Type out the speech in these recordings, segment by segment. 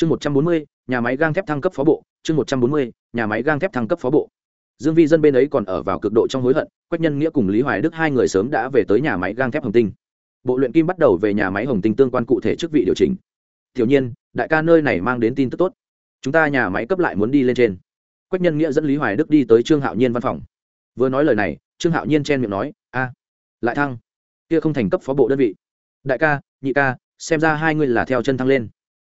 chương một trăm bốn mươi, nhà máy gang thép thăng cấp phó bộ, chương một trăm bốn mươi, nhà máy gang thép thăng cấp phó bộ. Dương vi dân bên ấy còn ở vào cực độ trong hối hận, quách nhân nghĩa cùng lý hoài đức hai người sớm đã về tới nhà máy gang thép hồng tinh. Bộ luyện kim bắt đầu về nhà máy hồng tinh tương quan cụ thể chức vị điều chỉnh. Tiểu nhiên, đại ca nơi này mang đến tin tức tốt. Chúng ta nhà máy cấp lại muốn đi lên trên. Quách nhân nghĩa dẫn lý hoài đức đi tới trương hạo nhiên văn phòng. Vừa nói lời này, trương hạo nhiên chen miệng nói, a, lại thăng. Kia không thành cấp phó bộ đơn vị. Đại ca, nhị ca, xem ra hai ngươi là theo chân thăng lên.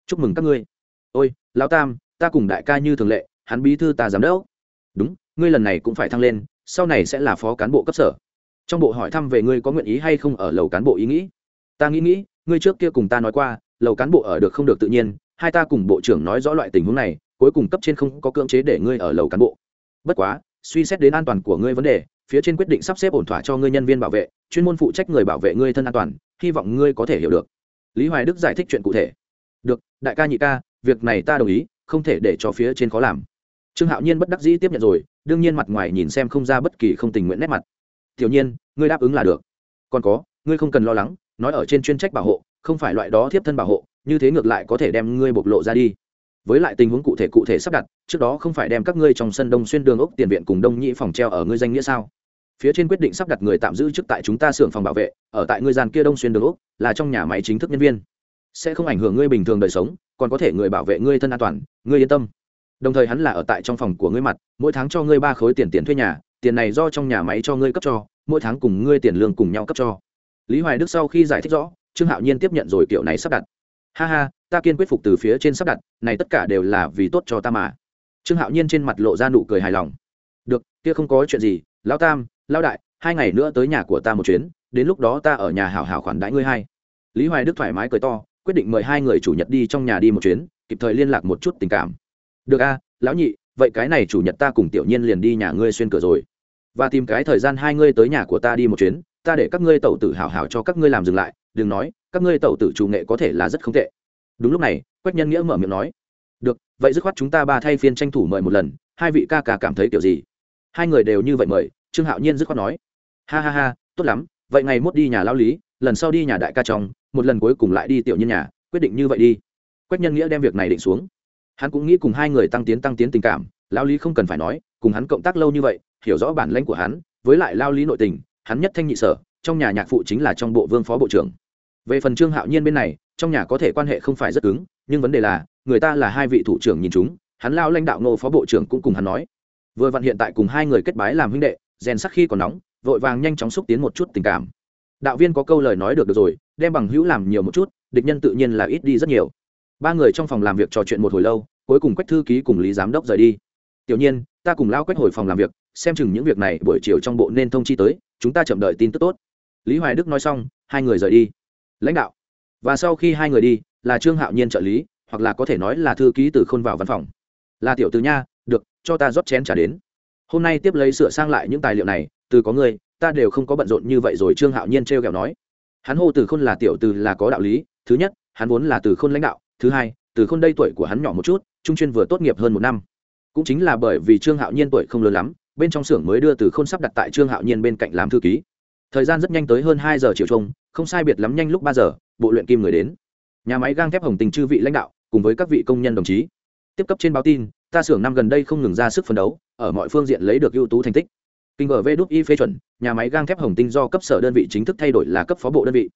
Chúc mừng các ngươi ôi, lão tam, ta cùng đại ca như thường lệ, hắn bí thư ta giám đốc. Đúng, ngươi lần này cũng phải thăng lên, sau này sẽ là phó cán bộ cấp sở. Trong bộ hỏi thăm về ngươi có nguyện ý hay không ở lầu cán bộ ý nghĩ. Ta nghĩ nghĩ, ngươi trước kia cùng ta nói qua, lầu cán bộ ở được không được tự nhiên, hai ta cùng bộ trưởng nói rõ loại tình huống này, cuối cùng cấp trên không có cưỡng chế để ngươi ở lầu cán bộ. Bất quá, suy xét đến an toàn của ngươi vấn đề, phía trên quyết định sắp xếp ổn thỏa cho ngươi nhân viên bảo vệ, chuyên môn phụ trách người bảo vệ ngươi thân an toàn, hy vọng ngươi có thể hiểu được. Lý hoài đức giải thích chuyện cụ thể. Được, đại ca nhị ca việc này ta đồng ý, không thể để cho phía trên khó làm. Trương hạo nhiên bất đắc dĩ tiếp nhận rồi, đương nhiên mặt ngoài nhìn xem không ra bất kỳ không tình nguyện nét mặt. Tiểu nhiên, ngươi đáp ứng là được. Còn có, ngươi không cần lo lắng, nói ở trên chuyên trách bảo hộ, không phải loại đó thiếp thân bảo hộ, như thế ngược lại có thể đem ngươi bộc lộ ra đi. Với lại tình huống cụ thể cụ thể sắp đặt, trước đó không phải đem các ngươi trong sân đông xuyên đường ốc tiền viện cùng đông nhĩ phòng treo ở ngươi danh nghĩa sao? Phía trên quyết định sắp đặt người tạm giữ trước tại chúng ta xưởng phòng bảo vệ, ở tại ngươi gian kia đông xuyên đường ốc, là trong nhà máy chính thức nhân viên sẽ không ảnh hưởng ngươi bình thường đời sống, còn có thể người bảo vệ ngươi thân an toàn, ngươi yên tâm. Đồng thời hắn là ở tại trong phòng của ngươi mặt, mỗi tháng cho ngươi ba khối tiền tiền thuê nhà, tiền này do trong nhà máy cho ngươi cấp cho, mỗi tháng cùng ngươi tiền lương cùng nhau cấp cho. Lý hoài đức sau khi giải thích rõ, trương hạo nhiên tiếp nhận rồi kiểu này sắp đặt. Ha ha, ta kiên quyết phục từ phía trên sắp đặt, này tất cả đều là vì tốt cho ta mà. Trương hạo nhiên trên mặt lộ ra nụ cười hài lòng. Được, kia không có chuyện gì, lão tam, lão đại, hai ngày nữa tới nhà của ta một chuyến, đến lúc đó ta ở nhà hảo hảo khoản đãi ngươi hai. Lý hoài đức thoải mái cười to quyết định mời hai người chủ nhật đi trong nhà đi một chuyến, kịp thời liên lạc một chút tình cảm. Được a, lão nhị, vậy cái này chủ nhật ta cùng tiểu nhiên liền đi nhà ngươi xuyên cửa rồi. Và tìm cái thời gian hai ngươi tới nhà của ta đi một chuyến, ta để các ngươi tẩu tử hào hào cho các ngươi làm dừng lại, đừng nói, các ngươi tẩu tử chủ nghệ có thể là rất không tệ. Đúng lúc này, quách nhân nghĩa mở miệng nói, được, vậy dứt khoát chúng ta ba thay phiên tranh thủ mời một lần, hai vị ca ca cảm thấy kiểu gì? Hai người đều như vậy mời, trương hạo nhiên dứt khoát nói, ha ha ha, tốt lắm, vậy ngày mốt đi nhà lao lý lần sau đi nhà đại ca trong một lần cuối cùng lại đi tiểu nhân nhà, quyết định như vậy đi. Quách nhân nghĩa đem việc này định xuống. Hắn cũng nghĩ cùng hai người tăng tiến tăng tiến tình cảm, lao lý không cần phải nói, cùng hắn cộng tác lâu như vậy, hiểu rõ bản lãnh của hắn, với lại lao lý nội tình, hắn nhất thanh nhị sở, trong nhà nhạc phụ chính là trong bộ vương phó bộ trưởng. Về phần trương hạo nhiên bên này, trong nhà có thể quan hệ không phải rất cứng, nhưng vấn đề là, người ta là hai vị thủ trưởng nhìn chúng, hắn lao lãnh đạo nô phó bộ trưởng cũng cùng hắn nói. Vừa vặn hiện tại cùng hai người kết bái làm huynh đệ, rèn sắc khi còn nóng, vội vàng nhanh chóng xúc tiến một chút tình cảm đạo viên có câu lời nói được, được rồi đem bằng hữu làm nhiều một chút địch nhân tự nhiên là ít đi rất nhiều. Ba người trong phòng làm việc trò chuyện một hồi lâu cuối cùng quách thư ký cùng lý giám đốc rời đi. Tiểu nhiên ta cùng lao quách hồi phòng làm việc xem chừng những việc này buổi chiều trong bộ nên thông chi tới chúng ta chậm đợi tin tức tốt. Lý hoài đức nói xong hai người rời đi. Lãnh đạo và sau khi hai người đi là trương hạo nhiên trợ lý hoặc là có thể nói là thư ký từ khôn vào văn phòng. Là tiểu từ nha được cho ta rót chén trả đến. Hôm nay tiếp lấy sửa sang lại những tài liệu này từ có người ta đều không có bận rộn như vậy rồi, trương hạo nhiên trêu ghẹo kẹo nói. Hắn hô từ khôn là tiểu từ là có đạo lý, thứ nhất, hắn vốn là từ khôn lãnh đạo, thứ hai, từ khôn đây tuổi của hắn nhỏ một chút, trung chuyên vừa tốt nghiệp hơn một năm. Cũng chính là bởi vì trương hạo nhiên tuổi không lớn lắm, bên trong xưởng mới đưa từ khôn sắp đặt tại trương hạo nhiên bên cạnh làm thư ký. Thời gian rất nhanh tới hơn hai giờ chiều trông không sai biệt lắm nhanh lúc ba giờ, bộ luyện kim người đến. Nhà máy gang thép hồng tình chư vị lãnh đạo, cùng với các vị công nhân đồng chí. Tiếp cấp trên báo tin, ta xưởng năm gần đây không ngừng ra sức phấn đấu, ở mọi phương diện lấy được ưu tú thành tích kinh ở vê đúc y phê chuẩn, nhà máy gang thép hồng tinh do cấp sở đơn vị chính thức thay đổi là cấp phó bộ đơn vị.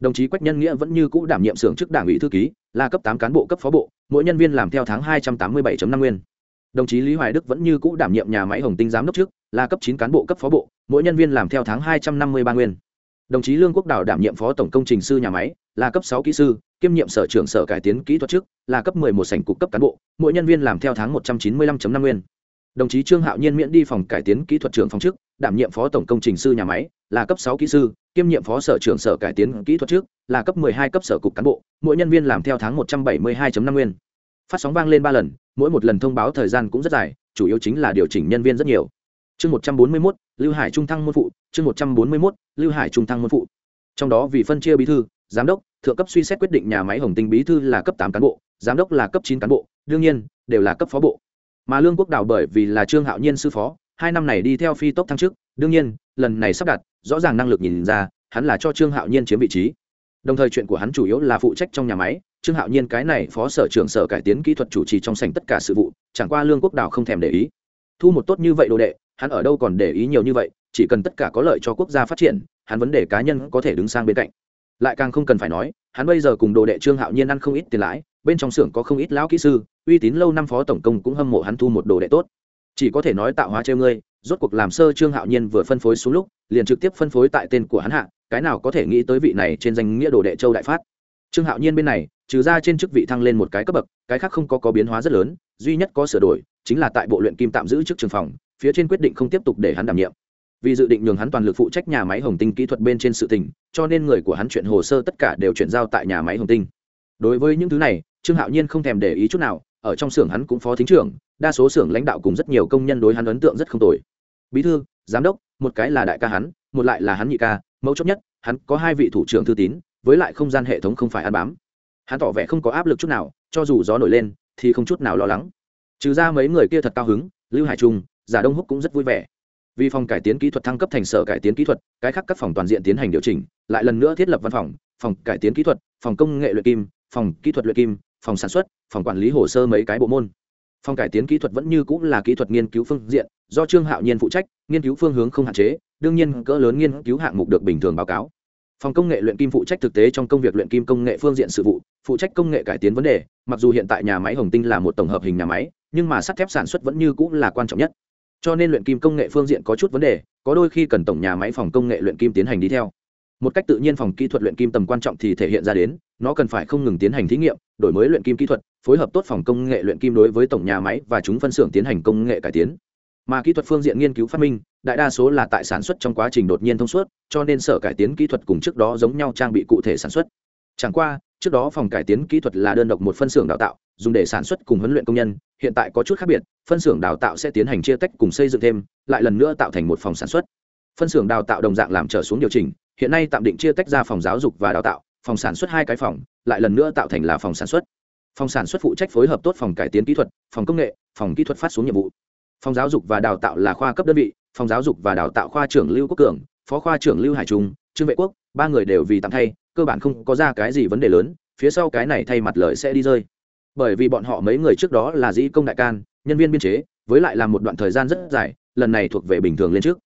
Đồng chí quách nhân nghĩa vẫn như cũ đảm nhiệm xưởng chức đảng ủy thư ký, là cấp tám cán bộ cấp phó bộ, mỗi nhân viên làm theo tháng hai trăm tám mươi bảy năm nguyên. Đồng chí lý hoài đức vẫn như cũ đảm nhiệm nhà máy hồng tinh giám đốc trước, là cấp chín cán bộ cấp phó bộ, mỗi nhân viên làm theo tháng hai trăm năm mươi ba nguyên. Đồng chí lương quốc đào đảm nhiệm phó tổng công trình sư nhà máy, là cấp sáu kỹ sư, kiêm nhiệm sở trưởng sở cải tiến kỹ thuật trước, là cấp một sảnh cục cấp cán bộ, mỗi nhân viên làm theo tháng một trăm chín mươi năm năm nguyên đồng chí trương hạo nhiên miễn đi phòng cải tiến kỹ thuật trưởng phòng trước, đảm nhiệm phó tổng công trình sư nhà máy, là cấp sáu kỹ sư, kiêm nhiệm phó sở trưởng sở cải tiến kỹ thuật trước, là cấp hai cấp sở cục cán bộ, mỗi nhân viên làm theo tháng một trăm bảy mươi hai năm nguyên. Phát sóng vang lên ba lần, mỗi một lần thông báo thời gian cũng rất dài, chủ yếu chính là điều chỉnh nhân viên rất nhiều. Chương một trăm bốn mươi một lưu hải trung thăng môn phụ, chương một trăm bốn mươi một lưu hải trung thăng môn phụ. Trong đó vì phân chia bí thư, giám đốc, thượng cấp suy xét quyết định nhà máy hồng tinh bí thư là cấp tám cán bộ, giám đốc là cấp chín cán bộ, đương nhiên, đều là cấp phó bộ mà lương quốc đào bởi vì là trương hạo nhiên sư phó, hai năm này đi theo phi tốc thăng chức, đương nhiên, lần này sắp đặt, rõ ràng năng lực nhìn ra, hắn là cho trương hạo nhiên chiếm vị trí. Đồng thời chuyện của hắn chủ yếu là phụ trách trong nhà máy, trương hạo nhiên cái này phó sở trưởng sở cải tiến kỹ thuật chủ trì trong sảnh tất cả sự vụ, chẳng qua lương quốc đào không thèm để ý. Thu một tốt như vậy đồ đệ, hắn ở đâu còn để ý nhiều như vậy, chỉ cần tất cả có lợi cho quốc gia phát triển, hắn vấn đề cá nhân có thể đứng sang bên cạnh. Lại càng không cần phải nói, hắn bây giờ cùng đồ đệ trương hạo nhiên ăn không ít tiền lãi bên trong xưởng có không ít lão kỹ sư, uy tín lâu năm phó tổng công cũng hâm mộ hắn thu một đồ đệ tốt. Chỉ có thể nói tạo hóa treo ngươi, rốt cuộc làm sơ trương hạo nhiên vừa phân phối xuống lúc, liền trực tiếp phân phối tại tên của hắn hạ, cái nào có thể nghĩ tới vị này trên danh nghĩa đồ đệ châu đại phát. Trương hạo nhiên bên này, trừ ra trên chức vị thăng lên một cái cấp bậc, cái khác không có có biến hóa rất lớn, duy nhất có sửa đổi, chính là tại bộ luyện kim tạm giữ chức trường phòng, phía trên quyết định không tiếp tục để hắn đảm nhiệm. Vì dự định nhường hắn toàn lực phụ trách nhà máy hồng tinh kỹ thuật bên trên sự tình, cho nên người của hắn chuyển hồ sơ tất cả đều chuyển giao tại nhà máy hồng tinh. Đối với những thứ này trương hạo nhiên không thèm để ý chút nào, ở trong xưởng hắn cũng phó thính trưởng, đa số xưởng lãnh đạo cùng rất nhiều công nhân đối hắn ấn tượng rất không tồi. Bí thư, giám đốc, một cái là đại ca hắn, một lại là hắn nhị ca mẫu chốt nhất, hắn có hai vị thủ trưởng thư tín, với lại không gian hệ thống không phải ăn bám. Hắn tỏ vẻ không có áp lực chút nào, cho dù gió nổi lên, thì không chút nào lo lắng. Trừ ra mấy người kia thật cao hứng, lưu hải trung, giả đông húc cũng rất vui vẻ. Vì phòng cải tiến kỹ thuật thăng cấp thành sở cải tiến kỹ thuật, cái khác các phòng toàn diện tiến hành điều chỉnh, lại lần nữa thiết lập văn phòng phòng cải tiến kỹ thuật, phòng công nghệ luyện kim, phòng kỹ thuật luyện kim phòng sản xuất, phòng quản lý hồ sơ mấy cái bộ môn. Phòng cải tiến kỹ thuật vẫn như cũng là kỹ thuật nghiên cứu phương diện, do trương hạo nhiên phụ trách, nghiên cứu phương hướng không hạn chế, đương nhiên cỡ lớn nghiên cứu hạng mục được bình thường báo cáo. Phòng công nghệ luyện kim phụ trách thực tế trong công việc luyện kim công nghệ phương diện sự vụ, phụ trách công nghệ cải tiến vấn đề, mặc dù hiện tại nhà máy hồng tinh là một tổng hợp hình nhà máy, nhưng mà sắt thép sản xuất vẫn như cũng là quan trọng nhất. Cho nên luyện kim công nghệ phương diện có chút vấn đề, có đôi khi cần tổng nhà máy phòng công nghệ luyện kim tiến hành đi theo một cách tự nhiên phòng kỹ thuật luyện kim tầm quan trọng thì thể hiện ra đến, nó cần phải không ngừng tiến hành thí nghiệm, đổi mới luyện kim kỹ thuật, phối hợp tốt phòng công nghệ luyện kim đối với tổng nhà máy và chúng phân xưởng tiến hành công nghệ cải tiến. Mà kỹ thuật phương diện nghiên cứu phát minh, đại đa số là tại sản xuất trong quá trình đột nhiên thông suốt, cho nên sở cải tiến kỹ thuật cùng trước đó giống nhau trang bị cụ thể sản xuất. Chẳng qua, trước đó phòng cải tiến kỹ thuật là đơn độc một phân xưởng đào tạo, dùng để sản xuất cùng huấn luyện công nhân, hiện tại có chút khác biệt, phân xưởng đào tạo sẽ tiến hành chia tách cùng xây dựng thêm, lại lần nữa tạo thành một phòng sản xuất. Phân xưởng đào tạo đồng dạng làm trở xuống điều chỉnh hiện nay tạm định chia tách ra phòng giáo dục và đào tạo, phòng sản xuất hai cái phòng, lại lần nữa tạo thành là phòng sản xuất. Phòng sản xuất phụ trách phối hợp tốt phòng cải tiến kỹ thuật, phòng công nghệ, phòng kỹ thuật phát xuống nhiệm vụ. Phòng giáo dục và đào tạo là khoa cấp đơn vị, phòng giáo dục và đào tạo khoa trưởng lưu quốc cường, phó khoa trưởng lưu hải trung, trương vệ quốc, ba người đều vì tạm thay, cơ bản không có ra cái gì vấn đề lớn, phía sau cái này thay mặt lời sẽ đi rơi. Bởi vì bọn họ mấy người trước đó là dĩ công đại can, nhân viên biên chế, với lại là một đoạn thời gian rất dài, lần này thuộc về bình thường lên trước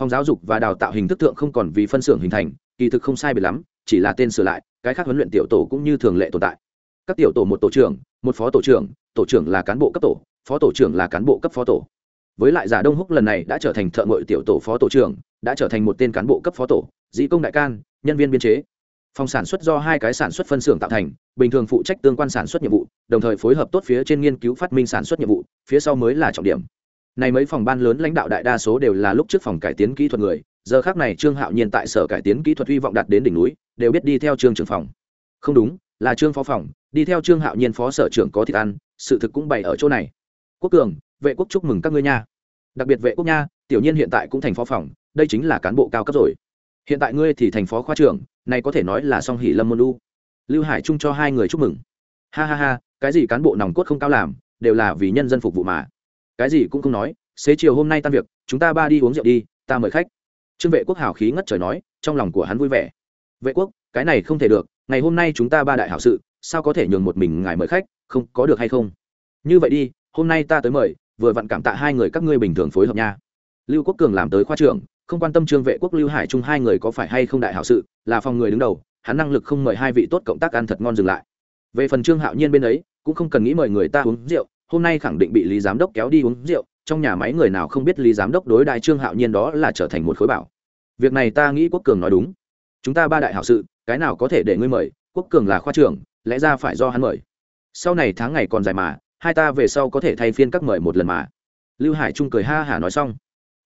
phòng giáo dục và đào tạo hình thức thượng không còn vì phân xưởng hình thành, kỳ thực không sai biệt lắm, chỉ là tên sửa lại, cái khác huấn luyện tiểu tổ cũng như thường lệ tồn tại. Các tiểu tổ một tổ trưởng, một phó tổ trưởng tổ trưởng là cán bộ cấp tổ, phó tổ trưởng là cán bộ cấp phó tổ. Với lại giả đông húc lần này đã trở thành thợ ngội tiểu tổ phó tổ trưởng, đã trở thành một tên cán bộ cấp phó tổ, dĩ công đại can, nhân viên biên chế. Phòng sản xuất do hai cái sản xuất phân xưởng tạo thành, bình thường phụ trách tương quan sản xuất nhiệm vụ, đồng thời phối hợp tốt phía trên nghiên cứu phát minh sản xuất nhiệm vụ, phía sau mới là trọng điểm này mấy phòng ban lớn lãnh đạo đại đa số đều là lúc trước phòng cải tiến kỹ thuật người, giờ khác này trương hạo nhiên tại sở cải tiến kỹ thuật hy vọng đạt đến đỉnh núi, đều biết đi theo trương trưởng phòng. Không đúng, là trương phó phòng, đi theo trương hạo nhiên phó sở trưởng có thịt ăn, sự thực cũng bày ở chỗ này. Quốc cường, vệ quốc chúc mừng các ngươi nha. Đặc biệt vệ quốc nha, tiểu nhiên hiện tại cũng thành phó phòng, đây chính là cán bộ cao cấp rồi. Hiện tại ngươi thì thành phó khoa trưởng, này có thể nói là song hỷ lâm môn lu lưu hải trung cho hai người chúc mừng. Ha ha ha, cái gì cán bộ nòng cốt không cao làm, đều là vì nhân dân phục vụ mà cái gì cũng không nói, xế chiều hôm nay tan việc, chúng ta ba đi uống rượu đi, ta mời khách. Trương vệ quốc hào khí ngất trời nói, trong lòng của hắn vui vẻ. Vệ quốc, cái này không thể được, ngày hôm nay chúng ta ba đại hảo sự, sao có thể nhường một mình ngài mời khách, không, có được hay không? Như vậy đi, hôm nay ta tới mời, vừa vặn cảm tạ hai người các ngươi bình thường phối hợp nha. Lưu quốc cường làm tới khoa trưởng, không quan tâm trương vệ quốc lưu hải chung hai người có phải hay không đại hảo sự, là phòng người đứng đầu, hắn năng lực không mời hai vị tốt cộng tác ăn thật ngon dừng lại. Về phần trương hạo nhiên bên ấy, cũng không cần nghĩ mời người ta uống rượu hôm nay khẳng định bị lý giám đốc kéo đi uống rượu, trong nhà máy người nào không biết lý giám đốc đối đại trương hạo nhiên đó là trở thành một khối bảo. Việc này ta nghĩ quốc cường nói đúng. Chúng ta ba đại hảo sự, cái nào có thể để ngươi mời? Quốc cường là khoa trưởng, lẽ ra phải do hắn mời. Sau này tháng ngày còn dài mà, hai ta về sau có thể thay phiên các mời một lần mà. Lưu hải trung cười ha hả nói xong.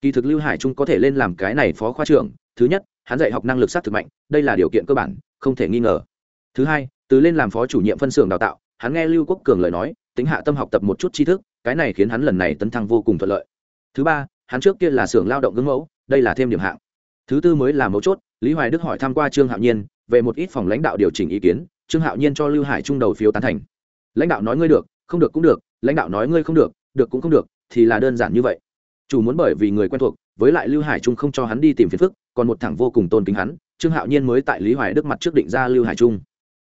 Kỳ thực lưu hải trung có thể lên làm cái này phó khoa trưởng, thứ nhất, hắn dạy học năng lực sát thực mạnh, đây là điều kiện cơ bản, không thể nghi ngờ. Thứ hai, từ lên làm phó chủ nhiệm phân xưởng đào tạo hắn nghe lưu quốc cường lời nói, tính hạ tâm học tập một chút tri thức, cái này khiến hắn lần này tấn thăng vô cùng thuận lợi. Thứ ba, hắn trước kia là xưởng lao động gương mẫu, đây là thêm điểm hạng. Thứ tư mới là mấu chốt, lý hoài đức hỏi tham q u a trương hạo nhiên, về một ít phòng lãnh đạo điều chỉnh ý kiến, trương hạo nhiên cho lưu hải trung đầu phiếu tán thành. Lãnh đạo nói ngươi được, không được cũng được, lãnh đạo nói ngươi không được được cũng không được, thì là đơn giản như vậy. Chủ muốn bởi vì người quen thuộc, với lại lưu hải trung không cho hắn đi tìm phiền phức, còn một thằng vô cùng tôn kính hắn, trương hạo nhiên mới tại lý hoài đức mặt trước định ra lưu hải trung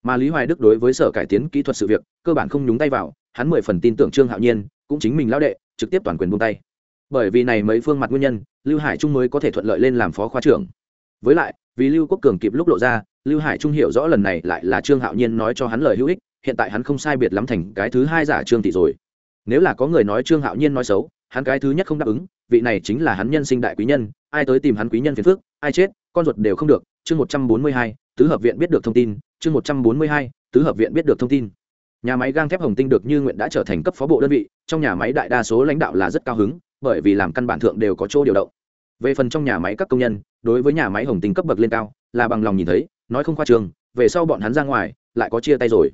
mà lý hoài đức đối với sở cải tiến kỹ thuật sự việc, cơ bản không nhúng tay vào, hắn mười phần tin tưởng trương hạo nhiên, cũng chính mình lao đệ, trực tiếp toàn quyền buông tay. Bởi vì này mấy phương mặt nguyên nhân, lưu hải trung mới có thể thuận lợi lên làm phó khoa trưởng. Với lại, vì lưu quốc cường kịp lúc lộ ra, lưu hải trung hiểu rõ lần này lại là trương hạo nhiên nói cho hắn lời hữu ích, hiện tại hắn không sai biệt lắm thành cái thứ hai giả trương thị rồi. Nếu là có người nói trương hạo nhiên nói xấu, hắn cái thứ nhất không đáp ứng, vị này chính là hắn nhân sinh đại quý nhân, ai tới tìm hắn quý nhân phiền phước ai chết, con ruột đều không được. Chương một trăm bốn mươi hai, tứ hợp viện biết được thông tin chương một trăm bốn mươi hai, tứ hợp viện biết được thông tin. Nhà máy gang thép hồng tinh được như nguyện đã trở thành cấp phó bộ đơn vị, trong nhà máy đại đa số lãnh đạo là rất cao hứng, bởi vì làm căn bản thượng đều có chỗ điều động. Về phần trong nhà máy các công nhân, đối với nhà máy hồng tinh cấp bậc lên cao, là bằng lòng nhìn thấy, nói không khoa trường, về sau bọn hắn ra ngoài, lại có chia tay rồi.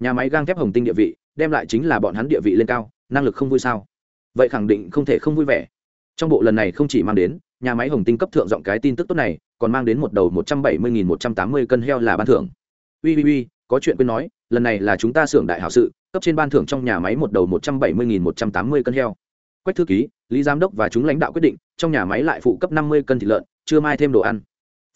Nhà máy gang thép hồng tinh địa vị, đem lại chính là bọn hắn địa vị lên cao, năng lực không vui sao? Vậy khẳng định không thể không vui vẻ. Trong bộ lần này không chỉ mang đến, nhà máy hồng tinh cấp thượng giọng cái tin tức tốt này, còn mang đến một đầu một trăm bảy mươi nghìn một trăm tám mươi cân heo là ban thưởng ui ui ui có chuyện quên nói, lần này là chúng ta xưởng đại hảo sự, cấp trên ban thưởng trong nhà máy một đầu một trăm bảy mươi nghìn một trăm tám mươi cân heo. Quách thư ký, lý giám đốc và chúng lãnh đạo quyết định, trong nhà máy lại phụ cấp năm mươi cân thịt lợn chưa mai thêm đồ ăn.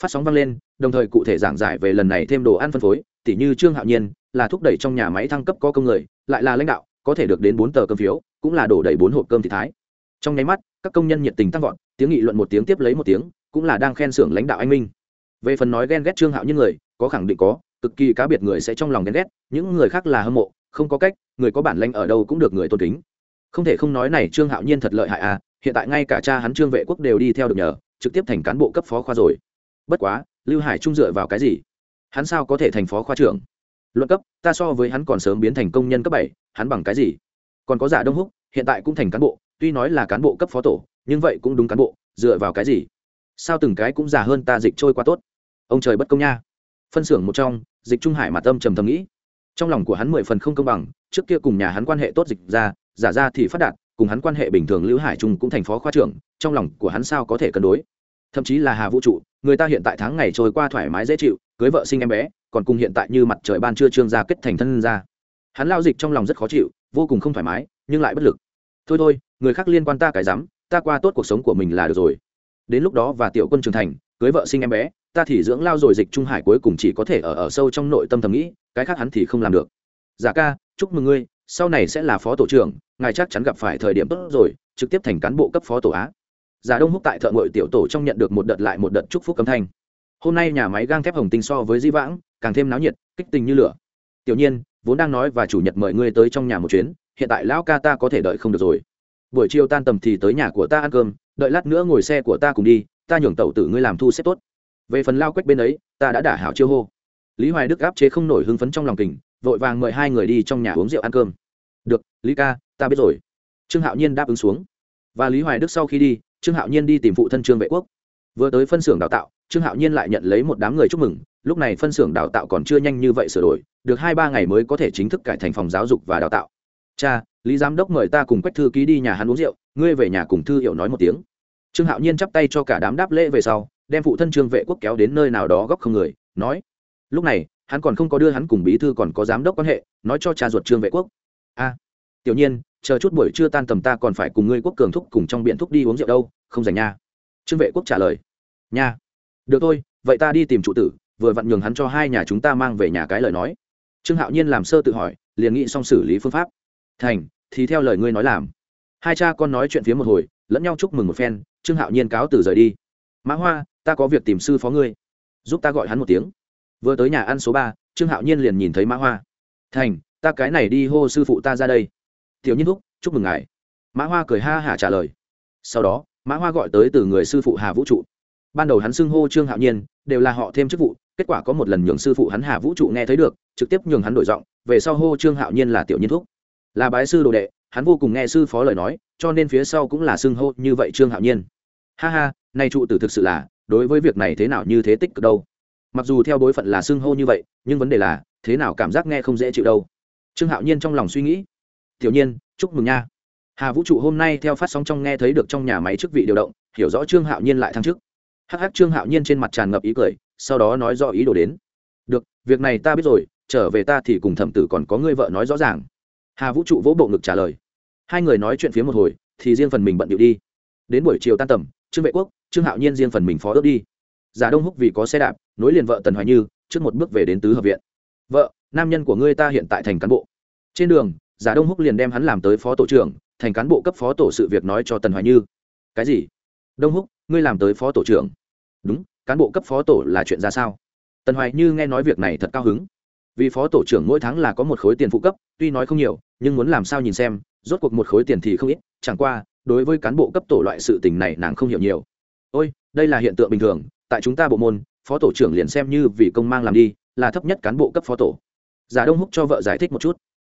Phát sóng vang lên, đồng thời cụ thể giảng giải về lần này thêm đồ ăn phân phối, tỉ như trương hạo nhiên, là thúc đẩy trong nhà máy thăng cấp có công người, lại là lãnh đạo, có thể được đến bốn tờ cơm phiếu, cũng là đổ đầy bốn hộp cơm thị thái. Trong nháy mắt, các công nhân nhiệt tình tăng vọt, tiếng nghị luận một tiếng tiếp lấy một tiếng, cũng là đang khen xưởng lãnh đạo anh minh. Về phần nói ghen ghét trương hạo như người, có khẳng định có cực kỳ cá biệt người sẽ trong lòng ghen ghét, những người khác là hâm mộ, không có cách, người có bản lanh ở đâu cũng được người tôn kính. Không thể không nói này trương hạo nhiên thật lợi hại à hiện tại ngay cả cha hắn trương vệ quốc đều đi theo được nhờ, trực tiếp thành cán bộ cấp phó khoa rồi. Bất quá, lưu hải trung dựa vào cái gì? Hắn sao có thể thành phó khoa trưởng? Luận cấp, ta so với hắn còn sớm biến thành công nhân cấp bảy, hắn bằng cái gì? Còn có giả đông húc, hiện tại cũng thành cán bộ, tuy nói là cán bộ cấp phó tổ, nhưng vậy cũng đúng cán bộ, dựa vào cái gì? Sao từng cái cũng già hơn ta dịch trôi qua tốt? Ông trời bất công nha. Phân xưởng một trong dịch trung hải mà tâm trầm thầm nghĩ. Trong lòng của hắn mười phần không công bằng, trước kia cùng nhà hắn quan hệ tốt dịch ra, giả ra thì phát đạt, cùng hắn quan hệ bình thường lưu hải trung cũng thành phó khoa trưởng, trong lòng của hắn sao có thể cân đối? Thậm chí là hà vũ trụ, người ta hiện tại tháng ngày trôi qua thoải mái dễ chịu, cưới vợ sinh em bé, còn cùng hiện tại như mặt trời ban trưa trương gia kết thành thân ra hắn lao dịch trong lòng rất khó chịu, vô cùng không thoải mái, nhưng lại bất lực. Thôi thôi, người khác liên quan ta cái dám ta qua tốt cuộc sống của mình là được rồi. Đến lúc đó và tiểu quân trưởng thành, cưới vợ sinh em bé ta thì dưỡng lao rồi dịch trung hải cuối cùng chỉ có thể ở ở sâu trong nội tâm thầm nghĩ, cái khác hắn thì không làm được. Giả ca, chúc mừng ngươi, sau này sẽ là phó tổ trưởng, ngài chắc chắn gặp phải thời điểm tốt rồi, trực tiếp thành cán bộ cấp phó tổ á. Giả đông húc tại thợ ngội tiểu tổ trong nhận được một đợt lại một đợt chúc phúc cấm thanh. Hôm nay nhà máy gang thép hồng tinh so với di vãng, càng thêm náo nhiệt, kích tình như lửa. Tiểu nhiên, vốn đang nói và chủ nhật mời ngươi tới trong nhà một chuyến, hiện tại lão ca ta có thể đợi không được rồi. Buổi chiều tan tầm thì tới nhà của ta ăn cơm, đợi lát nữa ngồi xe của ta cùng đi, ta nhường tẩu tử ngươi làm thu xếp tốt về phần lao quách bên ấy, ta đã đả hảo chiêu hô. Lý hoài đức áp chế không nổi hưng phấn trong lòng kình, vội vàng mời hai người đi trong nhà uống rượu ăn cơm. Được, lý ca, ta biết rồi. Trương hạo nhiên đáp ứng xuống. Và lý hoài đức sau khi đi, trương hạo nhiên đi tìm phụ thân trương vệ quốc. Vừa tới phân xưởng đào tạo, trương hạo nhiên lại nhận lấy một đám người chúc mừng, lúc này phân xưởng đào tạo còn chưa nhanh như vậy sửa đổi, được hai ba ngày mới có thể chính thức cải thành phòng giáo dục và đào tạo. Cha, lý giám đốc mời ta cùng quách thư ký đi nhà hắn uống rượu, ngươi về nhà cùng thư hiệu nói một tiếng. Trương hạo nhiên chắp tay cho cả đám đáp lễ về sau đem phụ thân trương vệ quốc kéo đến nơi nào đó góc không người, nói, lúc này, hắn còn không có đưa hắn cùng bí thư còn có giám đốc quan hệ, nói cho cha ruột trương vệ quốc. A, tiểu nhiên, chờ chút buổi trưa tan tầm ta còn phải cùng ngươi quốc cường thúc cùng trong biện thúc đi uống rượu đâu, không dành nha. Trương vệ quốc trả lời, nha. Được thôi, vậy ta đi tìm trụ tử, vừa vặn nhường hắn cho hai nhà chúng ta mang về nhà cái lời nói. Trương hạo nhiên làm sơ tự hỏi, liền nghĩ xong xử lý phương pháp. Thành, thì theo lời ngươi nói làm. Hai cha con nói chuyện phía một hồi, lẫn nhau chúc mừng một phen, trương hạo nhiên cáo từ rời đi. Mã hoa ta có việc tìm sư phó ngươi, giúp ta gọi hắn một tiếng. Vừa tới nhà ăn số ba, trương hạo nhiên liền nhìn thấy mã hoa. Thành, ta cái này đi hô sư phụ ta ra đây. Tiểu nhiên thúc, chúc mừng ngài. Mã hoa cười ha hả trả lời. Sau đó, mã hoa gọi tới từ người sư phụ hà vũ trụ. Ban đầu hắn xưng hô trương hạo nhiên, đều là họ thêm chức vụ, kết quả có một lần nhường sư phụ hắn hà vũ trụ nghe thấy được, trực tiếp nhường hắn đổi giọng, về sau hô trương hạo nhiên là tiểu nhiên thúc. Là bái sư đồ đệ, hắn vô cùng nghe sư phó lời nói, cho nên phía sau cũng là xưng hô như vậy trương hạo nhiên. Ha ha, nay trụ tử thực sự là đối với việc này thế nào như thế tích cực đâu. Mặc dù theo bối phận là xưng hô như vậy, nhưng vấn đề là, thế nào cảm giác nghe không dễ chịu đâu. Trương hạo nhiên trong lòng suy nghĩ. Tiểu nhiên, chúc mừng nha. Hà vũ trụ hôm nay theo phát sóng trong nghe thấy được trong nhà máy chức vị điều động, hiểu rõ trương hạo nhiên lại thăng chức. Hắc hắc trương hạo nhiên trên mặt tràn ngập ý cười, sau đó nói do ý đồ đến. Được, việc này ta biết rồi, trở về ta thì cùng thẩm tử còn có người vợ nói rõ ràng. Hà vũ trụ vỗ bộ ngực trả lời. Hai người nói chuyện phía một hồi, thì riêng phần mình bận điệu đi. Đến buổi chiều tan tầm, trương vệ quốc trương hạo nhiên riêng phần mình phó ước đi. Giả đông húc vì có xe đạp, nối liền vợ tần hoài như, trước một bước về đến tứ hợp viện. Vợ, nam nhân của ngươi ta hiện tại thành cán bộ. Trên đường, giả đông húc liền đem hắn làm tới phó tổ trưởng, thành cán bộ cấp phó tổ sự việc nói cho tần hoài như. Cái gì? Đông húc, ngươi làm tới phó tổ trưởng? Đúng, cán bộ cấp phó tổ là chuyện ra sao? Tần hoài như nghe nói việc này thật cao hứng. Vì phó tổ trưởng mỗi tháng là có một khối tiền phụ cấp, tuy nói không nhiều, nhưng muốn làm sao nhìn xem, rốt cuộc một khối tiền thì không ít, chẳng qua, đối với cán bộ cấp tổ loại sự tình này nàng không hiểu nhiều ôi, đây là hiện tượng bình thường, tại chúng ta bộ môn, phó tổ trưởng liền xem như vì công mang làm đi, là thấp nhất cán bộ cấp phó tổ. Giả đông húc cho vợ giải thích một chút.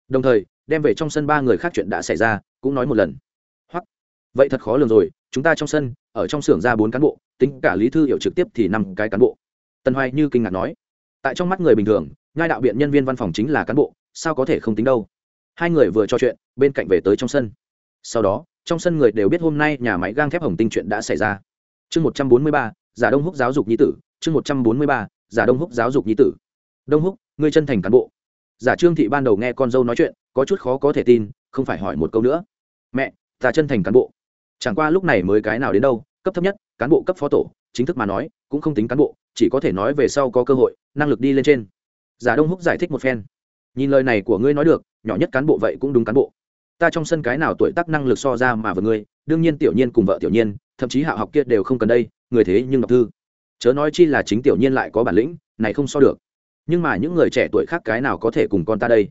Đồng thời, đem về trong sân ba người khác chuyện đã xảy ra, cũng nói một lần. Hoặc vậy thật khó lường rồi, chúng ta trong sân, ở trong xưởng ra bốn cán bộ, tính cả lý thư hiểu trực tiếp thì năm cái cán bộ. Tần hoài như kinh ngạc nói. Tại trong mắt người bình thường ngai đạo biện nhân viên văn phòng chính là cán bộ, sao có thể không tính đâu? Hai người vừa trò chuyện, bên cạnh về tới trong sân. Sau đó, trong sân người đều biết hôm nay nhà máy gang thép hồng tinh chuyện đã xảy ra chương một trăm bốn mươi ba, giả đông húc giáo dục nhi tử, chương một trăm bốn mươi ba, giả đông húc giáo dục nhi tử. Đông húc, ngươi chân thành cán bộ. Giả trương thị ban đầu nghe con dâu nói chuyện, có chút khó có thể tin, không phải hỏi một câu nữa. Mẹ, ta chân thành cán bộ. Chẳng qua lúc này mới cái nào đến đâu, cấp thấp nhất, cán bộ cấp phó tổ, chính thức mà nói, cũng không tính cán bộ, chỉ có thể nói về sau có cơ hội, năng lực đi lên trên. Giả đông húc giải thích một phen. Nhìn lời này của ngươi nói được, nhỏ nhất cán bộ vậy cũng đúng cán bộ. Ta trong sân cái nào tuổi tác năng lực so ra mà với ngươi, đương nhiên tiểu nhiên cùng vợ tiểu nhiên thậm chí hạ học kia đều không cần đây, người thế nhưng đọc thư. Chớ nói chi là chính tiểu nhiên lại có bản lĩnh, này không so được. Nhưng mà những người trẻ tuổi khác cái nào có thể cùng con ta đây?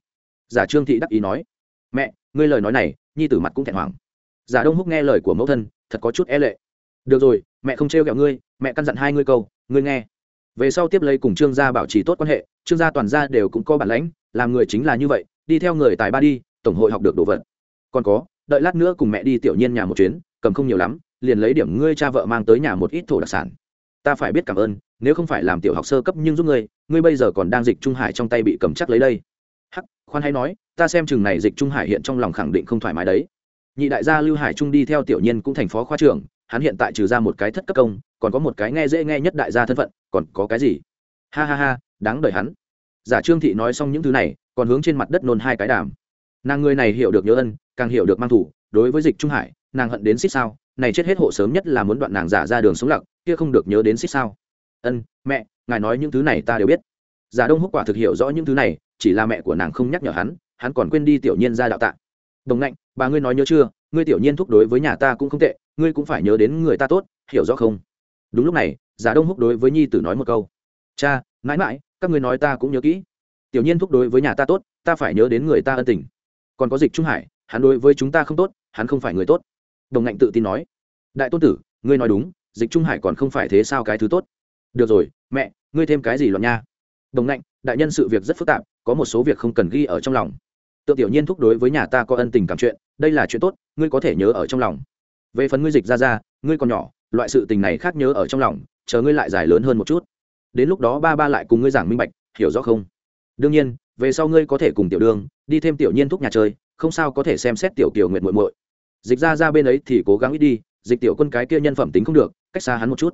Giả trương thị đắc ý nói. Mẹ, ngươi lời nói này, nhi tử mặt cũng thẹn hoàng giả đông húc nghe lời của mẫu thân, thật có chút e lệ. Được rồi, mẹ không trêu ghẹo ngươi, mẹ căn dặn hai ngươi câu, ngươi nghe. Về sau tiếp lấy cùng trương gia bảo trì tốt quan hệ, trương gia toàn gia đều cũng có bản lãnh, làm người chính là như vậy, đi theo người tài ba đi, tổng hội học được đồ vật. Còn có, đợi lát nữa cùng mẹ đi tiểu nhiên nhà một chuyến, cầm không nhiều lắm liền lấy điểm ngươi cha vợ mang tới nhà một ít thổ đặc sản. Ta phải biết cảm ơn, nếu không phải làm tiểu học sơ cấp nhưng giúp ngươi ngươi bây giờ còn đang dịch trung hải trong tay bị cầm chắc lấy đây. Hắc, khoan hay nói, ta xem chừng này dịch trung hải hiện trong lòng khẳng định không thoải mái đấy. Nhị đại gia lưu hải trung đi theo tiểu nhiên cũng thành phó khoa trưởng, hắn hiện tại trừ ra một cái thất cấp công, còn có một cái nghe dễ nghe nhất đại gia thân phận, còn có cái gì? Ha ha ha, đáng đời hắn. Giả trương thị nói xong những thứ này, còn hướng trên mặt đất nôn hai cái đàm. Nàng người này hiểu được nhớ ân, càng hiểu được mang thủ, đối với dịch trung hải, nàng hận đến xích sao này chết hết hộ sớm nhất là muốn đoạn nàng giả ra đường sống lặc, kia không được nhớ đến xích sao. Ân, mẹ, ngài nói những thứ này ta đều biết. Giả đông húc quả thực hiểu rõ những thứ này, chỉ là mẹ của nàng không nhắc nhở hắn hắn còn quên đi tiểu nhiên ra đạo tạ. Đồng ngạnh, bà ngươi nói nhớ chưa? Ngươi tiểu nhiên thúc đối với nhà ta cũng không tệ, ngươi cũng phải nhớ đến người ta tốt, hiểu rõ không? Đúng lúc này, giả đông húc đối với nhi tử nói một câu. Cha, mãi mãi, các ngươi nói ta cũng nhớ kỹ. Tiểu nhiên thúc đối với nhà ta tốt, ta phải nhớ đến người ta ân tình. Còn có dịch trung hải, hắn đối với chúng ta không tốt, hắn không phải người tốt đồng ngạnh tự tin nói, đại tôn tử, ngươi nói đúng, dịch trung hải còn không phải thế sao cái thứ tốt? Được rồi, mẹ, ngươi thêm cái gì loạn nha? Đồng ngạnh, đại nhân sự việc rất phức tạp, có một số việc không cần ghi ở trong lòng. Tự tiểu nhiên thúc đối với nhà ta có ân tình cảm chuyện, đây là chuyện tốt, ngươi có thể nhớ ở trong lòng. Về phần ngươi dịch ra ra, ngươi còn nhỏ, loại sự tình này khác nhớ ở trong lòng, chờ ngươi lại dài lớn hơn một chút. Đến lúc đó ba ba lại cùng ngươi giảng minh bạch, hiểu rõ không? Đương nhiên, về sau ngươi có thể cùng tiểu Đường, đi thêm tiểu nhiên thúc nhà chơi, không sao có thể xem xét tiểu kiều nguyện muội muội dịch ra ra bên ấy thì cố gắng ít đi, dịch tiểu quân cái kia nhân phẩm tính không được, cách xa hắn một chút.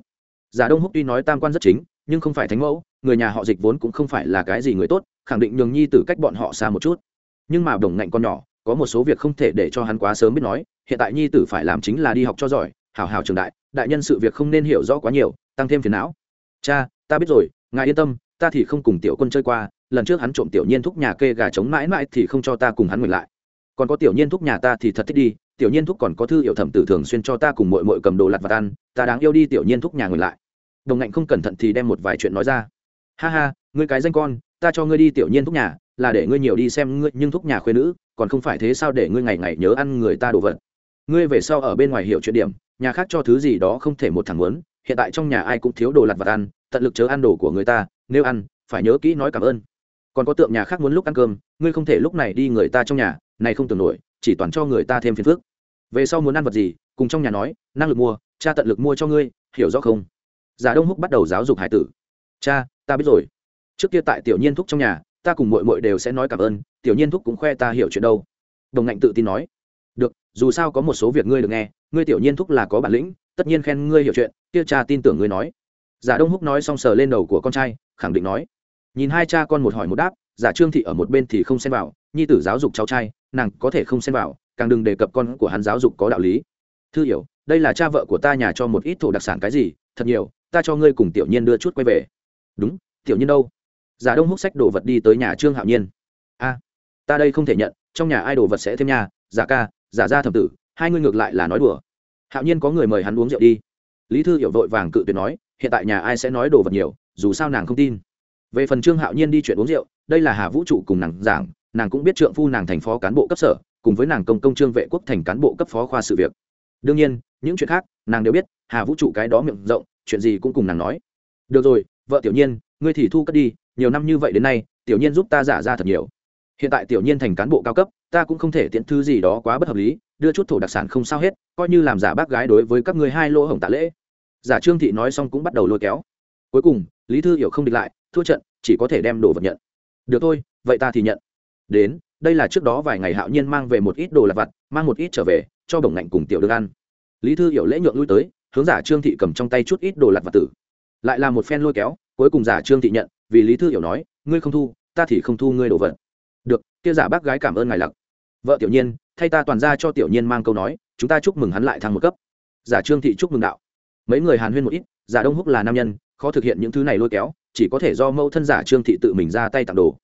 Giả đông húc tuy nói tam quan rất chính, nhưng không phải thánh mẫu, người nhà họ dịch vốn cũng không phải là cái gì người tốt, khẳng định nhường nhi từ cách bọn họ xa một chút. Nhưng mà đồng ngạnh con nhỏ, có một số việc không thể để cho hắn quá sớm biết nói, hiện tại nhi tử phải làm chính là đi học cho giỏi hào hào trường đại đại nhân sự việc không nên hiểu rõ quá nhiều, tăng thêm phiền não. Cha, ta biết rồi, ngài yên tâm, ta thì không cùng tiểu quân chơi qua, lần trước hắn trộm tiểu nhiên thúc nhà kê gà trống mãi mãi thì không cho ta cùng hắn ngược lại. Còn có tiểu nhiên thúc nhà ta thì thật thích đi tiểu nhiên thúc còn có thư hiệu thẩm tử thường xuyên cho ta cùng mội mội cầm đồ lặt và ăn, ta đáng yêu đi tiểu nhiên thúc nhà ngừng lại. Đồng ngạnh không cẩn thận thì đem một vài chuyện nói ra. Ha ha, ngươi cái danh con, ta cho ngươi đi tiểu nhiên thúc nhà, là để ngươi nhiều đi xem ngươi, nhưng thúc nhà khuyên nữ, còn không phải thế sao để ngươi ngày ngày nhớ ăn người ta đồ vật. Ngươi về sau ở bên ngoài hiểu chuyện điểm, nhà khác cho thứ gì đó không thể một thằng muốn, hiện tại trong nhà ai cũng thiếu đồ lặt vặt ăn, tận lực chớ ăn đồ của người ta, nếu ăn, phải nhớ kỹ nói cảm ơn. Còn có tượng nhà khác muốn lúc ăn cơm, ngươi không thể lúc này đi người ta trong nhà, này không tưởng nổi chỉ toàn cho người ta thêm phiền phức. Về sau muốn ăn vật gì, cùng trong nhà nói, năng lực mua, cha tận lực mua cho ngươi, hiểu rõ không? Giả đông húc bắt đầu giáo dục hải tử. Cha, ta biết rồi. Trước kia tại tiểu nhiên thúc trong nhà, ta cùng mội mội đều sẽ nói cảm ơn, tiểu nhiên thúc cũng khoe ta hiểu chuyện đâu. Đồng ngạnh tự tin nói. Được, dù sao có một số việc ngươi được nghe, ngươi tiểu nhiên thúc là có bản lĩnh, tất nhiên khen ngươi hiểu chuyện, kia cha tin tưởng ngươi nói. Giả đông húc nói xong sờ lên đầu của con trai, khẳng định nói. Nhìn hai cha con một hỏi một đáp, giả trương thị ở một bên thì không xem vào, nhi tử giáo dục cháu trai nàng có thể không xem vào, càng đừng đề cập con của hắn giáo dục có đạo lý. Thư hiểu, đây là cha vợ của ta nhà cho một ít thổ đặc sản cái gì, thật nhiều, ta cho ngươi cùng tiểu nhiên đưa chút quay về. Đúng, tiểu nhiên đâu? Giả đông húc sách đồ vật đi tới nhà trương hạo nhiên. A, ta đây không thể nhận, trong nhà ai đồ vật sẽ thêm nhà giả ca, giả ra thẩm tử, hai ngươi ngược lại là nói đùa. Hạo nhiên có người mời hắn uống rượu đi. Lý thư hiểu vội vàng cự tuyệt nói, hiện tại nhà ai sẽ nói đồ vật nhiều, dù sao nàng không tin. Về phần trương hạo nhiên đi chuyện uống rượu, đây là hà vũ trụ cùng nàng giảng nàng cũng biết trượng phu nàng thành phó cán bộ cấp sở, cùng với nàng công công trương vệ quốc thành cán bộ cấp phó khoa sự việc. Đương nhiên, những chuyện khác, nàng đều biết, hà vũ trụ cái đó miệng rộng, chuyện gì cũng cùng nàng nói. Được rồi, vợ tiểu nhiên, ngươi thì thu cất đi, nhiều năm như vậy đến nay, tiểu nhiên giúp ta giả ra thật nhiều. Hiện tại tiểu nhiên thành cán bộ cao cấp, ta cũng không thể tiễn thư gì đó quá bất hợp lý, đưa chút thổ đặc sản không sao hết, coi như làm giả bác gái đối với các ngươi hai lỗ hổng tạ lễ. Giả trương thị nói xong cũng bắt đầu lôi kéo. Cuối cùng, lý thư hiểu không địch lại, thua trận, chỉ có thể đem đồ vật nhận. Được thôi, vậy ta thì nhận đến, đây là trước đó vài ngày hạo nhiên mang về một ít đồ lặt vặt, mang một ít trở về, cho đồng ngạnh cùng tiểu được ăn. Lý thư hiểu lễ nhượng lui tới, hướng giả trương thị cầm trong tay chút ít đồ lặt vặt tử. Lại là một phen lôi kéo, cuối cùng giả trương thị nhận, vì lý thư hiểu nói, ngươi không thu, ta thì không thu ngươi đồ vật. Được, kia giả bác gái cảm ơn ngài lặc. Vợ tiểu nhiên, thay ta toàn ra cho tiểu nhiên mang câu nói, chúng ta chúc mừng hắn lại thăng một cấp. Giả trương thị chúc mừng đạo. Mấy người hàn huyên một ít, giả đông húc là nam nhân, khó thực hiện những thứ này lôi kéo, chỉ có thể do mẫu thân giả trương thị tự mình ra tay tặng đồ.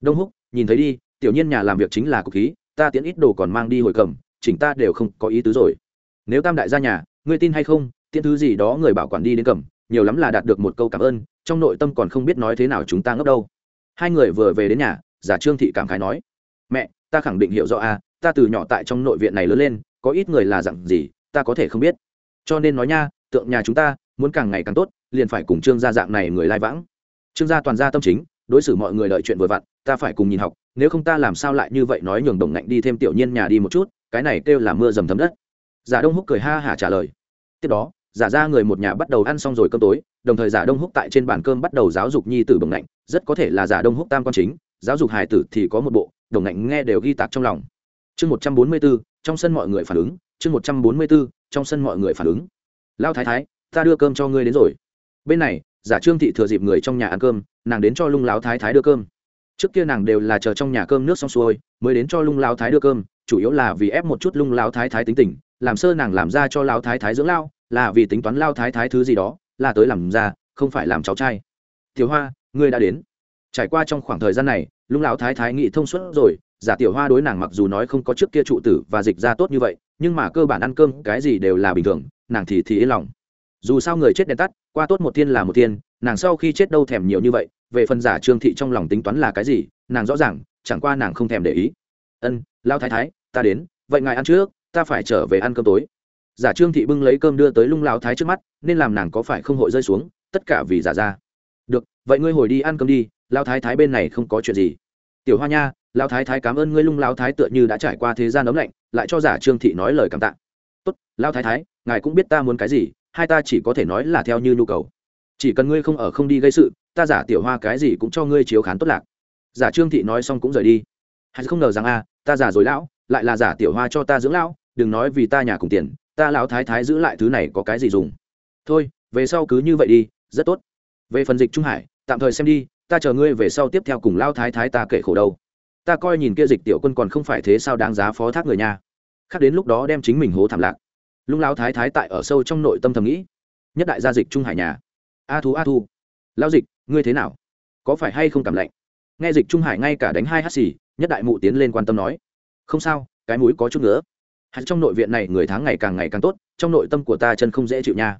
Đông húc, nhìn thấy đi tiểu nhiên nhà làm việc chính là cục khí, ta tiễn ít đồ còn mang đi hồi cầm, chỉnh ta đều không có ý tứ rồi. Nếu tam đại gia nhà, ngươi tin hay không, tiễn thứ gì đó người bảo quản đi đến cầm, nhiều lắm là đạt được một câu cảm ơn, trong nội tâm còn không biết nói thế nào chúng ta ngốc đâu. Hai người vừa về đến nhà, giả trương thị cảm khái nói, mẹ, ta khẳng định hiểu rõ a ta từ nhỏ tại trong nội viện này lớn lên, có ít người là dặn gì, ta có thể không biết. Cho nên nói nha, tượng nhà chúng ta, muốn càng ngày càng tốt, liền phải cùng trương gia dạng này người lai vãng. Trương gia toàn gia tâm chính, đối xử mọi người đợi chuyện vừa vặn, ta phải cùng nhìn học nếu không ta làm sao lại như vậy nói nhường đồng ngạnh đi thêm tiểu nhiên nhà đi một chút, cái này kêu là mưa dầm thấm đất. Giả đông húc cười ha hả trả lời. Tiếp đó, giả ra người một nhà bắt đầu ăn xong rồi cơm tối, đồng thời giả đông húc tại trên bàn cơm bắt đầu giáo dục nhi tử đồng ngạnh, rất có thể là giả đông húc tam quan chính, giáo dục hài tử thì có một bộ, đồng ngạnh nghe đều ghi tạc trong lòng. Chương một trăm bốn mươi b ố trong sân mọi người phản ứng, chương một trăm bốn mươi b ố trong sân mọi người phản ứng. Lao thái thái, ta đưa cơm cho ngươi đến rồi. Bên này, giả trương thị thừa dịp người trong nhà ăn cơm, nàng đến cho lung lão thái thái đưa cơm trước kia nàng đều là chờ trong nhà cơm nước xong xuôi, mới đến cho lung lao thái đưa cơm, chủ yếu là vì ép một chút lung lao thái thái tính tình, làm sơ nàng làm ra cho lao thái thái dưỡng lao, là vì tính toán lao thái thái thứ gì đó, là tới làm ra, không phải làm cháu trai. Tiểu hoa, ngươi đã đến. Trải qua trong khoảng thời gian này, lung lão thái thái nghĩ thông suốt rồi, giả tiểu hoa đối nàng mặc dù nói không có trước kia trụ tử và dịch ra tốt như vậy, nhưng mà cơ bản ăn cơm cái gì đều là bình thường, nàng thì thì yên lòng. Dù sao người chết đèn tắt, qua tốt một thiên là một thiên nàng sau khi chết đâu thèm nhiều như vậy, về phần giả trương thị trong lòng tính toán là cái gì, nàng rõ ràng, chẳng qua nàng không thèm để ý. Ân, lao thái thái, ta đến, vậy ngài ăn trước, ta phải trở về ăn cơm tối. Giả trương thị bưng lấy cơm đưa tới lung lao thái trước mắt, nên làm nàng có phải không hội rơi xuống, tất cả vì giả ra. Được, vậy ngươi hồi đi ăn cơm đi, lao thái thái bên này không có chuyện gì. Tiểu hoa nha, lao thái thái cảm ơn ngươi. Lung lao thái tựa như đã trải qua thế gian ấm lạnh, lại cho giả trương thị nói lời cảm tạ. Tốt, lao thái thái, ngài cũng biết ta muốn cái gì, hai ta chỉ có thể nói là theo như nhu cầu chỉ cần ngươi không ở không đi gây sự, ta giả tiểu hoa cái gì cũng cho ngươi chiếu khán tốt lạc. Giả trương thị nói xong cũng rời đi. Hay không ngờ rằng a, ta giả rồi lão, lại là giả tiểu hoa cho ta dưỡng lão, đừng nói vì ta nhà cùng tiền, ta lão thái thái giữ lại thứ này có cái gì dùng. Thôi, về sau cứ như vậy đi, rất tốt. Về phần dịch trung hải, tạm thời xem đi, ta chờ ngươi về sau tiếp theo cùng lao thái thái ta kể khổ đâu. Ta coi nhìn kia dịch tiểu quân còn không phải thế sao đáng giá phó thác người nha. Khác đến lúc đó đem chính mình hố thảm lạc. Lung lao thái thái tại ở sâu trong nội tâm thầm nghĩ. Nhất đại gia dịch trung hải nhà a thu a thu. Lao dịch, ngươi thế nào? Có phải hay không cảm lạnh? Nghe dịch trung hải ngay cả đánh hai hát xì, nhất đại mụ tiến lên quan tâm nói. Không sao, cái mũi có chút nữa hạt trong nội viện này người tháng ngày càng ngày càng tốt, trong nội tâm của ta chân không dễ chịu nha.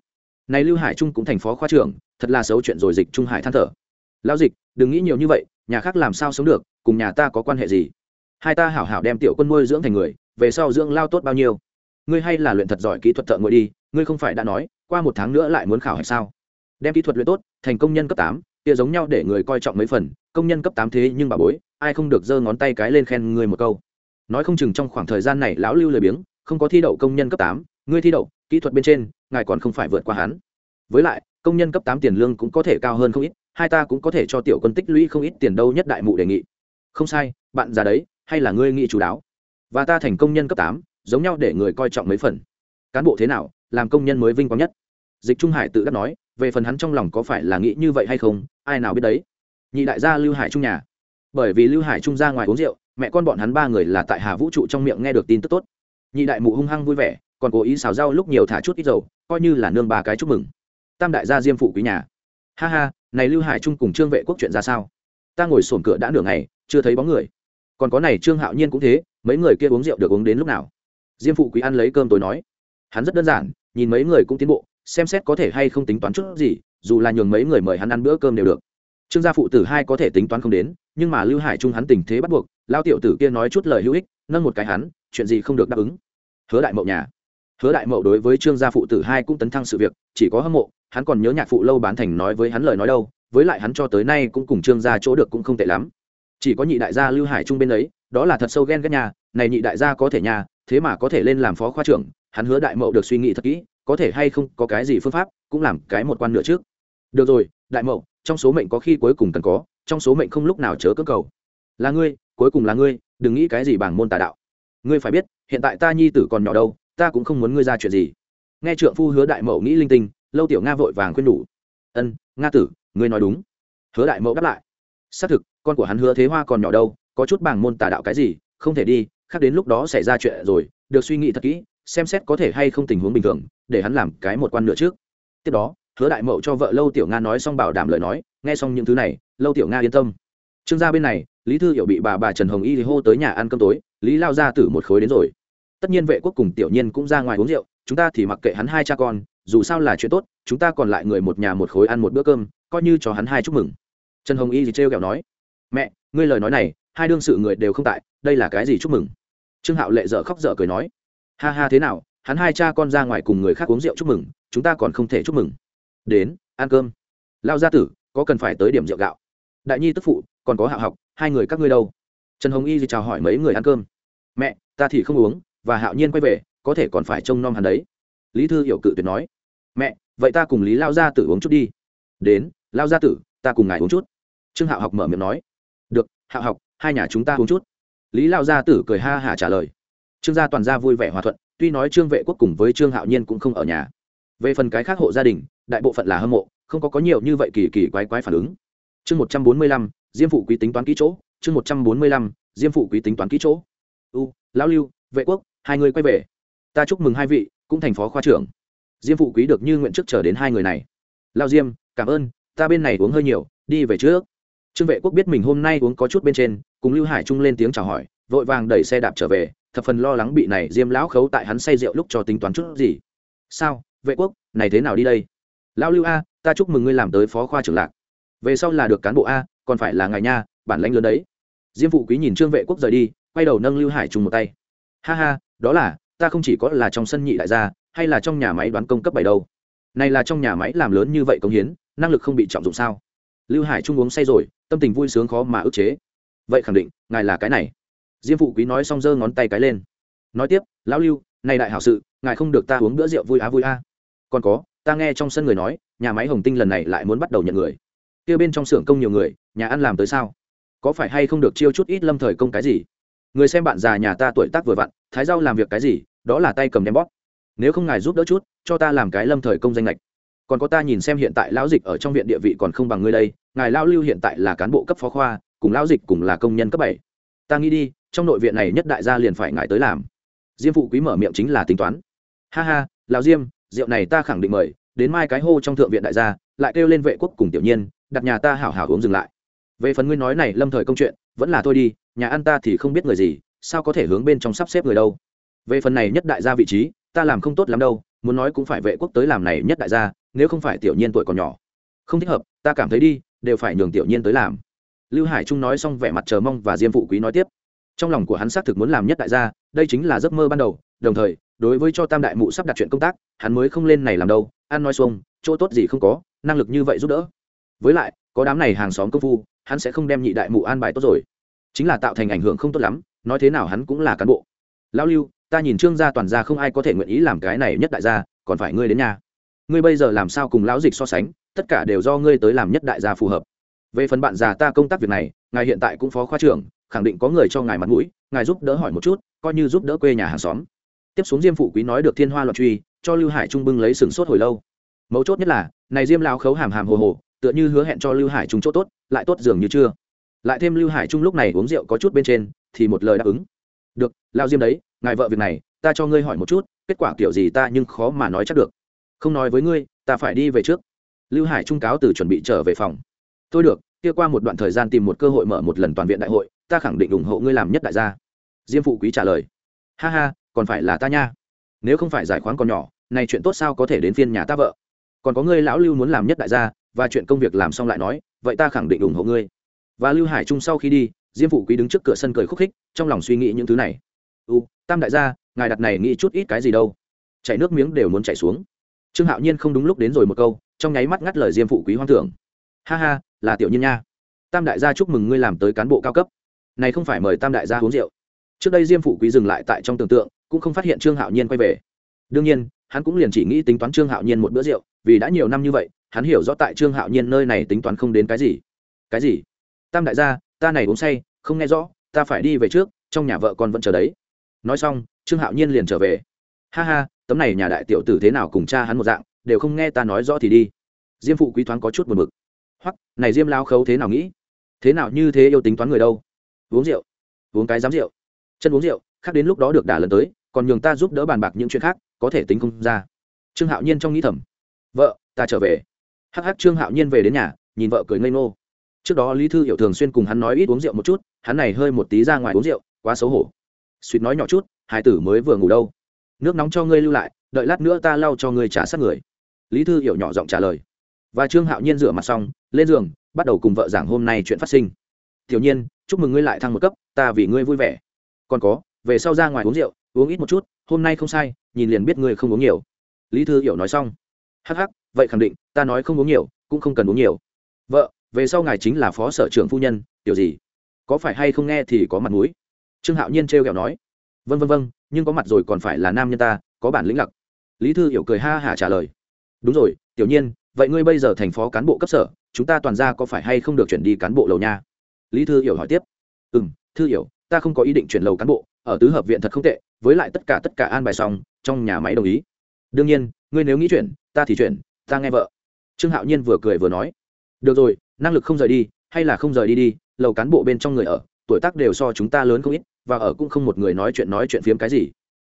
Này lưu hải trung cũng thành phó khoa trưởng, thật là xấu chuyện rồi dịch trung hải than thở. Lao dịch, đừng nghĩ nhiều như vậy, nhà khác làm sao sống được, cùng nhà ta có quan hệ gì? Hai ta hảo hảo đem tiểu quân nuôi dưỡng thành người, về sau dưỡng lao tốt bao nhiêu? Ngươi hay là luyện thật giỏi kỹ thuật thợ ngồi đi, ngươi không phải đã nói, qua một tháng nữa lại muốn khảo hay sao? Đem kỹ thuật luyện tốt, thành công nhân cấp tám, kia giống nhau để người coi trọng mấy phần, công nhân cấp tám thế nhưng bà bối, ai không được giơ ngón tay cái lên khen người một câu. Nói không chừng trong khoảng thời gian này lão lưu lười biếng, không có thi đậu công nhân cấp tám, ngươi thi đậu, kỹ thuật bên trên, ngài còn không phải vượt qua hắn. Với lại, công nhân cấp tám tiền lương cũng có thể cao hơn không ít, hai ta cũng có thể cho tiểu quân tích lũy không ít tiền đâu nhất đại mụ đề nghị. Không sai, bạn già đấy, hay là ngươi nghĩ chú đáo? Và ta thành công nhân cấp tám, giống nhau để người coi trọng mấy phần. Cán bộ thế nào, làm công nhân mới vinh quang nhất? Dịch trung hải tự đắc nói về phần hắn trong lòng có phải là nghĩ như vậy hay không, ai nào biết đấy. Nhị đại gia lưu hải trung nhà. Bởi vì lưu hải trung ra ngoài uống rượu, mẹ con bọn hắn ba người là tại hà vũ trụ trong miệng nghe được tin tức tốt. Nhị đại mụ hung hăng vui vẻ, còn cố ý xào rau lúc nhiều thả chút ít dầu, coi như là nương ba cái chúc mừng. Tam đại gia diêm phụ quý nhà. Ha ha, này lưu hải trung cùng trương vệ quốc chuyện ra sao? Ta ngồi sổm cửa đã nửa ngày, chưa thấy bóng người. Còn có này trương hạo nhiên cũng thế, mấy người kia uống rượu được uống đến lúc nào? Diêm phụ quý ăn lấy cơm tối nói. Hắn rất đơn giản, nhìn mấy người cũng tiến bộ xem xét có thể hay không tính toán chút gì, dù là nhường mấy người mời hắn ăn bữa cơm đều được. Trương gia phụ tử hai có thể tính toán không đến, nhưng mà lưu hải trung hắn tình thế bắt buộc lao tiểu tử kia nói chút lời hữu ích, nâng một cái hắn, chuyện gì không được đáp ứng. Hứa đại mậu nhà. Hứa đại mậu đối với trương gia phụ tử hai cũng tấn thăng sự việc, chỉ có hâm mộ, hắn còn nhớ nhạc phụ lâu bán thành nói với hắn lời nói đâu, với lại hắn cho tới nay cũng cùng trương gia chỗ được cũng không tệ lắm. Chỉ có nhị đại gia lưu hải trung bên ấy, đó là thật sâu ghen ghét nhà, này nhị đại gia có thể nhà, thế mà có thể lên làm phó khoa trưởng, hắn hứa đại mậu được suy nghĩ thật kỹ có thể hay không có cái gì phương pháp, cũng làm cái một quan nữa trước. Được rồi, đại mậu, trong số mệnh có khi cuối cùng cần có, trong số mệnh không lúc nào chớ cơ cầu. Là ngươi, cuối cùng là ngươi, đừng nghĩ cái gì bằng môn tà đạo. Ngươi phải biết, hiện tại ta nhi tử còn nhỏ đâu, ta cũng không muốn ngươi ra chuyện gì. Nghe trượng phu hứa đại mậu nghĩ linh tinh, lâu tiểu nga vội vàng khuyên đủ. ân, nga tử, ngươi nói đúng. Hứa đại mậu đáp lại. Xác thực, con của hắn hứa thế hoa còn nhỏ đâu, có chút bảng môn tà đạo cái gì, không thể đi, khác đến lúc đó xảy ra chuyện rồi, được suy nghĩ thật kỹ xem xét có thể hay không tình huống bình thường, để hắn làm cái một quan nữa trước. Tiếp đó, hứa đại mậu cho vợ lâu tiểu nga nói xong bảo đảm lời nói, nghe xong những thứ này, lâu tiểu nga yên tâm. Trương gia bên này, lý thư hiểu bị bà bà trần hồng y thì hô tới nhà ăn cơm tối, lý lao ra tử một khối đến rồi. Tất nhiên vệ quốc cùng tiểu nhiên cũng ra ngoài uống rượu, chúng ta thì mặc kệ hắn hai cha con, dù sao là chuyện tốt, chúng ta còn lại người một nhà một khối ăn một bữa cơm, coi như cho hắn hai chúc mừng. Trần hồng y thì trêu kẹo nói, mẹ, ngươi lời nói này, hai đương sự người đều không tại, đây là cái gì chúc mừng? Trương hạo lệ dở khóc dở cười nói ha ha thế nào, hắn hai cha con ra ngoài cùng người khác uống rượu chúc mừng, chúng ta còn không thể chúc mừng. Đến, ăn cơm. Lao gia tử, có cần phải tới điểm rượu gạo? Đại nhi tức phụ, còn có hạ học, hai người các ngươi đâu? Trần hồng y thì chào hỏi mấy người ăn cơm. Mẹ, ta thì không uống, và hạo nhiên quay về, có thể còn phải trông nom hắn đấy. Lý thư hiểu cự tuyệt nói. Mẹ, vậy ta cùng lý lao gia tử uống chút đi. Đến lao gia tử, ta cùng ngài uống chút. Trương hạo học mở miệng nói. Được, hạo học, hai nhà chúng ta uống chút. Lý lao gia tử cười ha hả trả lời trương gia toàn gia vui vẻ hòa thuận, tuy nói trương vệ quốc cùng với trương hạo nhiên cũng không ở nhà. Về phần cái khác hộ gia đình, đại bộ phận là hâm mộ, không có có nhiều như vậy kỳ kỳ quái quái phản ứng. Chương một trăm bốn mươi lăm, diêm phụ quý tính toán kỹ chỗ, chương một trăm bốn mươi lăm, diêm phụ quý tính toán kỹ chỗ. U, lão lưu, vệ quốc, hai người quay về. Ta chúc mừng hai vị, cũng thành phó khoa trưởng. Diêm phụ quý được như nguyện trước chờ đến hai người này. Lao diêm, cảm ơn, ta bên này uống hơi nhiều, đi về trước. Trương vệ quốc biết mình hôm nay uống có chút bên trên, cùng lưu hải trung lên tiếng chào hỏi, vội vàng đẩy xe đạp trở về thập phần lo lắng bị này diêm lão khấu tại hắn say rượu lúc cho tính toán chút gì. Sao? Vệ quốc, này thế nào đi đây? Lão lưu a, ta chúc mừng ngươi làm tới phó khoa trưởng lạc. Về sau là được cán bộ a, còn phải là ngài nha, bản lãnh lớn đấy. Diêm phụ quý nhìn trương vệ quốc rời đi, quay đầu nâng lưu hải trung một tay. Ha ha, đó là, ta không chỉ có là trong sân nhị đại gia, hay là trong nhà máy đoán công cấp bảy đâu. Này là trong nhà máy làm lớn như vậy công hiến, năng lực không bị trọng dụng sao? Lưu hải trung uống say rồi, tâm tình vui sướng khó mà ức chế. Vậy khẳng định, ngài là cái này diêm phụ quý nói xong giơ ngón tay cái lên. Nói tiếp, lão lưu, này đại hảo sự, ngài không được ta uống bữa rượu vui á vui a còn có, ta nghe trong sân người nói, nhà máy hồng tinh lần này lại muốn bắt đầu nhận người. Kia bên trong xưởng công nhiều người, nhà ăn làm tới sao? Có phải hay không được chiêu chút ít lâm thời công cái gì? Người xem bạn già nhà ta tuổi tác vừa vặn, thái rau làm việc cái gì, đó là tay cầm đem bóp. Nếu không ngài giúp đỡ chút, cho ta làm cái lâm thời công danh lệch còn có ta nhìn xem hiện tại lão dịch ở trong viện địa vị còn không bằng ngươi đây, ngài lao lưu hiện tại là cán bộ cấp phó khoa, cùng lão dịch cùng là công nhân cấp bảy. Ta nghĩ đi trong nội viện này nhất đại gia liền phải ngài tới làm. Diêm phụ quý mở miệng chính là tính toán. Ha ha, lão diêm, rượu này ta khẳng định mời, đến mai cái hô trong thượng viện đại gia, lại kêu lên vệ quốc cùng tiểu nhiên, đặt nhà ta hảo hảo uống dừng lại. Về phần ngươi nói này lâm thời công chuyện, vẫn là thôi đi, nhà ăn ta thì không biết người gì, sao có thể hướng bên trong sắp xếp người đâu. Về phần này nhất đại gia vị trí, ta làm không tốt lắm đâu, muốn nói cũng phải vệ quốc tới làm này nhất đại gia, nếu không phải tiểu nhiên tuổi còn nhỏ. Không thích hợp, ta cảm thấy đi, đều phải nhường tiểu nhiên tới làm. Lưu hải trung nói xong vẻ mặt chờ mong và diêm phụ quý nói tiếp trong lòng của hắn xác thực muốn làm nhất đại gia, đây chính là giấc mơ ban đầu, đồng thời, đối với cho tam đại mụ sắp đặt chuyện công tác, hắn mới không lên này làm đâu, ăn nói xuông, chỗ tốt gì không có, năng lực như vậy giúp đỡ. Với lại, có đám này hàng xóm công phu, hắn sẽ không đem nhị đại mụ an bài tốt rồi. Chính là tạo thành ảnh hưởng không tốt lắm, nói thế nào hắn cũng là cán bộ. Lão lưu, ta nhìn trương gia toàn gia không ai có thể nguyện ý làm cái này nhất đại gia, còn phải ngươi đến nhà. Ngươi bây giờ làm sao cùng lão dịch so sánh, tất cả đều do ngươi tới làm nhất đại gia phù hợp. Về phần bạn già ta công tác việc này, ngài hiện tại cũng phó khoa trưởng khẳng định có người cho ngài mặt mũi, ngài giúp đỡ hỏi một chút, coi như giúp đỡ quê nhà hàng xóm. Tiếp xuống diêm phụ quý nói được thiên hoa loạn truy, cho lưu hải trung bưng lấy sừng sốt hồi lâu. Mấu chốt nhất là, này diêm lao khấu hàm hàm hồ hồ, tựa như hứa hẹn cho lưu hải trung chỗ tốt, lại tốt dường như chưa. Lại thêm lưu hải trung lúc này uống rượu có chút bên trên, thì một lời đáp ứng. Được lao diêm đấy, ngài vợ việc này, ta cho ngươi hỏi một chút, kết quả kiểu gì ta nhưng khó mà nói chắc được. Không nói với ngươi, ta phải đi về trước. Lưu hải trung cáo từ chuẩn bị trở về phòng. Tôi được, kia qua một đoạn thời gian tìm một cơ hội mở một lần toàn viện đại hội ta khẳng định ủng hộ ngươi làm nhất đại gia. Diêm phụ quý trả lời. Ha ha, còn phải là ta nha. Nếu không phải giải khoáng còn nhỏ, này chuyện tốt sao có thể đến phiên nhà ta vợ? Còn có ngươi lão lưu muốn làm nhất đại gia, và chuyện công việc làm xong lại nói, vậy ta khẳng định ủng hộ ngươi. Và lưu hải trung sau khi đi, diêm phụ quý đứng trước cửa sân cười khúc khích, trong lòng suy nghĩ những thứ này. U, tam đại gia, ngài đặt này nghĩ chút ít cái gì đâu. Chảy nước miếng đều muốn chảy xuống. Trương hạo nhiên không đúng lúc đến rồi một câu, trong nháy mắt ngắt lời diêm phụ quý hoang tưởng. Ha ha, là tiểu nhân nha. Tam đại gia chúc mừng ngươi làm tới cán bộ cao cấp này không phải mời tam đại gia uống rượu. Trước đây diêm phụ quý dừng lại tại trong tưởng tượng, cũng không phát hiện trương hạo nhiên quay về. Đương nhiên, hắn cũng liền chỉ nghĩ tính toán trương hạo nhiên một bữa rượu, vì đã nhiều năm như vậy, hắn hiểu rõ tại trương hạo nhiên nơi này tính toán không đến cái gì. Cái gì? Tam đại gia, ta này uống say, không nghe rõ, ta phải đi về trước, trong nhà vợ con vẫn chờ đấy. Nói xong, trương hạo nhiên liền trở về. Ha ha, tấm này nhà đại tiểu tử thế nào cùng cha hắn một dạng, đều không nghe ta nói rõ thì đi. Diêm phụ quý thoáng có chút buồn bực. Hoặc này diêm lao khấu thế nào nghĩ? Thế nào như thế yêu tính toán người đâu? Uống rượu. Uống cái dám rượu. Chân uống rượu, khác đến lúc đó được đả lần tới, còn nhường ta giúp đỡ bàn bạc những chuyện khác, có thể tính không ra. Trương hạo nhiên trong nghĩ thầm. Vợ, ta trở về. Hắc hắc, trương hạo nhiên về đến nhà, nhìn vợ cười ngây ngô. Trước đó lý thư hiểu thường xuyên cùng hắn nói ít uống rượu một chút, hắn này hơi một tí ra ngoài uống rượu, quá xấu hổ. Suýt nói nhỏ chút, hai tử mới vừa ngủ đâu. Nước nóng cho ngươi lưu lại, đợi lát nữa ta lau cho ngươi trả sát người. Lý thư hiểu nhỏ giọng trả lời. Và trương hạo nhiên rửa mặt xong, lên giường, bắt đầu cùng vợ giảng hôm nay chuyện phát sinh tiểu nhiên, chúc mừng ngươi lại thăng một cấp, ta vì ngươi vui vẻ. Còn có, về sau ra ngoài uống rượu, uống ít một chút, hôm nay không sai, nhìn liền biết ngươi không uống nhiều. Lý thư hiểu nói xong. Hắc hắc, vậy khẳng định, ta nói không uống nhiều, cũng không cần uống nhiều. Vợ, về sau ngài chính là phó sở trưởng phu nhân, tiểu gì? Có phải hay không nghe thì có mặt mũi? Trương hạo nhiên trêu ghẹo nói. Vân vân vân nhưng có mặt rồi còn phải là nam nhân ta, có bản lĩnh lặc. Lý thư hiểu cười ha hả trả lời. Đúng rồi, tiểu nhiên, vậy ngươi bây giờ thành phó cán bộ cấp sở, chúng ta toàn ra có phải hay không được chuyển đi cán bộ lầu nha? Lý thư hiểu hỏi tiếp. Ừ m thư hiểu, ta không có ý định chuyển lầu cán bộ, ở tứ hợp viện thật không tệ, với lại tất cả tất cả an bài xong, trong nhà máy đồng ý. Đương nhiên, ngươi nếu nghĩ chuyển, ta thì chuyển, ta nghe vợ. Trương hạo nhiên vừa cười vừa nói. Được rồi, năng lực không rời đi, hay là không rời đi đi, lầu cán bộ bên trong người ở, tuổi tác đều so chúng ta lớn không ít, và ở cũng không một người nói chuyện nói chuyện phiếm cái gì.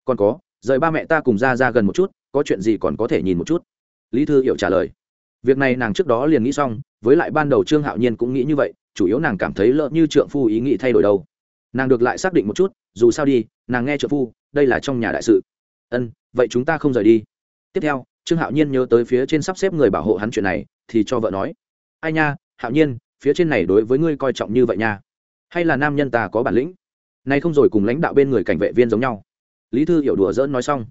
Còn có, rời ba mẹ ta cùng ra ra gần một chút, có chuyện gì còn có thể nhìn một chút. Lý thư hiểu trả lời. Việc này nàng trước đó liền nghĩ xong, với lại ban đầu trương hạo nhiên cũng nghĩ như vậy chủ yếu nàng cảm thấy lỡ như trượng phu ý nghĩ thay đổi đâu. Nàng được lại xác định một chút, dù sao đi, nàng nghe trượng phu, đây là trong nhà đại sự. Ân, vậy chúng ta không rời đi. Tiếp theo, trương hạo nhiên nhớ tới phía trên sắp xếp người bảo hộ hắn chuyện này, thì cho vợ nói, ai nha, hạo nhiên, phía trên này đối với ngươi coi trọng như vậy nha. Hay là nam nhân ta có bản lĩnh? Nay không rồi cùng lãnh đạo bên người cảnh vệ viên giống nhau. Lý thư hiểu đùa dỡn nói xong,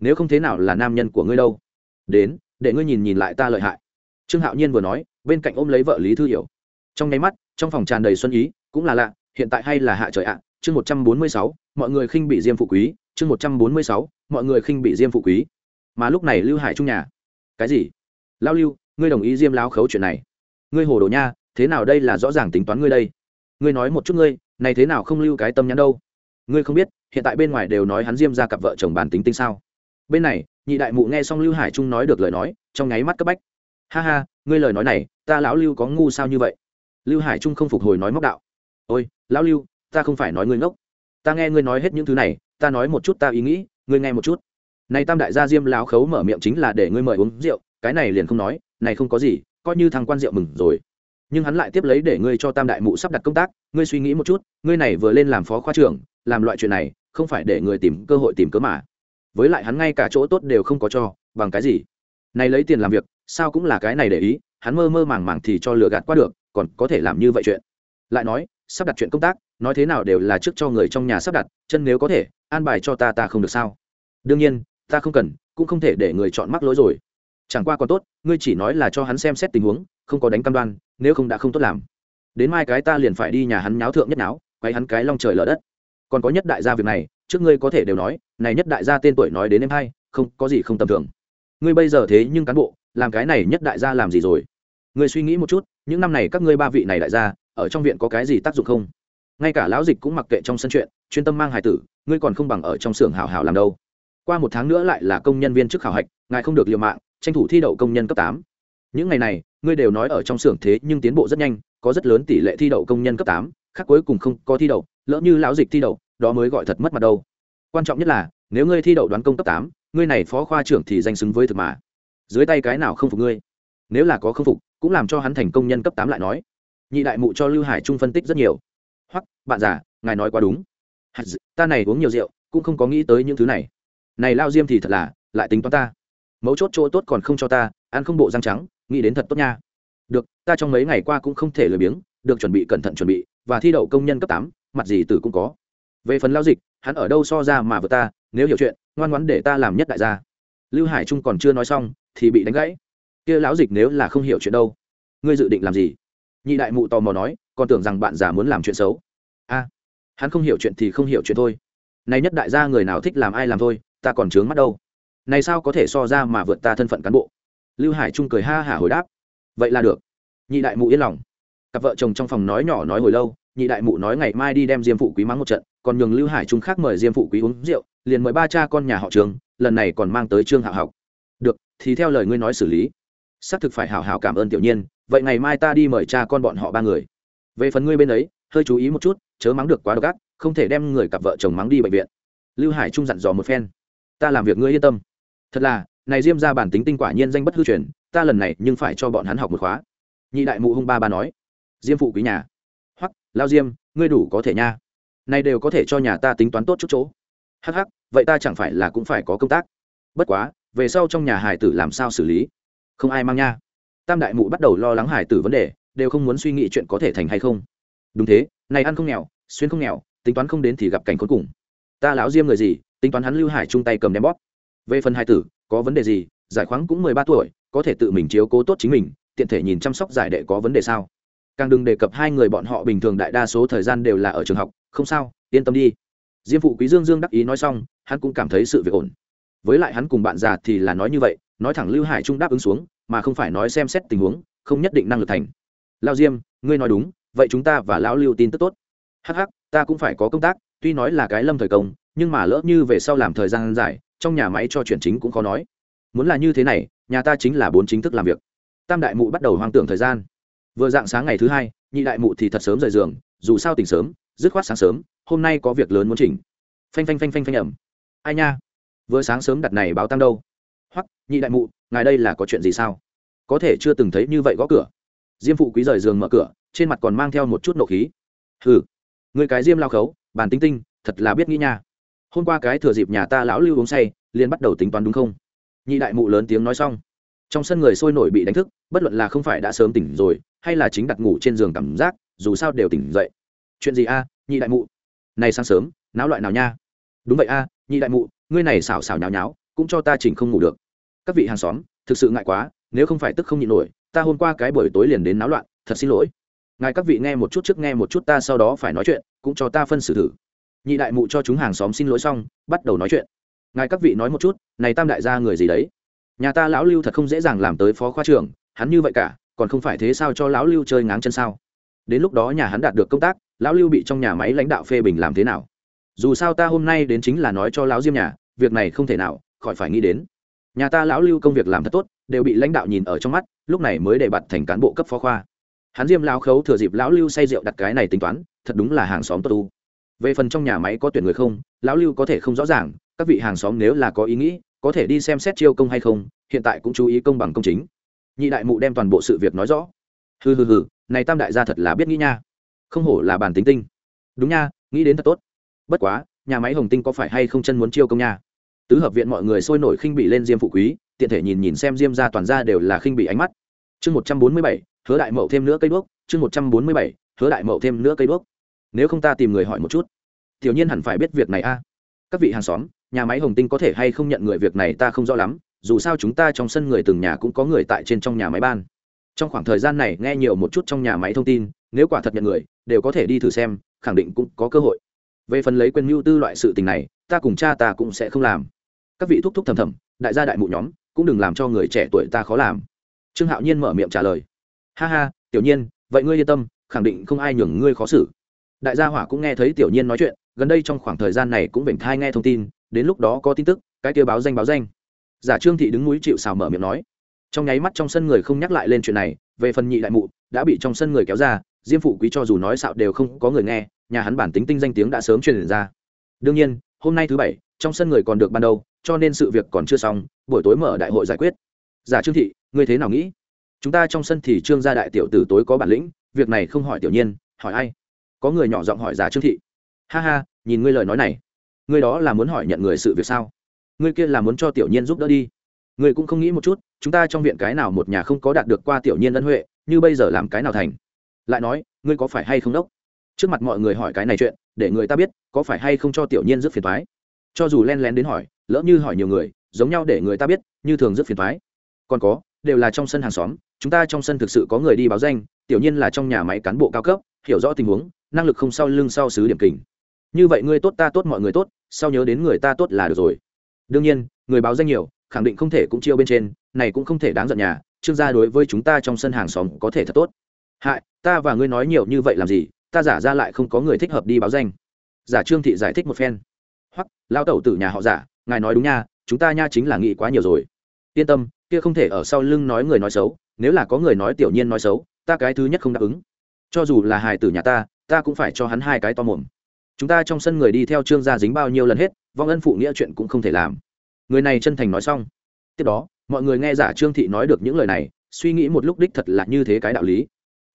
nếu không thế nào là nam nhân của ngươi đâu? Đến, để ngươi nhìn nhìn lại ta lợi hại. Trương hạo nhiên vừa nói, bên cạnh ôm lấy vợ lý thư hiểu. Trong nháy mắt trong phòng tràn đầy xuân ý, cũng là lạ, hiện tại hay là hạ trời ạ, chương một trăm bốn mươi sáu, mọi người khinh bị diêm phụ quý, chương một trăm bốn mươi sáu, mọi người khinh bị diêm phụ quý. Mà lúc này lưu hải trung nhà. Cái gì? Lao lưu, ngươi đồng ý diêm lao khấu chuyện này. Ngươi hồ đồ nha, thế nào đây là rõ ràng tính toán ngươi đây? Ngươi nói một chút ngươi, này thế nào không lưu cái tâm nhắn đâu? Ngươi không biết, hiện tại bên ngoài đều nói hắn diêm ra cặp vợ chồng bản tính tinh sao? Bên này, nhị đại mụ nghe xong lưu hải trung nói được lời nói, trong nháy mắt cấp bách. Ha ha, ngươi lời nói này, ta lão lưu có ngu sao như vậy? Lưu hải trung không phục hồi nói móc đạo. Ôi, lão lưu, ta không phải nói ngươi ngốc. Ta nghe ngươi nói hết những thứ này, ta nói một chút ta ý nghĩ, ngươi nghe một chút. Này tam đại gia diêm lão khấu mở miệng chính là để ngươi mời uống rượu, cái này liền không nói, này không có gì, coi như thằng quan rượu mừng rồi. Nhưng hắn lại tiếp lấy để ngươi cho tam đại mụ sắp đặt công tác, ngươi suy nghĩ một chút, ngươi này vừa lên làm phó khoa trưởng, làm loại chuyện này, không phải để người tìm cơ hội tìm cớ mà. Với lại hắn ngay cả chỗ tốt đều không có cho, bằng cái gì? Này lấy tiền làm việc, sao cũng là cái này để ý, hắn mơ mơ màng màng thì cho lừa gạt qua được còn có thể làm như vậy chuyện. Lại nói, sắp đặt chuyện công tác, nói thế nào đều là trước cho người trong nhà sắp đặt, chân nếu có thể, an bài cho ta ta không được sao? Đương nhiên, ta không cần, cũng không thể để người chọn mắc lỗi rồi. Chẳng qua còn tốt, ngươi chỉ nói là cho hắn xem xét tình huống, không có đánh cam đoan, nếu không đã không tốt làm. Đến mai cái ta liền phải đi nhà hắn nháo thượng nhất náo quay hắn cái long trời lở đất. Còn có nhất đại gia việc này, trước ngươi có thể đều nói, này nhất đại gia tên tuổi nói đến em hai không, có gì không tầm thường. Ngươi bây giờ thế nhưng cán bộ, làm cái này nhất đại gia làm gì rồi? Ngươi suy nghĩ một chút, những năm này các ngươi ba vị này đại gia, ở trong viện có cái gì tác dụng không? Ngay cả lão dịch cũng mặc kệ trong sân chuyện, chuyên tâm mang hài tử, ngươi còn không bằng ở trong xưởng hào hào làm đâu. Qua một tháng nữa lại là công nhân viên chức khảo hạch, ngài không được liều mạng, tranh thủ thi đậu công nhân cấp tám. Những ngày này, ngươi đều nói ở trong xưởng thế nhưng tiến bộ rất nhanh, có rất lớn tỷ lệ thi đậu công nhân cấp tám, khác cuối cùng không có thi đậu, lỡ như lão dịch thi đậu, đó mới gọi thật mất mặt đâu. Quan trọng nhất là, nếu ngươi thi đậu đoán công cấp tám, ngươi này phó khoa trưởng thì danh xứng với thực mà. Dưới tay cái nào không phục ngươi? Nếu là có không phục cũng làm cho hắn thành công nhân cấp tám lại nói. Nhị đại mụ cho lưu hải trung phân tích rất nhiều. Hoặc, bạn già, ngài nói quá đúng. Ta này uống nhiều rượu, cũng không có nghĩ tới những thứ này. Này lao diêm thì thật là, lại tính toán ta. Mấu chốt chỗ tốt còn không cho ta, ăn không bộ răng trắng, nghĩ đến thật tốt nha. Được, ta trong mấy ngày qua cũng không thể lười biếng, được chuẩn bị cẩn thận chuẩn bị, và thi đậu công nhân cấp tám, mặt gì tử cũng có. Về phần lao dịch, hắn ở đâu so ra mà vợ ta, nếu hiểu chuyện, ngoan ngoãn để ta làm nhất đại gia. Lưu hải trung còn chưa nói xong, thì bị đánh gãy kia lão dịch nếu là không hiểu chuyện đâu, ngươi dự định làm gì? Nhị đại mụ tò mò nói, còn tưởng rằng bạn già muốn làm chuyện xấu. A, hắn không hiểu chuyện thì không hiểu chuyện thôi. Này nhất đại gia người nào thích làm ai làm thôi, ta còn trướng mắt đâu. Này sao có thể so ra mà vượt ta thân phận cán bộ? Lưu hải trung cười ha hả hồi đáp. Vậy là được. Nhị đại mụ yên lòng. Cặp vợ chồng trong phòng nói nhỏ nói hồi lâu, nhị đại mụ nói ngày mai đi đem diêm phụ quý mắng một trận, còn nhường lưu hải trung khác mời diêm phụ quý uống rượu, liền mời ba cha con nhà họ trường, lần này còn mang tới trương hạ học. Được, thì theo lời ngươi nói xử lý xác thực phải hào hào cảm ơn tiểu nhiên, vậy ngày mai ta đi mời cha con bọn họ ba người. Về phần ngươi bên ấy, hơi chú ý một chút, chớ mắng được quá độc ác, không thể đem người cặp vợ chồng mắng đi bệnh viện. Lưu hải trung dặn dò một phen. Ta làm việc ngươi yên tâm. Thật là, này diêm ra bản tính tinh quả nhiên danh bất hư truyền, ta lần này nhưng phải cho bọn hắn học một khóa. Nhị đại mụ hung ba ba nói. Diêm phụ quý nhà. Hoặc lao diêm, ngươi đủ có thể nha. Này đều có thể cho nhà ta tính toán tốt chút chỗ. Hh vậy ta chẳng phải là cũng phải có công tác. Bất quá, về sau trong nhà hải tử làm sao xử lý? Không ai mang nha. Tam đại mụ bắt đầu lo lắng hải tử vấn đề, đều không muốn suy nghĩ chuyện có thể thành hay không. Đúng thế, này ăn không nghèo, xuyên không nghèo, tính toán không đến thì gặp cảnh cuối cùng. Ta lão diêm người gì, tính toán hắn lưu hải chung tay cầm đem bóp. Về phần hải tử, có vấn đề gì, giải khoáng cũng mười ba tuổi, có thể tự mình chiếu cố tốt chính mình, tiện thể nhìn chăm sóc giải đệ có vấn đề sao? Càng đừng đề cập hai người bọn họ bình thường đại đa số thời gian đều là ở trường học, không sao, yên tâm đi. Diêm phụ quý dương dương đắc ý nói xong, hắn cũng cảm thấy sự việc ổn. Với lại hắn cùng bạn già thì là nói như vậy nói thẳng lưu hải trung đáp ứng xuống, mà không phải nói xem xét tình huống, không nhất định năng lực thành. Lao diêm, ngươi nói đúng, vậy chúng ta và lão lưu tin tức tốt. Hh ta cũng phải có công tác, tuy nói là cái lâm thời công, nhưng mà lỡ như về sau làm thời gian dài, trong nhà máy cho chuyển chính cũng khó nói. Muốn là như thế này, nhà ta chính là bốn chính thức làm việc. Tam đại mụ bắt đầu hoang tưởng thời gian. Vừa dạng sáng ngày thứ hai, nhị đại mụ thì thật sớm rời giường, dù sao tỉnh sớm, dứt khoát sáng sớm, hôm nay có việc lớn muốn chỉnh. Phanh phanh phanh phanh phanh ẩm. Ai nha? Vừa sáng sớm đặt này báo tăng đâu? Hoắc nhị đại mụ, ngài đây là có chuyện gì sao? Có thể chưa từng thấy như vậy gõ cửa. Diêm phụ quý rời giường mở cửa, trên mặt còn mang theo một chút nộ khí. Hừ người cái diêm lao khấu, bàn tinh tinh, thật là biết nghĩ nha. Hôm qua cái thừa dịp nhà ta lão lưu uống say, liền bắt đầu tính toán đúng không? Nhị đại mụ lớn tiếng nói xong. Trong sân người sôi nổi bị đánh thức, bất luận là không phải đã sớm tỉnh rồi, hay là chính đặt ngủ trên giường cảm giác, dù sao đều tỉnh dậy. Chuyện gì a, nhị đại mụ? Này sáng sớm, náo loại nào nha? Đúng vậy a, nhị đại mụ, ngươi này xảo xảo nháo nháo, cũng cho ta chỉnh không ngủ được các vị hàng xóm, thực sự ngại quá, nếu không phải tức không nhịn nổi, ta hôm qua cái buổi tối liền đến náo loạn, thật xin lỗi. Ngài các vị nghe một chút trước nghe một chút ta sau đó phải nói chuyện, cũng cho ta phân xử thử. Nhị đại mụ cho chúng hàng xóm xin lỗi xong, bắt đầu nói chuyện. Ngài các vị nói một chút, này tam đại gia người gì đấy? Nhà ta lão lưu thật không dễ dàng làm tới phó khoa trưởng, hắn như vậy cả, còn không phải thế sao cho lão lưu chơi ngáng chân sao? Đến lúc đó nhà hắn đạt được công tác, lão lưu bị trong nhà máy lãnh đạo phê bình làm thế nào? Dù sao ta hôm nay đến chính là nói cho lão diêm nhà, việc này không thể nào, khỏi phải nghĩ đến nhà ta lão lưu công việc làm thật tốt, đều bị lãnh đạo nhìn ở trong mắt, lúc này mới để bạt thành cán bộ cấp phó khoa. Hắn diêm lão khấu thừa dịp lão lưu say rượu đặt cái này tính toán, thật đúng là hàng xóm tốt tu về phần trong nhà máy có tuyển người không, lão lưu có thể không rõ ràng, các vị hàng xóm nếu là có ý nghĩ, có thể đi xem xét chiêu công hay không, hiện tại cũng chú ý công bằng công chính. Nhị đại mụ đem toàn bộ sự việc nói rõ. Hừ hừ hừ, này tam đại gia thật là biết nghĩ nha. Không hổ là bản tính tinh. Đúng nha, nghĩ đến thật tốt. Bất quá, nhà máy hồng tinh có phải hay không chân muốn chiêu công nha? Tứ hợp viện mọi người sôi nổi khinh bị lên diêm phụ quý, tiện thể nhìn nhìn xem diêm ra toàn ra đều là khinh bị ánh mắt. Chương một trăm bốn mươi bảy, hứa đại mậu thêm nữa cây đuốc. Chương một trăm bốn mươi bảy, hứa đại mậu thêm nữa cây đuốc. Nếu không ta tìm người hỏi một chút. Tiểu nhiên hẳn phải biết việc này a. Các vị hàng xóm, nhà máy hồng tinh có thể hay không nhận người việc này ta không rõ lắm, dù sao chúng ta trong sân người từng nhà cũng có người tại trên trong nhà máy ban. Trong khoảng thời gian này nghe nhiều một chút trong nhà máy thông tin, nếu quả thật nhận người, đều có thể đi thử xem, khẳng định cũng có cơ hội. Về phần lấy quyền mưu tư loại sự tình này, ta cùng cha ta cũng sẽ không làm các vị thúc thúc thầm thầm, đại gia đại mụ nhóm, cũng đừng làm cho người trẻ tuổi ta khó làm. Trương hạo nhiên mở miệng trả lời. Ha ha, tiểu nhiên, vậy ngươi yên tâm, khẳng định không ai nhường ngươi khó xử. Đại gia hỏa cũng nghe thấy tiểu nhiên nói chuyện, gần đây trong khoảng thời gian này cũng vểnh thai nghe thông tin, đến lúc đó có tin tức, cái kia báo danh báo danh. Giả trương thị đứng núi chịu xào mở miệng nói. Trong nháy mắt trong sân người không nhắc lại lên chuyện này, về phần nhị đại mụ, đã bị trong sân người kéo ra, diêm phụ quý cho dù nói xạo đều không có người nghe, nhà hắn bản tính tinh danh tiếng đã sớm truyền ra. Đương nhiên, hôm nay thứ bảy, trong sân người còn được ban đầu cho nên sự việc còn chưa xong, buổi tối mở đại hội giải quyết. Giả trương thị, ngươi thế nào nghĩ? Chúng ta trong sân thì trương gia đại tiểu tử tối có bản lĩnh, việc này không hỏi tiểu nhiên, hỏi ai? Có người nhỏ giọng hỏi giả trương thị. Ha ha, nhìn ngươi lời nói này. Ngươi đó là muốn hỏi nhận người sự việc sao? Ngươi kia là muốn cho tiểu nhiên giúp đỡ đi. Ngươi cũng không nghĩ một chút, chúng ta trong viện cái nào một nhà không có đạt được qua tiểu nhiên ân huệ, như bây giờ làm cái nào thành? Lại nói, ngươi có phải hay không đốc? Trước mặt mọi người hỏi cái này chuyện, để người ta biết, có phải hay không cho tiểu nhiên rất phiền thoái cho dù len lén đến hỏi, lỡ như hỏi nhiều người, giống nhau để người ta biết, như thường rất phiền thoái còn có, đều là trong sân hàng xóm, chúng ta trong sân thực sự có người đi báo danh, tiểu nhiên là trong nhà máy cán bộ cao cấp, hiểu rõ tình huống, năng lực không sau lưng sau xứ điểm kình. Như vậy ngươi tốt ta tốt mọi người tốt, sau nhớ đến người ta tốt là được rồi. Đương nhiên, người báo danh nhiều, khẳng định không thể cũng chiêu bên trên, này cũng không thể đáng giận nhà, trương gia đối với chúng ta trong sân hàng xóm có thể thật tốt. Hại, ta và ngươi nói nhiều như vậy làm gì, ta giả ra lại không có người thích hợp đi báo danh. Giả trương thị giải thích một phen hoặc, lao tẩu tử nhà họ giả, ngài nói đúng nha, chúng ta nha chính là nghĩ quá nhiều rồi. Yên tâm, kia không thể ở sau lưng nói người nói xấu, nếu là có người nói tiểu nhiên nói xấu, ta cái thứ nhất không đáp ứng. Cho dù là hài tử nhà ta ta cũng phải cho hắn hai cái to mồm. Chúng ta trong sân người đi theo trương gia dính bao nhiêu lần hết, vong ân phụ nghĩa chuyện cũng không thể làm. Người này chân thành nói xong. Tiếp đó, mọi người nghe giả trương thị nói được những lời này, suy nghĩ một lúc đích thật là như thế cái đạo lý.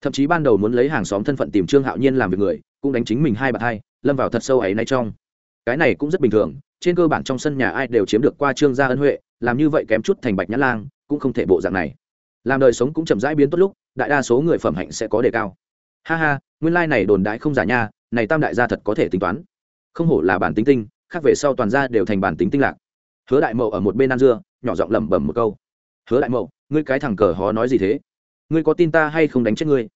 Thậm chí ban đầu muốn lấy hàng xóm thân phận tìm trương hạo nhiên làm việc người, cũng đánh chính mình hai bạn hai, lâm vào thật sâu ấy nay trong cái này cũng rất bình thường, trên cơ bản trong sân nhà ai đều chiếm được qua trương gia ân huệ, làm như vậy kém chút thành bạch nhã lang, cũng không thể bộ dạng này. Làm đời sống cũng chậm rãi biến tốt lúc, đại đa số người phẩm hạnh sẽ có đề cao. Ha ha, nguyên lai、like、này đồn đãi không giả nha, này tam đại gia thật có thể tính toán. Không hổ là bản tính tinh, khác về sau toàn gia đều thành bản tính tinh lạc. Hứa đại mậu ở một bên ăn dưa, nhỏ giọng lẩm bẩm một câu. Hứa đại mậu, ngươi cái thằng cờ hó nói gì thế? Ngươi có tin ta hay không đánh chết ngươi?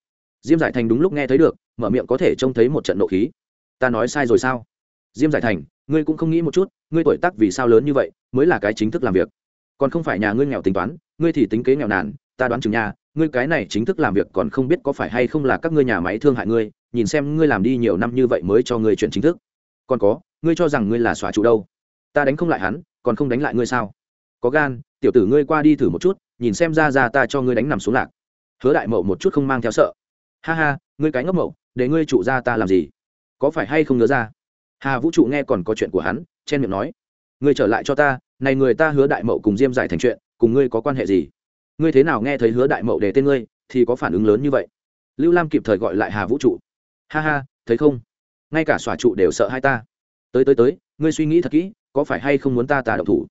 Diêm giải thành đúng lúc nghe thấy được, mở miệng có thể trông thấy một trận nộ khí. Ta nói sai rồi sao? Diêm giải thành, ngươi cũng không nghĩ một chút, ngươi tuổi tác vì sao lớn như vậy, mới là cái chính thức làm việc. Còn không phải nhà ngươi nghèo tính toán, ngươi thì tính kế nghèo nàn, ta đoán chừng nhà ngươi cái này chính thức làm việc còn không biết có phải hay không là các ngươi nhà máy thương hại ngươi, nhìn xem ngươi làm đi nhiều năm như vậy mới cho ngươi chuyển chính thức. Còn có, ngươi cho rằng ngươi là xóa trụ đâu? Ta đánh không lại hắn, còn không đánh lại ngươi sao? Có gan, tiểu tử ngươi qua đi thử một chút, nhìn xem ra ra ta cho ngươi đánh nằm xuống lạc. Hứa đại mậu một chút không mang theo sợ. Ha ha, ngươi cái ngốc mậu, để ngươi trụ ra ta làm gì? Có phải hay không nhớ ra? Hà vũ trụ nghe còn có chuyện của hắn, chen miệng nói, ngươi trở lại cho ta, này người ta hứa đại mậu cùng diêm giải thành chuyện, cùng ngươi có quan hệ gì? Ngươi thế nào nghe thấy hứa đại mậu đề tên ngươi, thì có phản ứng lớn như vậy? Lưu lam kịp thời gọi lại hà vũ trụ, ha ha, thấy không? Ngay cả xòa trụ đều sợ hai ta. Tới tới tới, ngươi suy nghĩ thật kỹ, có phải hay không muốn ta tà động thủ?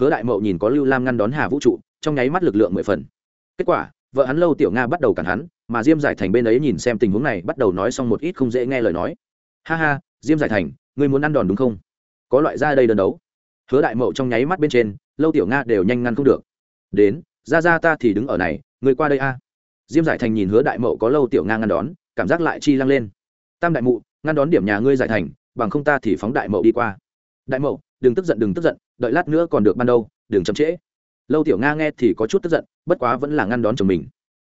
Hứa đại mậu nhìn có lưu lam ngăn đón hà vũ trụ, trong nháy mắt lực lượng mười phần. Kết quả, vợ hắn lâu tiểu nga bắt đầu cản hắn, mà diêm giải thành bên ấy nhìn xem tình huống này, bắt đầu nói xong một ít không dễ nghe lời nói. Ha ha, diêm giải thành ngươi muốn ăn đòn đúng không? Có loại ra đây đơn đấu. Hứa đại mậu trong nháy mắt bên trên, lâu tiểu nga đều nhanh ngăn không được. Đến, ra ra ta thì đứng ở này, ngươi qua đây a. Diêm giải thành nhìn hứa đại mậu có lâu tiểu nga ngăn đón, cảm giác lại chi lăng lên. Tam đại mụ, ngăn đón điểm nhà ngươi giải thành, bằng không ta thì phóng đại mậu đi qua. Đại mậu, đừng tức giận, đừng tức giận, đợi lát nữa còn được ban đâu, đừng chậm trễ. Lâu tiểu nga nghe thì có chút tức giận, bất quá vẫn là ngăn đón chồng mình.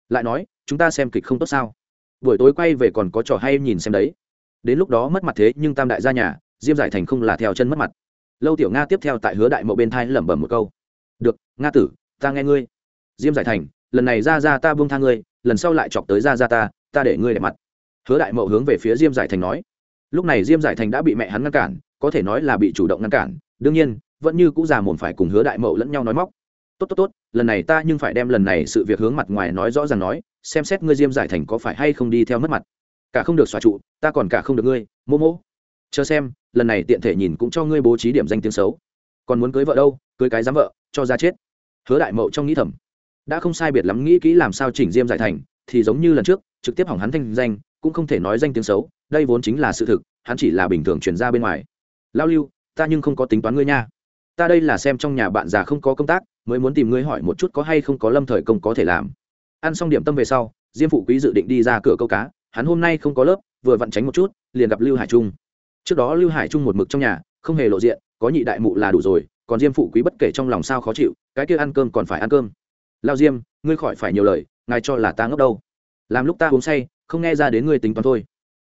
Lại nói, chúng ta xem kịch không tốt sao? Buổi tối quay về còn có trò hay nhìn xem đấy đến lúc đó mất mặt thế nhưng tam đại gia nhà, diêm giải thành không là theo chân mất mặt. Lâu tiểu nga tiếp theo tại hứa đại mậu bên thai lẩm bẩm một câu. Được, nga tử, ta nghe ngươi. Diêm giải thành, lần này ra ra ta buông tha ngươi, lần sau lại chọc tới ra ra ta ta để ngươi đẹp mặt. Hứa đại mậu hướng về phía diêm giải thành nói. Lúc này diêm giải thành đã bị mẹ hắn ngăn cản, có thể nói là bị chủ động ngăn cản. Đương nhiên, vẫn như cũng già mồm phải cùng hứa đại mậu lẫn nhau nói móc. Tốt tốt tốt, lần này ta nhưng phải đem lần này sự việc hướng mặt ngoài nói rõ ràng nói, xem xét ngươi diêm giải thành có phải hay không đi theo mất mặt cả không được xóa trụ, ta còn cả không được ngươi, mô mô. Chờ xem, lần này tiện thể nhìn cũng cho ngươi bố trí điểm danh tiếng xấu. Còn muốn cưới vợ đâu, cưới cái dám vợ, cho ra chết. Hứa đại mậu trong nghĩ thầm. Đã không sai biệt lắm nghĩ kỹ làm sao chỉnh diêm giải thành, thì giống như lần trước, trực tiếp hỏng hắn thanh danh, cũng không thể nói danh tiếng xấu, đây vốn chính là sự thực, hắn chỉ là bình thường chuyển ra bên ngoài. Lao lưu, ta nhưng không có tính toán ngươi nha. Ta đây là xem trong nhà bạn già không có công tác, mới muốn tìm ngươi hỏi một chút có hay không có lâm thời công có thể làm. Ăn xong điểm tâm về sau, diêm phụ quý dự định đi ra cửa câu cá hắn hôm nay không có lớp, vừa vặn tránh một chút, liền gặp lưu hải trung. Trước đó lưu hải trung một mực trong nhà, không hề lộ diện, có nhị đại mụ là đủ rồi, còn diêm phụ quý bất kể trong lòng sao khó chịu, cái kia ăn cơm còn phải ăn cơm. Lao diêm, ngươi khỏi phải nhiều lời, ngài cho là ta ngốc đâu. Làm lúc ta uống say, không nghe ra đến ngươi tính toán thôi.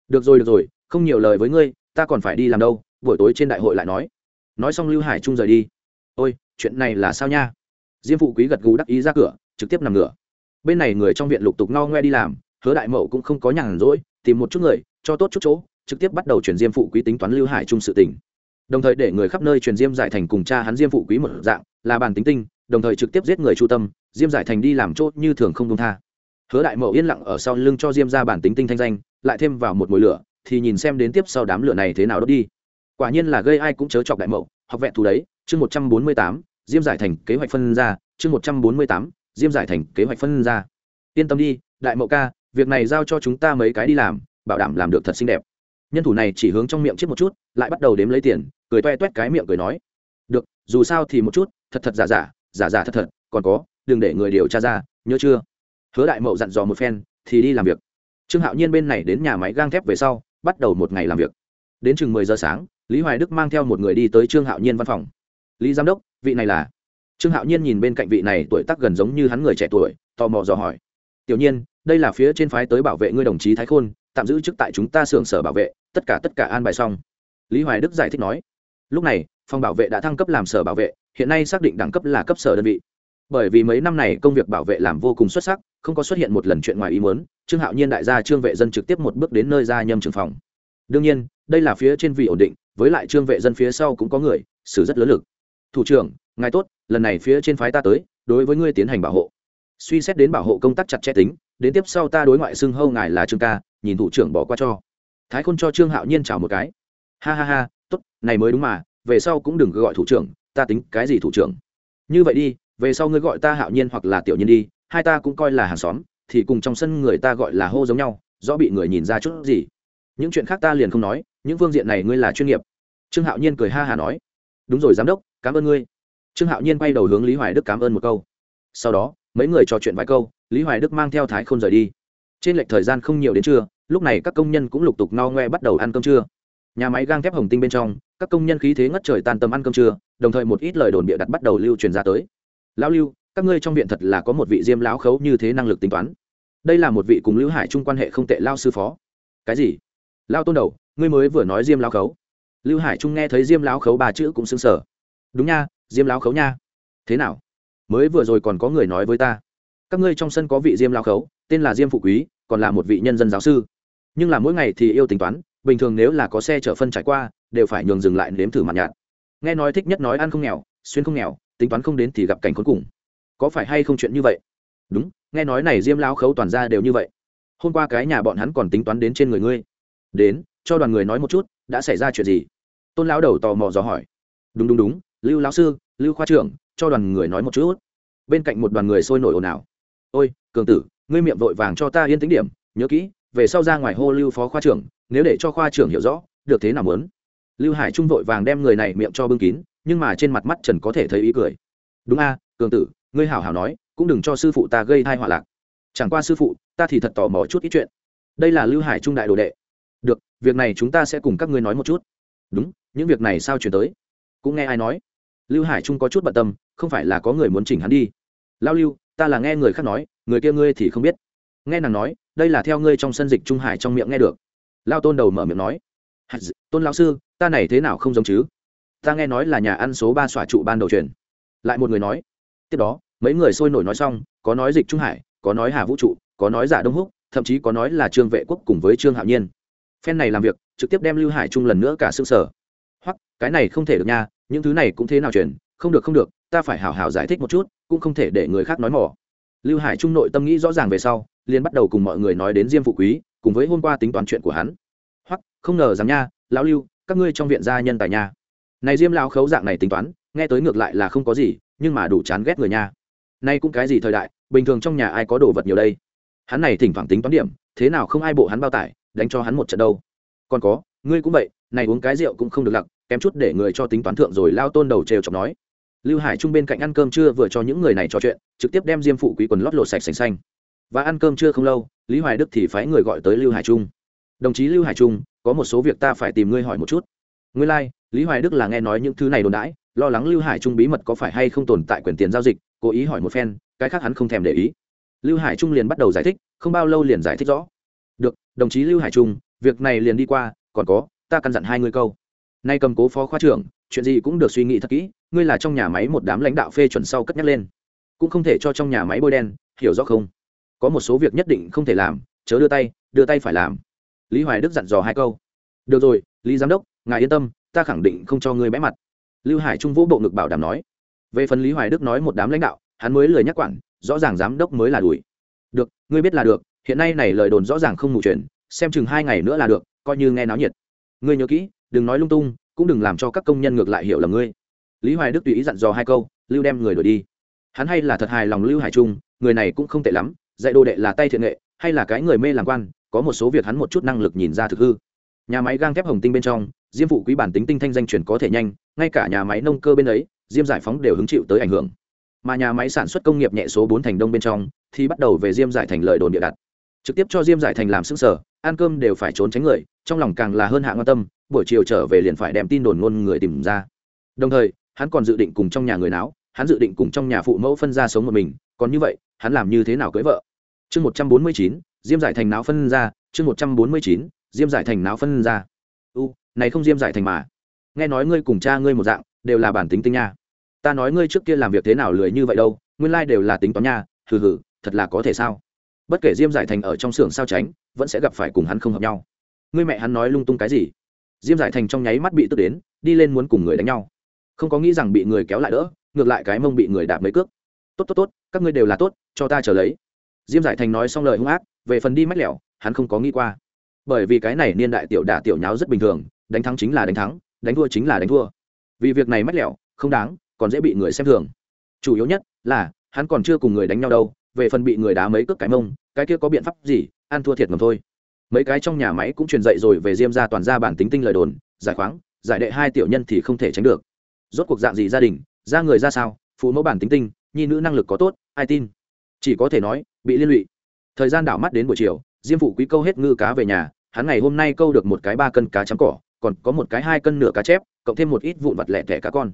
Được rồi được rồi, không nhiều lời với ngươi, ta còn phải đi làm đâu, buổi tối trên đại hội lại nói. Nói xong lưu hải trung rời đi. Ôi, chuyện này là sao nha? Diêm phụ quý gật gù đắc ý ra cửa, trực tiếp nằm ngửa. Bên này người trong viện lục tục no ngoe đi làm hứa đại mậu cũng không có nhàn rỗi, tìm một chút người, cho tốt chút chỗ, trực tiếp bắt đầu chuyển diêm phụ quý tính toán lưu hải trung sự tình. Đồng thời để người khắp nơi truyền diêm giải thành cùng cha hắn diêm phụ quý một dạng, là bàn tính tinh, đồng thời trực tiếp giết người chu tâm, diêm giải thành đi làm chốt như thường không công tha. Hứa đại mậu yên lặng ở sau lưng cho diêm ra bản tính tinh thanh danh, lại thêm vào một mùi lửa, thì nhìn xem đến tiếp sau đám lửa này thế nào đốt đi. Quả nhiên là gây ai cũng chớ chọc đại mậu, học vẹn thù đấy, chương một trăm bốn mươi tám, diêm giải thành kế hoạch phân ra, chương một trăm bốn mươi tám, diêm giải thành kế hoạch phân ra. Yên tâm đi, đại mậu ca việc này giao cho chúng ta mấy cái đi làm, bảo đảm làm được thật xinh đẹp. Nhân thủ này chỉ hướng trong miệng chết một chút, lại bắt đầu đếm lấy tiền, cười toe toét cái miệng cười nói. Được, dù sao thì một chút, thật thật giả giả giả giả thật thật, còn có, đừng để người điều tra ra, nhớ chưa? Hứa đại mậu dặn dò một phen, thì đi làm việc. Trương hạo nhiên bên này đến nhà máy gang thép về sau, bắt đầu một ngày làm việc. Đến chừng mười giờ sáng, lý hoài đức mang theo một người đi tới trương hạo nhiên văn phòng. Lý giám đốc, vị này là? Trương hạo nhiên nhìn bên cạnh vị này tuổi tác gần giống như hắn người trẻ tuổi, tò mò dò hỏi. Tiểu nhiên đây là phía trên phái tới bảo vệ ngươi đồng chí thái khôn, tạm giữ chức tại chúng ta xưởng sở bảo vệ, tất cả tất cả an bài xong. Lý hoài đức giải thích nói. Lúc này, phòng bảo vệ đã thăng cấp làm sở bảo vệ, hiện nay xác định đẳng cấp là cấp sở đơn vị. Bởi vì mấy năm này công việc bảo vệ làm vô cùng xuất sắc, không có xuất hiện một lần chuyện ngoài ý muốn, trương hạo nhiên đại gia trương vệ dân trực tiếp một bước đến nơi ra nhâm trường phòng. Đương nhiên, đây là phía trên vị ổn định, với lại trương vệ dân phía sau cũng có người, xử rất lớn lực. Thủ trưởng, ngài tốt, lần này phía trên phái ta tới, đối với ngươi tiến hành bảo hộ. Suy xét đến bảo hộ công tác chặt chẽ tính đến tiếp sau ta đối ngoại xưng hâu ngài là trương ca, nhìn thủ trưởng bỏ qua cho. Thái khôn cho trương hạo nhiên chào một cái. Ha ha ha, tốt, này mới đúng mà, về sau cũng đừng gọi thủ trưởng, ta tính cái gì thủ trưởng? Như vậy đi, về sau ngươi gọi ta hạo nhiên hoặc là tiểu nhiên đi, hai ta cũng coi là hàng xóm, thì cùng trong sân người ta gọi là hô giống nhau, rõ bị người nhìn ra chút gì. Những chuyện khác ta liền không nói, những phương diện này ngươi là chuyên nghiệp. Trương hạo nhiên cười ha hà nói. Đúng rồi, giám đốc, cảm ơn ngươi. Trương hạo nhiên quay đầu hướng lý hoài đức cảm ơn một câu. Sau đó, mấy người trò chuyện vài câu lý hoài đức mang theo thái k h ô n rời đi. Trên lệch thời gian không nhiều đến trưa, lúc này các công nhân cũng lục tục no ngoe bắt đầu ăn cơm trưa. Nhà máy gang thép hồng tinh bên trong, các công nhân khí thế ngất trời tan tầm ăn cơm trưa, đồng thời một ít lời đồn bịa đặt bắt đầu lưu truyền ra tới. Lão lưu, các ngươi trong viện thật là có một vị diêm lão khấu như thế năng lực tính toán. Đây là một vị cùng lưu hải chung quan hệ không tệ lao sư phó. Cái gì? Lao tôn đầu, ngươi mới vừa nói diêm lão khấu. Lưu hải trung nghe thấy diêm lão khấu ba chữ cũng xứng sở đúng nha, diêm lão khấu nha. Thế nào? Mới vừa rồi còn có người nói với ta các ngươi trong sân có vị diêm lão khấu, tên là diêm phụ quý, còn là một vị nhân dân giáo sư. Nhưng là mỗi ngày thì yêu tính toán, bình thường nếu là có xe chở phân trải qua, đều phải nhường dừng lại nếm thử mặt nhạt. Nghe nói thích nhất nói ăn không nghèo, xuyên không nghèo, tính toán không đến thì gặp cảnh khốn cùng. Có phải hay không chuyện như vậy? Đúng, nghe nói này diêm lão khấu toàn ra đều như vậy. Hôm qua cái nhà bọn hắn còn tính toán đến trên người ngươi. Đến, cho đoàn người nói một chút, đã xảy ra chuyện gì? Tôn lão đầu tò mò dò hỏi. Đúng đúng đúng, lưu lão sư, lưu khoa trưởng, cho đoàn người nói một chút. Bên cạnh một đoàn người sôi nổi ồn ào ôi, cường tử, ngươi miệng vội vàng cho ta yên tính điểm, nhớ kỹ, về sau ra ngoài hô lưu phó khoa trưởng, nếu để cho khoa trưởng hiểu rõ, được thế nào muốn? Lưu hải trung vội vàng đem người này miệng cho bưng kín, nhưng mà trên mặt mắt trần có thể thấy ý cười. Đúng a, cường tử, ngươi hảo hảo nói, cũng đừng cho sư phụ ta gây thai họa lạc. Chẳng qua sư phụ, ta thì thật tò mò chút ít chuyện. Đây là lưu hải trung đại đồ đệ. Được, việc này chúng ta sẽ cùng các ngươi nói một chút. Đúng, những việc này sao chuyển tới? Cũng nghe ai nói. Lưu hải trung có chút bận tâm, không phải là có người muốn chỉnh hắn đi. Lao lưu ta là nghe người khác nói, người kia ngươi thì không biết. Nghe nàng nói, đây là theo ngươi trong sân dịch trung hải trong miệng nghe được. Lao tôn đầu mở miệng nói tôn lão sư, ta này thế nào không giống chứ? Ta nghe nói là nhà ăn số ba xòa trụ ban đầu truyền. Lại một người nói, tiếp đó, mấy người sôi nổi nói xong, có nói dịch trung hải, có nói hà vũ trụ, có nói giả đông húc, thậm chí có nói là trương vệ quốc cùng với trương hạo nhiên. Phen này làm việc, trực tiếp đem lưu hải trung lần nữa cả xương sở hoặc cái này không thể được nha, những thứ này cũng thế nào truyền? Không được không được ta phải hào hào giải thích một chút, cũng không thể để người khác nói mỏ lưu hải trung nội tâm nghĩ rõ ràng về sau, liền bắt đầu cùng mọi người nói đến diêm phụ quý, cùng với hôm qua tính toán chuyện của hắn. Hoặc, không ngờ rằng nha, lão lưu, các ngươi trong viện gia nhân tài nha. Này diêm lão khấu dạng này tính toán, nghe tới ngược lại là không có gì, nhưng mà đủ chán ghét người nha. Nay cũng cái gì thời đại, bình thường trong nhà ai có đồ vật nhiều đây? Hắn này thỉnh thoảng tính toán điểm, thế nào không ai bộ hắn bao tải, đánh cho hắn một trận đâu. Còn có, ngươi cũng vậy, này uống cái rượu cũng không được lặc, kém chút để người cho tính toán thượng rồi lao tôn đầu trêu chọc nói lưu hải trung bên cạnh ăn cơm trưa vừa cho những người này trò chuyện trực tiếp đem diêm phụ quý quần lót lột sạch sành xanh. Và ăn cơm trưa không lâu lý hoài đức thì phái người gọi tới lưu hải trung. Đồng chí lưu hải trung có một số việc ta phải tìm ngươi hỏi một chút. Ngươi lai、like, lý hoài đức là nghe nói những thứ này đồn đãi lo lắng lưu hải trung bí mật có phải hay không tồn tại quyền tiền giao dịch cố ý hỏi một phen cái khác hắn không thèm để ý. Lưu hải trung liền bắt đầu giải thích không bao lâu liền giải thích rõ. Được đồng chí lưu hải trung việc này liền đi qua còn có ta căn dặn hai ngươi câu. Nay cầm cố phó khoa trưởng chuyện gì cũng được suy nghĩ thật kỹ ngươi là trong nhà máy một đám lãnh đạo phê chuẩn sau cất nhắc lên. Cũng không thể cho trong nhà máy bôi đen, hiểu rõ không? Có một số việc nhất định không thể làm, chớ đưa tay đưa tay phải làm. Lý hoài đức dặn dò hai câu. Được rồi, lý giám đốc, ngài yên tâm, ta khẳng định không cho ngươi bẽ mặt. Lưu hải trung vũ bộ ngực bảo đảm nói. Về phần lý hoài đức nói một đám lãnh đạo, hắn mới lời nhắc quản, rõ ràng giám đốc mới là đuổi. Được, ngươi biết là được, hiện nay này lời đồn rõ ràng không mù chuyển xem chừng hai ngày nữa là được, coi như nghe náo nhiệt. Ngươi nhớ kỹ, đừng nói lung tung, cũng đừng làm cho các công nhân ngược lại hiểu là ngươi lý hoài đức tùy ý dặn dò hai câu, lưu đem người đổi đi. Hắn hay là thật hài lòng lưu hải trung, người này cũng không tệ lắm, dạy đồ đệ là tay thiện nghệ, hay là cái người mê làm quan, có một số việc hắn một chút năng lực nhìn ra thực hư. Nhà máy gang thép hồng tinh bên trong, diêm phụ quý bản tính tinh thanh danh truyền có thể nhanh, ngay cả nhà máy nông cơ bên ấy, diêm giải phóng đều hứng chịu tới ảnh hưởng. Mà nhà máy sản xuất công nghiệp nhẹ số bốn thành đông bên trong, thì bắt đầu về diêm giải thành lợi đồn địa đặt. Trực tiếp cho diêm giải thành làm xứng sở ăn cơm đều phải trốn tránh người, trong lòng càng là hơn hạ quan tâm, buổi chiều trở về liền phải đem tin đồn ngôn người tìm ra. Đồng thời hắn còn dự định cùng trong nhà người náo, hắn dự định cùng trong nhà phụ mẫu phân ra sống một mình, còn như vậy, hắn làm như thế nào cưới vợ? Chương một trăm bốn mươi chín, diêm giải thành náo phân ra, chương một trăm bốn mươi chín, diêm giải thành náo phân ra. U, này không diêm giải thành mà. Nghe nói ngươi cùng cha ngươi một dạng, đều là bản tính tinh nha. Ta nói ngươi trước kia làm việc thế nào lười như vậy đâu, nguyên lai đều là tính toán nha, hừ hừ, thật là có thể sao? Bất kể diêm giải thành ở trong xưởng sao tránh, vẫn sẽ gặp phải cùng hắn không hợp nhau. Ngươi mẹ hắn nói lung tung cái gì? Diêm giải thành trong nháy mắt bị tức đến, đi lên muốn cùng người đánh nhau không có nghĩ rằng bị người kéo lại đỡ, ngược lại cái mông bị người đạp mấy cước. Tốt tốt tốt, các ngươi đều là tốt, cho ta trở lấy. Diêm giải thành nói xong lời hung ác, về phần đi mách lẻo, hắn không có nghĩ qua. Bởi vì cái này niên đại tiểu đả tiểu nháo rất bình thường, đánh thắng chính là đánh thắng, đánh thua chính là đánh thua. Vì việc này mách lẻo, không đáng, còn dễ bị người xem thường. Chủ yếu nhất là, hắn còn chưa cùng người đánh nhau đâu, về phần bị người đá mấy cước cái mông, cái kia có biện pháp gì, ăn thua thiệt ngầm thôi. Mấy cái trong nhà máy cũng truyền dậy rồi về diêm ra toàn ra bản tính tinh lời đồn, giải khoáng, giải đệ hai tiểu nhân thì không thể tránh được rốt cuộc dạng gì gia đình, ra người ra sao, phụ mẫu bản tính tinh, nhi nữ năng lực có tốt, ai tin? Chỉ có thể nói, bị liên lụy. Thời gian đảo mắt đến buổi chiều, diêm phụ quý câu hết ngư cá về nhà, hắn ngày hôm nay câu được một cái ba cân cá chấm cỏ, còn có một cái hai cân nửa cá chép, cộng thêm một ít vụn vặt lẻ thẻ cá con.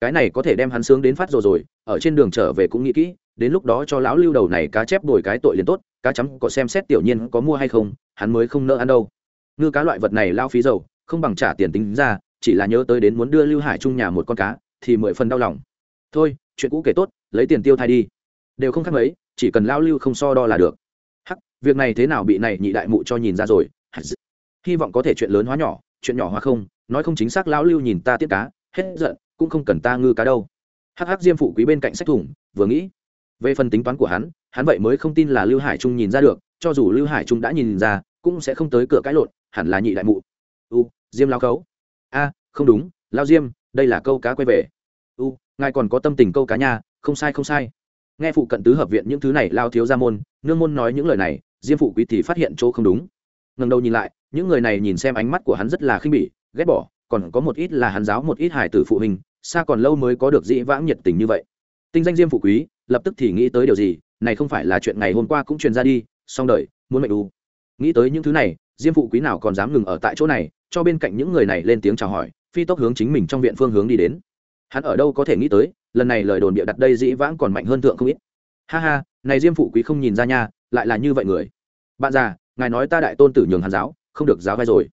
Cái này có thể đem hắn sướng đến phát rồi rồi, ở trên đường trở về cũng nghĩ kỹ, đến lúc đó cho lão lưu đầu này cá chép đổi cái tội liền tốt, cá chấm có xem xét tiểu nhiên có mua hay không, hắn mới không nỡ ăn đâu. Ngư cá loại vật này lao phí dầu, không bằng trả tiền tính ra chỉ là nhớ tới đến muốn đưa lưu hải Trung nhà một con cá, thì mười phần đau lòng. Thôi, chuyện cũ kể tốt, lấy tiền tiêu thai đi. Đều không khác mấy, chỉ cần lao lưu không so đo là được. Hắc, việc này thế nào bị này nhị đại mụ cho nhìn ra rồi? Hy vọng có thể chuyện lớn hóa nhỏ, chuyện nhỏ hóa không, nói không chính xác lão lưu nhìn ta tiết cá, hết giận, cũng không cần ta ngư cá đâu. Hắc hắc diêm phụ quý bên cạnh sách thủng vừa nghĩ. Về phần tính toán của hắn hắn vậy mới không tin là lưu hải trung nhìn ra được, cho dù lưu hải trung đã nhìn ra, cũng sẽ không tới cửa cãi lộn, hẳn là nhị đại mụ. U, diêm lao khấu a không đúng, lao diêm, đây là câu cá quay về. U, ngài còn có tâm tình câu cá nha, không sai không sai. Nghe phụ cận tứ hợp viện những thứ này, lao thiếu ra môn, nương môn nói những lời này, diêm phụ quý thì phát hiện chỗ không đúng. Ngần đầu nhìn lại, những người này nhìn xem ánh mắt của hắn rất là khinh bỉ, ghét bỏ, còn có một ít là hắn giáo một ít hải tử phụ huynh, xa còn lâu mới có được dĩ vãng nhiệt tình như vậy. Tinh danh diêm phụ quý, lập tức thì nghĩ tới điều gì, này không phải là chuyện ngày hôm qua cũng truyền ra đi song đời, muốn mệnh u. Nghĩ tới những thứ này, diêm phụ quý nào còn dám ngừng ở tại chỗ này cho bên cạnh những người này lên tiếng chào hỏi, phi tốc hướng chính mình trong viện phương hướng đi đến. Hắn ở đâu có thể nghĩ tới, lần này lời đồn bịa đặt đây dĩ vãng còn mạnh hơn thượng không ít. Ha ha, này diêm phụ quý không nhìn ra nha, lại là như vậy người. Bạn già, ngài nói ta đại tôn tử nhường hàn giáo, không được giáo vai rồi.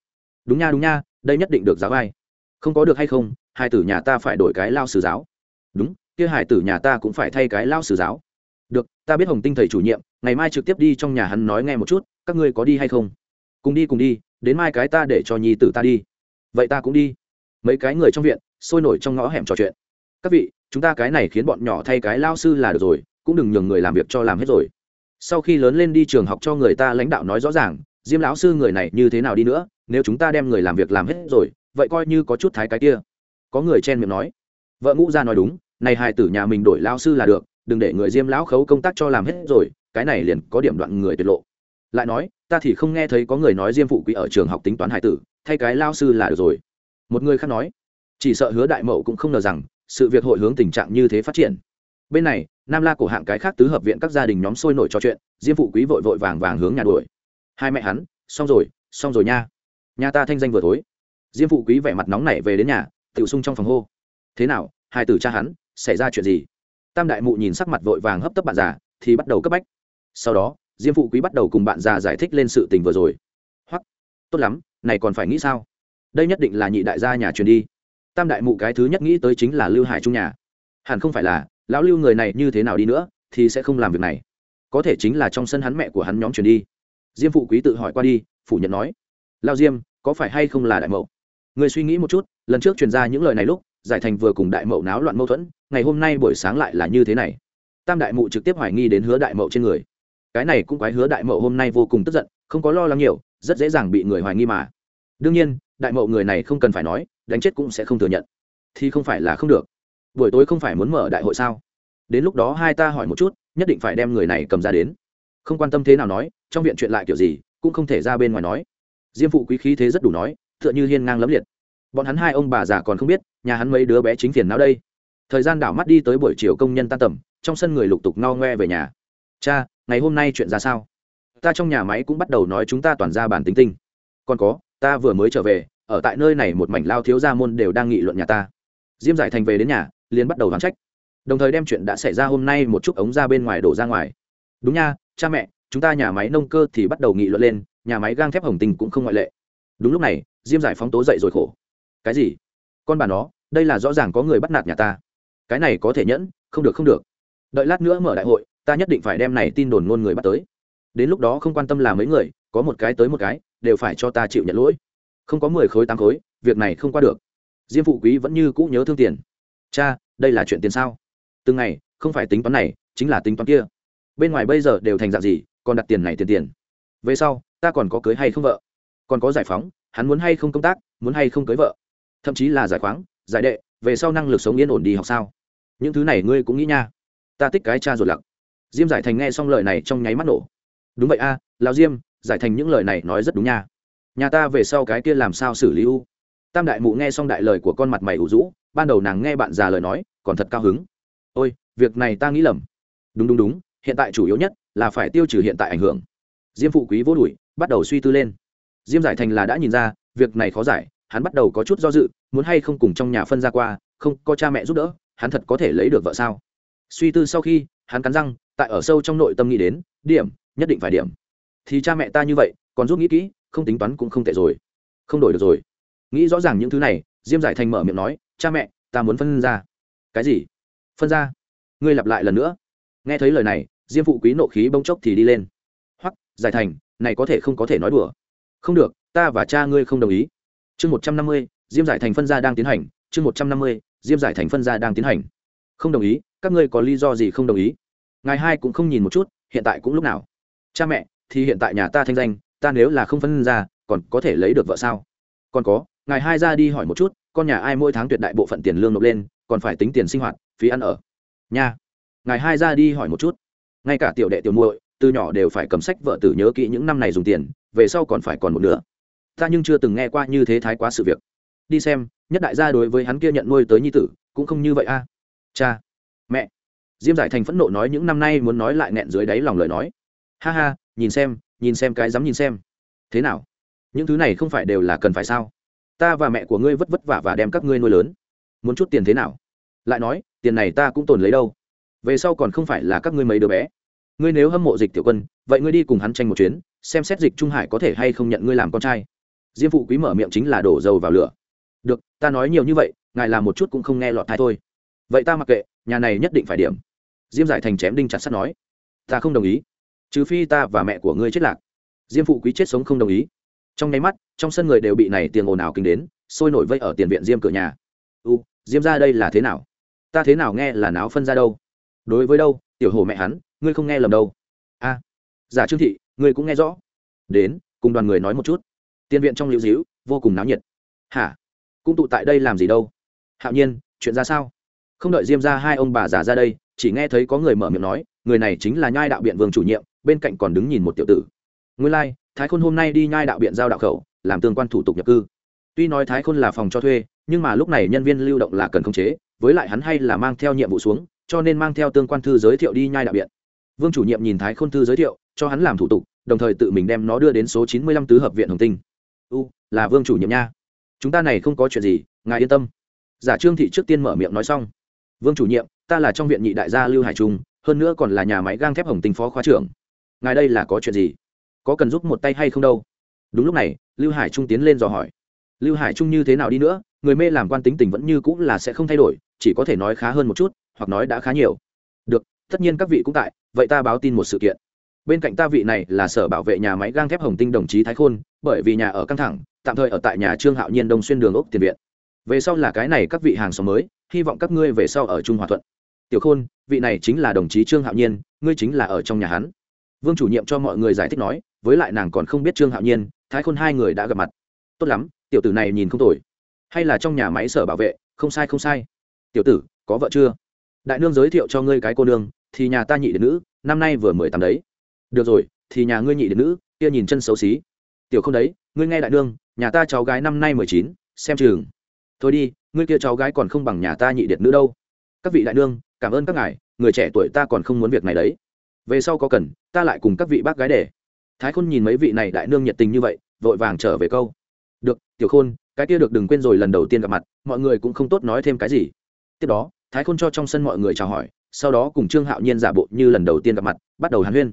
Đúng nha đúng nha, đây nhất định được giáo vai. Không có được hay không hai tử nhà ta phải đổi cái lao sử giáo. Đúng, kia hải tử nhà ta cũng phải thay cái lao sử giáo. Được, ta biết hồng tinh thầy chủ nhiệm, ngày mai trực tiếp đi trong nhà hắn nói nghe một chút, các ngươi có đi hay không? Cùng đi cùng đi đến mai cái ta để cho nhi tử ta đi. Vậy ta cũng đi. Mấy cái người trong viện sôi nổi trong ngõ hẻm trò chuyện. Các vị, chúng ta cái này khiến bọn nhỏ thay cái lao sư là được rồi, cũng đừng nhường người làm việc cho làm hết rồi. Sau khi lớn lên đi trường học cho người ta lãnh đạo nói rõ ràng, diêm lão sư người này như thế nào đi nữa, nếu chúng ta đem người làm việc làm hết rồi, vậy coi như có chút thái cái kia. Có người chen miệng nói. Vợ ngũ ra nói đúng, này hài tử nhà mình đổi lao sư là được, đừng để người diêm lão khấu công tác cho làm hết rồi, cái này liền có điểm đoạn người tiết lộ. Lại nói ta thì không nghe thấy có người nói diêm phụ quý ở trường học tính toán Hải tử, thay cái lao sư là được rồi. Một người khác nói, chỉ sợ hứa đại mậu cũng không ngờ rằng, sự việc hội hướng tình trạng như thế phát triển. Bên này, nam la cổ hạng cái khác tứ hợp viện các gia đình nhóm sôi nổi trò chuyện, diêm phụ quý vội vội vàng vàng hướng nhà đuổi. Hai mẹ hắn, xong rồi xong rồi nha. Nhà ta thanh danh vừa tối diêm phụ quý vẻ mặt nóng nảy về đến nhà tự sung trong phòng hô, thế nào, hai tử cha hắn, xảy ra chuyện gì? Tam đại mụ nhìn sắc mặt vội vàng hấp tấp bạn già, thì bắt đầu cấp bách. Sau đó diêm phụ quý bắt đầu cùng bạn già giải thích lên sự tình vừa rồi. Hoặc tốt lắm, này còn phải nghĩ sao? Đây nhất định là nhị đại gia nhà truyền đi. Tam đại mụ cái thứ nhất nghĩ tới chính là lưu hải trung nhà. Hẳn không phải là, lão lưu người này như thế nào đi nữa, thì sẽ không làm việc này. Có thể chính là trong sân hắn mẹ của hắn nhóm truyền đi. Diêm phụ quý tự hỏi qua đi, phủ nhận nói. Lao diêm, có phải hay không là đại mậu? Người suy nghĩ một chút, lần trước truyền ra những lời này lúc, giải thành vừa cùng đại mậu náo loạn mâu thuẫn, ngày hôm nay buổi sáng lại là như thế này. Tam đại mụ trực tiếp hoài nghi đến hứa đại mậu trên người cái này cũng quái hứa đại mậu hôm nay vô cùng tức giận, không có lo lắng nhiều, rất dễ dàng bị người hoài nghi mà. Đương nhiên, đại mậu người này không cần phải nói, đánh chết cũng sẽ không thừa nhận. Thì không phải là không được. Buổi tối không phải muốn mở đại hội sao? Đến lúc đó hai ta hỏi một chút, nhất định phải đem người này cầm ra đến. Không quan tâm thế nào nói, trong viện chuyện lại kiểu gì, cũng không thể ra bên ngoài nói. Diêm phụ quý khí thế rất đủ nói, tựa như hiên ngang lấm liệt. Bọn hắn hai ông bà già còn không biết, nhà hắn mấy đứa bé chính phiền nào đây. Thời gian đảo mắt đi tới buổi chiều công nhân tan tầm, trong sân người lục tục no ngoe về nhà. Cha ngày hôm nay chuyện ra sao? Ta trong nhà máy cũng bắt đầu nói chúng ta toàn ra bản tính tinh. Còn có, ta vừa mới trở về, ở tại nơi này một mảnh lao thiếu gia môn đều đang nghị luận nhà ta. Diêm giải thành về đến nhà, liền bắt đầu đoán trách. Đồng thời đem chuyện đã xảy ra hôm nay một chút ống ra bên ngoài đổ ra ngoài. Đúng nha, cha mẹ, chúng ta nhà máy nông cơ thì bắt đầu nghị luận lên, nhà máy gang thép hồng tình cũng không ngoại lệ. Đúng lúc này, diêm giải phóng tố dậy rồi khổ. Cái gì? Con bà nó, đây là rõ ràng có người bắt nạt nhà ta. Cái này có thể nhẫn, không được không được. Đợi lát nữa mở đại hội ta nhất định phải đem này tin đồn ngôn người bắt tới. Đến lúc đó không quan tâm là mấy người, có một cái tới một cái, đều phải cho ta chịu nhận lỗi. Không có mười khối tám khối, việc này không qua được. Diêm phụ quý vẫn như cũ nhớ thương tiền. Cha, đây là chuyện tiền sao? Từng ngày, không phải tính toán này, chính là tính toán kia. Bên ngoài bây giờ đều thành dạng gì, còn đặt tiền này tiền tiền. Về sau, ta còn có cưới hay không vợ? Còn có giải phóng, hắn muốn hay không công tác, muốn hay không cưới vợ? Thậm chí là giải khoáng, giải đệ, về sau năng lực sống yên ổn đi học sao? Những thứ này ngươi cũng nghĩ nha. Ta thích cái cha ruột lặc diêm giải thành nghe xong lời này trong nháy mắt nổ. Đúng vậy a à, lao diêm giải thành những lời này nói rất đúng nha. Nhà ta về sau cái kia làm sao xử lý u? Tam đại mụ nghe xong đại lời của con mặt mày ủ rũ ban đầu nàng nghe bạn già lời nói còn thật cao hứng. Ôi việc này ta nghĩ lầm. Đúng đúng đúng hiện tại chủ yếu nhất là phải tiêu trừ hiện tại ảnh hưởng. Diêm phụ quý vô đùi bắt đầu suy tư lên. Diêm giải thành là đã nhìn ra việc này khó giải hắn bắt đầu có chút do dự muốn hay không cùng trong nhà phân ra qua không có cha mẹ giúp đỡ hắn thật có thể lấy được vợ sao? Suy tư sau khi hắn cắn răng tại ở sâu trong nội tâm nghĩ đến, điểm, nhất định phải điểm. Thì cha mẹ ta như vậy, còn giúp nghĩ kỹ, không tính toán cũng không tệ rồi. Không đổi được rồi. Nghĩ rõ ràng những thứ này, diêm giải thành mở miệng nói, cha mẹ, ta muốn phân ra. Cái gì? Phân ra. Ngươi lặp lại lần nữa. Nghe thấy lời này, diêm phụ quý nộ khí bông chốc thì đi lên. Hoặc giải thành, này có thể không có thể nói đùa. Không được, ta và cha ngươi không đồng ý. Chương một trăm năm mươi, diêm giải thành phân gia đang tiến hành. Chương một trăm năm mươi, diêm giải thành phân gia đang tiến hành. Không đồng ý, các ngươi có lý do gì không đồng ý? Ngài hai cũng không nhìn một chút, hiện tại cũng lúc nào? Cha mẹ, thì hiện tại nhà ta thanh danh, ta nếu là không phân ra, còn có thể lấy được vợ sao? Còn có, ngài hai ra đi hỏi một chút, con nhà ai mỗi tháng tuyệt đại bộ phận tiền lương nộp lên, còn phải tính tiền sinh hoạt, phí ăn ở. Nha. Ngài hai ra đi hỏi một chút. Ngay cả tiểu đệ tiểu muội, từ nhỏ đều phải cầm sách vợ tử nhớ kỹ những năm này dùng tiền, về sau còn phải còn một nửa. ta nhưng chưa từng nghe qua như thế thái quá sự việc. Đi xem, nhất đại gia đối với hắn kia nhận nuôi tới nhi tử, cũng không như vậy a. Cha. Mẹ diêm giải thành phẫn nộ nói những năm nay muốn nói lại nghẹn dưới đáy lòng lời nói. Ha ha, nhìn xem nhìn xem cái dám nhìn xem. Thế nào? Những thứ này không phải đều là cần phải sao? Ta và mẹ của ngươi vất vất vả và đem các ngươi nuôi lớn. Muốn chút tiền thế nào? Lại nói, tiền này ta cũng tồn lấy đâu? Về sau còn không phải là các ngươi mấy đứa bé. Ngươi nếu hâm mộ dịch tiểu quân, vậy ngươi đi cùng hắn tranh một chuyến, xem xét dịch trung hải có thể hay không nhận ngươi làm con trai. Diêm phụ quý mở miệng chính là đổ dầu vào lửa. Được, ta nói nhiều như vậy, ngài làm một chút cũng không nghe lọt thai thôi. Vậy ta mặc kệ, nhà này nhất định phải điểm diêm giải thành chém đinh chặt sắt nói, ta không đồng ý, trừ phi ta và mẹ của ngươi chết lạc. Diêm phụ quý chết sống không đồng ý. Trong nháy mắt, trong sân người đều bị này tiền ồn ào kinh đến, sôi nổi vây ở tiền viện diêm cửa nhà. U, diêm ra đây là thế nào? Ta thế nào nghe là náo phân ra đâu? Đối với đâu, tiểu hồ mẹ hắn, ngươi không nghe lầm đâu. A, giả trương thị, ngươi cũng nghe rõ. Đến, cùng đoàn người nói một chút. Tiền viện trong lưu dĩu vô cùng náo nhiệt. Hả? Cũng tụ tại đây làm gì đâu? Hạo nhiên, chuyện ra sao? Không đợi diêm ra hai ông bà già ra đây chỉ nghe thấy có người mở miệng nói người này chính là nhai đạo biện vương chủ nhiệm bên cạnh còn đứng nhìn một tiểu tử. Nguyên lai、like, thái khôn hôm nay đi nhai đạo biện giao đạo khẩu làm tương quan thủ tục nhập cư. Tuy nói thái khôn là phòng cho thuê nhưng mà lúc này nhân viên lưu động là cần khống chế với lại hắn hay là mang theo nhiệm vụ xuống cho nên mang theo tương quan thư giới thiệu đi nhai đạo biện. Vương chủ nhiệm nhìn thái khôn thư giới thiệu cho hắn làm thủ tục đồng thời tự mình đem nó đưa đến số chín mươi lăm tứ hợp viện hồng tinh. U là vương chủ nhiệm nha. Chúng ta này không có chuyện gì ngài yên tâm. Giả trương thị trước tiên mở miệng nói xong vương chủ nhiệm, ta là trong viện nhị đại gia lưu hải trung, hơn nữa còn là nhà máy gang thép hồng tinh phó khóa trưởng. Ngài đây là có chuyện gì? Có cần giúp một tay hay không đâu? Đúng lúc này, lưu hải trung tiến lên dò hỏi. Lưu hải trung như thế nào đi nữa, người mê làm quan tính tình vẫn như cũng là sẽ không thay đổi, chỉ có thể nói khá hơn một chút, hoặc nói đã khá nhiều. Được, tất nhiên các vị cũng tại, vậy ta báo tin một sự kiện. Bên cạnh ta vị này là sở bảo vệ nhà máy gang thép hồng tinh đồng chí thái khôn, bởi vì nhà ở căng thẳng, tạm thời ở tại nhà trương hạo nhiên đông xuyên đường ốc tiền viện. Về sau là cái này các vị hàng xóm mới hy vọng các ngươi về sau ở trung hòa thuận. Tiểu khôn, vị này chính là đồng chí trương hạo nhiên, ngươi chính là ở trong nhà hắn. Vương chủ nhiệm cho mọi người giải thích nói, với lại nàng còn không biết trương hạo nhiên, thái khôn hai người đã gặp mặt. Tốt lắm, tiểu tử này nhìn không tồi. Hay là trong nhà máy sở bảo vệ, không sai không sai. Tiểu tử, có vợ chưa? Đại nương giới thiệu cho ngươi cái cô nương, thì nhà ta nhị điện nữ, năm nay vừa mười tám đấy. Được rồi, thì nhà ngươi nhị điện nữ, kia nhìn chân xấu xí. Tiểu không đấy, ngươi nghe đại nương, nhà ta cháu gái năm nay mười chín, xem chừng. Thôi đi ngươi kia cháu gái còn không bằng nhà ta nhị điệt nữ đâu. Các vị đại nương, cảm ơn các ngài, người trẻ tuổi ta còn không muốn việc này đấy. Về sau có cần, ta lại cùng các vị bác gái để. Thái khôn nhìn mấy vị này đại nương nhiệt tình như vậy, vội vàng trở về câu. Được, tiểu khôn, cái kia được đừng quên rồi lần đầu tiên gặp mặt, mọi người cũng không tốt nói thêm cái gì. Tiếp đó, thái khôn cho trong sân mọi người chào hỏi, sau đó cùng trương hạo nhiên giả bộ như lần đầu tiên gặp mặt, bắt đầu hàn huyên.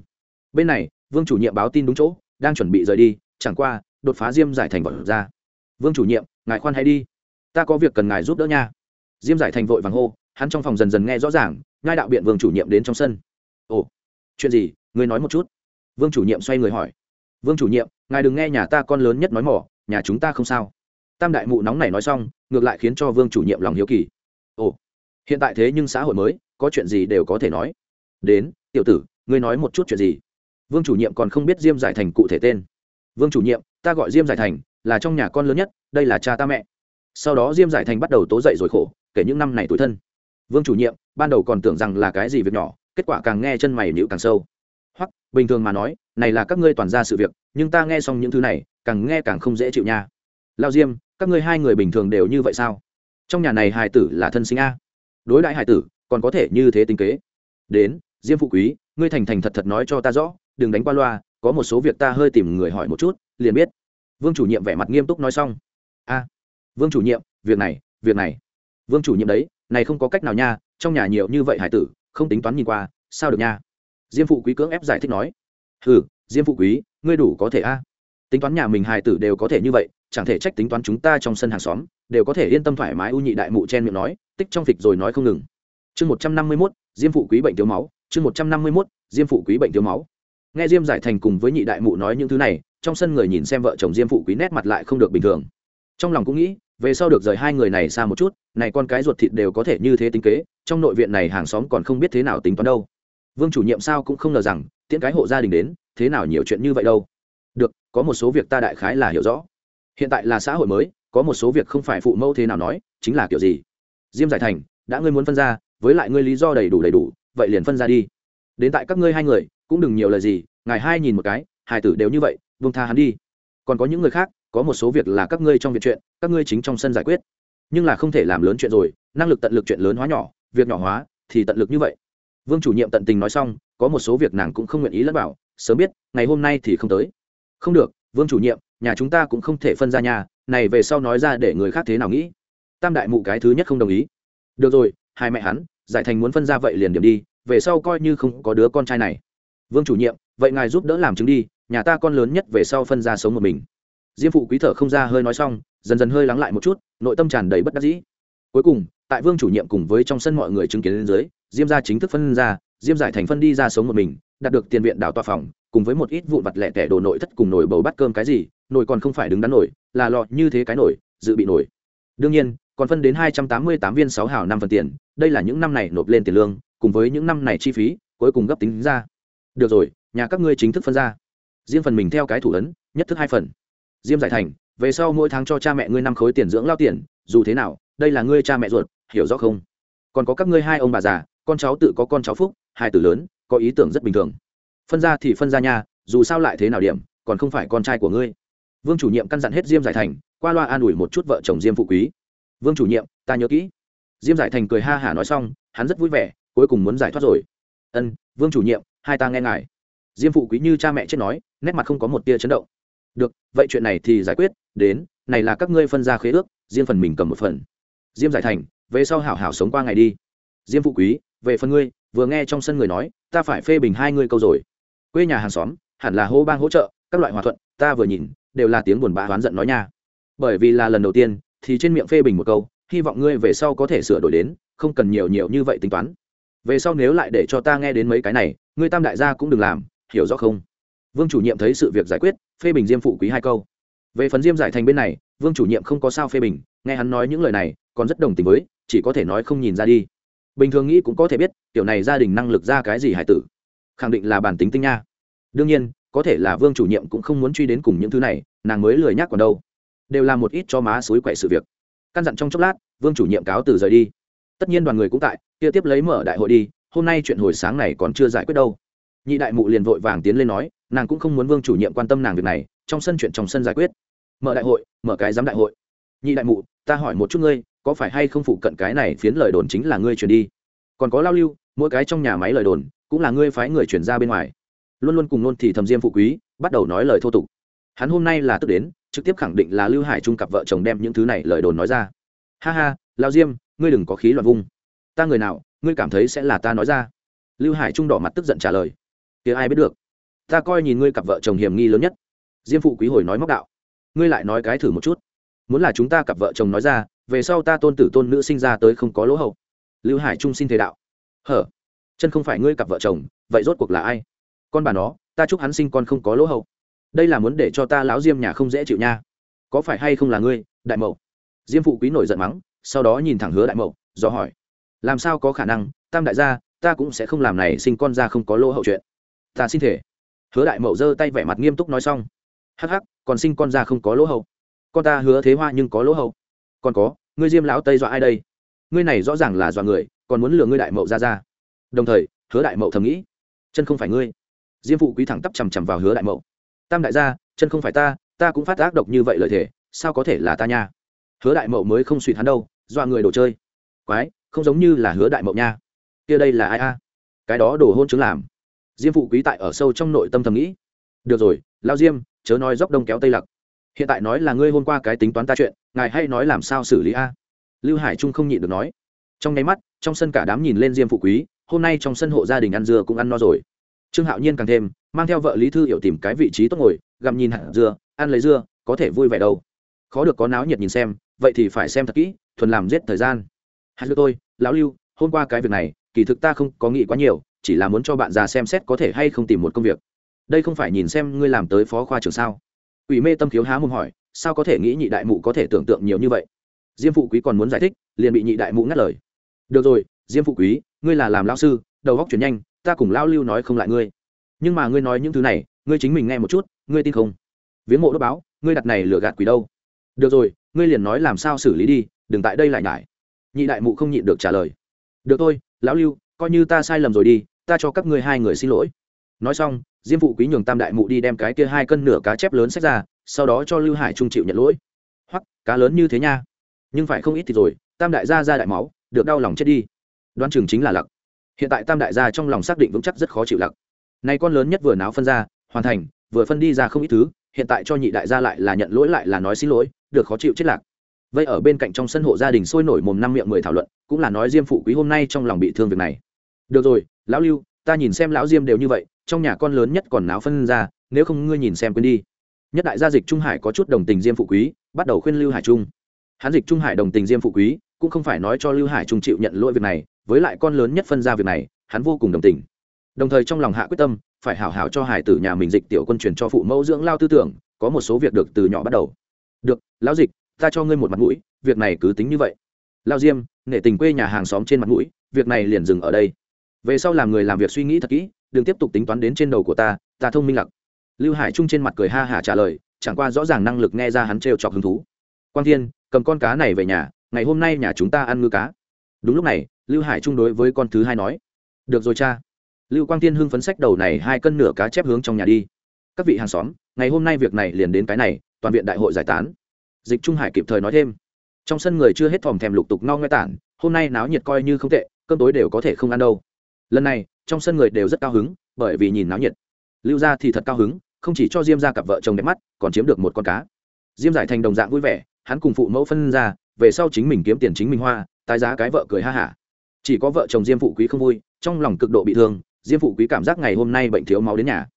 Bên này, vương chủ nhiệm báo tin đúng chỗ, đang chuẩn bị rời đi, chẳng qua, đột phá diêm giải thành vật ra. Vương chủ nhiệm, ngài khoan hay đi ta có việc cần ngài giúp đỡ nha. Diêm giải thành vội vàng hô, hắn trong phòng dần dần nghe rõ ràng ngai đạo biện vương chủ nhiệm đến trong sân. Ồ, chuyện gì? Ngươi nói một chút. Vương chủ nhiệm xoay người hỏi. Vương chủ nhiệm, ngài đừng nghe nhà ta con lớn nhất nói mỏ, nhà chúng ta không sao. Tam đại mụ nóng này nói xong, ngược lại khiến cho vương chủ nhiệm lòng hiếu kỳ. Ồ, hiện tại thế nhưng xã hội mới, có chuyện gì đều có thể nói. Đến, tiểu tử, ngươi nói một chút chuyện gì? Vương chủ nhiệm còn không biết diêm giải thành cụ thể tên. Vương chủ nhiệm, ta gọi diêm giải thành, là trong nhà con lớn nhất, đây là cha ta mẹ sau đó diêm giải thành bắt đầu tố dậy rồi khổ, kể những năm này tuổi thân. Vương chủ nhiệm, ban đầu còn tưởng rằng là cái gì việc nhỏ, kết quả càng nghe chân mày nhữ càng sâu. Hoặc, bình thường mà nói, này là các ngươi toàn ra sự việc, nhưng ta nghe xong những thứ này, càng nghe càng không dễ chịu nha. Lao diêm, các ngươi hai người bình thường đều như vậy sao? Trong nhà này Hải tử là thân sinh a. Đối đại Hải tử, còn có thể như thế tính kế. Đến, diêm phụ quý, ngươi thành thành thật thật nói cho ta rõ, đừng đánh qua loa, có một số việc ta hơi tìm người hỏi một chút, liền biết. Vương chủ nhiệm vẻ mặt nghiêm túc nói xong vương chủ nhiệm, việc này việc này. Vương chủ nhiệm đấy, này không có cách nào nha, trong nhà nhiều như vậy hải tử, không tính toán nhìn qua, sao được nha? Diêm phụ quý cưỡng ép giải thích nói. Ừ diêm phụ quý, ngươi đủ có thể a. Tính toán nhà mình hải tử đều có thể như vậy, chẳng thể trách tính toán chúng ta trong sân hàng xóm, đều có thể yên tâm thoải mái u nhị đại mụ chen miệng nói, tích trong phịch rồi nói không ngừng. Chương một trăm năm mươi mốt, diêm phụ quý bệnh thiếu máu, chương một trăm năm mươi mốt, diêm phụ quý bệnh thiếu máu. Nghe diêm giải thành cùng với nhị đại mụ nói những thứ này, trong sân người nhìn xem vợ chồng diêm phụ quý nét mặt lại không được bình thường. Trong lòng cũng nghĩ về sau được rời hai người này xa một chút, này con cái ruột thịt đều có thể như thế tính kế, trong nội viện này hàng xóm còn không biết thế nào tính toán đâu. Vương chủ nhiệm sao cũng không ngờ rằng, tiễn cái hộ gia đình đến, thế nào nhiều chuyện như vậy đâu. Được, có một số việc ta đại khái là hiểu rõ. Hiện tại là xã hội mới, có một số việc không phải phụ mẫu thế nào nói, chính là kiểu gì? Diêm giải thành, đã ngươi muốn phân ra, với lại ngươi lý do đầy đủ đầy đủ, vậy liền phân ra đi. Đến tại các ngươi hai người, cũng đừng nhiều lời gì, ngài hai nhìn một cái, hai tử đều như vậy vương tha hắn đi. Còn có những người khác, có một số việc là các ngươi trong việc chuyện các ngươi chính trong sân giải quyết. Nhưng là không thể làm lớn chuyện rồi, năng lực tận lực chuyện lớn hóa nhỏ, việc nhỏ hóa thì tận lực như vậy. Vương chủ nhiệm tận tình nói xong, có một số việc nàng cũng không nguyện ý lẫn bảo sớm biết, ngày hôm nay thì không tới. Không được, vương chủ nhiệm, nhà chúng ta cũng không thể phân ra nhà, này về sau nói ra để người khác thế nào nghĩ. Tam đại mụ cái thứ nhất không đồng ý. Được rồi, hai mẹ hắn, giải thành muốn phân ra vậy liền điểm đi, về sau coi như không có đứa con trai này. Vương chủ nhiệm, vậy ngài giúp đỡ làm chứng đi, nhà ta con lớn nhất về sau phân ra sống một mình. Diêm phụ quý thở không ra hơi nói xong dần dần hơi lắng lại một chút, nội tâm tràn đầy bất đắc dĩ. Cuối cùng, tại vương chủ nhiệm cùng với trong sân mọi người chứng kiến lên dưới, diêm ra chính thức phân ra, diêm giải thành phân đi ra sống một mình, đạt được tiền viện đảo tòa phòng, cùng với một ít vụn vặt lẻ tẻ đồ nội thất cùng nồi bầu bắt cơm cái gì, nồi còn không phải đứng đắn nổi, là lọ như thế cái nổi, dự bị nổi. Đương nhiên, còn phân đến hai trăm tám mươi tám viên sáu hào năm phần tiền, đây là những năm này nộp lên tiền lương, cùng với những năm này chi phí, cuối cùng gấp tính ra. Được rồi, nhà các ngươi chính thức phân ra. Riêng phần mình theo cái thủ ấn, nhất thức hai phần. Diêm giải thành về sau mỗi tháng cho cha mẹ ngươi năm khối tiền dưỡng lao tiền, dù thế nào, đây là ngươi cha mẹ ruột, hiểu rõ không? Còn có các ngươi hai ông bà già, con cháu tự có con cháu phúc, hai tử lớn, có ý tưởng rất bình thường. Phân ra thì phân ra nha, dù sao lại thế nào điểm, còn không phải con trai của ngươi. Vương chủ nhiệm căn dặn hết diêm giải thành, qua loa an ủi một chút vợ chồng diêm phụ quý. Vương chủ nhiệm, ta nhớ kỹ. Diêm giải thành cười ha hả nói xong, hắn rất vui vẻ, cuối cùng muốn giải thoát rồi. Ân, vương chủ nhiệm, hai ta nghe ngài. Diêm phụ quý như cha mẹ chết nói, nét mặt không có một tia chấn động được, vậy chuyện này thì giải quyết, đến, này là các ngươi phân ra khế ước, riêng phần mình cầm một phần. Diêm giải thành, về sau hảo hảo sống qua ngày đi. Diêm phụ quý, về phần ngươi, vừa nghe trong sân người nói, ta phải phê bình hai ngươi câu rồi. Quê nhà hàng xóm, hẳn là hô bang hỗ trợ, các loại hòa thuận, ta vừa nhìn, đều là tiếng buồn bã oán giận nói nha. Bởi vì là lần đầu tiên, thì trên miệng phê bình một câu, hy vọng ngươi về sau có thể sửa đổi đến, không cần nhiều nhiều như vậy tính toán. Về sau nếu lại để cho ta nghe đến mấy cái này, ngươi tam đại gia cũng đừng làm, hiểu rõ không? Vương chủ nhiệm thấy sự việc giải quyết phê bình diêm phụ quý hai câu. Về phần diêm giải thành bên này, vương chủ nhiệm không có sao phê bình, nghe hắn nói những lời này, còn rất đồng tình với, chỉ có thể nói không nhìn ra đi. Bình thường nghĩ cũng có thể biết, tiểu này gia đình năng lực ra cái gì hải tử. Khẳng định là bản tính tinh nha. Đương nhiên, có thể là vương chủ nhiệm cũng không muốn truy đến cùng những thứ này, nàng mới lười nhắc còn đâu. Đều là một ít cho má suối quậy sự việc. Căn dặn trong chốc lát, vương chủ nhiệm cáo từ rời đi. Tất nhiên đoàn người cũng tại, kia tiếp lấy mở đại hội đi, hôm nay chuyện hồi sáng này còn chưa giải quyết đâu. Nhị đại mụ liền vội vàng tiến lên nói nàng cũng không muốn vương chủ nhiệm quan tâm nàng việc này, trong sân chuyện trong sân giải quyết. Mở đại hội, mở cái giám đại hội. Nhị đại mụ, ta hỏi một chút ngươi, có phải hay không phụ cận cái này phiến lời đồn chính là ngươi chuyển đi? Còn có lao lưu, mỗi cái trong nhà máy lời đồn, cũng là ngươi phái người chuyển ra bên ngoài. Luôn luôn cùng nôn thì thầm diêm phụ quý, bắt đầu nói lời thô tục. Hắn hôm nay là tức đến, trực tiếp khẳng định là lưu hải trung cặp vợ chồng đem những thứ này lời đồn nói ra. Ha ha, lao diêm, ngươi đừng có khí loạn vung. Ta người nào, ngươi cảm thấy sẽ là ta nói ra? Lưu hải trung đỏ mặt tức giận trả lời. Kia ai biết được? Ta coi nhìn ngươi cặp vợ chồng hiểm nghi lớn nhất. Diêm phụ quý hồi nói móc đạo. Ngươi lại nói cái thử một chút. Muốn là chúng ta cặp vợ chồng nói ra, về sau ta tôn tử tôn nữ sinh ra tới không có lỗ hậu lưu hải trung xin thế đạo. Hở? Chân không phải ngươi cặp vợ chồng, vậy rốt cuộc là ai? Con bà nó, ta chúc hắn sinh con không có lỗ hậu đây là muốn để cho ta lão diêm nhà không dễ chịu nha. Có phải hay không là ngươi, đại mậu? Diêm phụ quý nổi giận mắng, sau đó nhìn thẳng hứa đại mậu, do hỏi. Làm sao có khả năng, tam đại gia, ta cũng sẽ không làm này sinh con ra không có lỗ hậu chuyện. Ta xin thể hứa đại mậu giơ tay vẻ mặt nghiêm túc nói xong. Hắc hắc, còn sinh con ra không có lỗ hậu con ta hứa thế hoa nhưng có lỗ hậu còn có, ngươi diêm lão tây dọa ai đây? Ngươi này rõ ràng là dọa người, còn muốn lừa ngươi đại mậu ra ra. Đồng thời, hứa đại mậu thầm nghĩ, chân không phải ngươi. Diêm phụ quý thẳng tắp chằm chằm vào hứa đại mậu. Tam đại gia, chân không phải ta ta cũng phát ác độc như vậy lời thể sao có thể là ta nha? Hứa đại mậu mới không suy hắn đâu, dọa người đồ chơi. Quái, không giống như là hứa đại mậu nha. Kia đây là ai a? Cái đó đồ hôn chứng làm diêm phụ quý tại ở sâu trong nội tâm thầm nghĩ. Được rồi, lao diêm, chớ nói dốc đông kéo tây lặc. Hiện tại nói là ngươi hôm qua cái tính toán ta chuyện, ngài hay nói làm sao xử lý a? Lưu hải trung không nhịn được nói. Trong nháy mắt, trong sân cả đám nhìn lên diêm phụ quý, hôm nay trong sân hộ gia đình ăn dưa cũng ăn no rồi. Trương hạo nhiên càng thêm, mang theo vợ lý thư hiểu tìm cái vị trí tốt ngồi, gặm nhìn hạt dưa, ăn lấy dưa, có thể vui vẻ đâu. Khó được có náo nhiệt nhìn xem, vậy thì phải xem thật kỹ, thuần làm giết thời gian. Hạt dưa tôi, lão lưu, hôm qua cái việc này, kỳ thực ta không có nghĩ quá nhiều chỉ là muốn cho bạn già xem xét có thể hay không tìm một công việc. Đây không phải nhìn xem ngươi làm tới phó khoa trưởng sao? Ủy mê tâm khiếu há mồm hỏi, sao có thể nghĩ nhị đại mụ có thể tưởng tượng nhiều như vậy? Diêm phụ quý còn muốn giải thích, liền bị nhị đại mụ ngắt lời. Được rồi, diêm phụ quý, ngươi là làm lao sư, đầu góc chuyển nhanh, ta cùng lao lưu nói không lại ngươi. Nhưng mà ngươi nói những thứ này, ngươi chính mình nghe một chút, ngươi tin không? Viếng mộ đốt báo, ngươi đặt này lừa gạt quỷ đâu? Được rồi, ngươi liền nói làm sao xử lý đi, đừng tại đây lại nhải. Nhị đại mụ không nhịn được trả lời. Được thôi, lão lưu, coi như ta sai lầm rồi đi ta cho các ngươi hai người xin lỗi. Nói xong, diêm phụ quý nhường tam đại mụ đi đem cái kia hai cân nửa cá chép lớn sách ra, sau đó cho lưu hải trung chịu nhận lỗi. Hoặc cá lớn như thế nha. Nhưng phải không ít thì rồi, tam đại gia ra đại máu, được đau lòng chết đi. Đoan chừng chính là lặc. Hiện tại tam đại gia trong lòng xác định vững chắc rất khó chịu lặc. Nay con lớn nhất vừa náo phân ra, hoàn thành, vừa phân đi ra không ít thứ, hiện tại cho nhị đại gia lại là nhận lỗi lại là nói xin lỗi, được khó chịu chết lạc vậy ở bên cạnh trong sân hộ gia đình sôi nổi mồm năm miệng mười thảo luận, cũng là nói diêm phụ quý hôm nay trong lòng bị thương việc này. Được rồi lão lưu, ta nhìn xem lão diêm đều như vậy, trong nhà con lớn nhất còn náo phân ra, nếu không ngươi nhìn xem quên đi. Nhất đại gia dịch trung hải có chút đồng tình diêm phụ quý, bắt đầu khuyên lưu hải trung. Hắn dịch trung hải đồng tình diêm phụ quý, cũng không phải nói cho lưu hải trung chịu nhận lỗi việc này, với lại con lớn nhất phân ra việc này, hắn vô cùng đồng tình. Đồng thời trong lòng hạ quyết tâm, phải hảo hảo cho hải tử nhà mình dịch tiểu quân truyền cho phụ mẫu dưỡng lao tư tưởng, có một số việc được từ nhỏ bắt đầu. Được, lão dịch, ta cho ngươi một mặt mũi, việc này cứ tính như vậy. Lao diêm, nể tình quê nhà hàng xóm trên mặt mũi, việc này liền dừng ở đây về sau làm người làm việc suy nghĩ thật kỹ, đừng tiếp tục tính toán đến trên đầu của ta ta thông minh lặc. Lưu hải trung trên mặt cười ha hả trả lời, chẳng qua rõ ràng năng lực nghe ra hắn trêu chọc hứng thú. Quang thiên, cầm con cá này về nhà, ngày hôm nay nhà chúng ta ăn ngư cá. Đúng lúc này, lưu hải trung đối với con thứ hai nói, được rồi cha. Lưu quang thiên hưng phấn sách đầu này hai cân nửa cá chép hướng trong nhà đi. Các vị hàng xóm, ngày hôm nay việc này liền đến cái này, toàn viện đại hội giải tán. Dịch trung hải kịp thời nói thêm, trong sân người chưa hết thòm thèm lục tục no ngoe tản, hôm nay náo nhiệt coi như không tệ, cơm tối đều có thể không ăn đâu lần này, trong sân người đều rất cao hứng, bởi vì nhìn náo nhiệt. Lưu gia thì thật cao hứng, không chỉ cho diêm ra cặp vợ chồng đẹp mắt, còn chiếm được một con cá. Diêm giải thành đồng dạng vui vẻ, hắn cùng phụ mẫu phân ra, về sau chính mình kiếm tiền chính mình hoa, tái giá cái vợ cười ha hả. Chỉ có vợ chồng diêm phụ quý không vui, trong lòng cực độ bị thương, diêm phụ quý cảm giác ngày hôm nay bệnh thiếu máu đến nhà.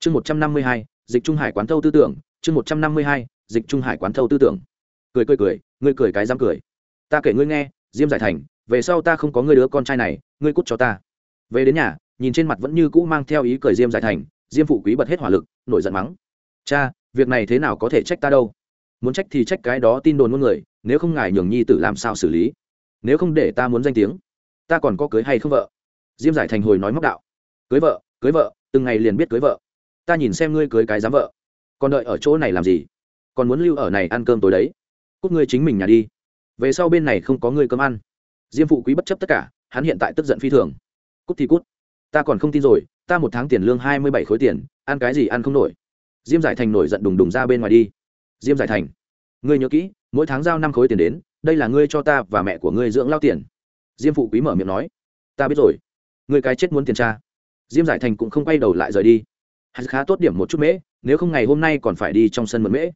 Chương một trăm năm mươi hai, dịch trung hải quán thâu tư tưởng, chương một trăm năm mươi hai, dịch trung hải quán thâu tư tưởng. Cười cười cười, ngươi cười cái dám cười. Ta kể ngươi nghe, diêm giải thành, về sau ta không có ngươi đứa con trai này, ngươi cút cho ta về đến nhà, nhìn trên mặt vẫn như cũ mang theo ý cười diêm giải thành, diêm phụ quý bật hết hỏa lực, nổi giận mắng. Cha, việc này thế nào có thể trách ta đâu? Muốn trách thì trách cái đó tin đồn muôn người, nếu không ngài nhường nhi tử làm sao xử lý? Nếu không để ta muốn danh tiếng, ta còn có cưới hay không vợ? Diêm giải thành hồi nói móc đạo. Cưới vợ cưới vợ, từng ngày liền biết cưới vợ. Ta nhìn xem ngươi cưới cái dám vợ. Còn đợi ở chỗ này làm gì? Còn muốn lưu ở này ăn cơm tối đấy. Cúc ngươi chính mình nhà đi. Về sau bên này không có ngươi cơm ăn. Diêm phụ quý bất chấp tất cả, hắn hiện tại tức giận phi thường cút thì cút. Ta còn không tin rồi, ta một tháng tiền lương hai mươi bảy khối tiền, ăn cái gì ăn không nổi. Diêm giải thành nổi giận đùng đùng ra bên ngoài đi. Diêm giải thành, ngươi nhớ kỹ, mỗi tháng giao năm khối tiền đến, đây là ngươi cho ta và mẹ của ngươi dưỡng lao tiền. Diêm phụ quý mở miệng nói, ta biết rồi. Ngươi cái chết muốn tiền tra diêm giải thành cũng không quay đầu lại rời đi. Hắn khá tốt điểm một chút mễ, nếu không ngày hôm nay còn phải đi trong sân mượn mễ.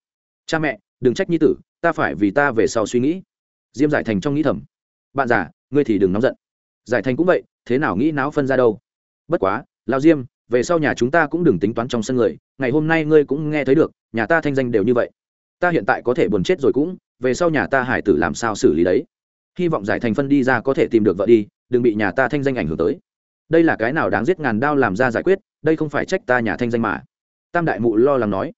Cha mẹ, đừng trách nhi tử, ta phải vì ta về sau suy nghĩ. Diêm giải thành trong nghĩ thầm, bạn già, ngươi thì đừng nóng giận giải thành cũng vậy, thế nào nghĩ não phân ra đâu. Bất quá lao diêm, về sau nhà chúng ta cũng đừng tính toán trong sân người, ngày hôm nay ngươi cũng nghe thấy được, nhà ta thanh danh đều như vậy. Ta hiện tại có thể buồn chết rồi cũng, về sau nhà ta hải tử làm sao xử lý đấy. Hy vọng giải thành phân đi ra có thể tìm được vợ đi, đừng bị nhà ta thanh danh ảnh hưởng tới. Đây là cái nào đáng giết ngàn đao làm ra giải quyết, đây không phải trách ta nhà thanh danh mà. Tam đại mụ lo lắng nói.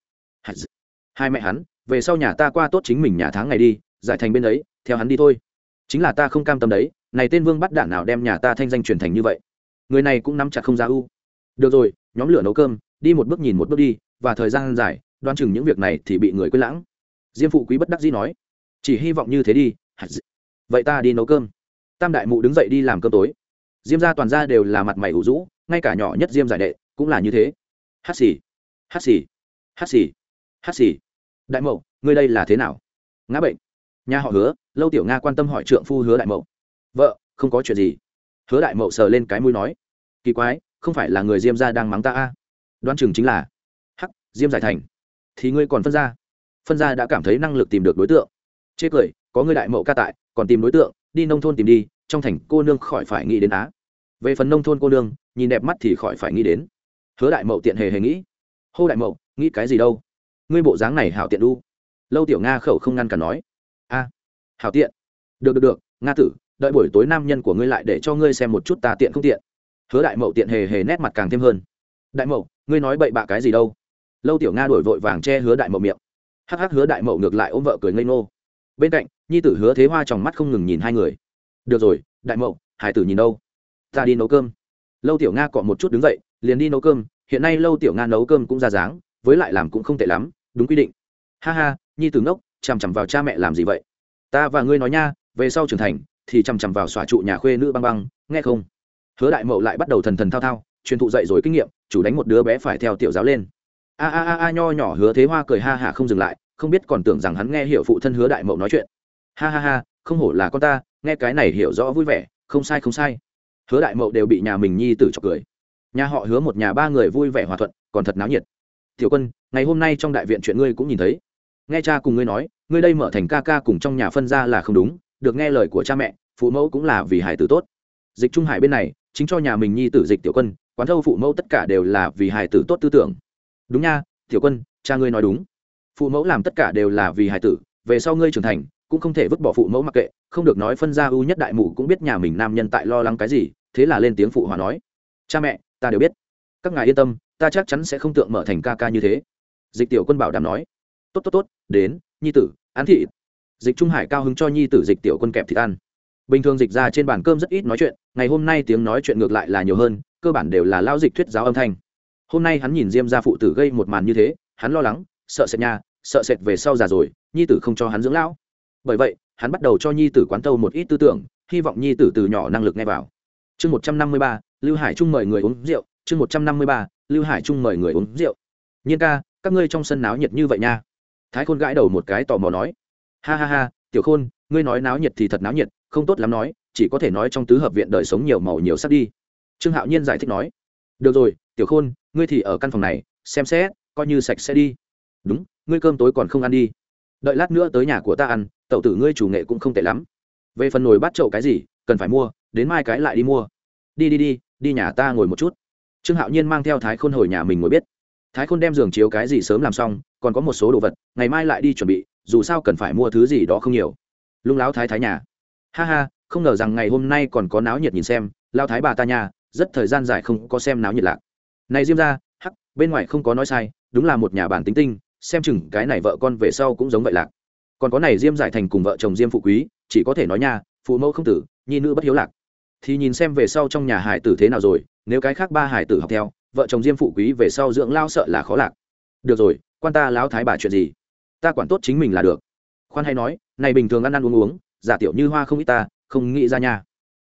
Hai mẹ hắn, về sau nhà ta qua tốt chính mình nhà tháng ngày đi, giải thành bên đấy theo hắn đi thôi. Chính là ta không cam tâm đấy này tên vương bắt đạn nào đem nhà ta thanh danh truyền thành như vậy? Người này cũng nắm chặt không ra u được rồi, nhóm lửa nấu cơm, đi một bước nhìn một bước đi, và thời gian dài, đoán chừng những việc này thì bị người quên lãng. Diêm phụ quý bất đắc dĩ nói, chỉ hy vọng như thế đi vậy ta đi nấu cơm. Tam đại mụ đứng dậy đi làm cơm tối. Diêm ra toàn ra đều là mặt mày ủ rũ, ngay cả nhỏ nhất diêm giải đệ cũng là như thế. Hát xì hát xì hát xì hát xì. Đại mậu, ngươi đây là thế nào? Ngã bệnh. Nhà họ hứa, lâu tiểu nga quan tâm hỏi trượng phu hứa đại mậu vợ, không có chuyện gì. Hứa đại mậu sờ lên cái mũi nói, kỳ quái, không phải là người diêm ra đang mắng ta a? À? đoán chừng chính là, hắc, diêm giải thành. Thì ngươi còn phân ra. Phân ra đã cảm thấy năng lực tìm được đối tượng. Chê cười, có người đại mậu ca tại, còn tìm đối tượng, đi nông thôn tìm đi, trong thành cô nương khỏi phải nghĩ đến á. Về phần nông thôn cô nương, nhìn đẹp mắt thì khỏi phải nghĩ đến. Hứa đại mậu tiện hề hề nghĩ, hô đại mậu, nghĩ cái gì đâu? Ngươi bộ dáng này hảo tiện đu. Lâu tiểu nga khẩu không ngăn cả nói, a, hảo tiện. Được được được, nga tử đợi buổi tối nam nhân của ngươi lại để cho ngươi xem một chút ta tiện không tiện. Hứa đại mậu tiện hề hề nét mặt càng thêm hơn. Đại mậu, ngươi nói bậy bạ cái gì đâu? Lâu tiểu nga đổi vội vàng che hứa đại mậu miệng. Hắc hắc hứa đại mậu ngược lại ôm vợ cười ngây ngô. Bên cạnh, nhi tử hứa thế hoa trong mắt không ngừng nhìn hai người. Được rồi, đại mậu, hải tử nhìn đâu? Ta đi nấu cơm. Lâu tiểu nga cọ một chút đứng dậy, liền đi nấu cơm. Hiện nay lâu tiểu nga nấu cơm cũng ra dáng, với lại làm cũng không tệ lắm, đúng quy định. Ha ha, nhi tử ngốc, chằm chằm vào cha mẹ làm gì vậy? Ta và ngươi nói nha, về sau trưởng thành thì chằm chằm vào xòa trụ nhà khuê nữ băng băng, nghe không? Hứa đại mậu lại bắt đầu thần thần thao thao, truyền thụ dạy rồi kinh nghiệm, chủ đánh một đứa bé phải theo tiểu giáo lên. A a a a, nho nhỏ hứa thế hoa cười ha hả không dừng lại, không biết còn tưởng rằng hắn nghe hiểu phụ thân hứa đại mậu nói chuyện. Ha ha ha, không hổ là con ta, nghe cái này hiểu rõ vui vẻ, không sai không sai. Hứa đại mậu đều bị nhà mình nhi tử chọc cười. Nhà họ hứa một nhà ba người vui vẻ hòa thuận, còn thật náo nhiệt. Tiểu quân, ngày hôm nay trong đại viện chuyện ngươi cũng nhìn thấy. Nghe cha cùng ngươi nói, ngươi đây mở thành ca ca cùng trong nhà phân ra là không đúng được nghe lời của cha mẹ, phụ mẫu cũng là vì hải tử tốt. Dịch trung hải bên này, chính cho nhà mình nhi tử dịch tiểu quân, quán thâu phụ mẫu tất cả đều là vì hải tử tốt tư tưởng. Đúng nha, tiểu quân, cha ngươi nói đúng. Phụ mẫu làm tất cả đều là vì hải tử, về sau ngươi trưởng thành, cũng không thể vứt bỏ phụ mẫu mặc kệ, không được nói phân ra ưu nhất đại mụ cũng biết nhà mình nam nhân tại lo lắng cái gì, thế là lên tiếng phụ hòa nói. Cha mẹ, ta đều biết. Các ngài yên tâm, ta chắc chắn sẽ không tượng mở thành ca ca như thế. Dịch tiểu quân bảo đảm nói. Tốt tốt tốt, đến, nhi tử án thị dịch trung hải cao hứng cho nhi tử dịch tiểu quân kẹp thịt ăn. Bình thường dịch ra trên bàn cơm rất ít nói chuyện ngày hôm nay tiếng nói chuyện ngược lại là nhiều hơn cơ bản đều là lao dịch thuyết giáo âm thanh. Hôm nay hắn nhìn diêm ra phụ tử gây một màn như thế hắn lo lắng sợ sệt nhà, sợ sệt về sau già rồi nhi tử không cho hắn dưỡng lão. Bởi vậy hắn bắt đầu cho nhi tử quán tâu một ít tư tưởng hy vọng nhi tử từ nhỏ năng lực nghe vào. Chương một trăm năm mươi ba lưu hải trung mời người uống rượu. Chương một trăm năm mươi ba lưu hải trung mời người uống rượu. Nhiên ca các ngươi trong sân náo nhiệt như vậy nha. Thái khôn gãi đầu một cái tò mò nói ha ha ha, tiểu khôn, ngươi nói náo nhiệt thì thật náo nhiệt, không tốt lắm nói, chỉ có thể nói trong tứ hợp viện đời sống nhiều màu nhiều sắc đi. Trương hạo nhiên giải thích nói. Được rồi, tiểu khôn, ngươi thì ở căn phòng này, xem xét, coi như sạch sẽ đi. Đúng, ngươi cơm tối còn không ăn đi. Đợi lát nữa tới nhà của ta ăn tậu tử ngươi chủ nghệ cũng không tệ lắm. Về phần nồi bát chậu cái gì, cần phải mua, đến mai cái lại đi mua. Đi đi đi đi nhà ta ngồi một chút. Trương hạo nhiên mang theo thái khôn hồi nhà mình ngồi biết thái khôn đem giường chiếu cái gì sớm làm xong, còn có một số đồ vật, ngày mai lại đi chuẩn bị dù sao cần phải mua thứ gì đó không nhiều. Lung láo thái thái nhà. Ha ha, không ngờ rằng ngày hôm nay còn có náo nhiệt nhìn xem lao thái bà ta nhà, rất thời gian dài không có xem náo nhiệt lạc. Này diêm ra hắc, bên ngoài không có nói sai, đúng là một nhà bản tính tinh, xem chừng cái này vợ con về sau cũng giống vậy lạc. Còn có này diêm giải thành cùng vợ chồng diêm phụ quý, chỉ có thể nói nha, phụ mẫu không tử, nhi nữ bất hiếu lạc. Thì nhìn xem về sau trong nhà hải tử thế nào rồi, nếu cái khác ba hải tử học theo, vợ chồng diêm phụ quý về sau dưỡng lao sợ là khó lạc. Được rồi, quan ta lão thái bà chuyện gì? Ta quản tốt chính mình là được. Khoan hay nói, này bình thường ăn ăn uống uống, giả tiểu như hoa không ít ta, không nghĩ ra nhà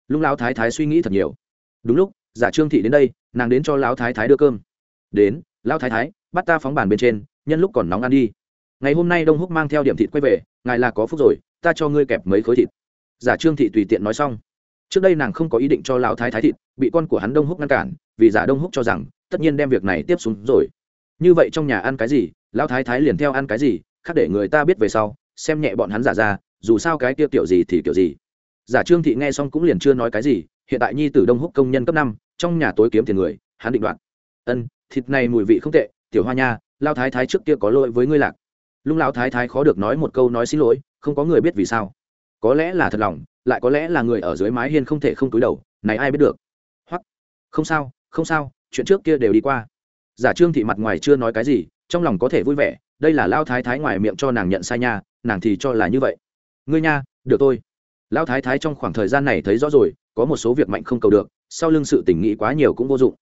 lúc lão thái thái suy nghĩ thật nhiều. Đúng lúc, giả trương thị đến đây, nàng đến cho lão thái thái đưa cơm. Đến, lão thái thái, bắt ta phóng bàn bên trên, nhân lúc còn nóng ăn đi. Ngày hôm nay đông húc mang theo điểm thịt quay về, ngài là có phúc rồi, ta cho ngươi kẹp mấy khối thịt. Giả trương thị tùy tiện nói xong. Trước đây nàng không có ý định cho lão thái thái thịt, bị con của hắn đông húc ngăn cản, vì giả đông húc cho rằng, tất nhiên đem việc này tiếp xuống rồi. Như vậy trong nhà ăn cái gì, lão thái thái liền theo ăn cái gì khác để người ta biết về sau, xem nhẹ bọn hắn giả ra, dù sao cái tiêu kiểu gì thì kiểu gì. Giả trương thị nghe xong cũng liền chưa nói cái gì, hiện tại nhi tử đông húc công nhân cấp năm, trong nhà tối kiếm tiền người, hắn định đoạt. Ân, thịt này mùi vị không tệ, tiểu hoa nha lao thái thái trước kia có lỗi với ngươi lạc. Lung lão thái thái khó được nói một câu nói xin lỗi, không có người biết vì sao. Có lẽ là thật lòng, lại có lẽ là người ở dưới mái hiên không thể không túi đầu, này ai biết được. Hoặc không sao không sao, chuyện trước kia đều đi qua. Giả trương thị mặt ngoài chưa nói cái gì, trong lòng có thể vui vẻ đây là lao thái thái ngoài miệng cho nàng nhận sai nha, nàng thì cho là như vậy. Ngươi nha, được tôi lao thái thái trong khoảng thời gian này thấy rõ rồi, có một số việc mạnh không cầu được, sau lưng sự tỉnh nghĩ quá nhiều cũng vô dụng.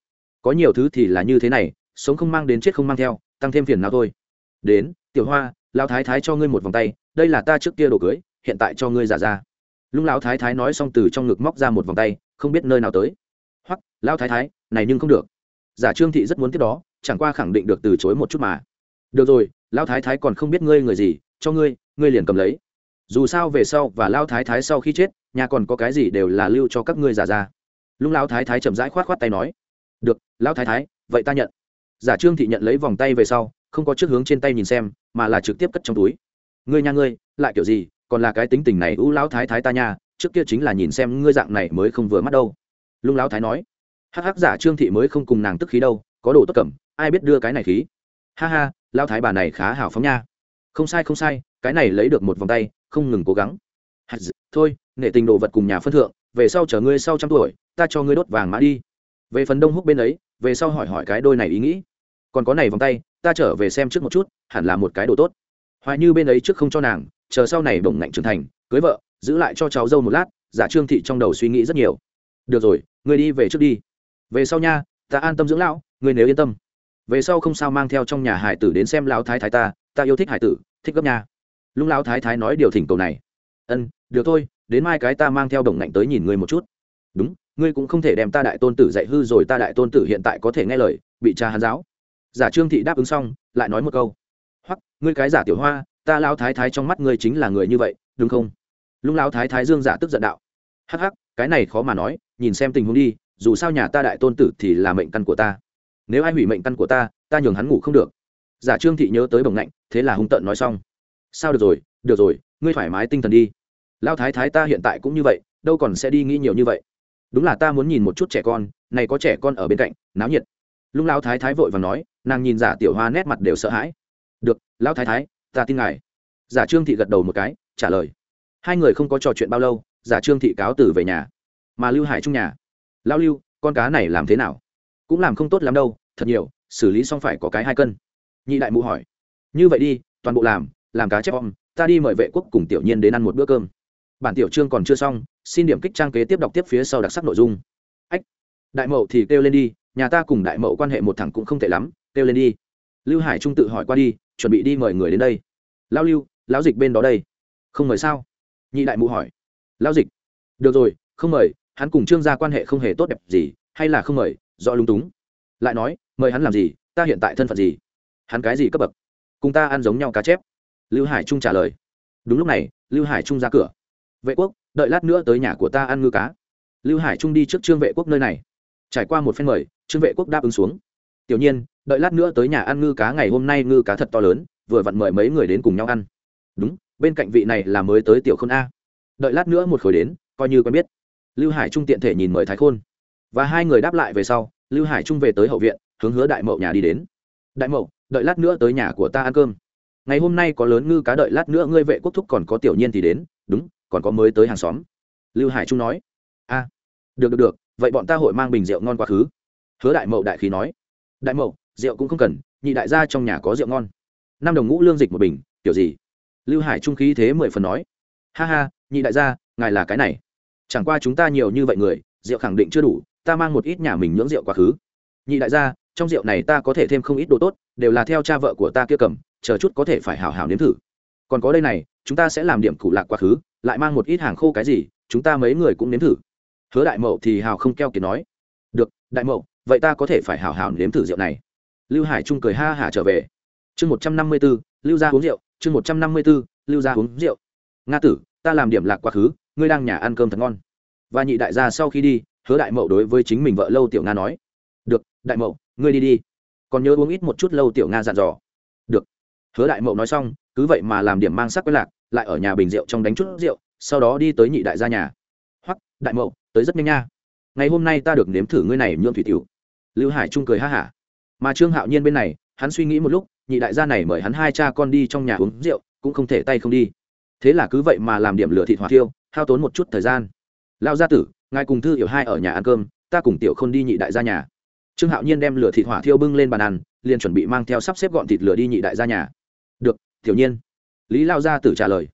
Có nhiều thứ thì là như thế này, sống không mang đến chết không mang theo, tăng thêm phiền nào thôi. Đến, tiểu hoa lao thái thái cho ngươi một vòng tay, đây là ta trước kia đồ cưới, hiện tại cho ngươi giả ra. Lung lão thái thái nói xong từ trong ngực móc ra một vòng tay, không biết nơi nào tới. Hoặc lao thái thái, này nhưng không được. Giả trương thị rất muốn tiếp đó, chẳng qua khẳng định được từ chối một chút mà được rồi lao thái thái còn không biết ngươi người gì, cho ngươi ngươi liền cầm lấy. Dù sao về sau và lao thái thái sau khi chết, nhà còn có cái gì đều là lưu cho các ngươi giả ra. Lung lao thái thái chậm rãi khoát khoát tay nói. Được lao thái thái, vậy ta nhận. Giả trương thị nhận lấy vòng tay về sau, không có trước hướng trên tay nhìn xem, mà là trực tiếp cất trong túi. Ngươi nha ngươi, lại kiểu gì, còn là cái tính tình này u lão thái thái ta nha, trước kia chính là nhìn xem ngươi dạng này mới không vừa mắt đâu. Lung lão thái nói. Hắc hắc, giả trương thị mới không cùng nàng tức khí đâu, có đồ tốt cẩm ai biết đưa cái này khí. Ha ha lao thái bà này khá hào phóng nha. Không sai không sai, cái này lấy được một vòng tay, không ngừng cố gắng. Thôi nghệ tình đồ vật cùng nhà phân thượng, về sau chở ngươi sau trăm tuổi, ta cho ngươi đốt vàng mã đi. Về phần đông húc bên ấy, về sau hỏi hỏi cái đôi này ý nghĩ. Còn có này vòng tay, ta trở về xem trước một chút, hẳn là một cái đồ tốt. Hoài như bên ấy trước không cho nàng, chờ sau này bổng ngạnh trưởng thành, cưới vợ, giữ lại cho cháu dâu một lát, giả trương thị trong đầu suy nghĩ rất nhiều. Được rồi, ngươi đi về trước đi. Về sau nha, ta an tâm dưỡng lão, ngươi nếu yên tâm về sau không sao mang theo trong nhà hải tử đến xem lão thái thái ta ta yêu thích hải tử, thích gấp nha. Lúc lão thái thái nói điều thỉnh cầu này. Ân, được thôi, đến mai cái ta mang theo đồng ngạnh tới nhìn ngươi một chút. Đúng, ngươi cũng không thể đem ta đại tôn tử dạy hư rồi ta đại tôn tử hiện tại có thể nghe lời, bị cha hắn giáo. Giả trương thị đáp ứng xong, lại nói một câu. Hoặc ngươi cái giả tiểu hoa, ta lao thái thái trong mắt ngươi chính là người như vậy, đúng không? Lúc lao thái thái dương giả tức giận đạo. Hắc hắc, cái này khó mà nói, nhìn xem tình huống đi, dù sao nhà ta đại tôn tử thì là mệnh căn của ta nếu ai hủy mệnh căn của ta ta nhường hắn ngủ không được. Giả trương thị nhớ tới bồng lạnh thế là hung tợn nói xong. Sao được rồi được rồi, ngươi thoải mái tinh thần đi. Lao thái thái ta hiện tại cũng như vậy, đâu còn sẽ đi nghĩ nhiều như vậy. Đúng là ta muốn nhìn một chút trẻ con, này có trẻ con ở bên cạnh, náo nhiệt. Lúc lao thái thái vội và nói, nàng nhìn giả tiểu hoa nét mặt đều sợ hãi. Được, lão thái thái, ta tin ngài. Giả trương thị gật đầu một cái, trả lời. Hai người không có trò chuyện bao lâu, giả trương thị cáo từ về nhà. Mà lưu hải trung nhà. Lao lưu, con cá này làm thế nào? Cũng làm không tốt lắm đâu, thật nhiều, xử lý xong phải có cái hai cân. Nhị đại mụ hỏi, như vậy đi, toàn bộ làm làm cá chép om, ta đi mời vệ quốc cùng tiểu nhiên đến ăn một bữa cơm. Bản tiểu chương còn chưa xong, xin điểm kích trang kế tiếp đọc tiếp phía sau đặc sắc nội dung. Ách, đại mậu thì kêu lên đi, nhà ta cùng đại mậu quan hệ một thằng cũng không tệ lắm, kêu lên đi. Lưu hải trung tự hỏi qua đi, chuẩn bị đi mời người đến đây. Lao lưu, lão dịch bên đó đây. Không mời sao? Nhị đại mụ hỏi. Lão dịch. Được rồi, không mời, hắn cùng trương gia quan hệ không hề tốt đẹp gì, hay là không mời do lung túng. Lại nói, mời hắn làm gì, ta hiện tại thân phận gì? Hắn cái gì cấp bậc? Cùng ta ăn giống nhau cá chép. Lưu hải trung trả lời. Đúng lúc này, lưu hải trung ra cửa. Vệ quốc, đợi lát nữa tới nhà của ta ăn ngư cá. Lưu hải trung đi trước trương vệ quốc nơi này. Trải qua một phen mời, trương vệ quốc đáp ứng xuống. Tiểu nhiên, đợi lát nữa tới nhà ăn ngư cá, ngày hôm nay ngư cá thật to lớn, vừa vặn mời mấy người đến cùng nhau ăn. Đúng, bên cạnh vị này là mới tới tiểu khôn a. Đợi lát nữa một khối đến, coi như quen biết. Lưu hải trung tiện thể nhìn mời thái khôn và hai người đáp lại về sau, lưu hải trung về tới hậu viện, hướng hứa đại mậu nhà đi đến. Đại mậu, đợi lát nữa tới nhà của ta ăn cơm. Ngày hôm nay có lớn ngư cá đợi lát nữa ngươi vệ quốc thúc còn có tiểu nhiên thì đến. Đúng, còn có mới tới hàng xóm. Lưu hải trung nói. A, được được được, vậy bọn ta hội mang bình rượu ngon quá khứ. Hứa đại mậu đại khí nói. Đại mậu, rượu cũng không cần, nhị đại gia trong nhà có rượu ngon. Năm đồng ngũ lương dịch một bình, kiểu gì? Lưu hải trung khí thế mười phần nói. Ha ha, nhị đại gia, ngài là cái này. Chẳng qua chúng ta nhiều như vậy người, rượu khẳng định chưa đủ ta mang một ít nhà mình nhưỡng rượu quá khứ. Nhị đại gia, trong rượu này ta có thể thêm không ít đồ tốt, đều là theo cha vợ của ta kia cầm, chờ chút có thể phải hào hào nếm thử. Còn có đây này, chúng ta sẽ làm điểm cụ lạc quá khứ, lại mang một ít hàng khô cái gì, chúng ta mấy người cũng nếm thử. Hứa đại mậu thì hào không keo kiệt nói. Được, đại mậu, vậy ta có thể phải hào hào nếm thử rượu này. Lưu hải trung cười ha hả trở về. Chương một trăm năm mươi b ố lưu ra uống rượu. Chương một trăm năm mươi b ố lưu ra uống rượu. Nga tử, ta làm điểm lạc quá khứ, ngươi đang nhà ăn cơm thật ngon. Và nhị đại gia sau khi đi hứa đại mậu đối với chính mình vợ lâu tiểu nga nói, được, đại mậu, ngươi đi đi. Còn nhớ uống ít một chút lâu tiểu nga dặn dò. Được. Hứa đại mậu nói xong, cứ vậy mà làm điểm mang sắc với lạc, lại ở nhà bình rượu trong đánh chút rượu, sau đó đi tới nhị đại gia nhà. Hoặc đại mậu, tới rất nhanh nha. Ngày hôm nay ta được nếm thử ngươi này nhuộm thủy tiểu. Lưu hải trung cười ha hả. Mà trương hạo nhiên bên này, hắn suy nghĩ một lúc, nhị đại gia này mời hắn hai cha con đi trong nhà uống rượu, cũng không thể tay không đi. Thế là cứ vậy mà làm điểm lửa thịt hỏa thiêu, hao tốn một chút thời gian. Lao gia tử ngài cùng thư hiểu hai ở nhà ăn cơm, ta cùng tiểu khôn đi nhị đại gia nhà. Trương hạo nhiên đem lửa thịt hỏa thiêu bưng lên bàn ăn, liền chuẩn bị mang theo sắp xếp gọn thịt lửa đi nhị đại gia nhà. Được, tiểu nhiên. Lý lao gia tử trả lời.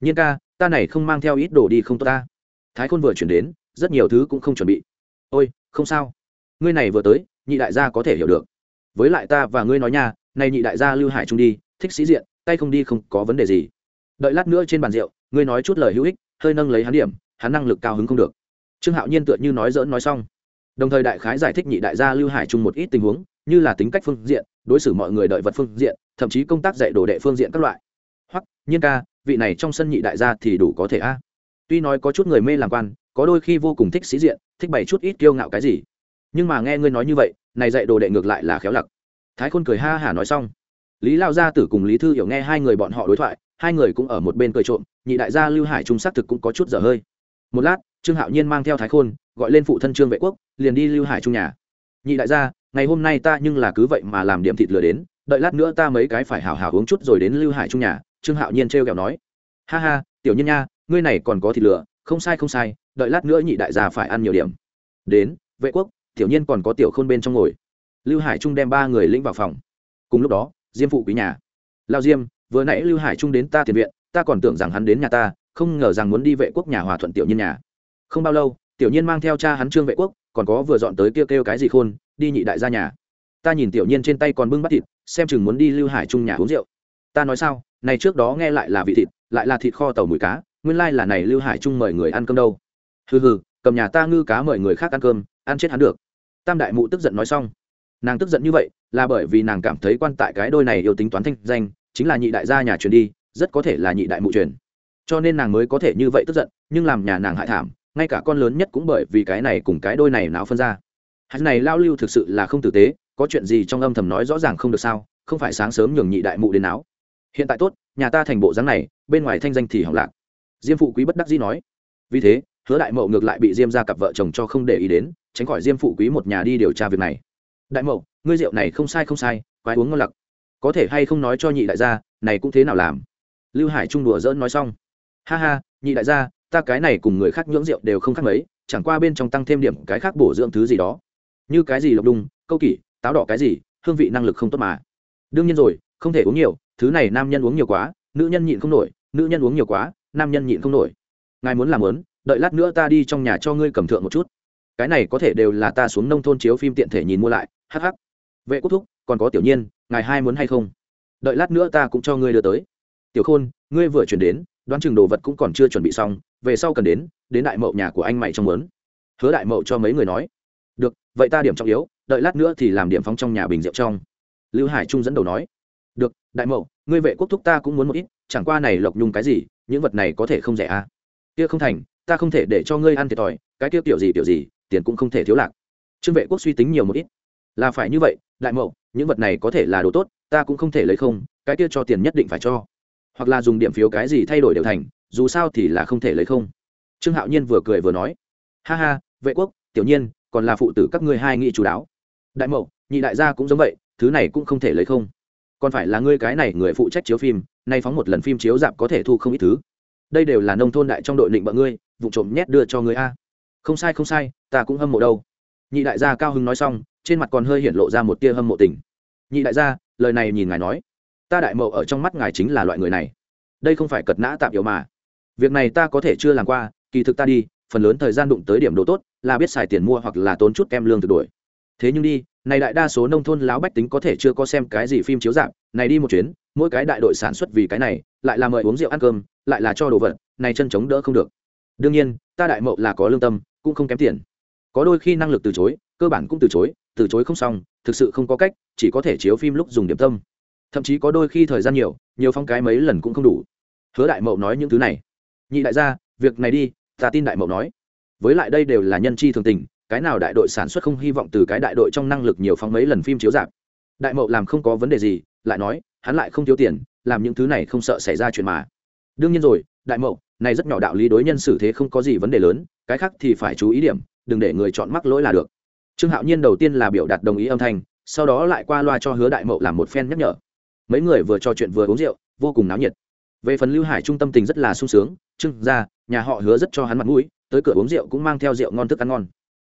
Nhiên ca, ta này không mang theo ít đồ đi không tốt ta. Thái khôn vừa chuyển đến, rất nhiều thứ cũng không chuẩn bị. Ôi, không sao. Ngươi này vừa tới, nhị đại gia có thể hiểu được. Với lại ta và ngươi nói nha, này nhị đại gia lưu hải trung đi, thích sĩ diện, tay không đi không có vấn đề gì. Đợi lát nữa trên bàn rượu, ngươi nói chút lời hữu ích, hơi nâng lấy hắn điểm, hắn năng lực cao hứng không được trương hạo nhiên tựa như nói dỡn nói xong. Đồng thời đại khái giải thích nhị đại gia lưu hải trung một ít tình huống, như là tính cách phương diện, đối xử mọi người đợi vật phương diện, thậm chí công tác dạy đồ đệ phương diện các loại. Hoặc, nhiên ca, vị này trong sân nhị đại gia thì đủ có thể a. Tuy nói có chút người mê làm quan, có đôi khi vô cùng thích sĩ diện, thích bày chút ít kiêu ngạo cái gì. Nhưng mà nghe ngươi nói như vậy, này dạy đồ đệ ngược lại là khéo lặc. Thái khôn cười ha hả nói xong. Lý lao gia tử cùng lý thư hiểu nghe hai người bọn họ đối thoại, hai người cũng ở một bên cười trộm, nhị đại gia lưu hải trung xác thực cũng có chút dở hơi. Một lát trương hạo nhiên mang theo thái khôn gọi lên phụ thân trương vệ quốc liền đi lưu hải trung nhà. Nhị đại gia ngày hôm nay ta nhưng là cứ vậy mà làm điểm thịt lừa đến đợi lát nữa ta mấy cái phải hào hào uống chút rồi đến lưu hải trung nhà trương hạo nhiên trêu kẹo nói. Ha ha tiểu nhân nha ngươi này còn có thịt lừa, không sai không sai đợi lát nữa nhị đại gia phải ăn nhiều điểm. Đến vệ quốc tiểu nhân còn có tiểu khôn bên trong ngồi. Lưu hải trung đem ba người lĩnh vào phòng. Cùng lúc đó diêm phụ quý nhà. Lao diêm vừa nãy lưu hải trung đến ta tiền viện ta còn tưởng rằng hắn đến nhà ta không ngờ rằng muốn đi vệ quốc nhà hòa thuận tiểu nhân nhà không bao lâu, tiểu nhiên mang theo cha hắn trương vệ quốc, còn có vừa dọn tới kêu kêu cái gì khôn, đi nhị đại ra nhà. Ta nhìn tiểu nhiên trên tay còn bưng bắt thịt, xem chừng muốn đi lưu hải trung nhà uống rượu. Ta nói sao, này trước đó nghe lại là vị thịt, lại là thịt kho tàu mùi cá, nguyên lai là này lưu hải trung mời người ăn cơm đâu. Hừ hừ, cầm nhà ta ngư cá mời người khác ăn cơm, ăn chết hắn được. Tam đại mụ tức giận nói xong. Nàng tức giận như vậy, là bởi vì nàng cảm thấy quan tại cái đôi này yêu tính toán thanh danh, chính là nhị đại gia nhà truyền đi, rất có thể là nhị đại mụ truyền. Cho nên nàng mới có thể như vậy tức giận, nhưng làm nhà nàng hại thảm ngay cả con lớn nhất cũng bởi vì cái này cùng cái đôi này náo phân ra. Hắn này lao lưu thực sự là không tử tế, có chuyện gì trong âm thầm nói rõ ràng không được sao, không phải sáng sớm nhường nhị đại mụ đến náo. Hiện tại tốt, nhà ta thành bộ dáng này, bên ngoài thanh danh thì hỏng lạc. Diêm phụ quý bất đắc dĩ nói. Vì thế, hứa đại mậu ngược lại bị diêm ra cặp vợ chồng cho không để ý đến, tránh khỏi diêm phụ quý một nhà đi điều tra việc này. Đại mậu, ngươi rượu này không sai không sai, quái uống ngon lặc. Có thể hay không nói cho nhị đại gia, này cũng thế nào làm? Lưu hải trung đùa dỡn nói xong. Ha ha, nhị đại gia ta cái này cùng người khác nhưỡng rượu đều không khác mấy, chẳng qua bên trong tăng thêm điểm cái khác bổ dưỡng thứ gì đó. Như cái gì lộc đung, câu kỷ, táo đỏ cái gì, hương vị năng lực không tốt mà. Đương nhiên rồi, không thể uống nhiều, thứ này nam nhân uống nhiều quá, nữ nhân nhịn không nổi, nữ nhân uống nhiều quá, nam nhân nhịn không nổi. Ngài muốn làm lớn, đợi lát nữa ta đi trong nhà cho ngươi cầm thượng một chút. Cái này có thể đều là ta xuống nông thôn chiếu phim tiện thể nhìn mua lại hh vệ quốc thúc, còn có tiểu nhiên, ngài hai muốn hay không? Đợi lát nữa ta cũng cho ngươi đưa tới. Tiểu khôn, ngươi vừa chuyển đến, đoán chừng đồ vật cũng còn chưa chuẩn bị xong về sau cần đến đến đại mậu nhà của anh mày trong muốn, hứa đại mậu cho mấy người nói. Được vậy ta điểm trọng yếu đợi lát nữa thì làm điểm phóng trong nhà bình rượu trong. Lưu hải trung dẫn đầu nói. Được đại mậu ngươi vệ quốc thúc ta cũng muốn một ít chẳng qua này lộc nhung cái gì những vật này có thể không rẻ à? Kia không thành ta không thể để cho ngươi ăn thiệt thòi cái kia kiểu gì kiểu gì tiền cũng không thể thiếu lạc. Trương vệ quốc suy tính nhiều một ít. Là phải như vậy đại mậu những vật này có thể là đồ tốt ta cũng không thể lấy không cái kia cho tiền nhất định phải cho. Hoặc là dùng điểm phiếu cái gì thay đổi đều thành dù sao thì là không thể lấy không. Trương hạo nhiên vừa cười vừa nói, ha ha, vệ quốc, tiểu nhiên, còn là phụ tử các ngươi hai nghị chú đáo đại mậu, nhị đại gia cũng giống vậy, thứ này cũng không thể lấy không. Còn phải là ngươi cái này người phụ trách chiếu phim, nay phóng một lần phim chiếu dạp có thể thu không ít thứ. Đây đều là nông thôn đại trong đội định bợ ngươi, vụ trộm nhét đưa cho ngươi a. Không sai không sai, ta cũng hâm mộ đâu. Nhị đại gia cao hưng nói xong, trên mặt còn hơi hiện lộ ra một tia hâm mộ tình. Nhị đại gia, lời này nhìn ngài nói. Ta đại mậu ở trong mắt ngài chính là loại người này. Đây không phải cật nã tạm yếu mà việc này ta có thể chưa làm qua, kỳ thực ta đi, phần lớn thời gian đụng tới điểm đồ tốt, là biết xài tiền mua hoặc là tốn chút kem lương thực đổi. Thế nhưng đi, này đại đa số nông thôn láo bách tính có thể chưa có xem cái gì phim chiếu dạng này đi một chuyến, mỗi cái đại đội sản xuất vì cái này, lại là mời uống rượu ăn cơm, lại là cho đồ vật, này chân chống đỡ không được. Đương nhiên, ta đại mậu là có lương tâm, cũng không kém tiền. Có đôi khi năng lực từ chối, cơ bản cũng từ chối từ chối không xong, thực sự không có cách, chỉ có thể chiếu phim lúc dùng điểm tâm. Thậm chí có đôi khi thời gian nhiều nhiều phong cái mấy lần cũng không đủ. Hứa đại mậu nói những thứ này nhị đại gia, việc này đi, ta tin đại mậu nói. Với lại đây đều là nhân chi thường tình, cái nào đại đội sản xuất không hy vọng từ cái đại đội trong năng lực nhiều phóng mấy lần phim chiếu dạp đại mậu làm không có vấn đề gì, lại nói, hắn lại không thiếu tiền, làm những thứ này không sợ xảy ra chuyện mà. Đương nhiên rồi, đại mậu, này rất nhỏ đạo lý đối nhân xử thế không có gì vấn đề lớn, cái khác thì phải chú ý điểm, đừng để người chọn mắc lỗi là được. Trương hạo nhiên đầu tiên là biểu đạt đồng ý âm thanh, sau đó lại qua loa cho hứa đại mậu làm một phen nhắc nhở. Mấy người vừa trò chuyện vừa uống rượu, vô cùng náo nhiệt về phần lưu hải trung tâm tình rất là sung sướng, trương ra nhà họ hứa rất cho hắn mặt mũi, tới cửa uống rượu cũng mang theo rượu ngon thức ăn ngon.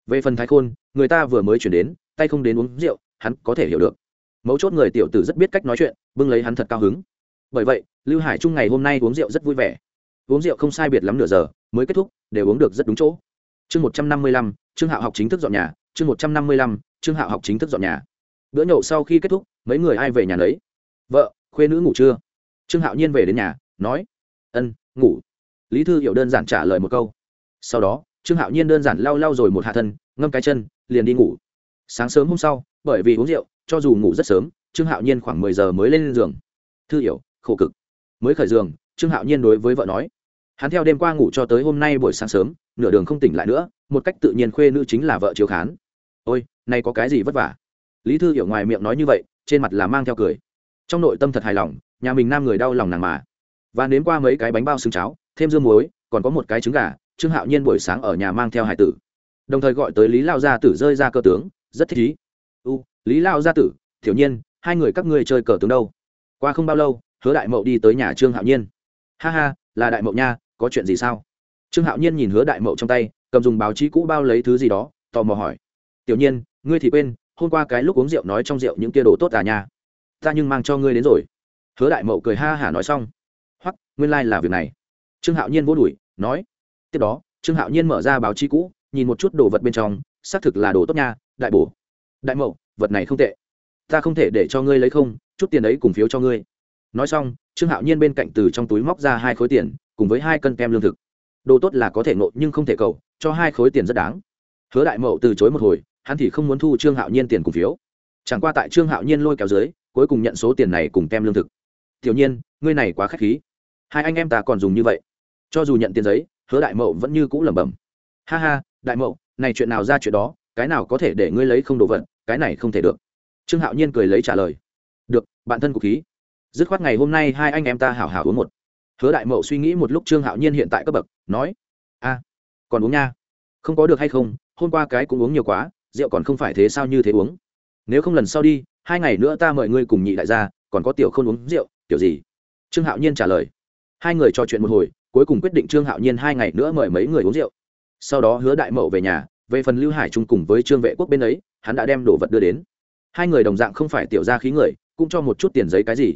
Về phần thái khôn, người ta vừa mới chuyển đến, tay không đến uống rượu, hắn có thể hiểu được. Mấu chốt người tiểu tử rất biết cách nói chuyện, bưng lấy hắn thật cao hứng. Bởi vậy, lưu hải trung ngày hôm nay uống rượu rất vui vẻ. Uống rượu không sai biệt lắm nửa giờ, mới kết thúc, đều uống được rất đúng chỗ. Chương một trăm năm mươi lăm, trương hạo học chính thức dọn nhà. Chương một trăm năm mươi lăm, trương hạo học chính thức dọn nhà. Bữa nhậu sau khi kết thúc, mấy người ai về nhà lấy vợ, khuê nữ ngủ chưa? Trương hạo nhiên về đến nhà, nói, ân, ngủ. Lý thư hiểu đơn giản trả lời một câu. Sau đó, trương hạo nhiên đơn giản lau lau rồi một hạ thân, ngâm cái chân, liền đi ngủ. Sáng sớm hôm sau, bởi vì uống rượu, cho dù ngủ rất sớm, trương hạo nhiên khoảng mười giờ mới lên giường. Thư hiểu, khổ cực. Mới khởi giường, trương hạo nhiên đối với vợ nói, hắn theo đêm qua ngủ cho tới hôm nay buổi sáng sớm, nửa đường không tỉnh lại nữa, một cách tự nhiên khuê nữ chính là vợ chiếu khán. Ôi, nay có cái gì vất vả? Lý thư hiểu ngoài miệng nói như vậy, trên mặt là mang theo cười. Trong nội tâm thật hài lòng nhà mình nam người đau lòng nàng mà. Và nếm qua mấy cái bánh bao xương cháo, thêm dương muối, còn có một cái trứng gà, trương hạo nhiên buổi sáng ở nhà mang theo hải tử. Đồng thời gọi tới lý lao gia tử rơi ra cơ tướng, rất thích ý. U, lý lao gia tử thiểu nhiên, hai người các ngươi chơi cờ tướng đâu? Qua không bao lâu, hứa đại mậu đi tới nhà trương hạo nhiên. Ha ha, là đại mậu nha, có chuyện gì sao? Trương hạo nhiên nhìn hứa đại mậu trong tay, cầm dùng báo chí cũ bao lấy thứ gì đó, tò mò hỏi. Tiểu nhiên, ngươi thì quên, hôm qua cái lúc uống rượu nói trong rượu những kia đồ tốt à nha. Ta nhưng mang cho ngươi đến rồi hứa đại mậu cười ha hả nói xong. Hoặc nguyên lai、like、là việc này. Trương hạo nhiên vô đùi nói. Tiếp đó, trương hạo nhiên mở ra báo chí cũ, nhìn một chút đồ vật bên trong, xác thực là đồ tốt nha, đại bổ. Đại mậu, vật này không tệ. Ta không thể để cho ngươi lấy không, chút tiền ấy cùng phiếu cho ngươi. Nói xong, trương hạo nhiên bên cạnh từ trong túi móc ra hai khối tiền, cùng với hai cân kem lương thực. Đồ tốt là có thể nộ nhưng không thể cầu, cho hai khối tiền rất đáng. Hứa đại mậu từ chối một hồi, hắn thì không muốn thu trương hạo nhiên tiền cùng phiếu. Chẳng qua tại trương hạo nhiên lôi kéo dưới, cuối cùng nhận số tiền này cùng kem lương thực tiểu nhiên, ngươi này quá k h á c h khí. Hai anh em ta còn dùng như vậy. Cho dù nhận tiền giấy, hứa đại mậu vẫn như cũ lẩm bẩm. Ha ha, đại mậu, này chuyện nào ra chuyện đó, cái nào có thể để ngươi lấy không đồ vật, cái này không thể được. Trương hạo nhiên cười lấy trả lời. Được, bạn thân của khí. Dứt khoát ngày hôm nay hai anh em ta hảo hảo uống một. Hứa đại mậu suy nghĩ một lúc trương hạo nhiên hiện tại cấp bậc, nói, a, còn uống nha. Không có được hay không, hôm qua cái cũng uống nhiều quá, rượu còn không phải thế sao như thế uống. Nếu không lần sau đi, hai ngày nữa ta mời ngươi cùng nhị đại gia, còn có tiểu không uống rượu kiểu gì? Trương hạo nhiên trả lời. Hai người trò chuyện một hồi, cuối cùng quyết định trương hạo nhiên hai ngày nữa mời mấy người uống rượu. Sau đó hứa đại mậu về nhà, về phần lưu hải trung cùng với trương vệ quốc bên ấy, hắn đã đem đồ vật đưa đến. Hai người đồng dạng không phải tiểu ra khí người, cũng cho một chút tiền giấy cái gì.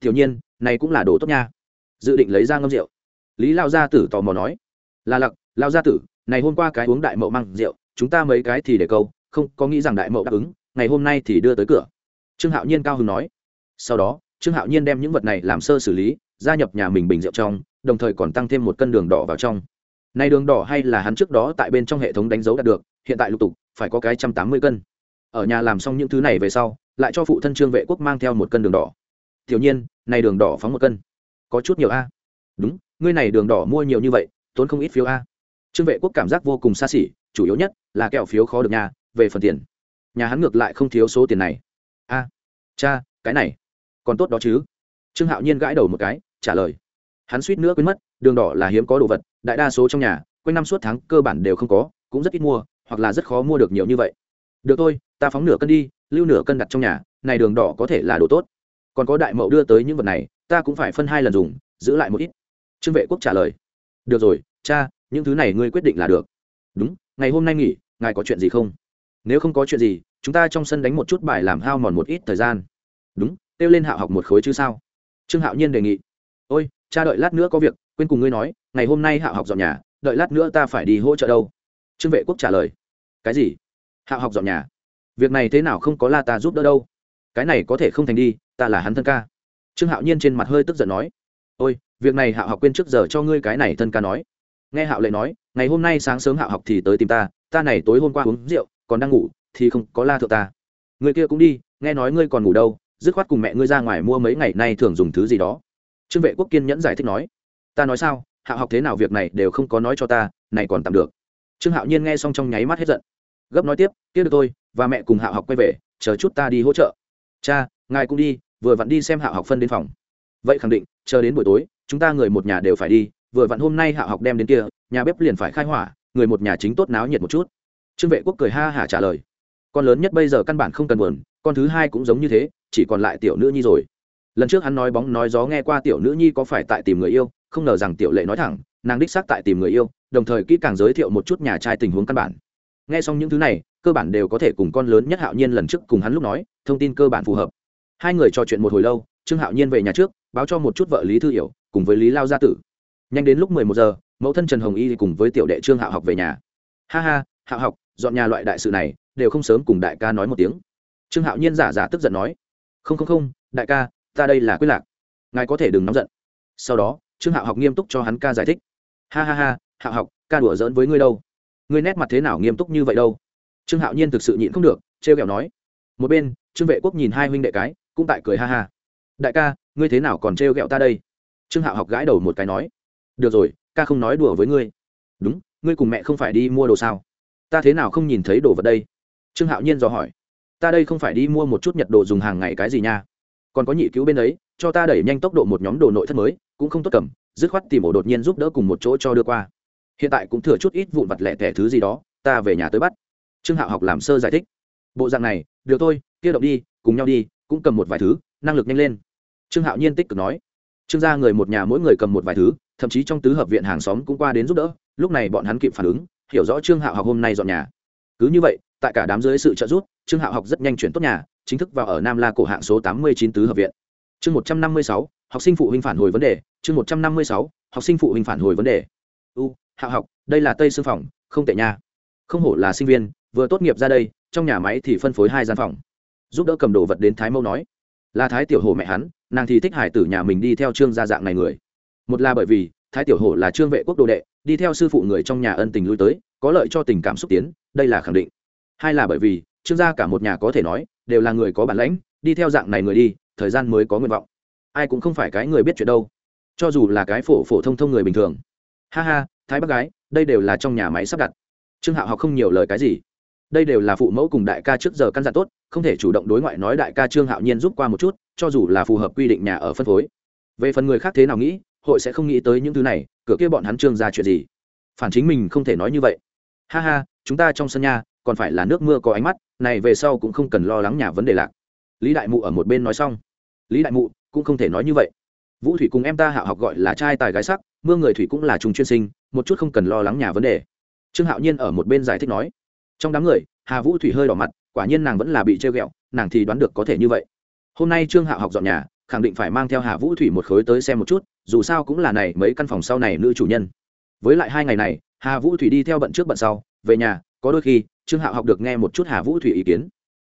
Tiểu nhiên, này cũng là đồ tốt nha. Dự định lấy ra ngâm rượu. Lý lao gia tử tò mò nói. Là lặc, lao gia tử, này hôm qua cái uống đại mậu mang rượu, chúng ta mấy cái thì để câu, không có nghĩ rằng đại mậu đáp ứng, ngày hôm nay thì đưa tới cửa. Trương hạo nhiên cao hứng nói. Sau đó trương hạo nhiên đem những vật này làm sơ xử lý, gia nhập nhà mình bình rượu trong, đồng thời còn tăng thêm một cân đường đỏ vào trong. Nay đường đỏ hay là hắn trước đó tại bên trong hệ thống đánh dấu đạt được, hiện tại lục tục, phải có cái trăm tám mươi cân. Ở nhà làm xong những thứ này về sau, lại cho phụ thân trương vệ quốc mang theo một cân đường đỏ. Tiểu nhiên, này đường đỏ phóng một cân. Có chút nhiều a. Đúng, ngươi này đường đỏ mua nhiều như vậy, tốn không ít phiếu a. Trương vệ quốc cảm giác vô cùng xa xỉ, chủ yếu nhất là kẹo phiếu khó được nhà về phần tiền. Nhà hắn ngược lại không thiếu số tiền này. A, cha, cái này còn tốt đó chứ? Trương hạo nhiên gãi đầu một cái, trả lời. Hắn suýt nữa quên mất, đường đỏ là hiếm có đồ vật, đại đa số trong nhà, quanh năm suốt tháng cơ bản đều không có, cũng rất ít mua, hoặc là rất khó mua được nhiều như vậy. Được thôi, ta phóng nửa cân đi, lưu nửa cân đặt trong nhà, này đường đỏ có thể là đồ tốt. Còn có đại mậu đưa tới những vật này, ta cũng phải phân hai lần dùng, giữ lại một ít. Trương vệ quốc trả lời. Được rồi, cha, những thứ này ngươi quyết định là được. Đúng, ngày hôm nay nghỉ, ngài có chuyện gì không? Nếu không có chuyện gì, chúng ta trong sân đánh một chút bài làm hao mòn một ít thời gian. Đúng kêu lên hạo học một khối chứ sao? Trương hạo nhiên đề nghị. Ôi, cha đợi lát nữa có việc, quên cùng ngươi nói, ngày hôm nay hạo học dọn nhà, đợi lát nữa ta phải đi hỗ trợ đâu. Trương vệ quốc trả lời. Cái gì? Hạo học dọn nhà? Việc này thế nào không có la ta giúp đỡ đâu? Cái này có thể không thành đi, ta là hắn thân ca. Trương hạo nhiên trên mặt hơi tức giận nói. Ôi, việc này hạo học quên trước giờ cho ngươi cái này thân ca nói. Nghe hạo lệ nói, ngày hôm nay sáng sớm hạo học thì tới tìm ta ta này tối hôm qua uống rượu, còn đang ngủ, thì không có la thượng ta. Người kia cũng đi, nghe nói ngươi còn ngủ đâu dứt khoát cùng mẹ ngươi ra ngoài mua mấy ngày nay thường dùng thứ gì đó. Trương vệ quốc kiên nhẫn giải thích nói, ta nói sao? Hạo học thế nào việc này đều không có nói cho ta, này còn tạm được. Trương hạo nhiên nghe xong trong nháy mắt hết giận, gấp nói tiếp tiếp được tôi và mẹ cùng hạo học quay về, chờ chút ta đi hỗ trợ. Cha, ngài cũng đi, vừa vặn đi xem hạo học phân đến phòng. Vậy khẳng định, chờ đến buổi tối, chúng ta người một nhà đều phải đi, vừa vặn hôm nay hạo học đem đến kia, nhà bếp liền phải khai hỏa, người một nhà chính tốt náo nhiệt một chút. Trương vệ quốc cười ha hả trả lời, con lớn nhất bây giờ căn bản không cần buồn, con thứ hai cũng giống như thế chỉ còn lại tiểu nữ nhi rồi. Lần trước hắn nói bóng nói gió nghe qua tiểu nữ nhi có phải tại tìm người yêu, không ngờ rằng tiểu lệ nói thẳng, nàng đích xác tại tìm người yêu, đồng thời kỹ càng giới thiệu một chút nhà trai tình huống căn bản. Nghe xong những thứ này, cơ bản đều có thể cùng con lớn nhất hạo nhiên lần trước cùng hắn lúc nói, thông tin cơ bản phù hợp. Hai người trò chuyện một hồi lâu, trương hạo nhiên về nhà trước, báo cho một chút vợ lý thư hiểu, cùng với lý lao gia tử. Nhanh đến lúc mười một giờ, mẫu thân trần hồng y cùng với tiểu đệ trương hạo học về nhà. Ha ha, hạo học, dọn nhà loại đại sự này, đều không sớm cùng đại ca nói một tiếng. Trương hạo nhiên giả giả tức giận nói không không không, đại ca, ta đây là quyết lạc. Ngài có thể đừng nóng giận. Sau đó, trương hạo học nghiêm túc cho hắn ca giải thích. Ha ha ha, hạo học, ca đùa giỡn với ngươi đâu? Ngươi nét mặt thế nào nghiêm túc như vậy đâu? Trương hạo nhiên thực sự nhịn không được, trêu kẹo nói. Một bên, trương vệ quốc nhìn hai huynh đệ cái, cũng tại cười ha ha. Đại ca, ngươi thế nào còn trêu ghẹo ta đây? Trương hạo học gãi đầu một cái nói. Được rồi, ca không nói đùa với ngươi. Đúng, ngươi cùng mẹ không phải đi mua đồ sao? Ta thế nào không nhìn thấy đồ vật đây? Trương hạo nhiên dò hỏi ta đây không phải đi mua một chút nhật đồ dùng hàng ngày cái gì nha. Còn có nhị cứu bên ấy, cho ta đẩy nhanh tốc độ một nhóm đồ nội thất mới, cũng không tốt cầm, dứt khoát tìm ổ đột nhiên giúp đỡ cùng một chỗ cho đưa qua. Hiện tại cũng thừa chút ít vụn vặt lẻ tẻ thứ gì đó, ta về nhà tới bắt. Trương hạo học làm sơ giải thích. Bộ dạng này, được thôi, kia động đi, cùng nhau đi, cũng cầm một vài thứ, năng lực nhanh lên. Trương hạo nhiên tích cực nói. Trương gia người một nhà mỗi người cầm một vài thứ, thậm chí trong tứ hợp viện hàng xóm cũng qua đến giúp đỡ, lúc này bọn hắn kịp phản ứng, hiểu rõ trương hạo học hôm nay dọn nhà. Cứ như vậy, tại cả đám dưới sự trợ giúp trương hạo học rất nhanh chuyển tốt nhà, chính thức vào ở nam la cổ hạng số tám mươi chín tứ hợp viện. Chương một trăm năm mươi sáu, học sinh phụ huynh phản hồi vấn đề. Chương một trăm năm mươi sáu, học sinh phụ huynh phản hồi vấn đề. U, hạo học, đây là tây sư phòng, không tệ nha. Không hổ là sinh viên, vừa tốt nghiệp ra đây, trong nhà máy thì phân phối hai gian phòng. Giúp đỡ cầm đồ vật đến thái mâu nói. Là thái tiểu hồ mẹ hắn, nàng thì thích hải tử nhà mình đi theo trương gia dạng này người. Một là bởi vì, thái tiểu hồ là trương vệ quốc đồ đệ, đi theo sư phụ người trong nhà ân tình lui tới, có lợi cho tình cảm xúc tiến, đây là khẳng định. Hai là bởi vì trương gia cả một nhà có thể nói, đều là người có bản lãnh, đi theo dạng này người đi, thời gian mới có nguyện vọng. Ai cũng không phải cái người biết chuyện đâu. Cho dù là cái phổ phổ thông thông người bình thường. Ha ha, thái bác gái, đây đều là trong nhà máy sắp đặt. Trương hạo học không nhiều lời cái gì. Đây đều là phụ mẫu cùng đại ca trước giờ căn dặn tốt, không thể chủ động đối ngoại nói đại ca trương hạo nhiên giúp qua một chút, cho dù là phù hợp quy định nhà ở phân phối. Về phần người khác thế nào nghĩ, hội sẽ không nghĩ tới những thứ này, cửa kia bọn hắn trương ra chuyện gì? Phản chính mình không thể nói như vậy. Ha ha, chúng ta trong sân nhà còn phải là nước mưa có ánh mắt, này về sau cũng không cần lo lắng nhà vấn đề lạc. Lý đại mụ ở một bên nói xong. Lý đại mụ, cũng không thể nói như vậy. Vũ thủy cùng em ta hạo học gọi là trai tài gái sắc, mưa người thủy cũng là trùng chuyên sinh, một chút không cần lo lắng nhà vấn đề. Trương hạo nhiên ở một bên giải thích nói. Trong đám người, hà vũ thủy hơi đỏ mặt, quả nhiên nàng vẫn là bị trêu ghẹo, nàng thì đoán được có thể như vậy. Hôm nay trương hạo học dọn nhà, khẳng định phải mang theo hà vũ thủy một khối tới xem một chút, dù sao cũng là này, mấy căn phòng sau này nữ chủ nhân. Với lại hai ngày này, hà vũ thủy đi theo bận trước bận sau, về nhà, có đôi khi trương hạo học được nghe một chút hà vũ thủy ý kiến.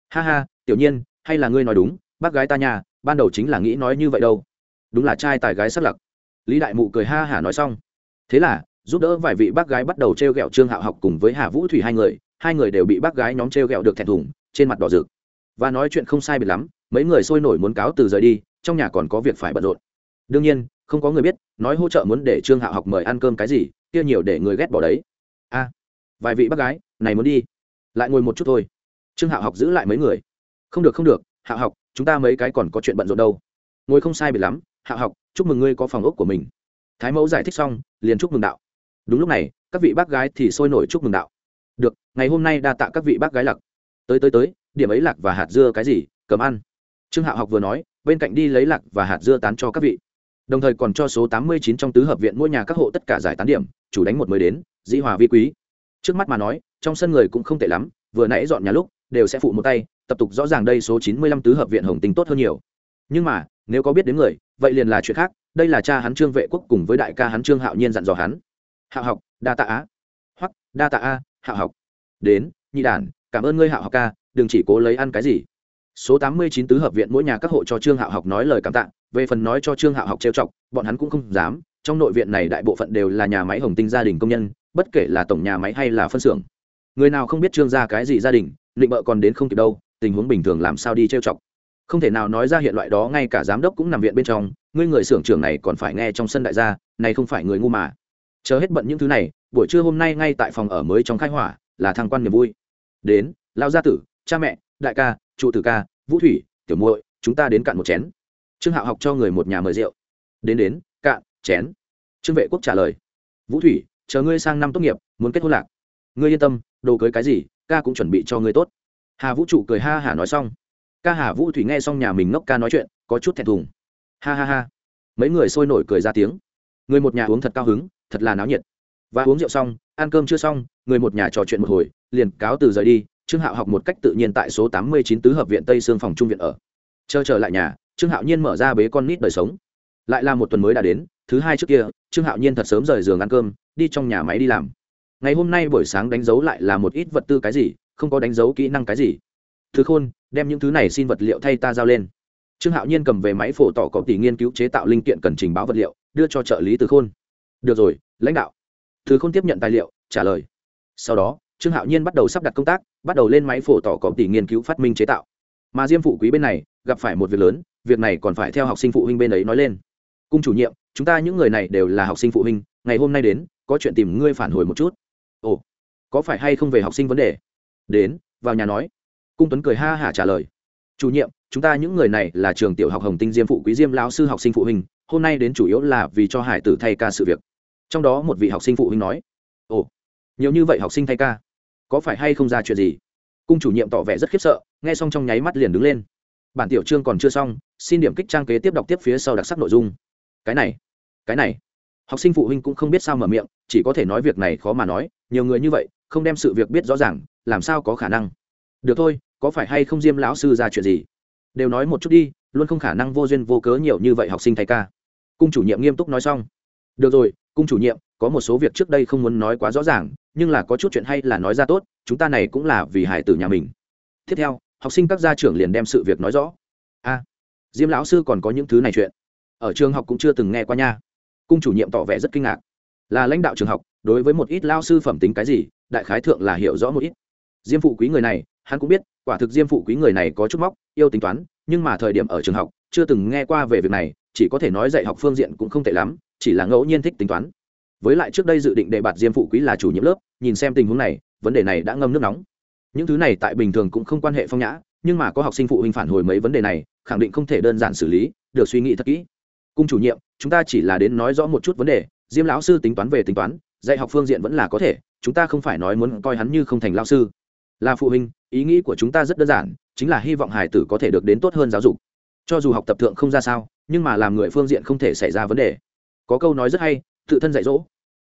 Ha ha, tiểu nhiên, hay là ngươi nói đúng, bác gái ta nhà, ban đầu chính là nghĩ nói như vậy đâu. Đúng là trai tài gái sắc lặc. Lý đại mụ cười ha hả nói xong. Thế là, giúp đỡ vài vị bác gái bắt đầu t r e o g ẹ o trương hạo học cùng với hà vũ thủy hai người hai người đều bị bác gái nhóm t r e o g ẹ o được thẹn thùng, trên mặt đỏ rực. Và nói chuyện không sai biệt lắm, mấy người sôi nổi muốn cáo từ rời đi, trong nhà còn có việc phải bận rộn. Đương nhiên, không có người biết, nói hỗ trợ muốn để trương hạo học mời ăn cơm cái gì, kia nhiều để người ghét bỏ đấy. A, vài vị bác gái, này muốn đi lại ngồi một chút thôi. Trương hạo học giữ lại mấy người. Không được không được, hạo học, chúng ta mấy cái còn có chuyện bận rộn đâu. Ngồi không sai bị lắm, hạo học, chúc mừng ngươi có phòng ốc của mình. Thái mẫu giải thích xong, liền chúc mừng đạo. Đúng lúc này, các vị bác gái thì sôi nổi chúc mừng đạo. Được, ngày hôm nay đa tạ các vị bác gái lặc tới tới tới, điểm ấy lạc và hạt dưa cái gì, cầm ăn. Trương hạo học vừa nói, bên cạnh đi lấy lạc và hạt dưa tán cho các vị. Đồng thời còn cho số tám mươi chín trong tứ hợp viện mỗi nhà các hộ tất cả giải tán điểm, chủ đánh một mới đến, dĩ hòa vi quý. Trước mắt mà nói trong sân người cũng không tệ lắm, vừa nãy dọn nhà lúc, đều sẽ phụ một tay, tập tục rõ ràng đây số chín mươi lăm tứ hợp viện hồng tinh tốt hơn nhiều. Nhưng mà, nếu có biết đến người, vậy liền là chuyện khác, đây là cha hắn trương vệ quốc cùng với đại ca hắn trương hạo nhiên dặn dò hắn. Hạo học, đa tạ á. Hoặc đa tạ a hạo học. Đến, nhị đản, cảm ơn ngươi hạo học ca, đừng chỉ cố lấy ăn cái gì. Số tám mươi chín tứ hợp viện mỗi nhà các hộ cho trương hạo học nói lời cảm tạ, về phần nói cho trương hạo học trêu chọc, bọn hắn cũng không dám, trong nội viện này đại bộ phận đều là nhà máy hồng tinh gia đình công nhân, bất kể là tổng nhà máy hay là phân xưởng người nào không biết trương gia cái gì gia đình định bợ còn đến không kịp đâu, tình huống bình thường làm sao đi trêu chọc. Không thể nào nói ra hiện loại đó, ngay cả giám đốc cũng nằm viện bên trong, ngươi người xưởng trưởng này còn phải nghe trong sân đại gia, này không phải người ngu mà. Chờ hết bận những thứ này, buổi trưa hôm nay ngay tại phòng ở mới trong khai hỏa, là thăng quan niềm vui. Đến lao gia tử, cha mẹ, đại ca trụ tử ca, vũ thủy, tiểu muội, chúng ta đến cạn một chén. Trương hạo học cho người một nhà mời rượu. Đến đến, cạn, chén. Trương vệ quốc trả lời. Vũ thủy, chờ ngươi sang năm tốt nghiệp, muốn kết hôn lạc ngươi yên tâm, đồ cưới cái gì, ca cũng chuẩn bị cho ngươi tốt. Hà vũ trụ cười ha hả nói xong. Ca hà vũ thủy nghe xong nhà mình ngốc ca nói chuyện, có chút thẹn thùng. Ha ha ha. Mấy người sôi nổi cười ra tiếng. Người một nhà uống thật cao hứng, thật là náo nhiệt. Và uống rượu xong, ăn cơm chưa xong, người một nhà trò chuyện một hồi, liền cáo từ rời đi. Trương hạo học một cách tự nhiên tại số tám mươi chín tứ hợp viện tây sương phòng trung viện ở. Chờ trở lại nhà, trương hạo nhiên mở ra bế con nít đời sống. Lại là một tuần mới đã đến, thứ hai trước kia, trương hạo nhiên thật sớm rời giường ăn cơm, đi trong nhà máy đi làm ngày hôm nay buổi sáng đánh dấu lại là một ít vật tư cái gì, không có đánh dấu kỹ năng cái gì. Thứ khôn, đem những thứ này xin vật liệu thay ta giao lên. Trương hạo nhiên cầm về máy phổ tỏ có tỷ nghiên cứu chế tạo linh kiện cần trình báo vật liệu, đưa cho trợ lý từ khôn. Được rồi, lãnh đạo. Thứ khôn tiếp nhận tài liệu, trả lời. Sau đó, trương hạo nhiên bắt đầu sắp đặt công tác, bắt đầu lên máy phổ tỏ có tỷ nghiên cứu phát minh chế tạo. Mà diêm phụ quý bên này, gặp phải một việc lớn, việc này còn phải theo học sinh phụ huynh bên ấy nói lên. Cung chủ nhiệm, chúng ta những người này đều là học sinh phụ huynh, ngày hôm nay đến, có chuyện tìm ngươi phản hồi một chút có phải hay không về học sinh vấn đề? Đến, vào nhà nói. Cung tuấn cười ha hả trả lời. Chủ nhiệm, chúng ta những người này là trường tiểu học hồng tinh diêm phụ quý diêm lão sư học sinh phụ huynh, hôm nay đến chủ yếu là vì cho hải tử thay ca sự việc. Trong đó một vị học sinh phụ huynh nói. Ồ, nhiều như vậy học sinh thay ca? Có phải hay không ra chuyện gì? Cung chủ nhiệm tỏ vẻ rất khiếp sợ, nghe xong trong nháy mắt liền đứng lên. Bản tiểu chương còn chưa xong, xin điểm kích trang kế tiếp đọc tiếp phía sau đặc sắc nội dung. Cái này cái này. Học sinh phụ huynh cũng không biết sao mở miệng, chỉ có thể nói việc này khó mà nói, nhiều người như vậy không đem sự việc biết rõ ràng, làm sao có khả năng? Được thôi, có phải hay không diêm lão sư ra chuyện gì? Đều nói một chút đi, luôn không khả năng vô duyên vô cớ nhiều như vậy học sinh thay ca. Cung chủ nhiệm nghiêm túc nói xong. Được rồi, cung chủ nhiệm, có một số việc trước đây không muốn nói quá rõ ràng, nhưng là có chút chuyện hay là nói ra tốt, chúng ta này cũng là vì hải tử nhà mình. Tiếp theo, học sinh các gia trưởng liền đem sự việc nói rõ. A, diêm lão sư còn có những thứ này chuyện. Ở trường học cũng chưa từng nghe qua nha. Cung chủ nhiệm tỏ vẻ rất kinh ngạc. Là lãnh đạo trường học đối với một ít lao sư phẩm tính cái gì, đại khái thượng là hiểu rõ một ít. Diêm phụ quý người này, hắn cũng biết, quả thực diêm phụ quý người này có chút móc, yêu tính toán, nhưng mà thời điểm ở trường học, chưa từng nghe qua về việc này, chỉ có thể nói dạy học phương diện cũng không tệ lắm, chỉ là ngẫu nhiên thích tính toán. Với lại trước đây dự định đề bạt diêm phụ quý là chủ nhiệm lớp, nhìn xem tình huống này, vấn đề này đã ngâm nước nóng. Những thứ này tại bình thường cũng không quan hệ phong nhã, nhưng mà có học sinh phụ huynh phản hồi mấy vấn đề này, khẳng định không thể đơn giản xử lý, được suy nghĩ thật kỹ. Cung chủ nhiệm, chúng ta chỉ là đến nói rõ một chút vấn đề, diêm lão sư tính toán về tính toán dạy học phương diện vẫn là có thể, chúng ta không phải nói muốn coi hắn như không thành lao sư. Là phụ huynh, ý nghĩ của chúng ta rất đơn giản, chính là hy vọng hải tử có thể được đến tốt hơn giáo dục. Cho dù học tập thượng không ra sao, nhưng mà làm người phương diện không thể xảy ra vấn đề. Có câu nói rất hay, tự thân dạy dỗ.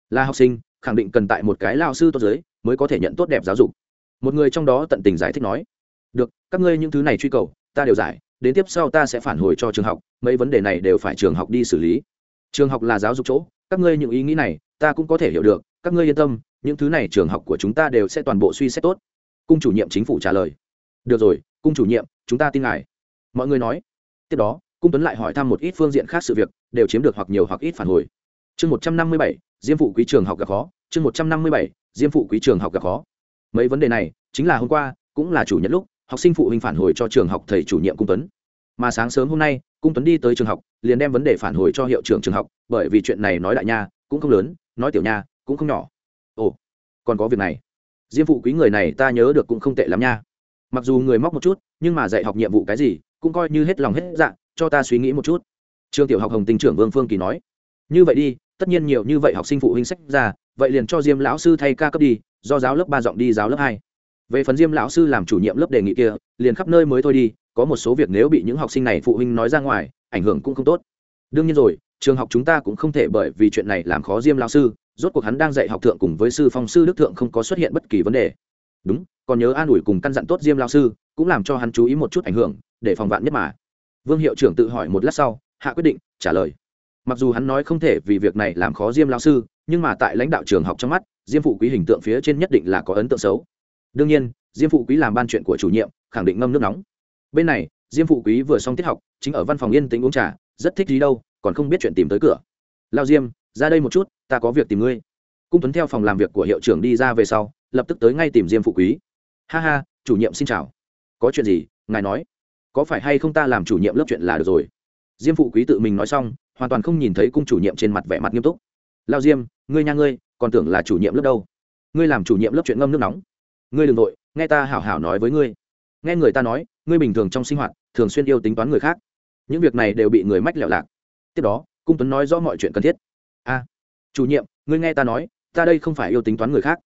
Là học sinh, khẳng định cần tại một cái lao sư tốt giới mới có thể nhận tốt đẹp giáo dục. Một người trong đó tận tình giải thích nói, được, các ngươi những thứ này truy cầu, ta đều giải, đến tiếp sau ta sẽ phản hồi cho trường học, mấy vấn đề này đều phải trường học đi xử lý. Trường học là giáo dục chỗ các ngươi những ý nghĩ này, ta cũng có thể hiểu được, các ngươi yên tâm, những thứ này trường học của chúng ta đều sẽ toàn bộ suy xét tốt. Cung chủ nhiệm chính phủ trả lời. Được rồi, cung chủ nhiệm, chúng ta tin ngài. Mọi người nói. Tiếp đó, cung tuấn lại hỏi thăm một ít phương diện khác sự việc, đều chiếm được hoặc nhiều hoặc ít phản hồi. Chương một trăm năm mươi bảy, diêm phụ quý trường học gặp khó. Chương một trăm năm mươi bảy, diêm phụ quý trường học gặp khó. Mấy vấn đề này, chính là hôm qua, cũng là chủ nhật lúc, học sinh phụ huynh phản hồi cho trường học thầy chủ nhiệm cung tuấn mà sáng sớm hôm nay, cung tuấn đi tới trường học, liền đem vấn đề phản hồi cho hiệu trưởng trường học, bởi vì chuyện này nói đại nha, cũng không lớn, nói tiểu nha, cũng không nhỏ. Ồ, còn có việc này. Diêm phụ quý người này ta nhớ được cũng không tệ lắm nha. Mặc dù người móc một chút, nhưng mà dạy học nhiệm vụ cái gì, cũng coi như hết lòng hết dạ cho ta suy nghĩ một chút. Trường tiểu học hồng tinh trưởng vương phương kỳ nói, như vậy đi, tất nhiên nhiều như vậy học sinh phụ huynh sách ra, vậy liền cho diêm lão sư thay ca cấp đi, do giáo lớp ba giọng đi giáo lớp hai. Về phần diêm lão sư làm chủ nhiệm lớp đề nghị kia, liền khắp nơi mới thôi đi có một số việc nếu bị những học sinh này phụ huynh nói ra ngoài, ảnh hưởng cũng không tốt. Đương nhiên rồi, trường học chúng ta cũng không thể bởi vì chuyện này làm khó diêm lão sư, rốt cuộc hắn đang dạy học thượng cùng với sư phong sư đức thượng không có xuất hiện bất kỳ vấn đề. Đúng, còn nhớ an ủi cùng căn dặn tốt diêm lão sư, cũng làm cho hắn chú ý một chút ảnh hưởng, để phòng vạn nhất mà. Vương hiệu trưởng tự hỏi một lát sau, hạ quyết định, trả lời. Mặc dù hắn nói không thể vì việc này làm khó diêm lão sư, nhưng mà tại lãnh đạo trường học trong mắt, diêm phụ quý hình tượng phía trên nhất định là có ấn tượng xấu. Đương nhiên, diêm phụ quý làm ban chuyện của chủ nhiệm, khẳng định ngâm nước nóng bên này, diêm phụ quý vừa xong tiết học, chính ở văn phòng yên tĩnh uống trà, rất thích gì đâu, còn không biết chuyện tìm tới cửa. Lao diêm, ra đây một chút, ta có việc tìm ngươi. Cung tuấn theo phòng làm việc của hiệu trưởng đi ra về sau, lập tức tới ngay tìm diêm phụ quý. Ha ha, chủ nhiệm xin chào. Có chuyện gì, ngài nói. Có phải hay không ta làm chủ nhiệm lớp chuyện là được rồi? Diêm phụ quý tự mình nói xong, hoàn toàn không nhìn thấy cung chủ nhiệm trên mặt vẻ mặt nghiêm túc. Lao diêm, ngươi nha ngươi, còn tưởng là chủ nhiệm lớp đâu. Ngươi làm chủ nhiệm lớp chuyện ngâm nước nóng. Ngươi đ ừ n g nội nghe ta hảo hảo nói với ngươi nghe người ta nói, ngươi bình thường trong sinh hoạt thường xuyên yêu tính toán người khác. Những việc này đều bị người mách lẹo lạc. Tiếp đó, cung tuấn nói rõ mọi chuyện cần thiết. A, chủ nhiệm, ngươi nghe ta nói, ta đây không phải yêu tính toán người khác.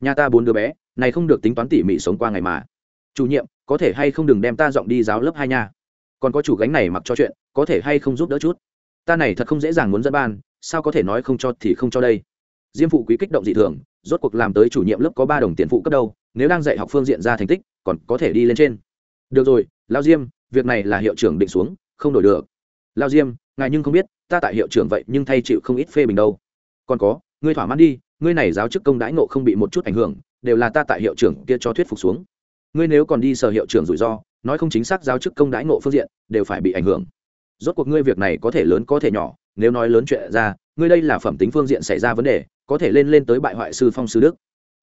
Nhà ta bốn đứa bé, này không được tính toán tỉ mỉ sống qua ngày mà. Chủ nhiệm, có thể hay không đừng đem ta dọn đi giáo lớp hai nha. Còn có chủ gánh này mặc cho chuyện, có thể hay không giúp đỡ chút? Ta này thật không dễ dàng muốn dẫn ban, sao có thể nói không cho thì không cho đây? Diêm phụ quý kích động dị thường, rốt cuộc làm tới chủ nhiệm lớp có ba đồng tiền phụ cấp đâu nếu đang dạy học phương diện ra thành tích, còn có thể đi lên trên. Được rồi, lao diêm, việc này là hiệu trưởng định xuống, không đổi được. Lao diêm, ngài nhưng không biết, ta tại hiệu trưởng vậy nhưng thay chịu không ít phê bình đâu. Còn có, ngươi thỏa mãn đi, ngươi này giáo chức công đãi ngộ không bị một chút ảnh hưởng, đều là ta tại hiệu trưởng kia cho thuyết phục xuống. Ngươi nếu còn đi sở hiệu trưởng rủi ro, nói không chính xác giáo chức công đãi ngộ phương diện, đều phải bị ảnh hưởng. Rốt cuộc ngươi việc này có thể lớn có thể nhỏ, nếu nói lớn chuyện ra, ngươi đây là phẩm tính phương diện xảy ra vấn đề, có thể lên lên tới bại hoại sư phong sư đức.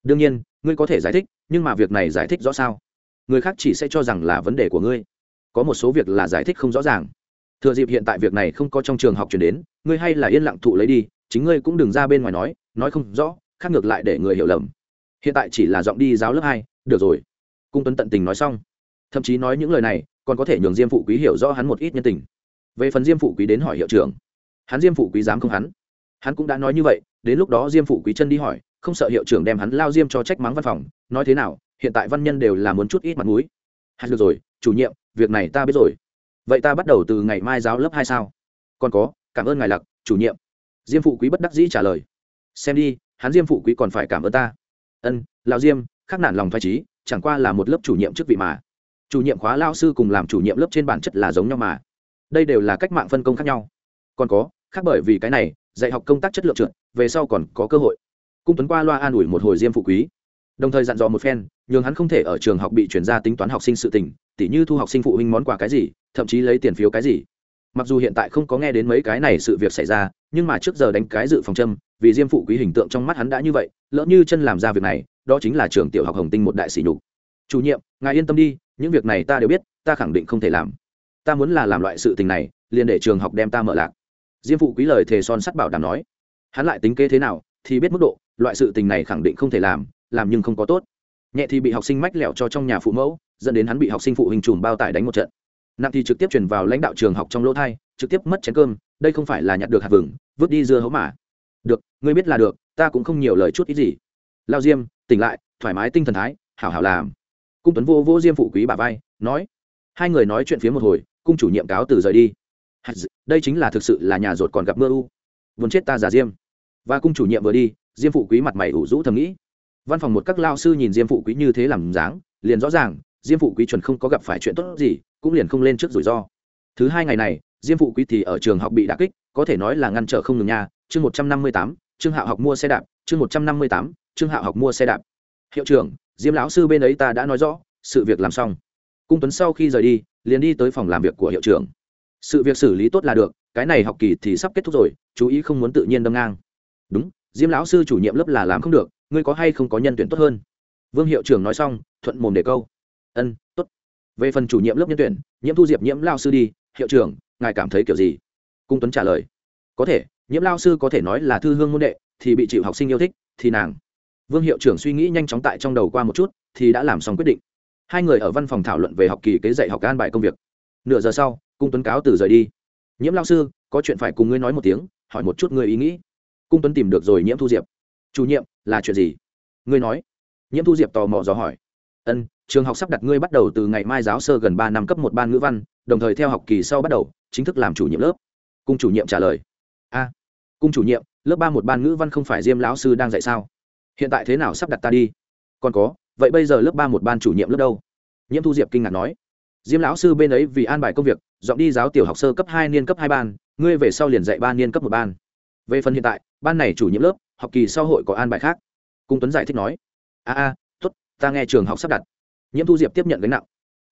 Đương nhiên ngươi có thể giải thích, nhưng mà việc này giải thích rõ sao? Người khác chỉ sẽ cho rằng là vấn đề của ngươi. Có một số việc là giải thích không rõ ràng. Thừa dịp hiện tại việc này không có trong trường học chuyển đến, ngươi hay là yên lặng thụ lấy đi, chính ngươi cũng đừng ra bên ngoài nói nói không rõ, khác ngược lại để người hiểu lầm. Hiện tại chỉ là giọng đi giáo lớp hai, được rồi. Cung tuấn tận tình nói xong. Thậm chí nói những lời này, còn có thể nhường diêm phụ quý hiểu rõ hắn một ít nhân tình. Về phần diêm phụ quý đến hỏi hiệu trưởng, hắn diêm phụ quý dám không hắn? Hắn cũng đã nói như vậy, đến lúc đó diêm phụ quý chân đi hỏi không sợ hiệu trưởng đem hắn lao diêm cho trách mắng văn phòng, nói thế nào, hiện tại văn nhân đều là muốn chút ít mặt mũi. Hạt được rồi, chủ nhiệm, việc này ta biết rồi. Vậy ta bắt đầu từ ngày mai giáo lớp hai sao? Còn có, cảm ơn ngài lặc, chủ nhiệm. Diêm phụ quý bất đắc dĩ trả lời. Xem đi, hắn diêm phụ quý còn phải cảm ơn ta. Ân lao diêm khắc nản lòng phải trí chẳng qua là một lớp chủ nhiệm chức vị mà. Chủ nhiệm khóa lao sư cùng làm chủ nhiệm lớp trên bản chất là giống nhau mà. Đây đều là cách mạng phân công khác nhau. Còn có, khác bởi vì cái này, dạy học công tác chất lượng trượt, về sau còn có cơ hội cung tuấn qua loa an ủi một hồi diêm phụ quý, đồng thời dặn dò một phen, nhường hắn không thể ở trường học bị chuyển ra tính toán học sinh sự tình, tỉ như thu học sinh phụ huynh món quà cái gì, thậm chí lấy tiền phiếu cái gì. Mặc dù hiện tại không có nghe đến mấy cái này sự việc xảy ra, nhưng mà trước giờ đánh cái dự phòng châm, vì diêm phụ quý hình tượng trong mắt hắn đã như vậy, lỡ như chân làm ra việc này, đó chính là trường tiểu học hồng tinh một đại sĩ nhục. Chủ nhiệm, ngài yên tâm đi, những việc này ta đều biết, ta khẳng định không thể làm. Ta muốn là làm loại sự tình này, liền để trường học đem ta mở lạc. Diêm phụ quý lời thề son sắt bảo đảm nói. Hắn lại tính kế thế nào, thì biết mức độ loại sự tình này khẳng định không thể làm làm nhưng không có tốt. Nhẹ thì bị học sinh mách lẹo cho trong nhà phụ mẫu, dẫn đến hắn bị học sinh phụ huynh trùm bao tải đánh một trận. Nặng thì trực tiếp chuyển vào lãnh đạo trường học trong lỗ thai, trực tiếp mất chén cơm, đây không phải là nhặt được hạt vừng, vứt đi dưa hấu mà. Được, ngươi biết là được, ta cũng không nhiều lời chút ít gì. Lao diêm, tỉnh lại, thoải mái tinh thần thái, hảo hảo làm. Cung tuấn vô vô diêm phụ quý bà vai, nói. Hai người nói chuyện phía một hồi, cung chủ nhiệm cáo từ rời đi. Đây chính là thực sự là nhà rột còn gặp mưa u. Vốn chết ta giả diêm. Và cung chủ nhiệm vừa đi diêm phụ quý mặt mày ủ rũ thầm nghĩ. Văn phòng một các lao sư nhìn diêm phụ quý như thế làm dáng, liền rõ ràng, diêm phụ quý chuẩn không có gặp phải chuyện tốt gì, cũng liền không lên trước rủi ro. Thứ hai ngày này, diêm phụ quý thì ở trường học bị đả kích, có thể nói là ngăn trở không ngừng nha. Chương một trăm năm mươi tám, trương hạo học mua xe đạp. Chương một trăm năm mươi tám, trương hạo học mua xe đạp. Hiệu trưởng, diêm lão sư bên ấy ta đã nói rõ, sự việc làm xong. Cung tuấn sau khi rời đi, liền đi tới phòng làm việc của hiệu trưởng. Sự việc xử lý tốt là được, cái này học kỳ thì sắp kết thúc rồi, chú ý không muốn tự nhiên đâm ngang. Đúng diêm lão sư chủ nhiệm lớp là làm không được, ngươi có hay không có nhân tuyển tốt hơn? Vương hiệu trưởng nói xong, thuận mồm để câu. Ân t ố t về phần chủ nhiệm lớp nhân tuyển, nhiễm thu diệp nhiễm lao sư đi, hiệu trưởng, ngài cảm thấy kiểu gì? Cung tuấn trả lời. Có thể, nhiễm lao sư có thể nói là thư hương môn đệ, thì bị chịu học sinh yêu thích, thì nàng. Vương hiệu trưởng suy nghĩ nhanh chóng tại trong đầu qua một chút, thì đã làm xong quyết định. Hai người ở văn phòng thảo luận về học kỳ kế dạy học an bài công việc. Nửa giờ sau, cung tuấn cáo từ rời đi. Nhiễm lao sư, có chuyện phải cùng ngươi nói một tiếng, hỏi một chút ngươi ý nghĩ cung tuấn tìm được rồi nhiễm thu diệp. Chủ nhiệm, là chuyện gì? Ngươi nói. Nhiễm thu diệp tò mò dò hỏi. Ân, trường học sắp đặt ngươi bắt đầu từ ngày mai giáo sơ gần ba năm cấp một ban ngữ văn, đồng thời theo học kỳ sau bắt đầu, chính thức làm chủ nhiệm lớp. Cung chủ nhiệm trả lời. A, cung chủ nhiệm, lớp ba một ban ngữ văn không phải diêm lão sư đang dạy sao? Hiện tại thế nào sắp đặt ta đi? Còn có, vậy bây giờ lớp ba một ban chủ nhiệm lớp đâu? Nhiễm thu diệp kinh ngạc nói. Diêm lão sư bên ấy vì an bài công việc, dọn đi giáo tiểu học sơ cấp hai niên cấp hai ban, ngươi về sau liền dạy ba niên cấp một ban về phần hiện tại, ban này chủ nhiệm lớp, học kỳ sau hội có an bài khác. Cung tuấn giải thích nói, a a, tốt, ta nghe trường học sắp đặt. Nhiễm thu diệp tiếp nhận gánh nặng.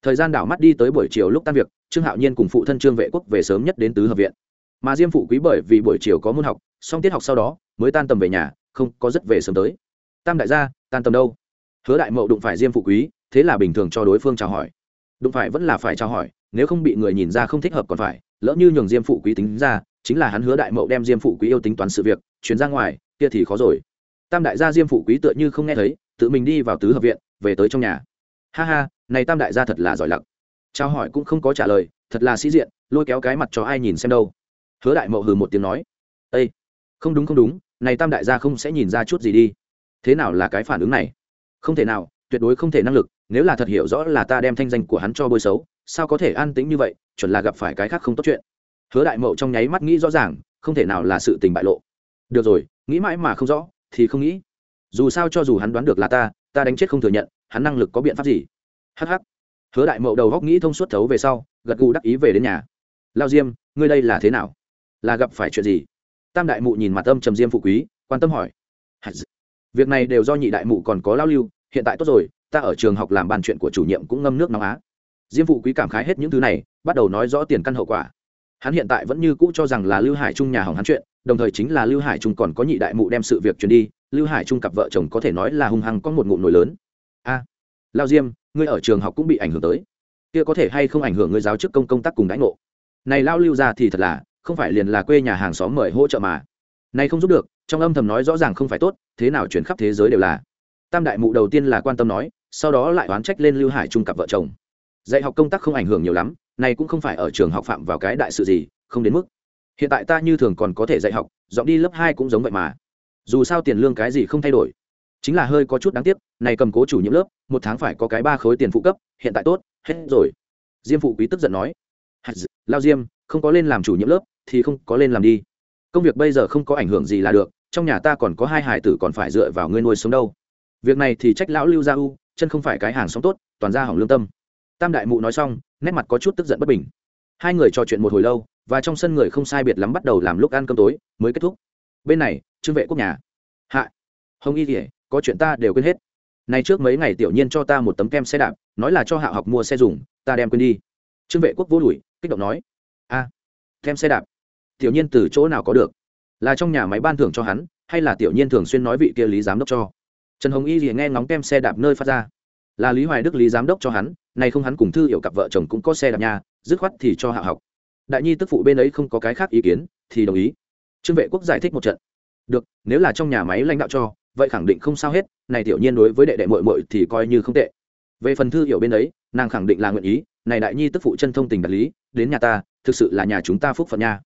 Thời gian đảo mắt đi tới buổi chiều lúc tan việc, trương hạo nhiên cùng phụ thân trương vệ quốc về sớm nhất đến tứ hợp viện. Mà diêm phụ quý bởi vì buổi chiều có môn học, xong tiết học sau đó, mới tan tầm về nhà, không, có rất về sớm tới. Tam đại gia, tan tầm đâu? Hứa đại mậu đụng phải diêm phụ quý, thế là bình thường cho đối phương chào hỏi. Đụng phải vẫn là phải chào hỏi, nếu không bị người nhìn ra không thích hợp còn phải, lỡ như nhường diêm phụ quý tính ra chính là hắn hứa đại mậu đem diêm phụ quý yêu tính toán sự việc chuyển ra ngoài, kia thì khó rồi. Tam đại gia diêm phụ quý tựa như không nghe thấy, tự mình đi vào tứ hợp viện, về tới trong nhà. Ha ha, này tam đại gia thật là giỏi lặc. Trao hỏi cũng không có trả lời, thật là sĩ diện, lôi kéo cái mặt cho ai nhìn xem đâu. Hứa đại mậu hừ một tiếng nói ây không đúng không đúng, này tam đại gia không sẽ nhìn ra chút gì đi. Thế nào là cái phản ứng này? Không thể nào, tuyệt đối không thể năng lực, nếu là thật hiểu rõ là ta đem thanh danh của hắn cho bôi xấu, sao có thể an tĩnh như vậy, chuẩn là gặp phải cái khác không tốt chuyện hứa đại mậu trong nháy mắt nghĩ rõ ràng, không thể nào là sự tình bại lộ. Được rồi, nghĩ mãi mà không rõ, thì không nghĩ. Dù sao cho dù hắn đoán được là ta ta đánh chết không thừa nhận, hắn năng lực có biện pháp gì? Hh hứa đại mậu đầu góc nghĩ thông suốt thấu về sau, gật gù đắc ý về đến nhà. Lao diêm, ngươi đây là thế nào? Là gặp phải chuyện gì? Tam đại mụ nhìn mặt âm trầm diêm phụ quý, quan tâm hỏi. Việc này đều do nhị đại mụ còn có lao lưu, hiện tại tốt rồi, ta ở trường học làm bàn chuyện của chủ nhiệm cũng ngâm nước nóng á. Diêm phụ quý cảm khái hết những thứ này, bắt đầu nói rõ tiền căn hậu quả hắn hiện tại vẫn như cũ cho rằng là lưu hải trung nhà hỏng hắn chuyện, đồng thời chính là lưu hải trung còn có nhị đại mụ đem sự việc truyền đi, lưu hải trung cặp vợ chồng có thể nói là hung hăng có một ngụm nổi lớn. A, lao diêm, ngươi ở trường học cũng bị ảnh hưởng tới. Kia có thể hay không ảnh hưởng ngươi giáo chức công công tác cùng đãi ngộ? Này lao lưu ra thì thật là, không phải liền là quê nhà hàng xóm mời hỗ trợ mà. Này không giúp được, trong âm thầm nói rõ ràng không phải tốt, thế nào chuyển khắp thế giới đều là. Tam đại mụ đầu tiên là quan tâm nói, sau đó lại oán trách lên lưu hải trung cặp vợ chồng. Dạy học công tác không ảnh hưởng nhiều lắm này cũng không phải ở trường học phạm vào cái đại sự gì, không đến mức. Hiện tại ta như thường còn có thể dạy học dọn đi lớp hai cũng giống vậy mà. Dù sao tiền lương cái gì không thay đổi. Chính là hơi có chút đáng tiếc, này cầm cố chủ nhiệm lớp, một tháng phải có cái ba khối tiền phụ cấp, hiện tại tốt, hết rồi. Diêm phụ quý tức giận nói. Lao diêm, không có lên làm chủ nhiệm lớp, thì không có lên làm đi. Công việc bây giờ không có ảnh hưởng gì là được, trong nhà ta còn có hai hải tử còn phải dựa vào ngươi nuôi sống đâu. Việc này thì trách lão lưu gia u, chân không phải cái hàng sống tốt, toàn ra hỏng lương tâm tam đại mụ nói xong, nét mặt có chút tức giận bất bình. Hai người trò chuyện một hồi lâu, và trong sân người không sai biệt lắm bắt đầu làm lúc ăn cơm tối, mới kết thúc. Bên này, trương vệ quốc nhà. Hạ. Hồng y kỉa có chuyện ta đều quên hết. Nay trước mấy ngày tiểu nhiên cho ta một tấm kem xe đạp, nói là cho hạ học mua xe dùng, ta đem quên đi. Trương vệ quốc vô đùi kích động nói. A, kem xe đạp. Tiểu nhiên từ chỗ nào có được? Là trong nhà máy ban thưởng cho hắn, hay là tiểu nhiên thường xuyên nói vị kia lý giám đốc cho? Trần hồng y thì nghe ngóng kem xe đạp nơi phát ra là lý hoài đức lý giám đốc cho hắn này không hắn cùng thư hiểu cặp vợ chồng cũng có xe đạp nhà, dứt khoát thì cho hạ học. Đại nhi tức phụ bên ấy không có cái khác ý kiến, thì đồng ý. Trương vệ quốc giải thích một trận. Được, nếu là trong nhà máy lãnh đạo cho, vậy khẳng định không sao hết, này tiểu nhiên đối với đệ đệ mội mội thì coi như không tệ. Về phần thư hiểu bên ấy, nàng khẳng định là nguyện ý, này đại nhi tức phụ chân thông tình đạt lý, đến nhà ta, thực sự là nhà chúng ta phúc phận nha.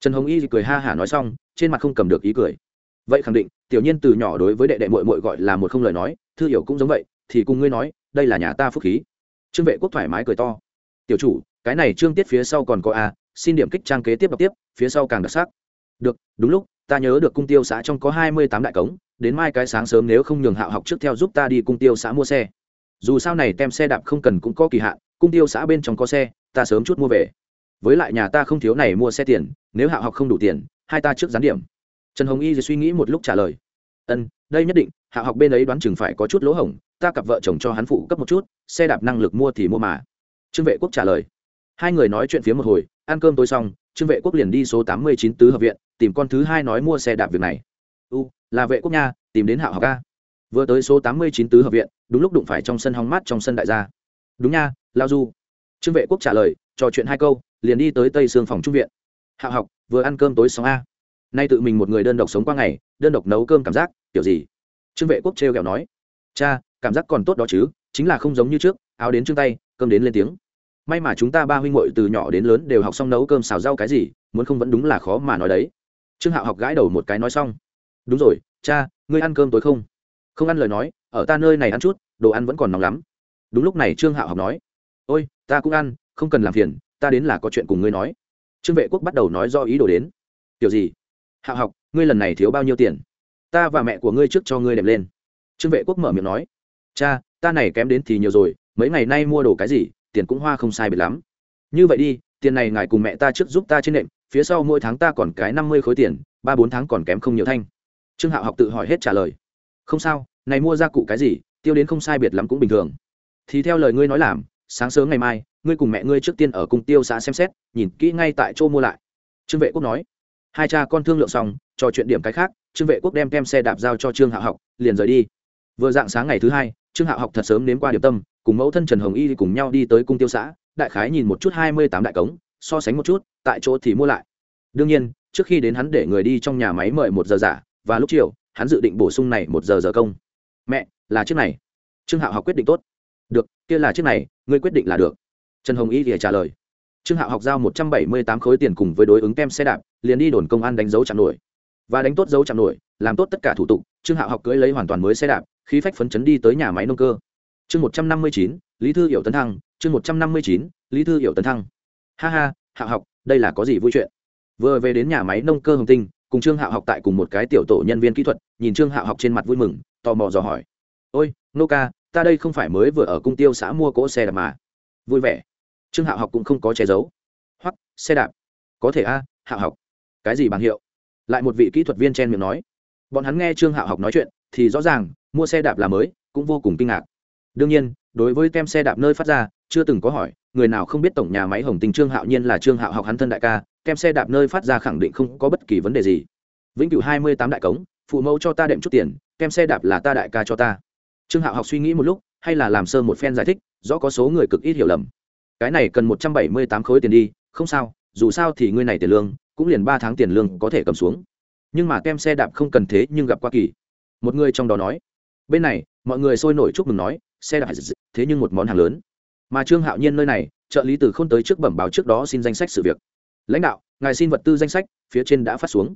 Trần hồng y cười ha hả nói xong, trên mặt không cầm được ý cười. Vậy khẳng định, tiểu nhiên từ nhỏ đối với đệ đệ mội mội gọi là một không lời nói, thư hiểu cũng giống vậy thì cùng ngươi nói, đây là nhà ta phúc khí. Trương vệ quốc thoải mái cười to. Tiểu chủ, cái này trương tiết phía sau còn có a, xin điểm kích trang kế tiếp đọc tiếp, phía sau càng đặc sắc. Được, đúng lúc, ta nhớ được cung tiêu xã trong có hai mươi tám đại cống, đến mai cái sáng sớm nếu không nhường hạo học trước theo giúp ta đi cung tiêu xã mua xe. Dù sao này tem xe đạp không cần cũng có kỳ hạn, cung tiêu xã bên trong có xe, ta sớm chút mua về. Với lại nhà ta không thiếu này mua xe tiền, nếu hạo học không đủ tiền, hai ta trước gián điểm. Trần hồng y suy nghĩ một lúc trả lời ân, đây nhất định, hạ học bên ấy đoán chừng phải có chút lỗ hổng, ta cặp vợ chồng cho hắn phụ cấp một chút, xe đạp năng lực mua thì mua mà. Trương vệ quốc trả lời. Hai người nói chuyện phía một hồi, ăn cơm tối xong, trương vệ quốc liền đi số tám mươi chín tứ hợp viện, tìm con thứ hai nói mua xe đạp việc này. U, là vệ quốc nha, tìm đến hạ học ca vừa tới số tám mươi chín tứ hợp viện, đúng lúc đụng phải trong sân hóng mát trong sân đại gia. Đúng nha, lao du. Trương vệ quốc trả lời, trò chuyện hai câu, liền đi tới tây sương phòng trung viện. Hạ học, vừa ăn cơm tối xong a nay tự mình một người đơn độc sống qua ngày, đơn độc nấu cơm cảm giác, kiểu gì? Trương vệ quốc trêu ghẹo nói. Cha, cảm giác còn tốt đó chứ, chính là không giống như trước, áo đến trương tay, cơm đến lên tiếng. May mà chúng ta ba huynh muội từ nhỏ đến lớn đều học xong nấu cơm xào rau cái gì, muốn không vẫn đúng là khó mà nói đấy. Trương hạo học gãi đầu một cái nói xong. Đúng rồi, cha, ngươi ăn cơm tối không? Không ăn lời nói, ở ta nơi này ăn chút, đồ ăn vẫn còn nóng lắm. Đúng lúc này trương hạo học nói. Ôi, ta cũng ăn, không cần làm phiền, ta đến là có chuyện cùng ngươi nói. Trương vệ quốc bắt đầu nói do ý đồ đến. Kiểu gì? Hạo học, ngươi lần này thiếu bao nhiêu tiền? Ta và mẹ của ngươi trước cho ngươi đẹp lên. Trương vệ quốc mở miệng nói, cha, ta này kém đến thì nhiều rồi, mấy ngày nay mua đồ cái gì, tiền cũng hoa không sai biệt lắm. Như vậy đi, tiền này ngài cùng mẹ ta trước giúp ta trên nệm phía sau mỗi tháng ta còn cái năm mươi khối tiền, ba bốn tháng còn kém không nhiều thanh. Trương hạo học tự hỏi hết trả lời, không sao, này mua gia cụ cái gì, tiêu đến không sai biệt lắm cũng bình thường. Thì theo lời ngươi nói làm, sáng sớm ngày mai, ngươi cùng mẹ ngươi trước tiên ở cung tiêu xã xem xét, nhìn kỹ ngay tại chỗ mua lại. Trương vệ quốc nói hai cha con thương lượng xong, trò chuyện điểm cái khác, trương vệ quốc đem kem xe đạp giao cho trương hạ học, liền rời đi. Vừa dạng sáng ngày thứ hai, trương hạ học thật sớm đến qua điểm tâm, cùng mẫu thân trần hồng y cùng nhau đi tới cung tiêu xã, đại khái nhìn một chút hai mươi tám đại cống, so sánh một chút, tại chỗ thì mua lại. Đương nhiên, trước khi đến hắn để người đi trong nhà máy mời một giờ giả, và lúc chiều, hắn dự định bổ sung này một giờ giờ công. Mẹ, là chiếc này. Trương hạo học quyết định tốt. Được, kia là chiếc này, ngươi quyết định là được. Trần hồng y thì trả lời trương hạo học giao một trăm bảy mươi tám khối tiền cùng với đối ứng tem xe đạp, liền đi đồn công an đánh dấu chạm nổi. Và đánh tốt dấu chạm nổi, làm tốt tất cả thủ tục, trương hạo học cưới lấy hoàn toàn mới xe đạp, khí phách phấn chấn đi tới nhà máy nông cơ. Chương một trăm năm mươi chín, lý thư hiểu tấn thăng, chương một trăm năm mươi chín, lý thư hiểu tấn thăng. Ha ha, hạo học, đây là có gì vui chuyện? Vừa về đến nhà máy nông cơ hồng tinh, cùng trương hạo học tại cùng một cái tiểu tổ nhân viên kỹ thuật, nhìn trương hạo học trên mặt vui mừng, tò mò dò hỏi. Ôi, nô ca, ta đây không phải mới vừa ở cung tiêu xã mua cỗ xe đạp mà? Vui vẻ trương hạo học cũng không có che giấu. Hoặc xe đạp. Có thể a, hạo học. Cái gì bằng hiệu? Lại một vị kỹ thuật viên chen miệng nói. Bọn hắn nghe trương hạo học nói chuyện thì rõ ràng, mua xe đạp là mới, cũng vô cùng kinh ngạc. Đương nhiên, đối với tem xe đạp nơi phát ra, chưa từng có hỏi, người nào không biết tổng nhà máy hồng tình trương hạo nhiên là trương hạo học hắn thân đại ca tem xe đạp nơi phát ra khẳng định không có bất kỳ vấn đề gì. Vĩnh cửu hai mươi tám đại cống, phụ mẫu cho ta đệm chút tiền tem xe đạp là ta đại ca cho ta. Trương hạo học suy nghĩ một lúc, hay là làm sơ một phen giải thích, rõ có số người cực ít hiểu lầm cái này cần một trăm bảy mươi tám khối tiền đi, không sao, dù sao thì ngươi này tiền lương, cũng liền ba tháng tiền lương có thể cầm xuống. Nhưng mà kem xe đạp không cần thế nhưng gặp qua kỳ. Một người trong đó nói, bên này, mọi người sôi nổi chúc mừng nói, xe đạp thế nhưng một món hàng lớn. Mà trương hạo nhiên nơi này, trợ lý từ k h ô n tới trước bẩm báo trước đó xin danh sách sự việc. Lãnh đạo, ngài xin vật tư danh sách, phía trên đã phát xuống.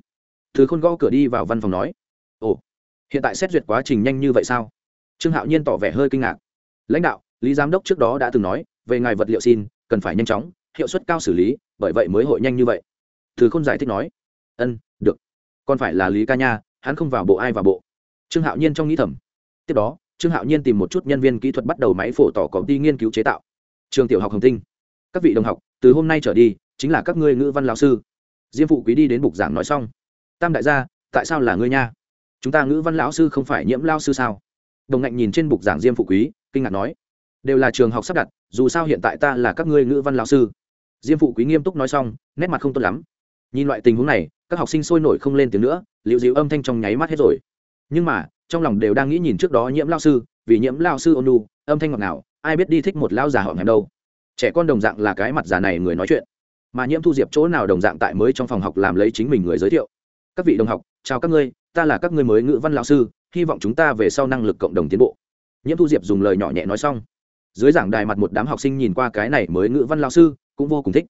Từ khôn gõ cửa đi vào văn phòng nói, ồ, hiện tại xét duyệt quá trình nhanh như vậy sao? Trương hạo nhiên tỏ vẻ hơi kinh ngạc. Lãnh đạo, lý giám đốc trước đó đã từng nói về ngài vật liệu xin, cần phải nhanh chóng, hiệu suất cao xử lý, bởi vậy mới hội nhanh như vậy. Từ không giải thích nói. Ân, được. Còn phải là lý ca nha, hắn không vào bộ ai vào bộ. Trương hạo nhiên trong nghĩ thầm. Tiếp đó, trương hạo nhiên tìm một chút nhân viên kỹ thuật bắt đầu máy phổ tỏ có đi nghiên cứu chế tạo. Trường tiểu học hồng tinh, các vị đồng học, từ hôm nay trở đi, chính là các ngươi ngữ văn lao sư. Diêm phụ quý đi đến bục giảng nói xong. Tam đại gia, tại sao là ngươi nha? Chúng ta ngữ văn lão sư không phải nhiễm lao sư sao? Đồng ngạnh nhìn trên bục giảng diêm phụ quý, kinh ngạc nói đều là trường học sắp đặt, dù sao hiện tại ta là các ngươi ngữ văn lao sư. Diêm phụ quý nghiêm túc nói xong, nét mặt không tốt lắm. Nhìn loại tình huống này, các học sinh sôi nổi không lên tiếng nữa liệu dịu âm thanh trong nháy mắt hết rồi. Nhưng mà, trong lòng đều đang nghĩ nhìn trước đó nhiễm lao sư, vì nhiễm lao sư ônu âm thanh ngọt nào ai biết đi thích một lao già họ hẻm đâu. Trẻ con đồng dạng là cái mặt già này người nói chuyện. Mà nhiễm thu diệp chỗ nào đồng dạng tại mới trong phòng học làm lấy chính mình người giới thiệu. Các vị đồng học, chào các ngươi, ta là các ngươi mới ngữ văn lao sư, hy vọng chúng ta về sau năng lực cộng đồng tiến bộ. Nhiễm thu diệp dùng lời nhỏ nhẹ nói xong dưới giảng đài mặt một đám học sinh nhìn qua cái này mới ngữ văn lao sư, cũng vô cùng thích.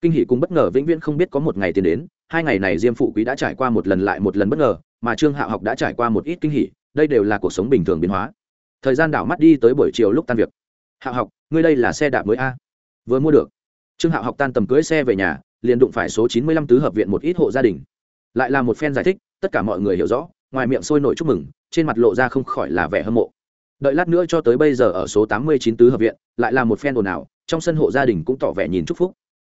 Kinh hỷ cũng bất ngờ vĩnh viễn không biết có một ngày tiến đến, hai ngày này diêm phụ quý đã trải qua một lần lại một lần bất ngờ, mà trương hạ học đã trải qua một ít kinh hỷ đây đều là cuộc sống bình thường biến hóa. Thời gian đảo mắt đi tới buổi chiều lúc tan việc. Hạ học, ngươi đây là xe đạp mới a? Vừa mua được. Trương hạ học tan tầm cưới xe về nhà, liền đụng phải số chín mươi lăm tứ hợp viện một ít hộ gia đình. Lại là một phen giải thích, tất cả mọi người hiểu rõ, ngoài miệng sôi nổi chúc mừng, trên mặt lộ ra không khỏi là vẻ hâm mộ đợi lát nữa cho tới bây giờ ở số tám mươi chín tứ hợp viện, lại là một phen ồn ào, trong sân hộ gia đình cũng tỏ vẻ nhìn chúc phúc.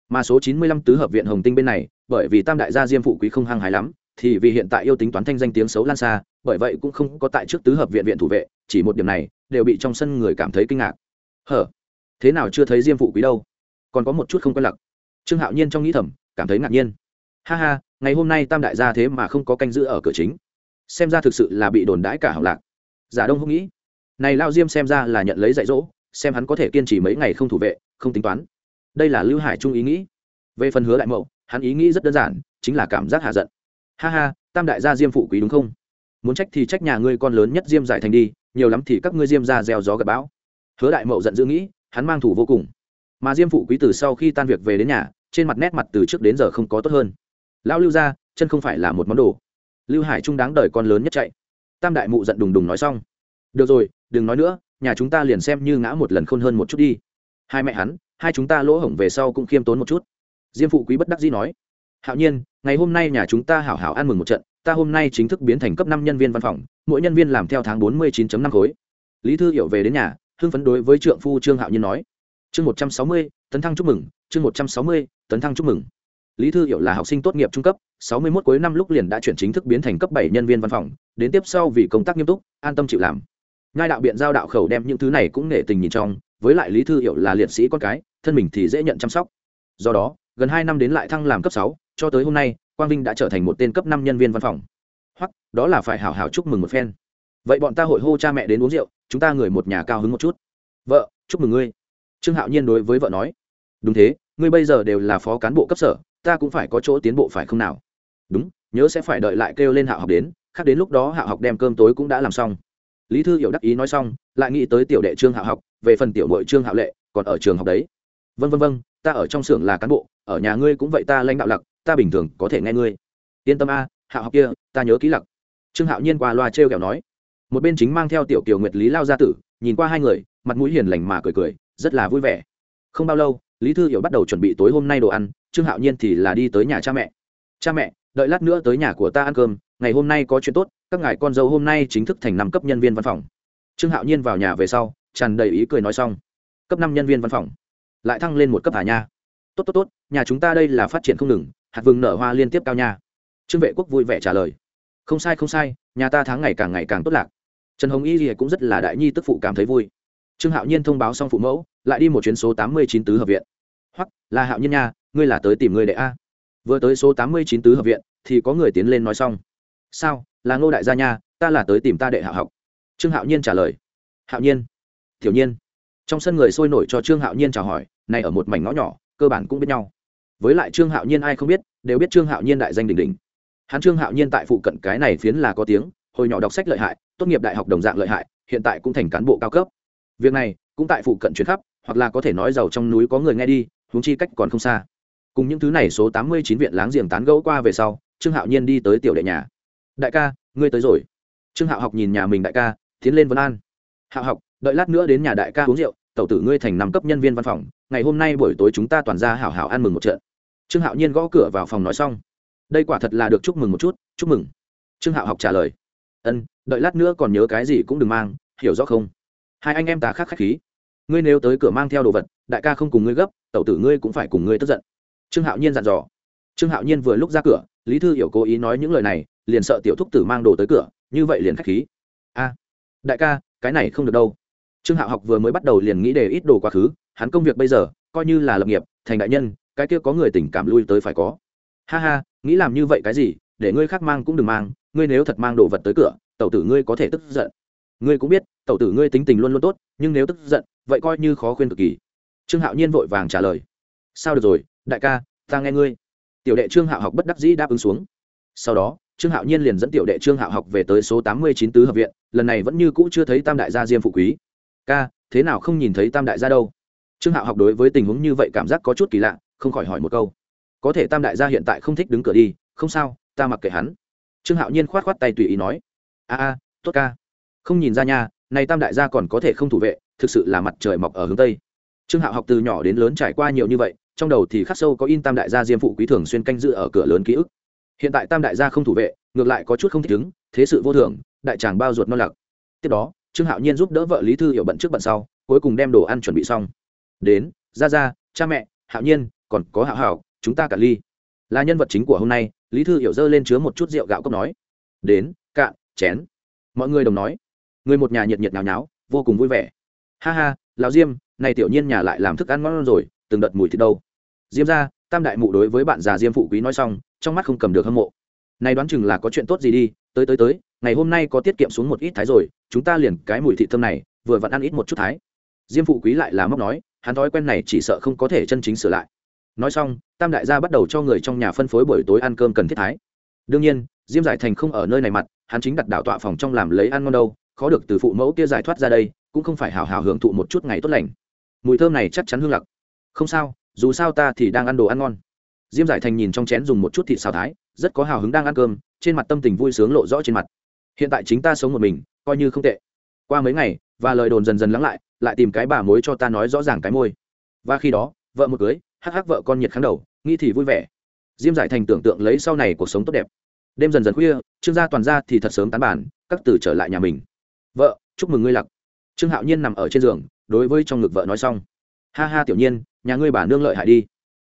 Mà số chín mươi lăm tứ hợp viện hồng tinh bên này, bởi vì tam đại gia diêm phụ quý không hăng hái lắm, thì vì hiện tại yêu tính toán thanh danh tiếng xấu lan xa, bởi vậy cũng không có tại trước tứ hợp viện viện thủ vệ, chỉ một điểm này, đều bị trong sân người cảm thấy kinh ngạc. Hở, thế nào chưa thấy diêm phụ quý đâu? Còn có một chút không quen lặc. Trương hạo nhiên trong nghĩ thầm, cảm thấy ngạc nhiên. Ha ha, ngày hôm nay tam đại gia thế mà không có canh giữ ở cửa chính. Xem ra thực sự là bị đồn đãi cả học lạc. Giả đông không nghĩ này lao diêm xem ra là nhận lấy dạy dỗ, xem hắn có thể kiên trì mấy ngày không thủ vệ, không tính toán. Đây là lưu hải trung ý nghĩ. Về phần hứa đại mậu, hắn ý nghĩ rất đơn giản, chính là cảm giác hạ giận. Ha ha, tam đại gia diêm phụ quý đúng không? Muốn trách thì trách nhà ngươi con lớn nhất diêm giải thành đi, nhiều lắm thì các ngươi diêm ra gieo gió gặp bão. Hứa đại mậu giận dữ nghĩ, hắn mang thủ vô cùng. Mà diêm phụ quý từ sau khi tan việc về đến nhà, trên mặt nét mặt từ trước đến giờ không có tốt hơn. Lão lưu ra chân không phải là một món đồ. Lưu hải trung đáng đời con lớn nhất chạy. Tam đại mụ giận đùng đùng nói xong. Được rồi đừng nói nữa, nhà chúng ta liền xem như ngã một lần khôn hơn một chút đi. Hai mẹ hắn, hai chúng ta lỗ hổng về sau cũng khiêm tốn một chút. Diêm phụ quý bất đắc dĩ nói, hạo nhiên, ngày hôm nay nhà chúng ta hảo hảo ăn mừng một trận, ta hôm nay chính thức biến thành cấp năm nhân viên văn phòng, mỗi nhân viên làm theo tháng bốn mươi 49 năm khối. Lý thư hiểu về đến nhà, hưng phấn đối với trượng phu trương hạo nhiên nói, chương một trăm sáu mươi, tấn thăng chúc mừng, chương một trăm sáu mươi, tấn thăng chúc mừng. Lý thư hiểu là học sinh tốt nghiệp trung cấp, sáu mươi mốt cuối năm lúc liền đã chuyển chính thức biến thành cấp bảy nhân viên văn phòng, đến tiếp sau vì công tác nghiêm túc, an tâm chịu làm ngai đạo biện giao đạo khẩu đem những thứ này cũng nể tình nhìn trong, với lại lý thư hiểu là liệt sĩ con cái, thân mình thì dễ nhận chăm sóc. Do đó, gần hai năm đến lại thăng làm cấp sáu, cho tới hôm nay, quang vinh đã trở thành một tên cấp năm nhân viên văn phòng. Hoặc, đó là phải hào hào chúc mừng một phen. Vậy bọn ta hội hô cha mẹ đến uống rượu, chúng ta người một nhà cao hứng một chút. Vợ, chúc mừng ngươi. Trương hạo nhiên đối với vợ nói. Đúng thế, ngươi bây giờ đều là phó cán bộ cấp sở, ta cũng phải có chỗ tiến bộ phải không nào? Đúng, nhớ sẽ phải đợi lại kêu lên hạ học đến, khác đến lúc đó hạ học đem cơm tối cũng đã làm xong lý thư hiểu đắc ý nói xong, lại nghĩ tới tiểu đệ trương hạ học, về phần tiểu nội trương hạ lệ, còn ở trường học đấy. Vân vân vân ta ở trong xưởng là cán bộ, ở nhà ngươi cũng vậy ta lãnh đạo lặc, ta bình thường có thể nghe ngươi. Yên tâm a hạ học kia, ta nhớ kỹ lặc. Trương hạo nhiên qua loa t r e o kẹo nói. Một bên chính mang theo tiểu kiều nguyệt lý lao gia tử, nhìn qua hai người, mặt mũi hiền lành mà cười cười, rất là vui vẻ. Không bao lâu, lý thư hiểu bắt đầu chuẩn bị tối hôm nay đồ ăn, trương hạo nhiên thì là đi tới nhà cha mẹ. Cha mẹ, đợi lát nữa tới nhà của ta ăn cơm ngày hôm nay có chuyện tốt, các ngài con dâu hôm nay chính thức thành năm cấp nhân viên văn phòng. Trương hạo nhiên vào nhà về sau, tràn đầy ý cười nói xong. Cấp năm nhân viên văn phòng. Lại thăng lên một cấp hà nha? Tốt tốt tốt, nhà chúng ta đây là phát triển không ngừng, hạt vừng nở hoa liên tiếp cao nha. Trương vệ quốc vui vẻ trả lời. Không sai không sai, nhà ta tháng ngày càng ngày càng tốt lạc. Trần hồng y thì cũng rất là đại nhi tức phụ cảm thấy vui. Trương hạo nhiên thông báo xong phụ mẫu, lại đi một chuyến số tám mươi chín tứ hợp viện. Hoặc là hạo nhiên nha, ngươi là tới tìm người đệ a. Vừa tới số tám mươi chín tứ hợp viện, thì có người tiến lên nói xong sao? Là ngô đại gia nha, ta là tới tìm ta đệ hạ học. Trương hạo nhiên trả lời. Hạo nhiên? Thiểu nhiên. Trong sân người sôi nổi cho trương hạo nhiên chào hỏi, này ở một mảnh ngõ nhỏ, cơ bản cũng biết nhau. Với lại trương hạo nhiên ai không biết, đều biết trương hạo nhiên đại danh đỉnh đỉnh. Hắn trương hạo nhiên tại phụ cận cái này phiến là có tiếng, hồi nhỏ đọc sách lợi hại, tốt nghiệp đại học đồng dạng lợi hại, hiện tại cũng thành cán bộ cao cấp. Việc này, cũng tại phụ cận chuyến khắp, hoặc là có thể nói giàu trong núi có người nghe đi, huống chi cách còn không xa. Cùng những thứ này số tám mươi chín viện láng giềng tán gẫu qua về sau, trương hạo nhiên đi tới tiểu đệ nhà đại ca, ngươi tới rồi. Trương hạo học nhìn nhà mình đại ca, tiến lên vân an. Hạo học, đợi lát nữa đến nhà đại ca uống rượu, tẩu tử ngươi thành năm cấp nhân viên văn phòng, ngày hôm nay buổi tối chúng ta toàn ra hảo hảo ăn mừng một trận. Trương hạo nhiên gõ cửa vào phòng nói xong. Đây quả thật là được chúc mừng một chút, chúc mừng. Trương hạo học trả lời. Ân, đợi lát nữa còn nhớ cái gì cũng đừng mang, hiểu rõ không? Hai anh em ta khác khách khí. Ngươi nếu tới cửa mang theo đồ vật, đại ca không cùng ngươi gấp, tẩu tử ngươi cũng phải cùng ngươi tức giận. Trương hạo nhiên dặn dò. Trương hạo nhiên vừa lúc ra cửa, lý thư hiểu cố ý nói những lời này liền sợ tiểu thúc tử mang đồ tới cửa, như vậy liền khách khí. A, đại ca, cái này không được đâu. Trương hạo học vừa mới bắt đầu liền nghĩ để ít đồ quá khứ, hắn công việc bây giờ, coi như là lập nghiệp, thành đại nhân, cái kia có người tình cảm lui tới phải có. Ha ha, nghĩ làm như vậy cái gì, để ngươi khác mang cũng đừng mang, ngươi nếu thật mang đồ vật tới cửa, tẩu tử ngươi có thể tức giận. Ngươi cũng biết, tẩu tử ngươi tính tình luôn luôn tốt, nhưng nếu tức giận, vậy coi như khó khuyên cực kỳ. Trương hạo nhiên vội vàng trả lời. Sao được rồi, đại ca, ta nghe ngươi. Tiểu đệ trương hạo học bất đắc dĩ đáp ứng xuống. Sau đó trương hạo nhiên liền dẫn tiểu đệ trương hạo học về tới số tám mươi chín tứ hợp viện, lần này vẫn như cũ chưa thấy tam đại gia diêm phụ quý. Ca, thế nào không nhìn thấy tam đại gia đâu? Trương hạo học đối với tình huống như vậy cảm giác có chút kỳ lạ, không khỏi hỏi một câu. Có thể tam đại gia hiện tại không thích đứng cửa đi, không sao, ta mặc kệ hắn. Trương hạo nhiên k h o á t k h o á t tay tùy ý nói. A a, tốt ca. Không nhìn ra nha, này tam đại gia còn có thể không thủ vệ, thực sự là mặt trời mọc ở hướng tây. Trương hạo học từ nhỏ đến lớn trải qua nhiều như vậy, trong đầu thì khắc sâu có in tam đại gia diêm phụ quý thường xuyên canh giữ ở cửa lớn ký ức hiện tại tam đại gia không thủ vệ, ngược lại có chút không thích ứng, thế sự vô thường, đại tràng bao ruột non lặc. Tiếp đó, trương hạo nhiên giúp đỡ vợ lý thư hiểu bận trước bận sau, cuối cùng đem đồ ăn chuẩn bị xong. Đến ra ra cha mẹ, hạo nhiên, còn có hạo hảo, chúng ta cả ly. Là nhân vật chính của hôm nay, lý thư hiểu dơ lên chứa một chút rượu gạo cốc nói. Đến, cạn, chén. Mọi người đồng nói. Người một nhà nhiệt nhiệt nào nháo, vô cùng vui vẻ. Ha ha, lão diêm, này tiểu nhiên nhà lại làm thức ăn ngon rồi, từng đợt mùi thịt đâu. Diêm ra tam đại mụ đối với bạn già diêm phụ quý nói xong trong mắt không cầm được hâm mộ. Này đoán chừng là có chuyện tốt gì đi, tới tới tới, ngày hôm nay có tiết kiệm xuống một ít thái rồi, chúng ta liền cái mùi thị thơm này, vừa vặn ăn ít một chút thái. Diêm phụ quý lại là móc nói, hắn thói quen này chỉ sợ không có thể chân chính sửa lại. Nói xong, tam đại gia bắt đầu cho người trong nhà phân phối buổi tối ăn cơm cần thiết thái. Đương nhiên, diêm giải thành không ở nơi này mặt, hắn chính đặt đảo tọa phòng trong làm lấy ăn ngon đâu, khó được từ phụ mẫu kia giải thoát ra đây, cũng không phải hào hào hưởng thụ một chút ngày tốt lành. Mùi thơm này chắc chắn hương lặc. Không sao, dù sao ta thì đang ăn đồ ăn ngon diêm giải thành nhìn trong chén dùng một chút thịt xào thái, rất có hào hứng đang ăn cơm, trên mặt tâm tình vui sướng lộ rõ trên mặt. Hiện tại chính ta sống một mình, coi như không tệ. Qua mấy ngày, và lời đồn dần dần lắng lại lại tìm cái bà mối cho ta nói rõ ràng cái môi. Và khi đó, vợ một cưới, hắc hắc vợ con nhiệt kháng đầu, nghĩ thì vui vẻ. Diêm giải thành tưởng tượng lấy sau này cuộc sống tốt đẹp. Đêm dần dần khuya, trương gia toàn gia thì thật sớm tán bản, các từ trở lại nhà mình. Vợ, chúc mừng ngươi lặc. Trương hạo nhiên nằm ở trên giường, đối với trong ngực vợ nói xong. Ha ha tiểu nhiên, nhà ngươi bà nương lợi hại đi.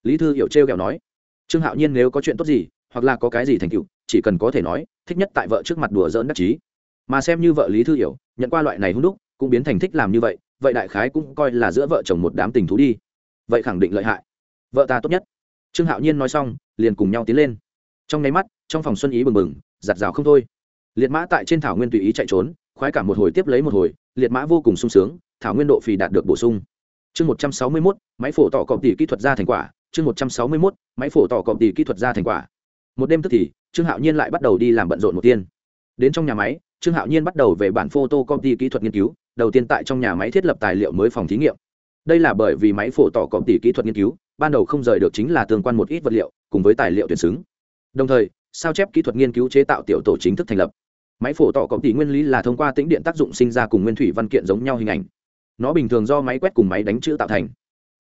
Lý thư hiểu trêu kẹo nói trương hạo nhiên nếu có chuyện tốt gì, hoặc là có cái gì thành tựu, chỉ cần có thể nói, thích nhất tại vợ trước mặt đùa dỡn đắc chí. Mà xem như vợ lý thư hiểu, nhận qua loại này hung đúc, cũng biến thành thích làm như vậy vậy đại khái cũng coi là giữa vợ chồng một đám tình thú đi. Vậy khẳng định lợi hại. Vợ ta tốt nhất. Trương hạo nhiên nói xong, liền cùng nhau tiến lên. Trong nháy mắt, trong phòng xuân ý bừng bừng giặt rào không thôi. Liệt mã tại trên thảo nguyên tùy ý chạy trốn, khoái cả một hồi tiếp lấy một hồi, liệt mã vô cùng sung sướng, thảo nguyên độ phì đạt được bổ sung. Chương một trăm sáu mươi mốt, máy phổ tỏ cọp tỷ kỹ thuật ra thành quả chương một trăm sáu mươi mốt, máy phổ tỏ cộng tỷ kỹ thuật ra thành quả. Một đêm tức thì, trương hạo nhiên lại bắt đầu đi làm bận rộn một tiên. Đến trong nhà máy, trương hạo nhiên bắt đầu về bản photo công ty kỹ thuật nghiên cứu, đầu tiên tại trong nhà máy thiết lập tài liệu mới phòng thí nghiệm. Đây là bởi vì máy phổ tỏ công ty kỹ thuật nghiên cứu, ban đầu không rời được chính là tương quan một ít vật liệu, cùng với tài liệu tuyển xứng. Đồng thời, sao chép kỹ thuật nghiên cứu chế tạo tiểu tổ chính thức thành lập. Máy phổ tỏ công ty nguyên lý là thông qua tĩnh điện tác dụng sinh ra cùng nguyên thủy văn kiện giống nhau hình ảnh. Nó bình thường do máy quét cùng máy đánh chữ tạo thành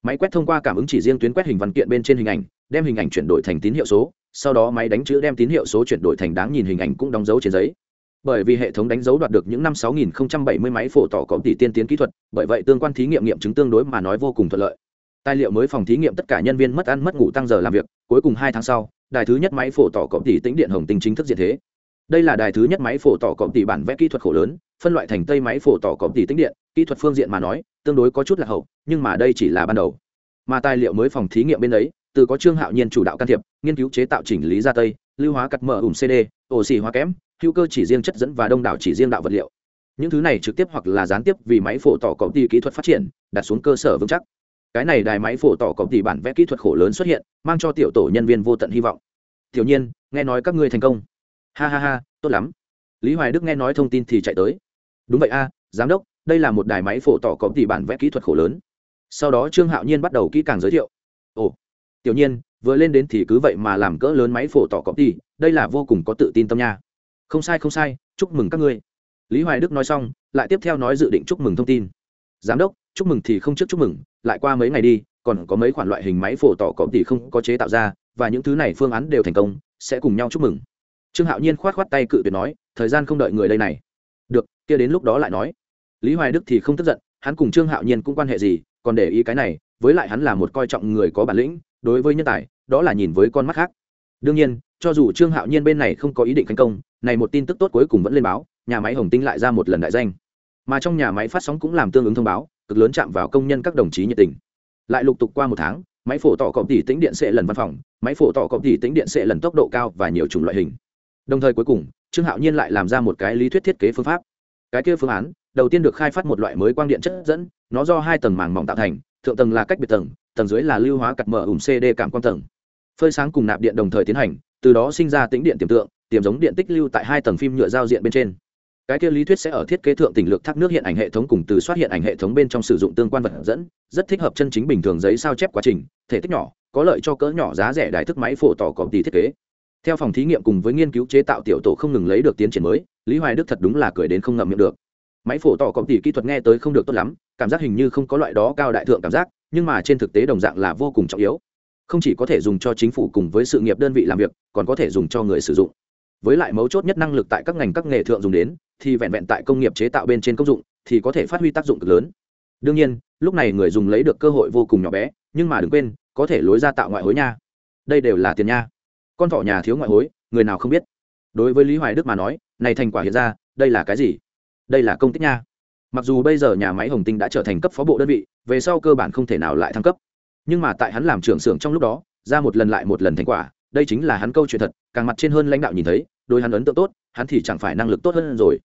máy quét thông qua cảm ứng chỉ riêng tuyến quét hình văn kiện bên trên hình ảnh, đem hình ảnh chuyển đổi thành tín hiệu số, sau đó máy đánh chữ đem tín hiệu số chuyển đổi thành đáng nhìn hình ảnh cũng đóng dấu trên giấy. Bởi vì hệ thống đánh dấu đoạt được những năm 6070 máy phổ tỏ có tỷ tiên tiến kỹ thuật, bởi vậy tương quan thí nghiệm nghiệm chứng tương đối mà nói vô cùng thuận lợi. Tài liệu mới phòng thí nghiệm tất cả nhân viên mất ăn mất ngủ tăng giờ làm việc, cuối cùng hai tháng sau, đài thứ nhất máy phổ tỏ có tỷ tĩnh điện hồng tinh chính thức diện thế đây là đài thứ nhất máy phổ tỏ cộng tỷ bản vẽ kỹ thuật khổ lớn, phân loại thành tây máy phổ tỏ cộng tỷ tính điện, kỹ thuật phương diện mà nói, tương đối có chút là hậu, nhưng mà đây chỉ là ban đầu. Mà tài liệu mới phòng thí nghiệm bên ấy, từ có trương hạo nhiên chủ đạo can thiệp, nghiên cứu chế tạo chỉnh lý ra tây, lưu hóa cắt mở ủng cd ổ xì hóa kém, hữu cơ chỉ riêng chất dẫn và đông đảo chỉ riêng đạo vật liệu. Những thứ này trực tiếp hoặc là gián tiếp vì máy phổ tỏ công tỷ kỹ thuật phát triển, đặt xuống cơ sở vững chắc. Cái này đài máy phổ tỏ công tỷ bản vẽ kỹ thuật khổ lớn xuất hiện, mang cho tiểu tổ nhân viên vô tận hy vọng. Tiểu nhiên, nghe nói các ngươi thành công ha ha ha, tốt lắm. Lý hoài đức nghe nói thông tin thì chạy tới. Đúng vậy a, giám đốc, đây là một đài máy phổ tỏ có tỷ bản vẽ kỹ thuật khổ lớn. Sau đó trương hạo nhiên bắt đầu kỹ càng giới thiệu. Ồ, tiểu nhiên, vừa lên đến thì cứ vậy mà làm cỡ lớn máy phổ tỏ có tỷ, đây là vô cùng có tự tin tâm nha. Không sai không sai, chúc mừng các ngươi. Lý hoài đức nói xong, lại tiếp theo nói dự định chúc mừng thông tin. Giám đốc, chúc mừng thì không trước chúc mừng, lại qua mấy ngày đi, còn có mấy khoản loại hình máy phổ tỏ có tỷ không có chế tạo ra, và những thứ này phương án đều thành công, sẽ cùng nhau chúc mừng trương hạo nhiên khoát khoát tay cự tuyệt nói, thời gian không đợi người đây này. Được, kia đến lúc đó lại nói. Lý hoài đức thì không tức giận, hắn cùng trương hạo nhiên cũng quan hệ gì, còn để ý cái này, với lại hắn là một coi trọng người có bản lĩnh, đối với nhân tài, đó là nhìn với con mắt khác. Đương nhiên, cho dù trương hạo nhiên bên này không có ý định thành công, này một tin tức tốt cuối cùng vẫn lên báo, nhà máy hồng tinh lại ra một lần đại danh. Mà trong nhà máy phát sóng cũng làm tương ứng thông báo, cực lớn chạm vào công nhân các đồng chí nhiệt tình. Lại lục tục qua một tháng, máy phổ tỏ cộng tỷ tính điện sẽ lần văn phòng, máy phổ tỏ cộng tỷ tính điện sẽ lần tốc độ cao và nhiều chủng loại hình đồng thời cuối cùng, trương hạo nhiên lại làm ra một cái lý thuyết thiết kế phương pháp. Cái kia phương án, đầu tiên được khai phát một loại mới quang điện chất dẫn, nó do hai tầng màng mỏng tạo thành, thượng tầng là cách biệt tầng tầng dưới là lưu hóa cặt mở ủng cd cảm quang tầng. Phơi sáng cùng nạp điện đồng thời tiến hành, từ đó sinh ra tính điện tiềm tượng, tiềm giống điện tích lưu tại hai tầng phim nhựa giao diện bên trên. Cái kia lý thuyết sẽ ở thiết kế thượng tỉnh lược thác nước hiện ảnh hệ thống cùng từ soát hiện ảnh hệ thống bên trong sử dụng tương quan vật dẫn, rất thích hợp chân chính bình thường giấy sao chép quá trình, thể tích nhỏ, có lợi cho cỡ nhỏ giá rẻ đài thức máy phổ tỏ cọp tỷ thiết kế theo phòng thí nghiệm cùng với nghiên cứu chế tạo tiểu tổ không ngừng lấy được tiến triển mới, lý hoài đức thật đúng là cười đến không ngậm miệng được. Máy phổ tỏ cộng tỷ kỹ thuật nghe tới không được tốt lắm, cảm giác hình như không có loại đó cao đại thượng cảm giác, nhưng mà trên thực tế đồng dạng là vô cùng trọng yếu. Không chỉ có thể dùng cho chính phủ cùng với sự nghiệp đơn vị làm việc, còn có thể dùng cho người sử dụng. Với lại mấu chốt nhất năng lực tại các ngành các nghề thượng dùng đến, thì vẹn vẹn tại công nghiệp chế tạo bên trên công dụng, thì có thể phát huy tác dụng cực lớn. Đương nhiên, lúc này người dùng lấy được cơ hội vô cùng nhỏ bé, nhưng mà đừng quên, có thể lối ra tạo ngoại hối nha. Đây đều là tiền nha con thỏ nhà thiếu ngoại hối, người nào không biết. Đối với lý hoài đức mà nói, này thành quả hiện ra, đây là cái gì? Đây là công tích nha. Mặc dù bây giờ nhà máy hồng tinh đã trở thành cấp phó bộ đơn vị, về sau cơ bản không thể nào lại thăng cấp. Nhưng mà tại hắn làm trưởng xưởng trong lúc đó, ra một lần lại một lần thành quả, đây chính là hắn câu chuyện thật, càng mặt trên hơn lãnh đạo nhìn thấy, đối hắn ấn tượng tốt, hắn thì chẳng phải năng lực tốt hơn rồi.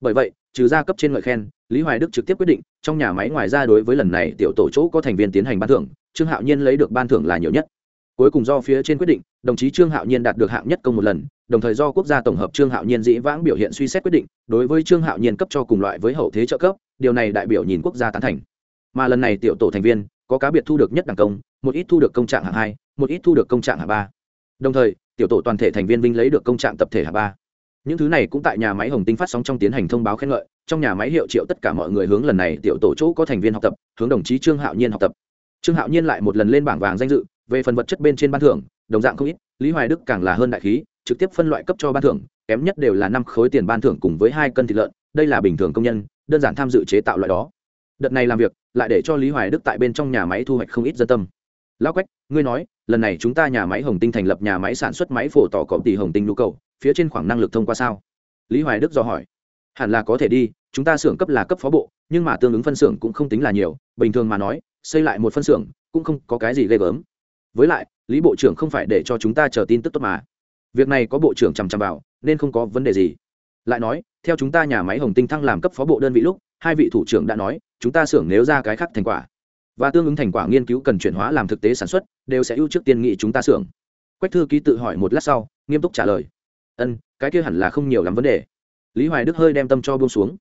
Bởi vậy, trừ ra cấp trên ngợi khen, lý hoài đức trực tiếp quyết định, trong nhà máy ngoài ra đối với lần này tiểu tổ chỗ có thành viên tiến hành ban thưởng, trương hạo nhiên lấy được ban thưởng là nhiều nhất cuối cùng do phía trên quyết định, đồng chí trương hạo nhiên đạt được hạng nhất công một lần, đồng thời do quốc gia tổng hợp trương hạo nhiên dĩ vãng biểu hiện suy xét quyết định, đối với trương hạo nhiên cấp cho cùng loại với hậu thế trợ cấp, điều này đại biểu nhìn quốc gia tán thành. Mà lần này tiểu tổ thành viên, có cá biệt thu được nhất đẳng công, một ít thu được công trạng hạng hai, một ít thu được công trạng hạng ba. Đồng thời, tiểu tổ toàn thể thành viên vinh lấy được công trạng tập thể hạng ba. Những thứ này cũng tại nhà máy hồng tinh phát sóng trong tiến hành thông báo khen ngợi, trong nhà máy hiệu triệu tất cả mọi người hướng lần này tiểu tổ chỗ có thành viên học tập, hướng đồng chí trương hạo nhiên học tập. Trương hạo nhiên lại một lần lên bảng vàng danh dự về phần vật chất bên trên ban thưởng, đồng dạng không ít, lý hoài đức càng là hơn đại khí, trực tiếp phân loại cấp cho ban thưởng, kém nhất đều là năm khối tiền ban thưởng cùng với hai cân thịt lợn, đây là bình thường công nhân, đơn giản tham dự chế tạo loại đó. Đợt này làm việc, lại để cho lý hoài đức tại bên trong nhà máy thu hoạch không ít dân tâm. Lão quách, ngươi nói, lần này chúng ta nhà máy hồng tinh thành lập nhà máy sản xuất máy phổ tỏ cọp tỷ hồng tinh nhu cầu, phía trên khoảng năng lực thông qua sao? Lý hoài đức do hỏi. Hẳn là có thể đi, chúng ta xưởng cấp là cấp phó bộ, nhưng mà tương ứng phân xưởng cũng không tính là nhiều, bình thường mà nói, xây lại một phân xưởng, cũng không có cái gì ghê gớm với lại, lý bộ trưởng không phải để cho chúng ta chờ tin tức tốt mà. Việc này có bộ trưởng chằm chằm vào, nên không có vấn đề gì. Lại nói, theo chúng ta nhà máy hồng tinh thăng làm cấp phó bộ đơn vị lúc, hai vị thủ trưởng đã nói, chúng ta xưởng nếu ra cái khác thành quả và tương ứng thành quả nghiên cứu cần chuyển hóa làm thực tế sản xuất, đều sẽ ưu trước tiên nghị chúng ta xưởng. Quách thư ký tự hỏi một lát sau, nghiêm túc trả lời. Ân, cái kia hẳn là không nhiều lắm vấn đề. Lý hoài đức hơi đem tâm cho buông xuống.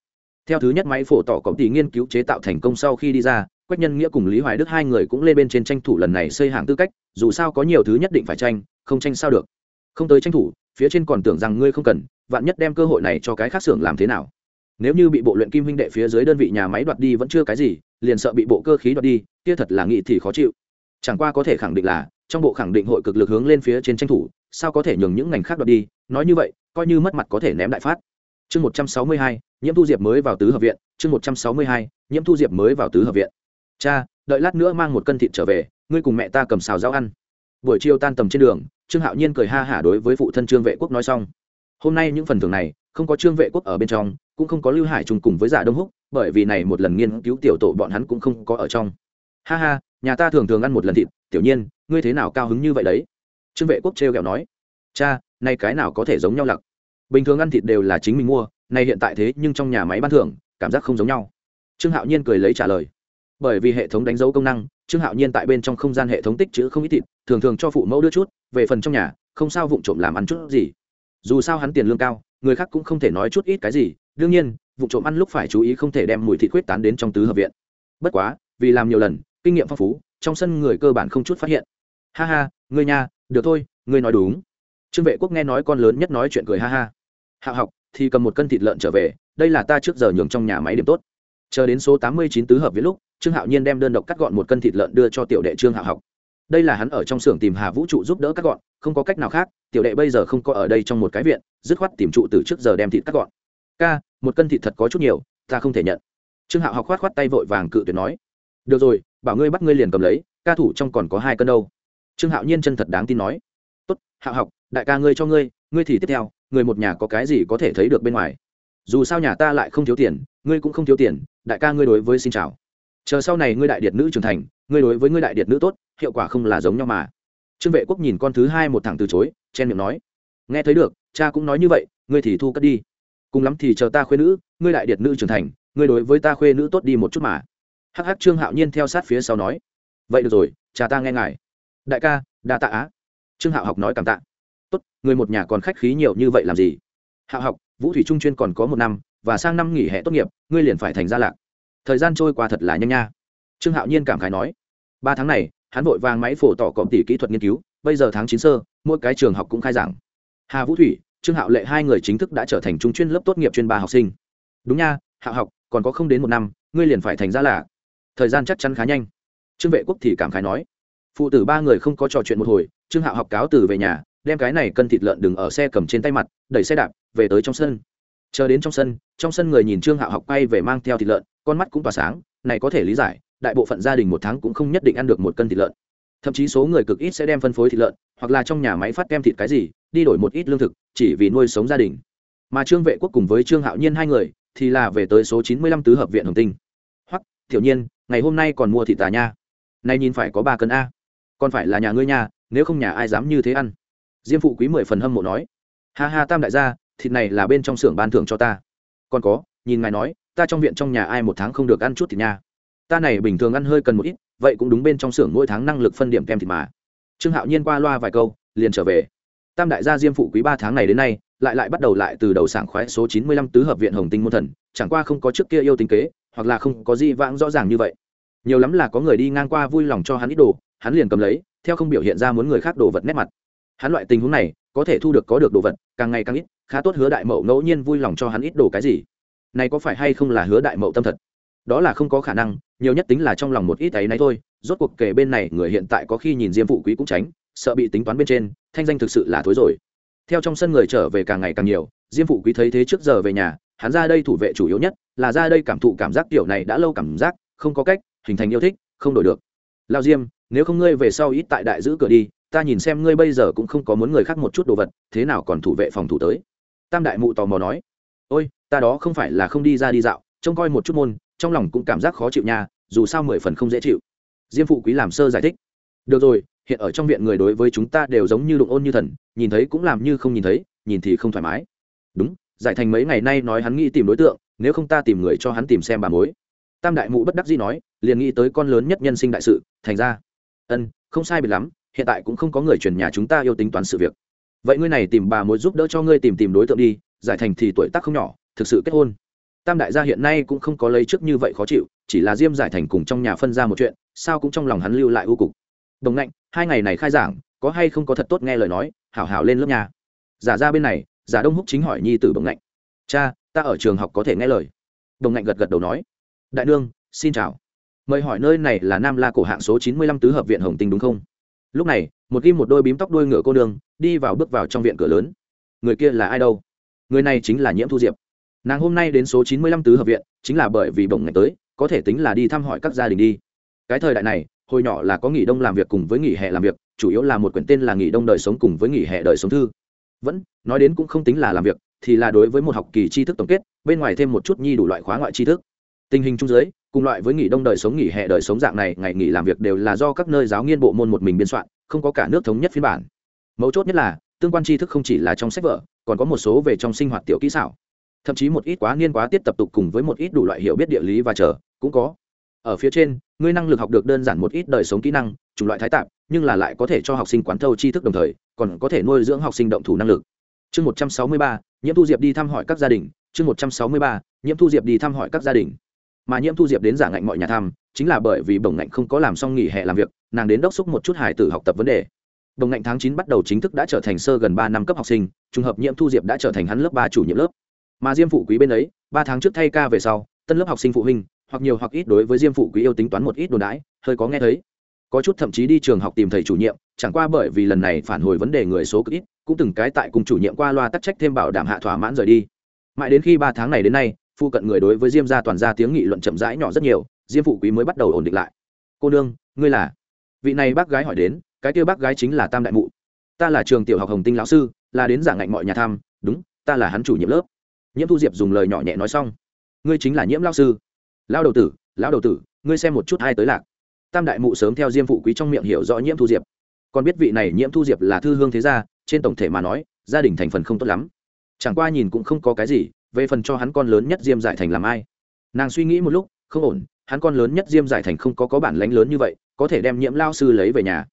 Theo thứ nhất máy phổ tỏ cộng tỷ nghiên cứu chế tạo thành công sau khi đi ra quách nhân nghĩa cùng lý hoài đức hai người cũng lên bên trên tranh thủ lần này xây hàng tư cách, dù sao có nhiều thứ nhất định phải tranh, không tranh sao được. Không tới tranh thủ, phía trên còn tưởng rằng ngươi không cần, vạn nhất đem cơ hội này cho cái khác xưởng làm thế nào. Nếu như bị bộ luyện kim huynh đệ phía dưới đơn vị nhà máy đoạt đi vẫn chưa cái gì, liền sợ bị bộ cơ khí đoạt đi, kia thật là nghị thì khó chịu. Chẳng qua có thể khẳng định là, trong bộ khẳng định hội cực lực hướng lên phía trên tranh thủ, sao có thể nhường những ngành khác đoạt đi? Nói như vậy, coi như mất mặt có thể ném đại phát. Chương một trăm sáu mươi hai, nhiễm thu diệp mới vào tứ hợp viện, chương một trăm sáu mươi hai, nhiễm thu diệp mới vào tứ hợp viện cha, đợi lát nữa mang một cân thịt trở về, ngươi cùng mẹ ta cầm xào rau ăn. Buổi chiều tan tầm trên đường, trương hạo nhiên cười ha hả đối với phụ thân trương vệ quốc nói xong. Hôm nay những phần thưởng này, không có trương vệ quốc ở bên trong, cũng không có lưu hải trùng cùng với giả đông húc, bởi vì này một lần nghiên cứu tiểu tổ bọn hắn cũng không có ở trong. Ha ha, nhà ta thường thường ăn một lần thịt, tiểu nhiên, ngươi thế nào cao hứng như vậy đấy? Trương vệ quốc trêu ghẹo nói. Cha, nay cái nào có thể giống nhau lặc? Bình thường ăn thịt đều là chính mình mua, nay hiện tại thế nhưng trong nhà máy ban thưởng, cảm giác không giống nhau. Trương hạo nhiên cười lấy trả lời bởi vì hệ thống đánh dấu công năng trương hạo nhiên tại bên trong không gian hệ thống tích chữ không ít thịt thường thường cho phụ mẫu đưa chút về phần trong nhà không sao vụng trộm làm ăn chút gì. Dù sao hắn tiền lương cao người khác cũng không thể nói chút ít cái gì đương nhiên vụ trộm ăn lúc phải chú ý không thể đem mùi thịt quyết tán đến trong tứ hợp viện. Bất quá vì làm nhiều lần kinh nghiệm phong phú trong sân người cơ bản không chút phát hiện. Ha ha người nhà, được thôi người nói đúng. Trương vệ quốc nghe nói con lớn nhất nói chuyện cười ha ha. Hạ học thì cầm một cân thịt lợn trở về đây là ta trước giờ nhường trong nhà máy điểm tốt. Chờ đến số tám mươi chín tứ hợp viện lúc trương hạo nhiên đem đơn độc cắt gọn một cân thịt lợn đưa cho tiểu đệ trương Hạo học. Đây là hắn ở trong xưởng tìm hà vũ trụ giúp đỡ cắt gọn, không có cách nào khác, tiểu đệ bây giờ không có ở đây trong một cái viện, dứt khoát tìm trụ từ trước giờ đem thịt cắt gọn. Ca, một cân thịt thật có chút nhiều, ta không thể nhận. Trương hạo học khoát khoát tay vội vàng cự tuyệt nói. Được rồi, bảo ngươi bắt ngươi liền cầm lấy, ca thủ trong còn có hai cân đâu. Trương hạo nhiên chân thật đáng tin nói. Tốt, hạo học, đại ca ngươi cho ngươi ngươi thì tiếp theo, người một nhà có cái gì có thể thấy được bên ngoài. Dù sao nhà ta lại không thiếu tiền, ngươi cũng không thiếu tiền, đại ca ngươi đối với xin chào chờ sau này ngươi đại điệt nữ trưởng thành, ngươi đối với ngươi đại điệt nữ tốt, hiệu quả không là giống nhau mà. Trương vệ quốc nhìn con thứ hai một thằng từ chối, chen miệng nói, nghe thấy được, cha cũng nói như vậy, ngươi thì thu cất đi. Cùng lắm thì chờ ta khuê nữ, ngươi đại điệt nữ trưởng thành, ngươi đối với ta khuê nữ tốt đi một chút mà. Hắc hắc trương hạo nhiên theo sát phía sau nói, vậy được rồi, cha ta nghe ngài. Đại ca, đa tạ á. Trương hạo học nói cảm tạ. Tốt, người một nhà còn khách khí nhiều như vậy làm gì? Hạo học, vũ thủy trung chuyên còn có một năm, và sang năm nghỉ hè tốt nghiệp, ngươi liền phải thành gia lạc thời gian trôi qua thật là nhanh nha. Trương hạo nhiên cảm khái nói, ba tháng này, hắn vội vàng máy phổ tỏ cộng tỷ kỹ thuật nghiên cứu, bây giờ tháng chín sơ, mỗi cái trường học cũng khai giảng. Hà vũ thủy, trương hạo lệ hai người chính thức đã trở thành trung chuyên lớp tốt nghiệp chuyên ba học sinh. Đúng nha, hạo học, còn có không đến một năm, ngươi liền phải thành ra là. Thời gian chắc chắn khá nhanh. Trương vệ quốc thì cảm khái nói, phụ tử ba người không có trò chuyện một hồi, trương hạo học cáo từ về nhà, đem cái này cân thịt lợn đừng ở xe cầm trên tay mặt, đẩy xe đạp, về tới trong sân. Chờ đến trong sân trong sân người nhìn trương hạo học quay về mang theo thịt lợn con mắt cũng tỏa sáng, này có thể lý giải, đại bộ phận gia đình một tháng cũng không nhất định ăn được một cân thịt lợn. Thậm chí số người cực ít sẽ đem phân phối thịt lợn, hoặc là trong nhà máy phát kem thịt cái gì, đi đổi một ít lương thực, chỉ vì nuôi sống gia đình. Mà trương vệ quốc cùng với trương hạo nhiên hai người, thì là về tới số chín mươi lăm tứ hợp viện hồng tinh. Hoặc thiểu nhiên, ngày hôm nay còn mua thịt tà nha. Nay nhìn phải có ba cân a. Còn phải là nhà ngươi nha, nếu không nhà ai dám như thế ăn. Diêm phụ quý mười phần hâm mộ nói. Ha ha tam đại gia, thịt này là bên trong xưởng ban thưởng cho ta. Còn có, nhìn ngài nói ta trong viện trong nhà ai một tháng không được ăn chút thịt nha. Ta này bình thường ăn hơi cần một ít, vậy cũng đúng bên trong xưởng mỗi tháng năng lực phân điểm kem thịt mà. Trương hạo nhiên qua loa vài câu, liền trở về. Tam đại gia diêm phụ quý ba tháng này đến nay, lại lại bắt đầu lại từ đầu sảng khoái số chín mươi lăm tứ hợp viện hồng tinh môn thần, chẳng qua không có trước kia yêu tính kế, hoặc là không có gì vãng rõ ràng như vậy. Nhiều lắm là có người đi ngang qua vui lòng cho hắn ít đồ, hắn liền cầm lấy, theo không biểu hiện ra muốn người khác đồ vật nét mặt. Hắn loại tình huống này, có thể thu được có được đồ vật, càng ngày càng ít, khá tốt hứa đại mậu ngẫu nhiên vui lòng cho hắn ít đồ cái gì này có phải hay không là hứa đại mậu tâm thật? Đó là không có khả năng, nhiều nhất tính là trong lòng một ít ấy nấy thôi. Rốt cuộc kể bên này, người hiện tại có khi nhìn diêm phụ quý cũng tránh, sợ bị tính toán bên trên, thanh danh thực sự là thối rồi. Theo trong sân người trở về càng ngày càng nhiều, diêm phụ quý thấy thế trước giờ về nhà, hắn ra đây thủ vệ chủ yếu nhất, là ra đây cảm thụ cảm giác kiểu này đã lâu cảm giác, không có cách, hình thành yêu thích, không đổi được. Lao diêm, nếu không ngươi về sau ít tại đại giữ cửa đi, ta nhìn xem ngươi bây giờ cũng không có muốn người khác một chút đồ vật, thế nào còn thủ vệ phòng thủ tới? Tam đại mụ tò mò nói. Ôi ta đó không phải là không đi ra đi dạo, trông coi một chút môn, trong lòng cũng cảm giác khó chịu nha, dù sao mười phần không dễ chịu. Diêm phụ quý làm sơ giải thích. Được rồi, hiện ở trong viện người đối với chúng ta đều giống như đụng ôn như thần, nhìn thấy cũng làm như không nhìn thấy, nhìn thì không thoải mái. Đúng, giải thành mấy ngày nay nói hắn nghĩ tìm đối tượng, nếu không ta tìm người cho hắn tìm xem bà mối. Tam đại mụ bất đắc dĩ nói, liền nghĩ tới con lớn nhất nhân sinh đại sự, thành ra. Ân, không sai biệt lắm, hiện tại cũng không có người truyền nhà chúng ta yêu tính toán sự việc. Vậy ngươi này tìm bà mối giúp đỡ cho ngươi tìm tìm đối tượng đi, giải thành thì tuổi tác không nhỏ thực sự kết hôn. Tam đại gia hiện nay cũng không có lấy trước như vậy khó chịu, chỉ là diêm giải thành cùng trong nhà phân ra một chuyện, sao cũng trong lòng hắn lưu lại ưu cục. Đồng ngạnh hai ngày này khai giảng, có hay không có thật tốt nghe lời nói, hảo hảo lên lớp nhà. Giả ra bên này, giả đông húc chính hỏi nhi tử đồng ngạnh cha, ta ở trường học có thể nghe lời. Đồng ngạnh gật gật đầu nói. Đại nương, xin chào. Mời hỏi nơi này là nam la cổ hạng số chín mươi lăm tứ hợp viện hồng tinh đúng không? Lúc này, một kim một đôi bím tóc đôi ngựa cô đường đi vào bước vào trong viện cửa lớn. Người kia là ai đâu? Người này chính là nhiễm thu diệp nàng hôm nay đến số chín mươi lăm tứ hợp viện, chính là bởi vì bổng ngày tới, có thể tính là đi thăm hỏi các gia đình đi. Cái thời đại này, hồi nhỏ là có nghỉ đông làm việc cùng với nghỉ hè làm việc, chủ yếu là một quyển tên là nghỉ đông đời sống cùng với nghỉ hè đời sống thư. Vẫn, nói đến cũng không tính là làm việc, thì là đối với một học kỳ tri thức tổng kết, bên ngoài thêm một chút nhi đủ loại khóa ngoại tri thức. Tình hình chung giới cùng loại với nghỉ đông đời sống, nghỉ hè đời sống dạng này, ngày nghỉ làm việc đều là do các nơi giáo nghiên bộ môn một mình biên soạn, không có cả nước thống nhất phiên bản. Mấu chốt nhất là, tương quan tri thức không chỉ là trong sách vở, còn có một số về trong sinh hoạt tiểu kỹ xảo thậm chí một ít quá niên quá tiết tập tục cùng với một ít đủ loại hiểu biết địa lý và chờ, cũng có. Ở phía trên, ngươi năng lực học được đơn giản một ít đời sống kỹ năng, chủng loại thái tạp, nhưng là lại có thể cho học sinh quán thâu tri thức đồng thời, còn có thể nuôi dưỡng học sinh động thủ năng lực. Chương một trăm sáu mươi ba, nhiễm thu diệp đi thăm hỏi các gia đình. Chương một trăm sáu mươi ba, nhiễm thu diệp đi thăm hỏi các gia đình. Mà nhiễm thu diệp đến giả ngạnh mọi nhà thăm, chính là bởi vì bổng ngạnh không có làm xong nghỉ hè làm việc, nàng đến đốc xúc một chút hài tử học tập vấn đề. Bổng ngạnh tháng chín bắt đầu chính thức đã trở thành sơ gần ba năm cấp học sinh, trùng hợp nhiễm thu diệp đã trở thành hắn lớp ba chủ nhiệm lớp mà diêm phụ quý bên ấy ba tháng trước thay ca về sau tân lớp học sinh phụ huynh hoặc nhiều hoặc ít đối với diêm phụ quý yêu tính toán một ít đồn đãi hơi có nghe thấy. Có chút thậm chí đi trường học tìm thầy chủ nhiệm chẳng qua bởi vì lần này phản hồi vấn đề người số cực ít cũng từng cái tại cùng chủ nhiệm qua loa tắc trách thêm bảo đảm hạ thỏa mãn rời đi. Mãi đến khi ba tháng này đến nay phụ cận người đối với diêm gia toàn ra tiếng nghị luận chậm rãi nhỏ rất nhiều diêm phụ quý mới bắt đầu ổn định lại. Cô nương ngươi là? Vị này bác gái hỏi đến cái kia bác gái chính là tam đại mụ. Ta là trường tiểu học hồng tinh lão sư là đến giảng ngạnh mọi nhà tham, đúng ta là hắn chủ nhiệm lớp nhiễm thu diệp dùng lời nhỏ nhẹ nói xong. Ngươi chính là nhiễm lao sư. Lao đầu tử, lão đầu tử, ngươi xem một chút hai tới lạc. Tam đại mụ sớm theo diêm phụ quý trong miệng hiểu rõ nhiễm thu diệp. Còn biết vị này nhiễm thu diệp là thư hương thế gia, trên tổng thể mà nói, gia đình thành phần không tốt lắm. Chẳng qua nhìn cũng không có cái gì, về phần cho hắn con lớn nhất diêm giải thành làm ai. Nàng suy nghĩ một lúc, không ổn, hắn con lớn nhất diêm giải thành không có có bản lánh lớn như vậy, có thể đem nhiễm lao sư lấy về nhà.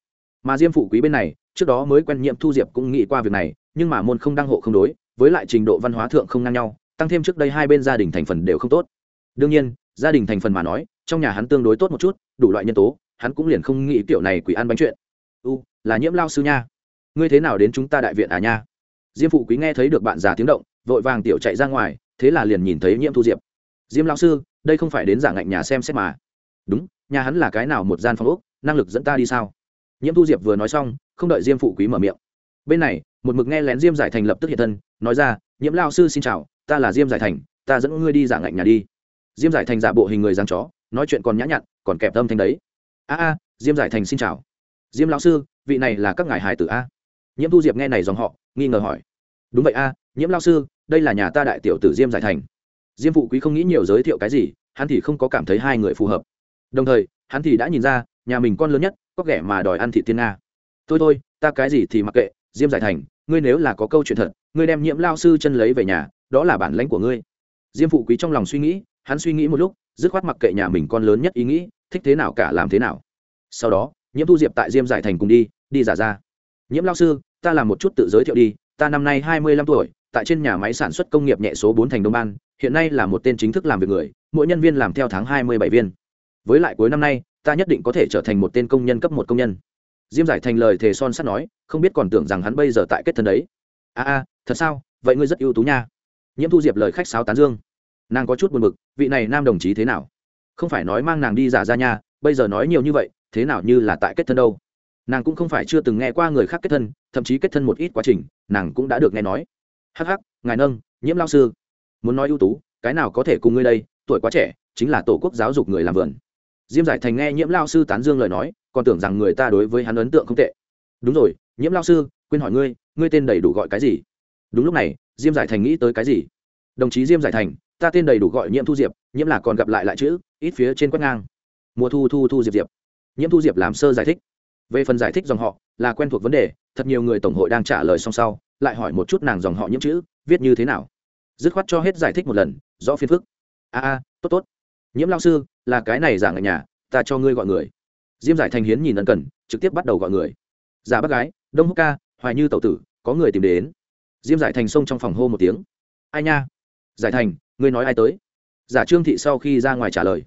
Mà diêm phụ quý bên này, trước đó mới quen nhiễm thu diệp cũng nghĩ qua việc này, nhưng mà môn không đăng hộ không đối với lại trình độ văn hóa thượng không ngang nhau, tăng thêm trước đây hai bên gia đình thành phần đều không tốt. Đương nhiên, gia đình thành phần mà nói, trong nhà hắn tương đối tốt một chút, đủ loại nhân tố, hắn cũng liền không nghĩ kiểu này quỷ ăn bánh chuyện. U, là nhiễm lao sư nha. Ngươi thế nào đến chúng ta đại viện à nha? Diêm phụ quý nghe thấy được bạn già tiếng động, vội vàng tiểu chạy ra ngoài, thế là liền nhìn thấy nhiễm thu diệp. Diêm lao sư, đây không phải đến giả ngạnh nhà xem xét mà. Đúng, nhà hắn là cái nào một gian phòng úc năng lực dẫn ta đi sao? Nhiễm thu diệp vừa nói xong, không đợi diêm phụ quý mở miệng. Bên này, một mực nghe lén diêm giải thành lập tức hiện thân nói ra, nhiễm lao sư xin chào, ta là diêm giải thành, ta dẫn ngươi đi giả ngạnh nhà đi. Diêm giải thành giả bộ hình người giang chó, nói chuyện còn nhã nhặn, còn kẹp tâm thanh đấy. A a, diêm giải thành xin chào. Diêm lão sư, vị này là các ngài hải tử a. Nhiễm thu diệp nghe này dòng họ, nghi ngờ hỏi. Đúng vậy a, nhiễm lao sư, đây là nhà ta đại tiểu tử diêm giải thành. Diêm phụ quý không nghĩ nhiều giới thiệu cái gì, hắn thì không có cảm thấy hai người phù hợp. Đồng thời, hắn thì đã nhìn ra, nhà mình con lớn nhất, có kẻ mà đòi ăn thị tiên nga. Thôi thôi, ta cái gì thì mặc kệ diêm giải thành, ngươi nếu là có câu chuyện thật, ngươi đem nhiễm lao sư chân lấy về nhà, đó là bản lãnh của ngươi. Diêm phụ quý trong lòng suy nghĩ, hắn suy nghĩ một lúc, dứt khoát mặc kệ nhà mình con lớn nhất ý nghĩ, thích thế nào cả làm thế nào. Sau đó, nhiễm thu diệp tại diêm giải thành cùng đi đi giả ra. Nhiễm lao sư, ta làm một chút tự giới thiệu đi, ta năm nay hai mươi lăm tuổi, tại trên nhà máy sản xuất công nghiệp nhẹ số bốn thành đông ban hiện nay là một tên chính thức làm việc người, mỗi nhân viên làm theo tháng hai mươi bảy viên. Với lại cuối năm nay, ta nhất định có thể trở thành một tên công nhân cấp một công nhân diêm giải thành lời thề son sắt nói, không biết còn tưởng rằng hắn bây giờ tại kết thân đấy. A a thật sao? Vậy ngươi rất ưu tú nha. Nhiễm thu diệp lời khách sáo tán dương. Nàng có chút buồn b ự c vị này nam đồng chí thế nào? Không phải nói mang nàng đi giả ra nha, bây giờ nói nhiều như vậy, thế nào như là tại kết thân đâu? Nàng cũng không phải chưa từng nghe qua người khác kết thân, thậm chí kết thân một ít quá trình, nàng cũng đã được nghe nói. Hắc hắc, ngài nâng, nhiễm lao sư. Muốn nói ưu tú, cái nào có thể cùng ngươi đây? Tuổi quá trẻ, chính là tổ quốc giáo dục người làm vườn. Diêm giải thành nghe nhiễm lao sư tán dương lời nói còn tưởng rằng người ta đối với hắn ấn tượng không tệ. Đúng rồi, nhiễm lao sư, quên hỏi ngươi ngươi tên đầy đủ gọi cái gì? Đúng lúc này, diêm giải thành nghĩ tới cái gì? Đồng chí diêm giải thành, ta tên đầy đủ gọi nhiễm thu diệp, nhiễm là còn gặp lại lại chữ, ít phía trên quét ngang. Mùa thu thu thu diệp diệp. Nhiễm thu diệp làm sơ giải thích. Về phần giải thích dòng họ, là quen thuộc vấn đề, thật nhiều người tổng hội đang trả lời song sau, lại hỏi một chút nàng dòng họ nhiễm chữ, viết như thế nào. Dứt khoát cho hết giải thích một lần, rõ phiền phức. A a, tốt tốt. Nhiễm lao sư, là cái này giảng ở nhà, ta cho ngươi gọi người diêm giải thành hiến nhìn ân cần trực tiếp bắt đầu gọi người. Giả bác gái đông húc ca hoài như tẩu tử có người tìm đến. Diêm giải thành xông trong phòng hô một tiếng. Ai nha? Giải thành ngươi nói ai tới? Giả trương thị sau khi ra ngoài trả lời.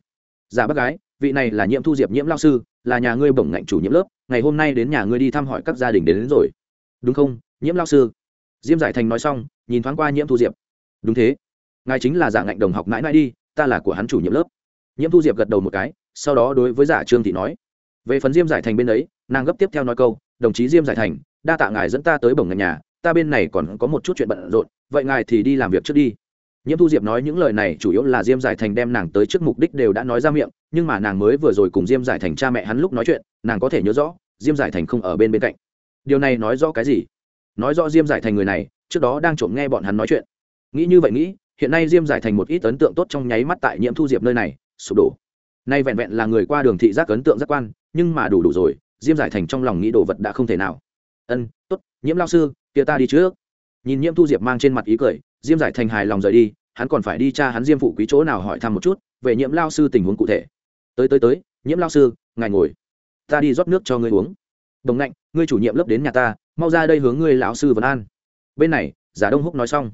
Giả bác gái vị này là nhiễm thu diệp nhiễm lao sư là nhà ngươi bổng ngạnh chủ nhiễm lớp ngày hôm nay đến nhà ngươi đi thăm hỏi các gia đình đến, đến rồi. Đúng không nhiễm lao sư? Diêm giải thành nói xong nhìn thoáng qua nhiễm thu diệp. Đúng thế. Ngài chính là giả ngạnh đồng học mãi mãi đi ta là của hắn chủ nhiệm lớp. Nhiễm thu diệp gật đầu một cái sau đó đối với giả trương thị nói về phần diêm giải thành bên ấy, nàng gấp tiếp theo nói câu, đồng chí diêm giải thành, đa tạ ngài dẫn ta tới bổng ngành nhà, ta bên này còn có một chút chuyện bận rộn, vậy ngài thì đi làm việc trước đi. Nhiễm thu diệp nói những lời này chủ yếu là diêm giải thành đem nàng tới trước mục đích đều đã nói ra miệng, nhưng mà nàng mới vừa rồi cùng diêm giải thành cha mẹ hắn lúc nói chuyện, nàng có thể nhớ rõ, diêm giải thành không ở bên bên cạnh. Điều này nói rõ cái gì? Nói rõ diêm giải thành người này, trước đó đang trộm nghe bọn hắn nói chuyện. Nghĩ như vậy nghĩ, hiện nay diêm giải thành một ít ấn tượng tốt trong nháy mắt tại nhiễm thu diệp nơi này, sụp đổ nay vẹn vẹn là người qua đường thị giác ấn tượng giác quan, nhưng mà đủ đủ rồi, diêm giải thành trong lòng nghĩ đồ vật đã không thể nào. Ân t ố t nhiễm lao sư, kia ta đi trước. Nhìn nhiễm thu diệp mang trên mặt ý cười, diêm giải thành hài lòng rời đi, hắn còn phải đi cha hắn diêm phụ quý chỗ nào hỏi thăm một chút, về nhiễm lao sư tình huống cụ thể. Tới tới tới, nhiễm lao sư, ngài ngồi. Ta đi rót nước cho ngươi uống. Đồng ngạnh ngươi chủ nhiệm lớp đến nhà ta, mau ra đây hướng ngươi lão sư vấn an. Bên này, giả đông húc nói xong.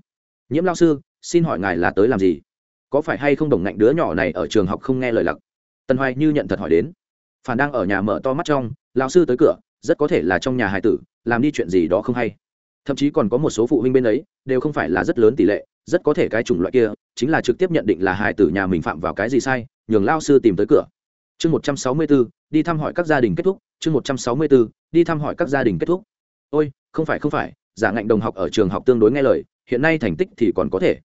Nhiễm lao sư, xin hỏi ngài là tới làm gì? Có phải hay không đồng ngạnh đứa nhỏ này ở trường học không nghe lời lặc? Tần hoài như nhận thật hỏi đến. Phản đang ở nhà mở to mắt trong lao sư tới cửa, rất có thể là trong nhà hải tử, làm đi chuyện gì đó không hay. Thậm chí còn có một số phụ huynh bên ấy, đều không phải là rất lớn tỷ lệ, rất có thể cái chủng loại kia, chính là trực tiếp nhận định là hải tử nhà mình phạm vào cái gì sai, nhường lao sư tìm tới cửa. Chương một trăm sáu mươi bốn, đi thăm hỏi các gia đình kết thúc, chương một trăm sáu mươi bốn, đi thăm hỏi các gia đình kết thúc. Ôi, không phải không phải, giả ngạnh đồng học ở trường học tương đối nghe lời, hiện nay thành tích thì còn có thể.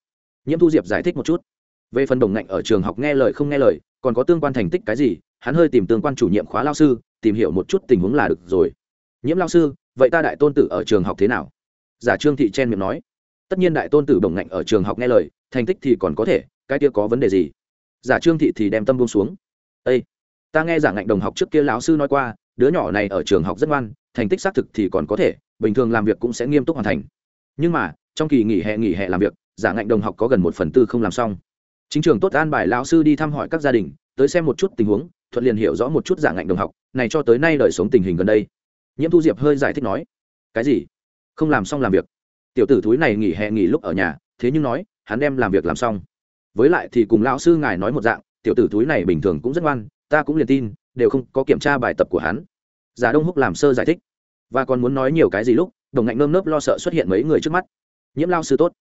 Nhiễm thu diệp giải thích một chút về phần đồng ngạnh ở trường học nghe lời không nghe lời, còn có tương quan thành tích cái gì, hắn hơi tìm tương quan chủ nhiệm khóa lao sư, tìm hiểu một chút tình huống là được rồi. Nhiễm lao sư, vậy ta đại tôn tử ở trường học thế nào? Giả trương thị chen miệng nói. Tất nhiên đại tôn tử đồng ngạnh ở trường học nghe lời, thành tích thì còn có thể, cái kia có vấn đề gì? Giả trương thị thì đem tâm buông xuống. Ây ta nghe giả ngạnh đồng học trước kia lão sư nói qua, đứa nhỏ này ở trường học rất ngoan, thành tích xác thực thì còn có thể, bình thường làm việc cũng sẽ nghiêm túc hoàn thành. Nhưng mà, trong kỳ nghỉ hè nghỉ hè làm việc, giả ngạnh đồng học có gần một phần tư không làm xong chính trường tốt an bài lão sư đi thăm hỏi các gia đình, tới xem một chút tình huống, thuận liền hiểu rõ một chút giả ngạnh đồng học, này cho tới nay đời sống tình hình gần đây. Nhiễm thu diệp hơi giải thích nói, cái gì? Không làm xong làm việc. Tiểu tử thúi này nghỉ hè nghỉ lúc ở nhà, thế nhưng nói, hắn đem làm việc làm xong. Với lại thì cùng lão sư ngài nói một dạng, tiểu tử thúi này bình thường cũng rất ngoan, ta cũng liền tin, đều không có kiểm tra bài tập của hắn. Giả đông húc làm sơ giải thích. Và còn muốn nói nhiều cái gì lúc? Đồng ngạnh nơm nớp lo sợ xuất hiện mấy người trước mắt. Nhiễm lao sư tốt.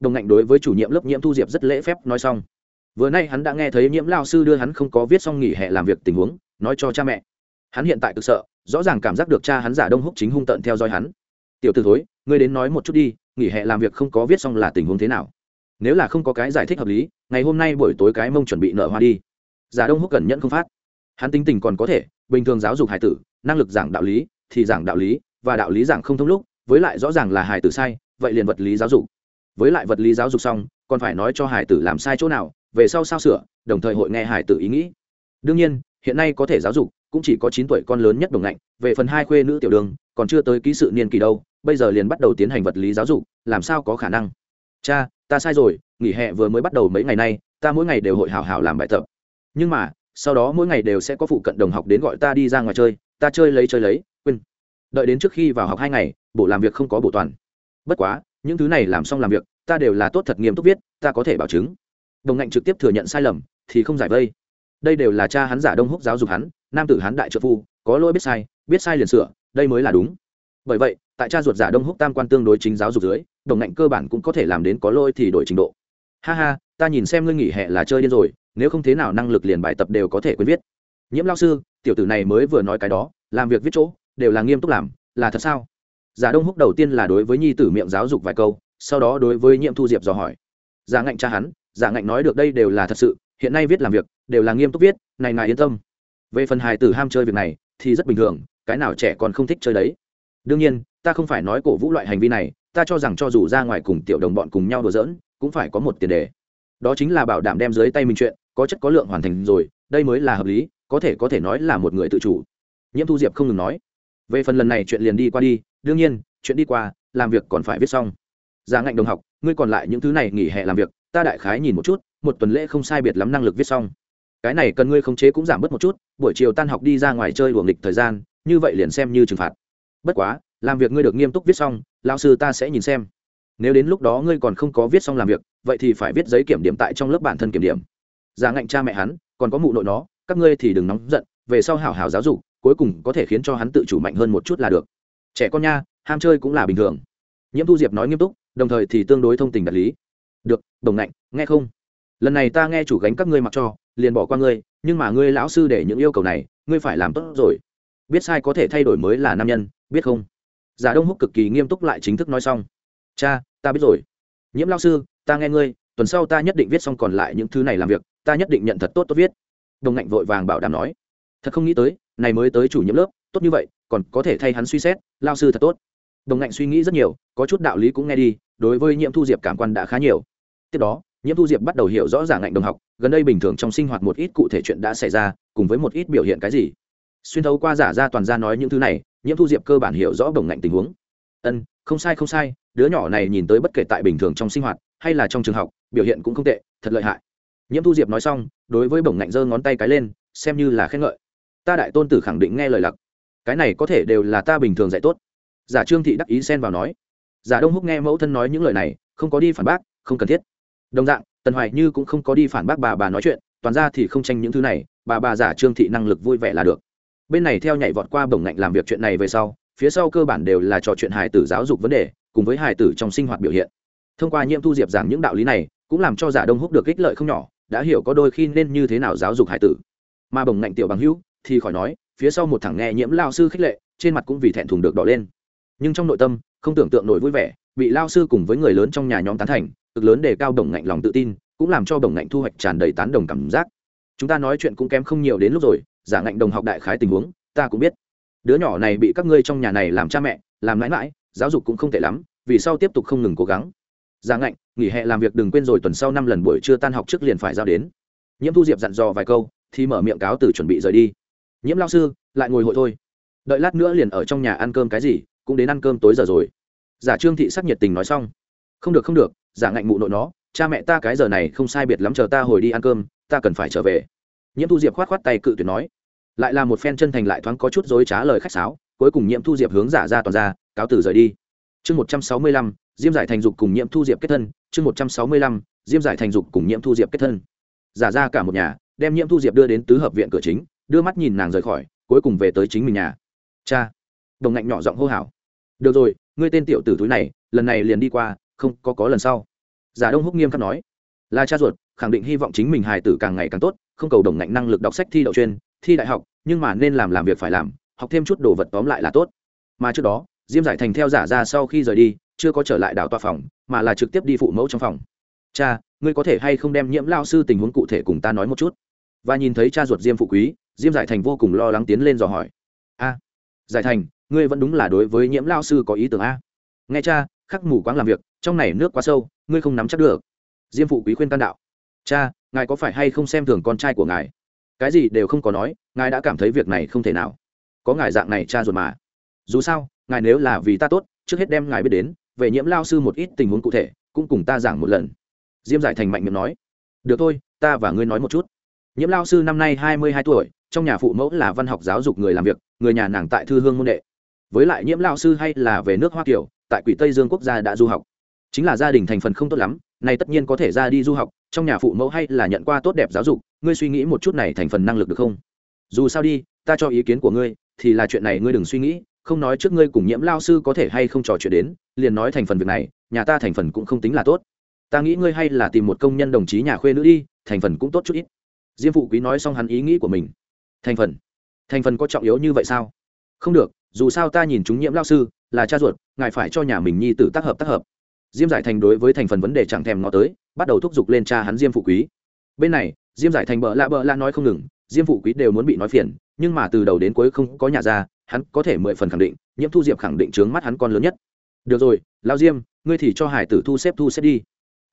Đồng ngạnh đối với chủ nhiệm lớp nhiễm thu diệp rất lễ phép nói xong vừa nay hắn đã nghe thấy nhiễm lao sư đưa hắn không có viết xong nghỉ hè làm việc tình huống, nói cho cha mẹ. Hắn hiện tại cực sợ, rõ ràng cảm giác được cha hắn giả đông húc chính hung tận theo dõi hắn. Tiểu t ử thối, ngươi đến nói một chút đi, nghỉ hè làm việc không có viết xong là tình huống thế nào? Nếu là không có cái giải thích hợp lý, ngày hôm nay buổi tối cái mông chuẩn bị nợ hoa đi. Giả đông húc cẩn nhẫn không phát. Hắn tính tình còn có thể, bình thường giáo dục hải tử, năng lực giảng đạo lý, thì giảng đạo lý, và đạo lý giảng không thông lúc, với lại rõ ràng là hải tử sai, vậy liền vật lý giáo dục. Với lại vật lý giáo dục xong, còn phải nói cho hải tử làm sai chỗ nào về sau sao sửa, đồng thời hội nghe hải tử ý nghĩ. Đương nhiên, hiện nay có thể giáo dục, cũng chỉ có chín tuổi con lớn nhất đồng ngạnh, về phần hai khuê nữ tiểu đường, còn chưa tới ký sự niên kỳ đâu, bây giờ liền bắt đầu tiến hành vật lý giáo dục, làm sao có khả năng? Cha, ta sai rồi, nghỉ hè vừa mới bắt đầu mấy ngày nay, ta mỗi ngày đều hội hào hào làm bài tập. Nhưng mà, sau đó mỗi ngày đều sẽ có phụ cận đồng học đến gọi ta đi ra ngoài chơi, ta chơi lấy chơi lấy, quên. Đợi đến trước khi vào học hai ngày bộ làm việc không có bộ toàn. Bất quá, những thứ này làm xong làm việc, ta đều là tốt thật nghiêm túc viết, ta có thể bảo chứng đồng ngạnh trực tiếp thừa nhận sai lầm, thì không giải vây. Đây đều là cha hắn giả đông húc giáo dục hắn, nam tử hắn đại trợ phu, có lỗi biết sai biết sai liền sửa, đây mới là đúng. Bởi vậy, tại cha ruột giả đông húc tam quan tương đối chính giáo dục dưới, đồng ngạnh cơ bản cũng có thể làm đến có lỗi thì đổi trình độ. Ha ha, ta nhìn xem ngươi nghỉ hè là chơi điên rồi, nếu không thế nào năng lực liền bài tập đều có thể quên viết. Nhiễm lao sư, tiểu tử này mới vừa nói cái đó, làm việc viết chỗ, đều là nghiêm túc làm, là thật sao? Giả đông húc đầu tiên là đối với nhi tử miệng giáo dục vài câu, sau đó đối với nhiễm thu diệp dò hỏi. Giả ngạnh cha hắn giả ngạnh nói được đây đều là thật sự, hiện nay viết làm việc, đều là nghiêm túc viết, này ngài yên tâm. Về phần hài tử ham chơi việc này, thì rất bình thường, cái nào trẻ còn không thích chơi đấy. Đương nhiên, ta không phải nói cổ vũ loại hành vi này, ta cho rằng cho dù ra ngoài cùng tiểu đồng bọn cùng nhau đùa giỡn, cũng phải có một tiền đề. Đó chính là bảo đảm đem dưới tay mình chuyện, có chất có lượng hoàn thành rồi, đây mới là hợp lý, có thể có thể nói là một người tự chủ. Nhiễm thu diệp không ngừng nói. Về phần lần này chuyện liền đi qua đi, đương nhiên, chuyện đi qua, làm việc còn phải viết xong. Giả ngạnh đồng học, ngươi còn lại những thứ này nghỉ hè làm việc ta đại khái nhìn một chút, một tuần lễ không sai biệt lắm năng lực viết xong. Cái này cần ngươi khống chế cũng giảm bớt một chút, buổi chiều tan học đi ra ngoài chơi luồng nghịch thời gian, như vậy liền xem như trừng phạt. Bất quá, làm việc ngươi được nghiêm túc viết xong lao sư ta sẽ nhìn xem. Nếu đến lúc đó ngươi còn không có viết xong làm việc, vậy thì phải viết giấy kiểm điểm tại trong lớp bản thân kiểm điểm. Giả ngạnh cha mẹ hắn, còn có mụ nội nó, các ngươi thì đừng nóng giận, về sau hảo hảo giáo dục, cuối cùng có thể khiến cho hắn tự chủ mạnh hơn một chút là được. Trẻ con nha, ham chơi cũng là bình thường. Nhiễm thu diệp nói nghiêm túc, đồng thời thì tương đối thông tình đạt lý được, đồng ngạnh, nghe không? Lần này ta nghe chủ gánh các ngươi mặc cho, liền bỏ qua ngươi, nhưng mà ngươi lão sư để những yêu cầu này, ngươi phải làm tốt rồi. Biết sai có thể thay đổi mới là nam nhân, biết không? Giả đông húc cực kỳ nghiêm túc lại chính thức nói xong. Cha, ta biết rồi. Nhiễm lao sư, ta nghe ngươi, tuần sau ta nhất định viết xong còn lại những thứ này làm việc, ta nhất định nhận thật tốt tốt viết. Đồng ngạnh vội vàng bảo đảm nói. Thật không nghĩ tới, này mới tới chủ nhiệm lớp, tốt như vậy, còn có thể thay hắn suy xét lao sư thật tốt. Đồng ngạnh suy nghĩ rất nhiều, có chút đạo lý cũng nghe đi, đối với nhiễm thu diệp cảm quan đã khá nhiều tiếp đó, nhiễm thu diệp bắt đầu hiểu rõ ràng ngạnh đồng học, gần đây bình thường trong sinh hoạt một ít cụ thể chuyện đã xảy ra, cùng với một ít biểu hiện cái gì. Xuyên thấu qua giả ra toàn ra nói những thứ này, nhiễm thu diệp cơ bản hiểu rõ đồng ngạnh tình huống. Ân, không sai không sai, đứa nhỏ này nhìn tới bất kể tại bình thường trong sinh hoạt, hay là trong trường học, biểu hiện cũng không tệ, thật lợi hại. Nhiễm thu diệp nói xong, đối với bổng ngạnh giơ ngón tay cái lên, xem như là khen ngợi. Ta đại tôn tử khẳng định nghe lời lặc. Cái này có thể đều là ta bình thường dạy tốt. Giả trương thị đắc ý xen vào nói. Giả đông húc nghe mẫu thân nói những lời này, không có đi phản bác, không cần thiết đồng dạng, tần hoài như cũng không có đi phản bác bà bà nói chuyện, toàn ra thì không tranh những thứ này, bà bà giả trương thị năng lực vui vẻ là được. Bên này theo nhảy vọt qua bổng ngạnh làm việc chuyện này về sau, phía sau cơ bản đều là trò chuyện hài tử giáo dục vấn đề, cùng với hài tử trong sinh hoạt biểu hiện. Thông qua nhiễm thu diệp giảng những đạo lý này, cũng làm cho giả đông húc được ích lợi không nhỏ, đã hiểu có đôi khi nên như thế nào giáo dục hài tử. Mà bổng ngạnh tiểu bằng hữu thì khỏi nói, phía sau một thằng nghe nhiễm lao sư khích lệ, trên mặt cũng vì thẹn thùng được đỏ lên. Nhưng trong nội tâm, không tưởng tượng nổi vui vẻ, bị lao sư cùng với người lớn trong nhà nhóm tán thành cực lớn đề cao đồng ngạnh lòng tự tin, cũng làm cho đồng ngạnh thu hoạch tràn đầy tán đồng cảm giác. Chúng ta nói chuyện cũng kém không nhiều đến lúc rồi, giả ngạnh đồng học đại khái tình huống, ta cũng biết. Đứa nhỏ này bị các ngươi trong nhà này làm cha mẹ, làm mãi mãi, giáo dục cũng không tệ lắm, vì sau tiếp tục không ngừng cố gắng. Giả ngạnh, nghỉ hè làm việc đừng quên rồi tuần sau năm lần buổi trưa tan học trước liền phải giao đến. Nhiễm thu diệp dặn dò vài câu, thì mở miệng cáo từ chuẩn bị rời đi. Nhiễm lao sư, lại ngồi hội thôi. Đợi lát nữa liền ở trong nhà ăn cơm cái gì, cũng đến ăn cơm tối giờ rồi. Giả trương thị sắc nhiệt tình nói xong. Không được không được giả ngạnh mụ nội nó, cha mẹ ta cái giờ này không sai biệt lắm chờ ta hồi đi ăn cơm, ta cần phải trở về. Nhiễm thu diệp khoát khoát tay cự tuyệt nói. Lại là một phen chân thành lại thoáng có chút dối trá lời khách sáo, cuối cùng nhiễm thu diệp hướng giả ra toàn ra, cáo từ rời đi. Chương một trăm sáu mươi lăm, diêm giải thành dục cùng nhiễm thu diệp kết thân. Chương một trăm sáu mươi lăm, diêm giải thành dục cùng nhiễm thu diệp kết thân. Giả ra cả một nhà, đem nhiễm thu diệp đưa đến tứ hợp viện cửa chính, đưa mắt nhìn nàng rời khỏi, cuối cùng về tới chính mình nhà. Cha, đồng ngạnh nhỏ giọng hô hào. Được rồi, ngươi tên tiểu tử túi này, lần này liền đi qua không có có lần sau. Giả đông húc nghiêm khắc nói là cha ruột, khẳng định hy vọng chính mình hài tử càng ngày càng tốt, không cầu đồng ngạnh năng lực đọc sách thi đậu chuyên, thi đại học, nhưng mà nên làm làm việc phải làm, học thêm chút đồ vật tóm lại là tốt. Mà trước đó, diêm giải thành theo giả ra sau khi rời đi, chưa có trở lại đảo tòa phòng, mà là trực tiếp đi phụ mẫu trong phòng. Cha, ngươi có thể hay không đem nhiễm lao sư tình huống cụ thể cùng ta nói một chút? Và nhìn thấy cha ruột diêm phụ quý, diêm giải thành vô cùng lo lắng tiến lên dò hỏi. A, giải thành, ngươi vẫn đúng là đối với nhiễm lao sư có ý tưởng a. Nghe cha khắc mù quáng làm việc, trong này nước quá sâu, ngươi không nắm chắc được. Diêm phụ quý khuyên can đạo. Cha, ngài có phải hay không xem thường con trai của ngài? Cái gì đều không có nói, ngài đã cảm thấy việc này không thể nào. Có ngài dạng này cha ruột mà. Dù sao, ngài nếu là vì ta tốt, trước hết đem ngài biết đến, về nhiễm lao sư một ít tình huống cụ thể, cũng cùng ta giảng một lần. Diêm giải thành mạnh miệng nói. Được thôi, ta và ngươi nói một chút. Nhiễm lao sư năm nay hai mươi hai tuổi, trong nhà phụ mẫu là văn học giáo dục người làm việc, người nhà nàng tại thư hương môn đệ. Với lại nhiễm lao sư hay là về nước hoa kiều tại quỷ tây dương quốc gia đã du học. Chính là gia đình thành phần không tốt lắm này tất nhiên có thể ra đi du học, trong nhà phụ mẫu hay là nhận qua tốt đẹp giáo dục, ngươi suy nghĩ một chút này thành phần năng lực được không? Dù sao đi, ta cho ý kiến của ngươi, thì là chuyện này ngươi đừng suy nghĩ, không nói trước ngươi cùng nhiễm lao sư có thể hay không trò chuyện đến, liền nói thành phần việc này, nhà ta thành phần cũng không tính là tốt. Ta nghĩ ngươi hay là tìm một công nhân đồng chí nhà khuê nữ đi, thành phần cũng tốt chút ít. Diêm phụ quý nói xong hắn ý nghĩ của mình. Thành phần? Thành phần có trọng yếu như vậy sao? Không được dù sao ta nhìn chúng nhiễm lao sư, là cha ruột, ngài phải cho nhà mình nhi tử tác hợp tác hợp. Diêm giải thành đối với thành phần vấn đề chẳng thèm ngó tới, bắt đầu thúc giục lên cha hắn diêm phụ quý. Bên này, diêm giải thành bợ lạ bợ lạ nói không ngừng, diêm phụ quý đều muốn bị nói phiền, nhưng mà từ đầu đến cuối không có nhà ra, hắn có thể mười phần khẳng định, nhiễm thu diệp khẳng định trướng mắt hắn con lớn nhất. Được rồi lao diêm, ngươi thì cho hải tử thu xếp thu xếp đi.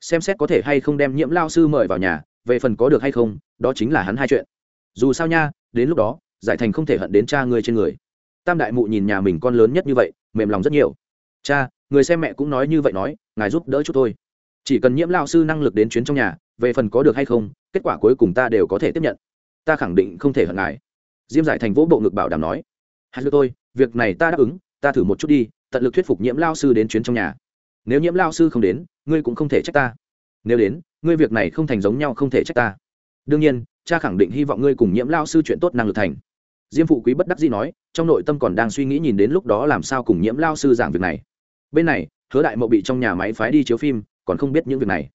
Xem xét có thể hay không đem nhiễm lao sư mời vào nhà, về phần có được hay không, đó chính là hắn hai chuyện. Dù sao nha, đến lúc đó, giải thành không thể hận đến cha ngươi trên người tam đại mụ nhìn nhà mình con lớn nhất như vậy, mềm lòng rất nhiều. Cha, người xem mẹ cũng nói như vậy nói, ngài giúp đỡ chút thôi. Chỉ cần nhiễm lao sư năng lực đến chuyến trong nhà, về phần có được hay không, kết quả cuối cùng ta đều có thể tiếp nhận. Ta khẳng định không thể hận ngài. Diêm giải thành vỗ bộ ngực bảo đảm nói. Hai tôi việc này ta đáp ứng, ta thử một chút đi, tận lực thuyết phục nhiễm lao sư đến chuyến trong nhà. Nếu nhiễm lao sư không đến, ngươi cũng không thể trách ta. Nếu đến, ngươi việc này không thành giống nhau không thể trách ta. Đương nhiên, cha khẳng định hy vọng ngươi cùng nhiễm lao sư chuyện tốt năng lực thành diêm phụ quý bất đắc dĩ nói, trong nội tâm còn đang suy nghĩ nhìn đến lúc đó làm sao cùng nhiễm lao sư giảng việc này. Bên này, hứa đại mậu bị trong nhà máy phái đi chiếu phim, còn không biết những việc này.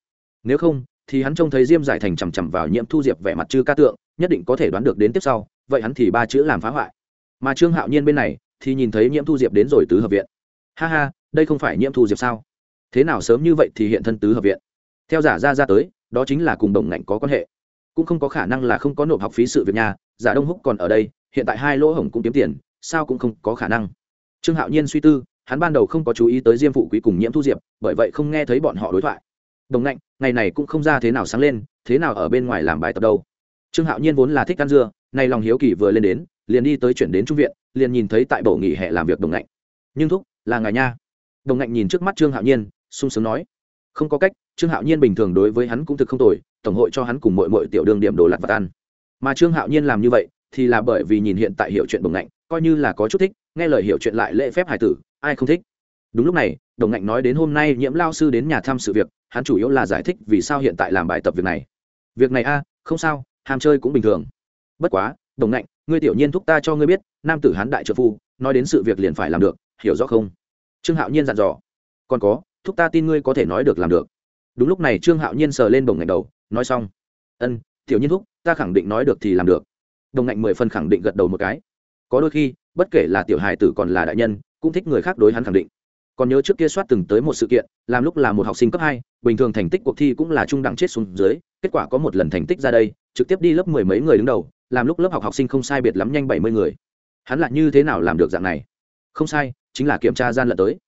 Nếu không, thì hắn trông thấy diêm giải thành chằm chằm vào nhiễm thu diệp vẻ mặt chư ca tượng, nhất định có thể đoán được đến tiếp sau, vậy hắn thì ba chữ làm phá hoại. Mà trương hạo nhiên bên này, thì nhìn thấy nhiễm thu diệp đến rồi tứ hợp viện. Ha ha, đây không phải nhiễm thu diệp sao? Thế nào sớm như vậy thì hiện thân tứ hợp viện? Theo giả ra ra tới, đó chính là cùng đồng ngạnh có quan hệ. Cũng không có khả năng là không có nộp học phí sự việc nhà, giả đông húc còn ở đây hiện tại hai lỗ hổng cũng kiếm tiền, sao cũng không có khả năng. Trương hạo nhiên suy tư, hắn ban đầu không có chú ý tới diêm phụ quý cùng nhiễm thu diệp, bởi vậy không nghe thấy bọn họ đối thoại. Đồng ngạnh ngày này cũng không ra thế nào sáng lên, thế nào ở bên ngoài làm bài tập đâu. Trương hạo nhiên vốn là thích ăn dưa, nay lòng hiếu kỳ vừa lên đến, liền đi tới chuyển đến trung viện, liền nhìn thấy tại bộ nghỉ hè làm việc đồng ngạnh nhưng thúc, là ngài nha. Đồng ngạnh nhìn trước mắt trương hạo nhiên, sung sướng nói. Không có cách, trương hạo nhiên bình thường đối với hắn cũng thực không tồi, tổng hội cho hắn cùng mọi mọi tiểu đương điểm đồ lặt vật ăn. Mà trương hạo nhiên làm như vậy thì là bởi vì nhìn hiện tại hiểu chuyện đồng ngạnh, coi như là có chút thích, nghe lời hiểu chuyện lại lễ phép hải tử, ai không thích? Đúng lúc này, đồng ngạnh nói đến hôm nay nhiễm lao sư đến nhà thăm sự việc, hắn chủ yếu là giải thích vì sao hiện tại làm bài tập việc này. Việc này a, không sao, ham chơi cũng bình thường. Bất quá, đồng ngạnh, ngươi tiểu nhiên thúc ta cho ngươi biết, nam tử hán đại trợ phu, nói đến sự việc liền phải làm được, hiểu rõ không? Trương hạo nhiên dặn dò. Còn có, thúc ta tin ngươi có thể nói được làm được. Đúng lúc này trương hạo nhiên sờ lên đồng ngạnh đầu, nói xong. Ân, tiểu nhiên thúc, ta khẳng định nói được thì làm được đồng ngạnh mười phần khẳng định gật đầu một cái. Có đôi khi, bất kể là tiểu hài tử còn là đại nhân, cũng thích người khác đối hắn khẳng định. Còn nhớ trước kia soát từng tới một sự kiện, làm lúc là một học sinh cấp hai, bình thường thành tích cuộc thi cũng là trung đẳng chết xuống dưới, kết quả có một lần thành tích ra đây, trực tiếp đi lớp mười mấy người đứng đầu, làm lúc lớp học học sinh không sai biệt lắm nhanh bảy mươi người. Hắn lại như thế nào làm được dạng này? Không sai, chính là kiểm tra gian lận tới.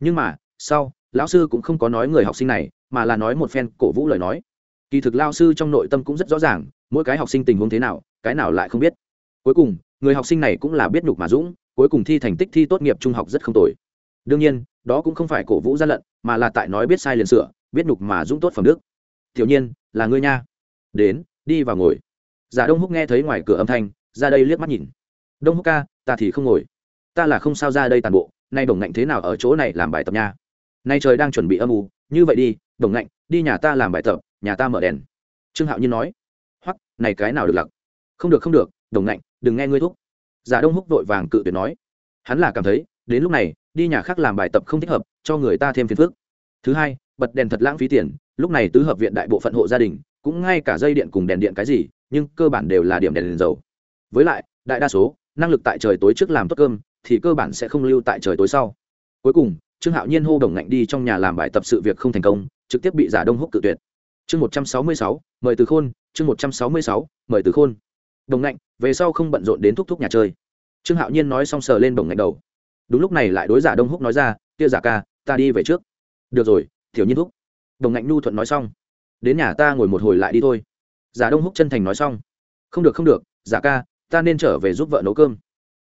Nhưng mà, sau, lão sư cũng không có nói người học sinh này, mà là nói một phen cổ vũ lời nói. Kỳ thực lao sư trong nội tâm cũng rất rõ ràng, mỗi cái học sinh tình huống thế nào cái nào lại không biết. Cuối cùng, người học sinh này cũng là biết nhục mà dũng, cuối cùng thi thành tích thi tốt nghiệp trung học rất không tồi. Đương nhiên, đó cũng không phải cổ vũ gian lận, mà là tại nói biết sai liền sửa, biết nhục mà dũng tốt phẩm đức. Tiểu nhiên, là ngươi nha. Đến, đi vào ngồi. Giả đông húc nghe thấy ngoài cửa âm thanh, ra đây liếc mắt nhìn. Đông húc ca, ta thì không ngồi. Ta là không sao ra đây toàn bộ, nay đồng ngạnh thế nào ở chỗ này làm bài tập nha? Nay trời đang chuẩn bị âm u, như vậy đi, đồng ngạnh, đi nhà ta làm bài tập, nhà ta mở đèn. Trương hạo nhiên nói. Hoắc, này cái nào được lặc? Không được không được đồng ngạnh đừng nghe ngươi thúc. Giả đông húc vội vàng cự tuyệt nói. Hắn là cảm thấy đến lúc này đi nhà khác làm bài tập không thích hợp cho người ta thêm phiền phức. Thứ hai bật đèn thật lãng phí tiền lúc này tứ hợp viện đại bộ phận hộ gia đình cũng ngay cả dây điện cùng đèn điện cái gì nhưng cơ bản đều là điểm đèn, đèn dầu. Với lại đại đa số năng lực tại trời tối trước làm tốt cơm thì cơ bản sẽ không lưu tại trời tối sau. Cuối cùng trương hạo nhiên hô đồng ngạnh đi trong nhà làm bài tập sự việc không thành công trực tiếp bị giả đông húc cự tuyệt. Chương một trăm sáu mươi sáu mời từ khôn chương một trăm sáu mươi sáu mời từ khôn đồng ngạnh, về sau không bận rộn đến thúc thúc nhà chơi. Trương hạo nhiên nói xong sờ lên đồng ngạnh đầu. Đúng lúc này lại đối giả đông húc nói ra, kia giả ca, ta đi về trước. Được rồi thiểu nhiên thúc. Đồng ngạnh nhu thuận nói xong. Đến nhà ta ngồi một hồi lại đi thôi. Giả đông húc chân thành nói xong. Không được không được, giả ca, ta nên trở về giúp vợ nấu cơm.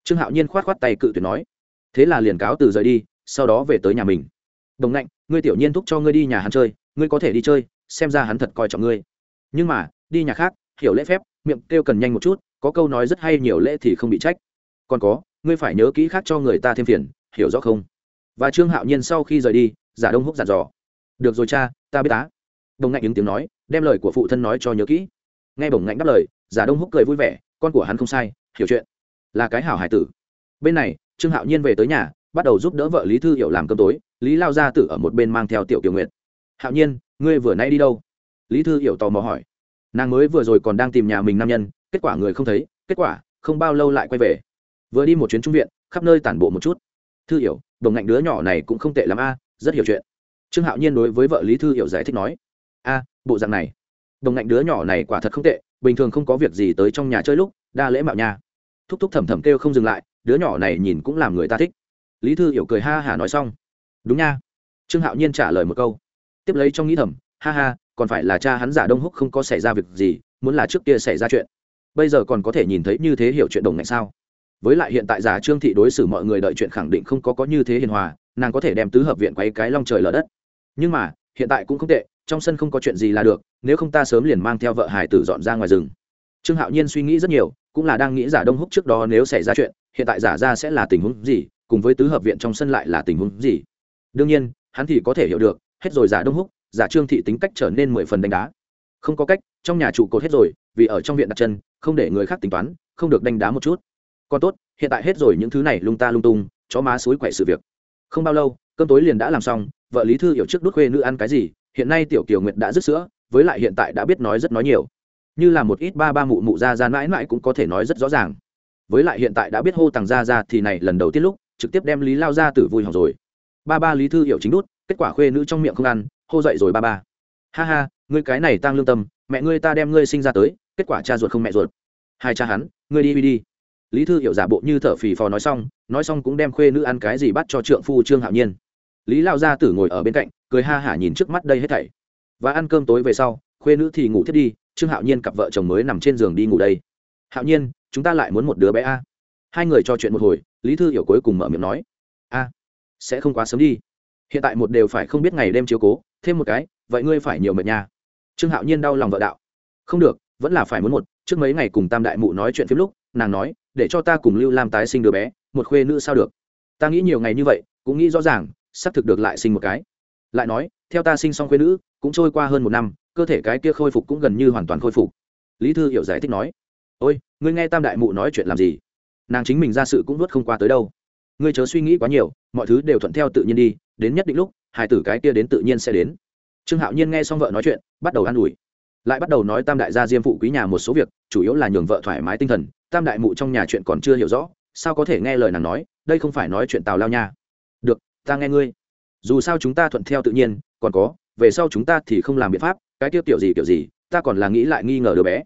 Trương hạo nhiên k h o á t k h o á t tay cự tuyệt nói. Thế là liền cáo từ rời đi, sau đó về tới nhà mình. Đồng ngạnh, ngươi tiểu nhiên thúc cho ngươi đi nhà hắn chơi, ngươi có thể đi chơi, xem ra hắn thật coi trọng ngươi. Nhưng mà, đi nhà khác, hiểu lễ phép miệng kêu cần nhanh một chút, có câu nói rất hay, nhiều lễ thì không bị trách. Còn có, ngươi phải nhớ kỹ khác cho người ta thêm phiền, hiểu rõ không? Và trương hạo nhiên sau khi rời đi, giả đông húc dặn dò. Được rồi cha, ta biết tá đồng ngạnh ứng tiếng nói, đem lời của phụ thân nói cho nhớ kỹ. Nghe bổng ngạnh đáp lời, giả đông húc cười vui vẻ, con của hắn không sai, hiểu chuyện. Là cái hảo hải tử. Bên này, trương hạo nhiên về tới nhà, bắt đầu giúp đỡ vợ lý thư hiểu làm cơm tối, lý lao gia tử ở một bên mang theo tiểu kiều nguyện hạo nhiên, ngươi vừa nay đi đâu? Lý thư hiểu tò mò hỏi nàng mới vừa rồi còn đang tìm nhà mình nam nhân, kết quả người không thấy, kết quả không bao lâu lại quay về. Vừa đi một chuyến trung viện, khắp nơi tản bộ một chút. Thư hiểu, đồng ngạnh đứa nhỏ này cũng không tệ lắm a, rất hiểu chuyện. Trương hạo nhiên đối với vợ lý thư hiểu giải thích nói, a, bộ dạng này, đồng ngạnh đứa nhỏ này quả thật không tệ, bình thường không có việc gì tới trong nhà chơi lúc, đa lễ mạo nha. Thúc thúc thầm thầm kêu không dừng lại, đứa nhỏ này nhìn cũng làm người ta thích. Lý thư hiểu cười ha hả nói xong, đúng nha. Trương hạo nhiên trả lời một câu, tiếp lấy trong nghĩ thầm, ha ha còn phải là cha hắn giả đông húc không có xảy ra việc gì, muốn là trước kia xảy ra chuyện. Bây giờ còn có thể nhìn thấy như thế hiểu chuyện đồng ngạnh sao? Với lại hiện tại giả trương thị đối xử mọi người đợi chuyện khẳng định không có có như thế hiền hòa, nàng có thể đem tứ hợp viện quay cái long trời lở đất. Nhưng mà, hiện tại cũng không tệ, trong sân không có chuyện gì là được, nếu không ta sớm liền mang theo vợ hải tử dọn ra ngoài rừng. Trương hạo nhiên suy nghĩ rất nhiều, cũng là đang nghĩ giả đông húc trước đó nếu xảy ra chuyện, hiện tại giả ra sẽ là tình huống gì, cùng với tứ hợp viện trong sân lại là tình huống gì? Đương nhiên, hắn thì có thể hiểu được, hết rồi giả đông húc giả trương thị tính cách trở nên mười phần đánh đá. Không có cách, trong nhà trụ cột hết rồi, vì ở trong viện đặt chân, không để người khác tính toán, không được đánh đá một chút. Còn tốt, hiện tại hết rồi những thứ này lung ta lung tung, chó má suối quậy sự việc. Không bao lâu, cơm tối liền đã làm xong, vợ lý thư hiểu trước đốt khuê nữ ăn cái gì, hiện nay tiểu kiều nguyệt đã dứt sữa, với lại hiện tại đã biết nói rất nói nhiều. Như là một ít ba ba mụ mụ ra ra mãi mãi cũng có thể nói rất rõ ràng. Với lại hiện tại đã biết hô tàng ra ra thì này lần đầu tiên lúc, trực tiếp đem lý lao ra tử vui hỏng rồi. Ba ba lý thư hiểu chính đút kết quả khuê nữ trong miệng không ăn, hô dậy rồi ba ba. Ha ha, ngươi cái này tăng lương tâm, mẹ ngươi ta đem ngươi sinh ra tới, kết quả cha ruột không mẹ ruột. Hai cha hắn, ngươi đi đi đi. Lý thư hiểu giả bộ như thở phì phò nói xong nói xong cũng đem khuê nữ ăn cái gì bắt cho trượng phu trương hạo nhiên. Lý lao gia tử ngồi ở bên cạnh, cười ha hả nhìn trước mắt đây hết thảy. Và ăn cơm tối về sau, khuê nữ thì ngủ thiết đi, trương hạo nhiên cặp vợ chồng mới nằm trên giường đi ngủ đây. Hạo nhiên, chúng ta lại muốn một đứa bé a. Hai người trò chuyện một hồi, lý thư hiểu cuối cùng mở miệng nói, a, sẽ không quá sớm đi hiện tại một đều phải không biết ngày đêm chiếu cố, thêm một cái, vậy ngươi phải nhiều mệt nha. Trương hạo nhiên đau lòng vợ đạo. Không được, vẫn là phải muốn một, trước mấy ngày cùng tam đại mụ nói chuyện phim lúc, nàng nói, để cho ta cùng lưu lam tái sinh đứa bé, một khuê nữ sao được? Ta nghĩ nhiều ngày như vậy, cũng nghĩ rõ ràng sắp thực được lại sinh một cái. Lại nói, theo ta sinh xong khuê nữ, cũng trôi qua hơn một năm, cơ thể cái kia khôi phục cũng gần như hoàn toàn khôi phục. Lý thư hiểu giải thích nói, ôi, ngươi nghe tam đại mụ nói chuyện làm gì? Nàng chính mình ra sự cũng nuốt không qua tới đâu. Ngươi chớ suy nghĩ quá nhiều, mọi thứ đều thuận theo tự nhiên đi đến nhất định lúc hải tử cái kia đến tự nhiên sẽ đến. Trương hạo nhiên nghe xong vợ nói chuyện, bắt đầu an ủi. Lại bắt đầu nói tam đại gia diêm phụ quý nhà một số việc, chủ yếu là nhường vợ thoải mái tinh thần, tam đại mụ trong nhà chuyện còn chưa hiểu rõ, sao có thể nghe lời nàng nói, đây không phải nói chuyện tào lao nha. Được, ta nghe ngươi. Dù sao chúng ta thuận theo tự nhiên, còn có, về sau chúng ta thì không làm biện pháp, cái tiêu kiểu gì kiểu gì, ta còn là nghĩ lại nghi ngờ đứa bé.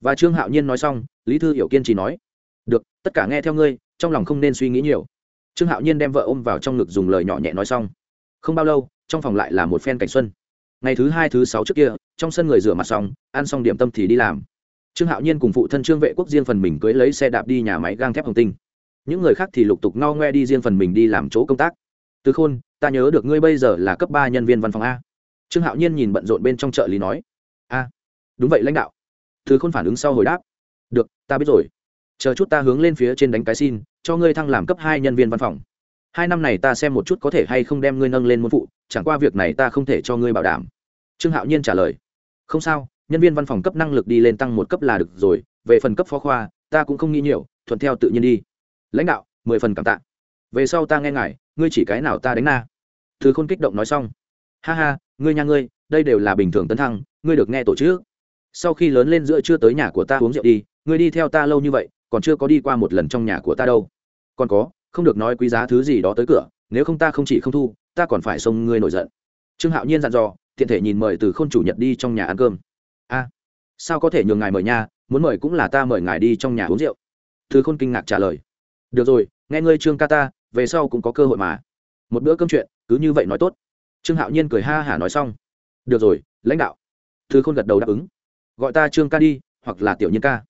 Và trương hạo nhiên nói xong, lý thư hiểu kiên trì nói. Được, tất cả nghe theo ngươi, trong lòng không nên suy nghĩ nhiều trương hạo nhiên đem vợ ôm vào trong ngực dùng lời nhỏ nhẹ nói xong. Không bao lâu, trong phòng lại là một phen cảnh xuân. Ngày thứ hai, thứ sáu trước kia, trong sân người rửa mặt xong, ăn xong điểm tâm thì đi làm. Trương hạo nhiên cùng phụ thân trương vệ quốc riêng phần mình cưới lấy xe đạp đi nhà máy gang thép hồng tinh. Những người khác thì lục tục no ngoe đi riêng phần mình đi làm chỗ công tác. Từ khôn, ta nhớ được ngươi bây giờ là cấp ba nhân viên văn phòng a. Trương hạo nhiên nhìn bận rộn bên trong chợ lý nói. A, đúng vậy lãnh đạo. Từ khôn phản ứng sau hồi đáp. Được, ta biết rồi. Chờ chút ta hướng lên phía trên đánh cái xin cho ngươi thăng làm cấp hai nhân viên văn phòng. Hai năm này ta xem một chút có thể hay không đem ngươi nâng lên môn phụ, chẳng qua việc này ta không thể cho ngươi bảo đảm. Trương hạo nhiên trả lời. Không sao, nhân viên văn phòng cấp năng lực đi lên tăng một cấp là được rồi, về phần cấp phó khoa, ta cũng không nghĩ nhiều, thuận theo tự nhiên đi. Lãnh đạo, mười phần cảm tạ. Về sau ta nghe ngài, ngươi chỉ cái nào ta đánh na. Thứ khôn kích động nói xong. Ha ha, ngươi nhà ngươi, đây đều là bình thường tấn thăng, ngươi được nghe tổ chức. Sau khi lớn lên giữa chưa tới nhà của ta uống rượu đi, ngươi đi theo ta lâu như vậy còn chưa có đi qua một lần trong nhà của ta đâu. Còn có, không được nói quý giá thứ gì đó tới cửa, nếu không ta không chỉ không thu, ta còn phải xông ngươi nổi giận. Trương hạo nhiên dặn dò thiện thể nhìn mời từ k h ô n chủ nhật đi trong nhà ăn cơm. A, sao có thể nhường ngài mời nha, muốn mời cũng là ta mời ngài đi trong nhà uống rượu. Từ khôn kinh ngạc trả lời. Được rồi, nghe ngươi trương ca ta, về sau cũng có cơ hội mà. Một bữa cơm chuyện, cứ như vậy nói tốt. Trương hạo nhiên cười ha hả nói xong. Được rồi, lãnh đạo. Thư khôn gật đầu đáp ứng. Gọi ta trương ca đi, hoặc là tiểu nhiên ca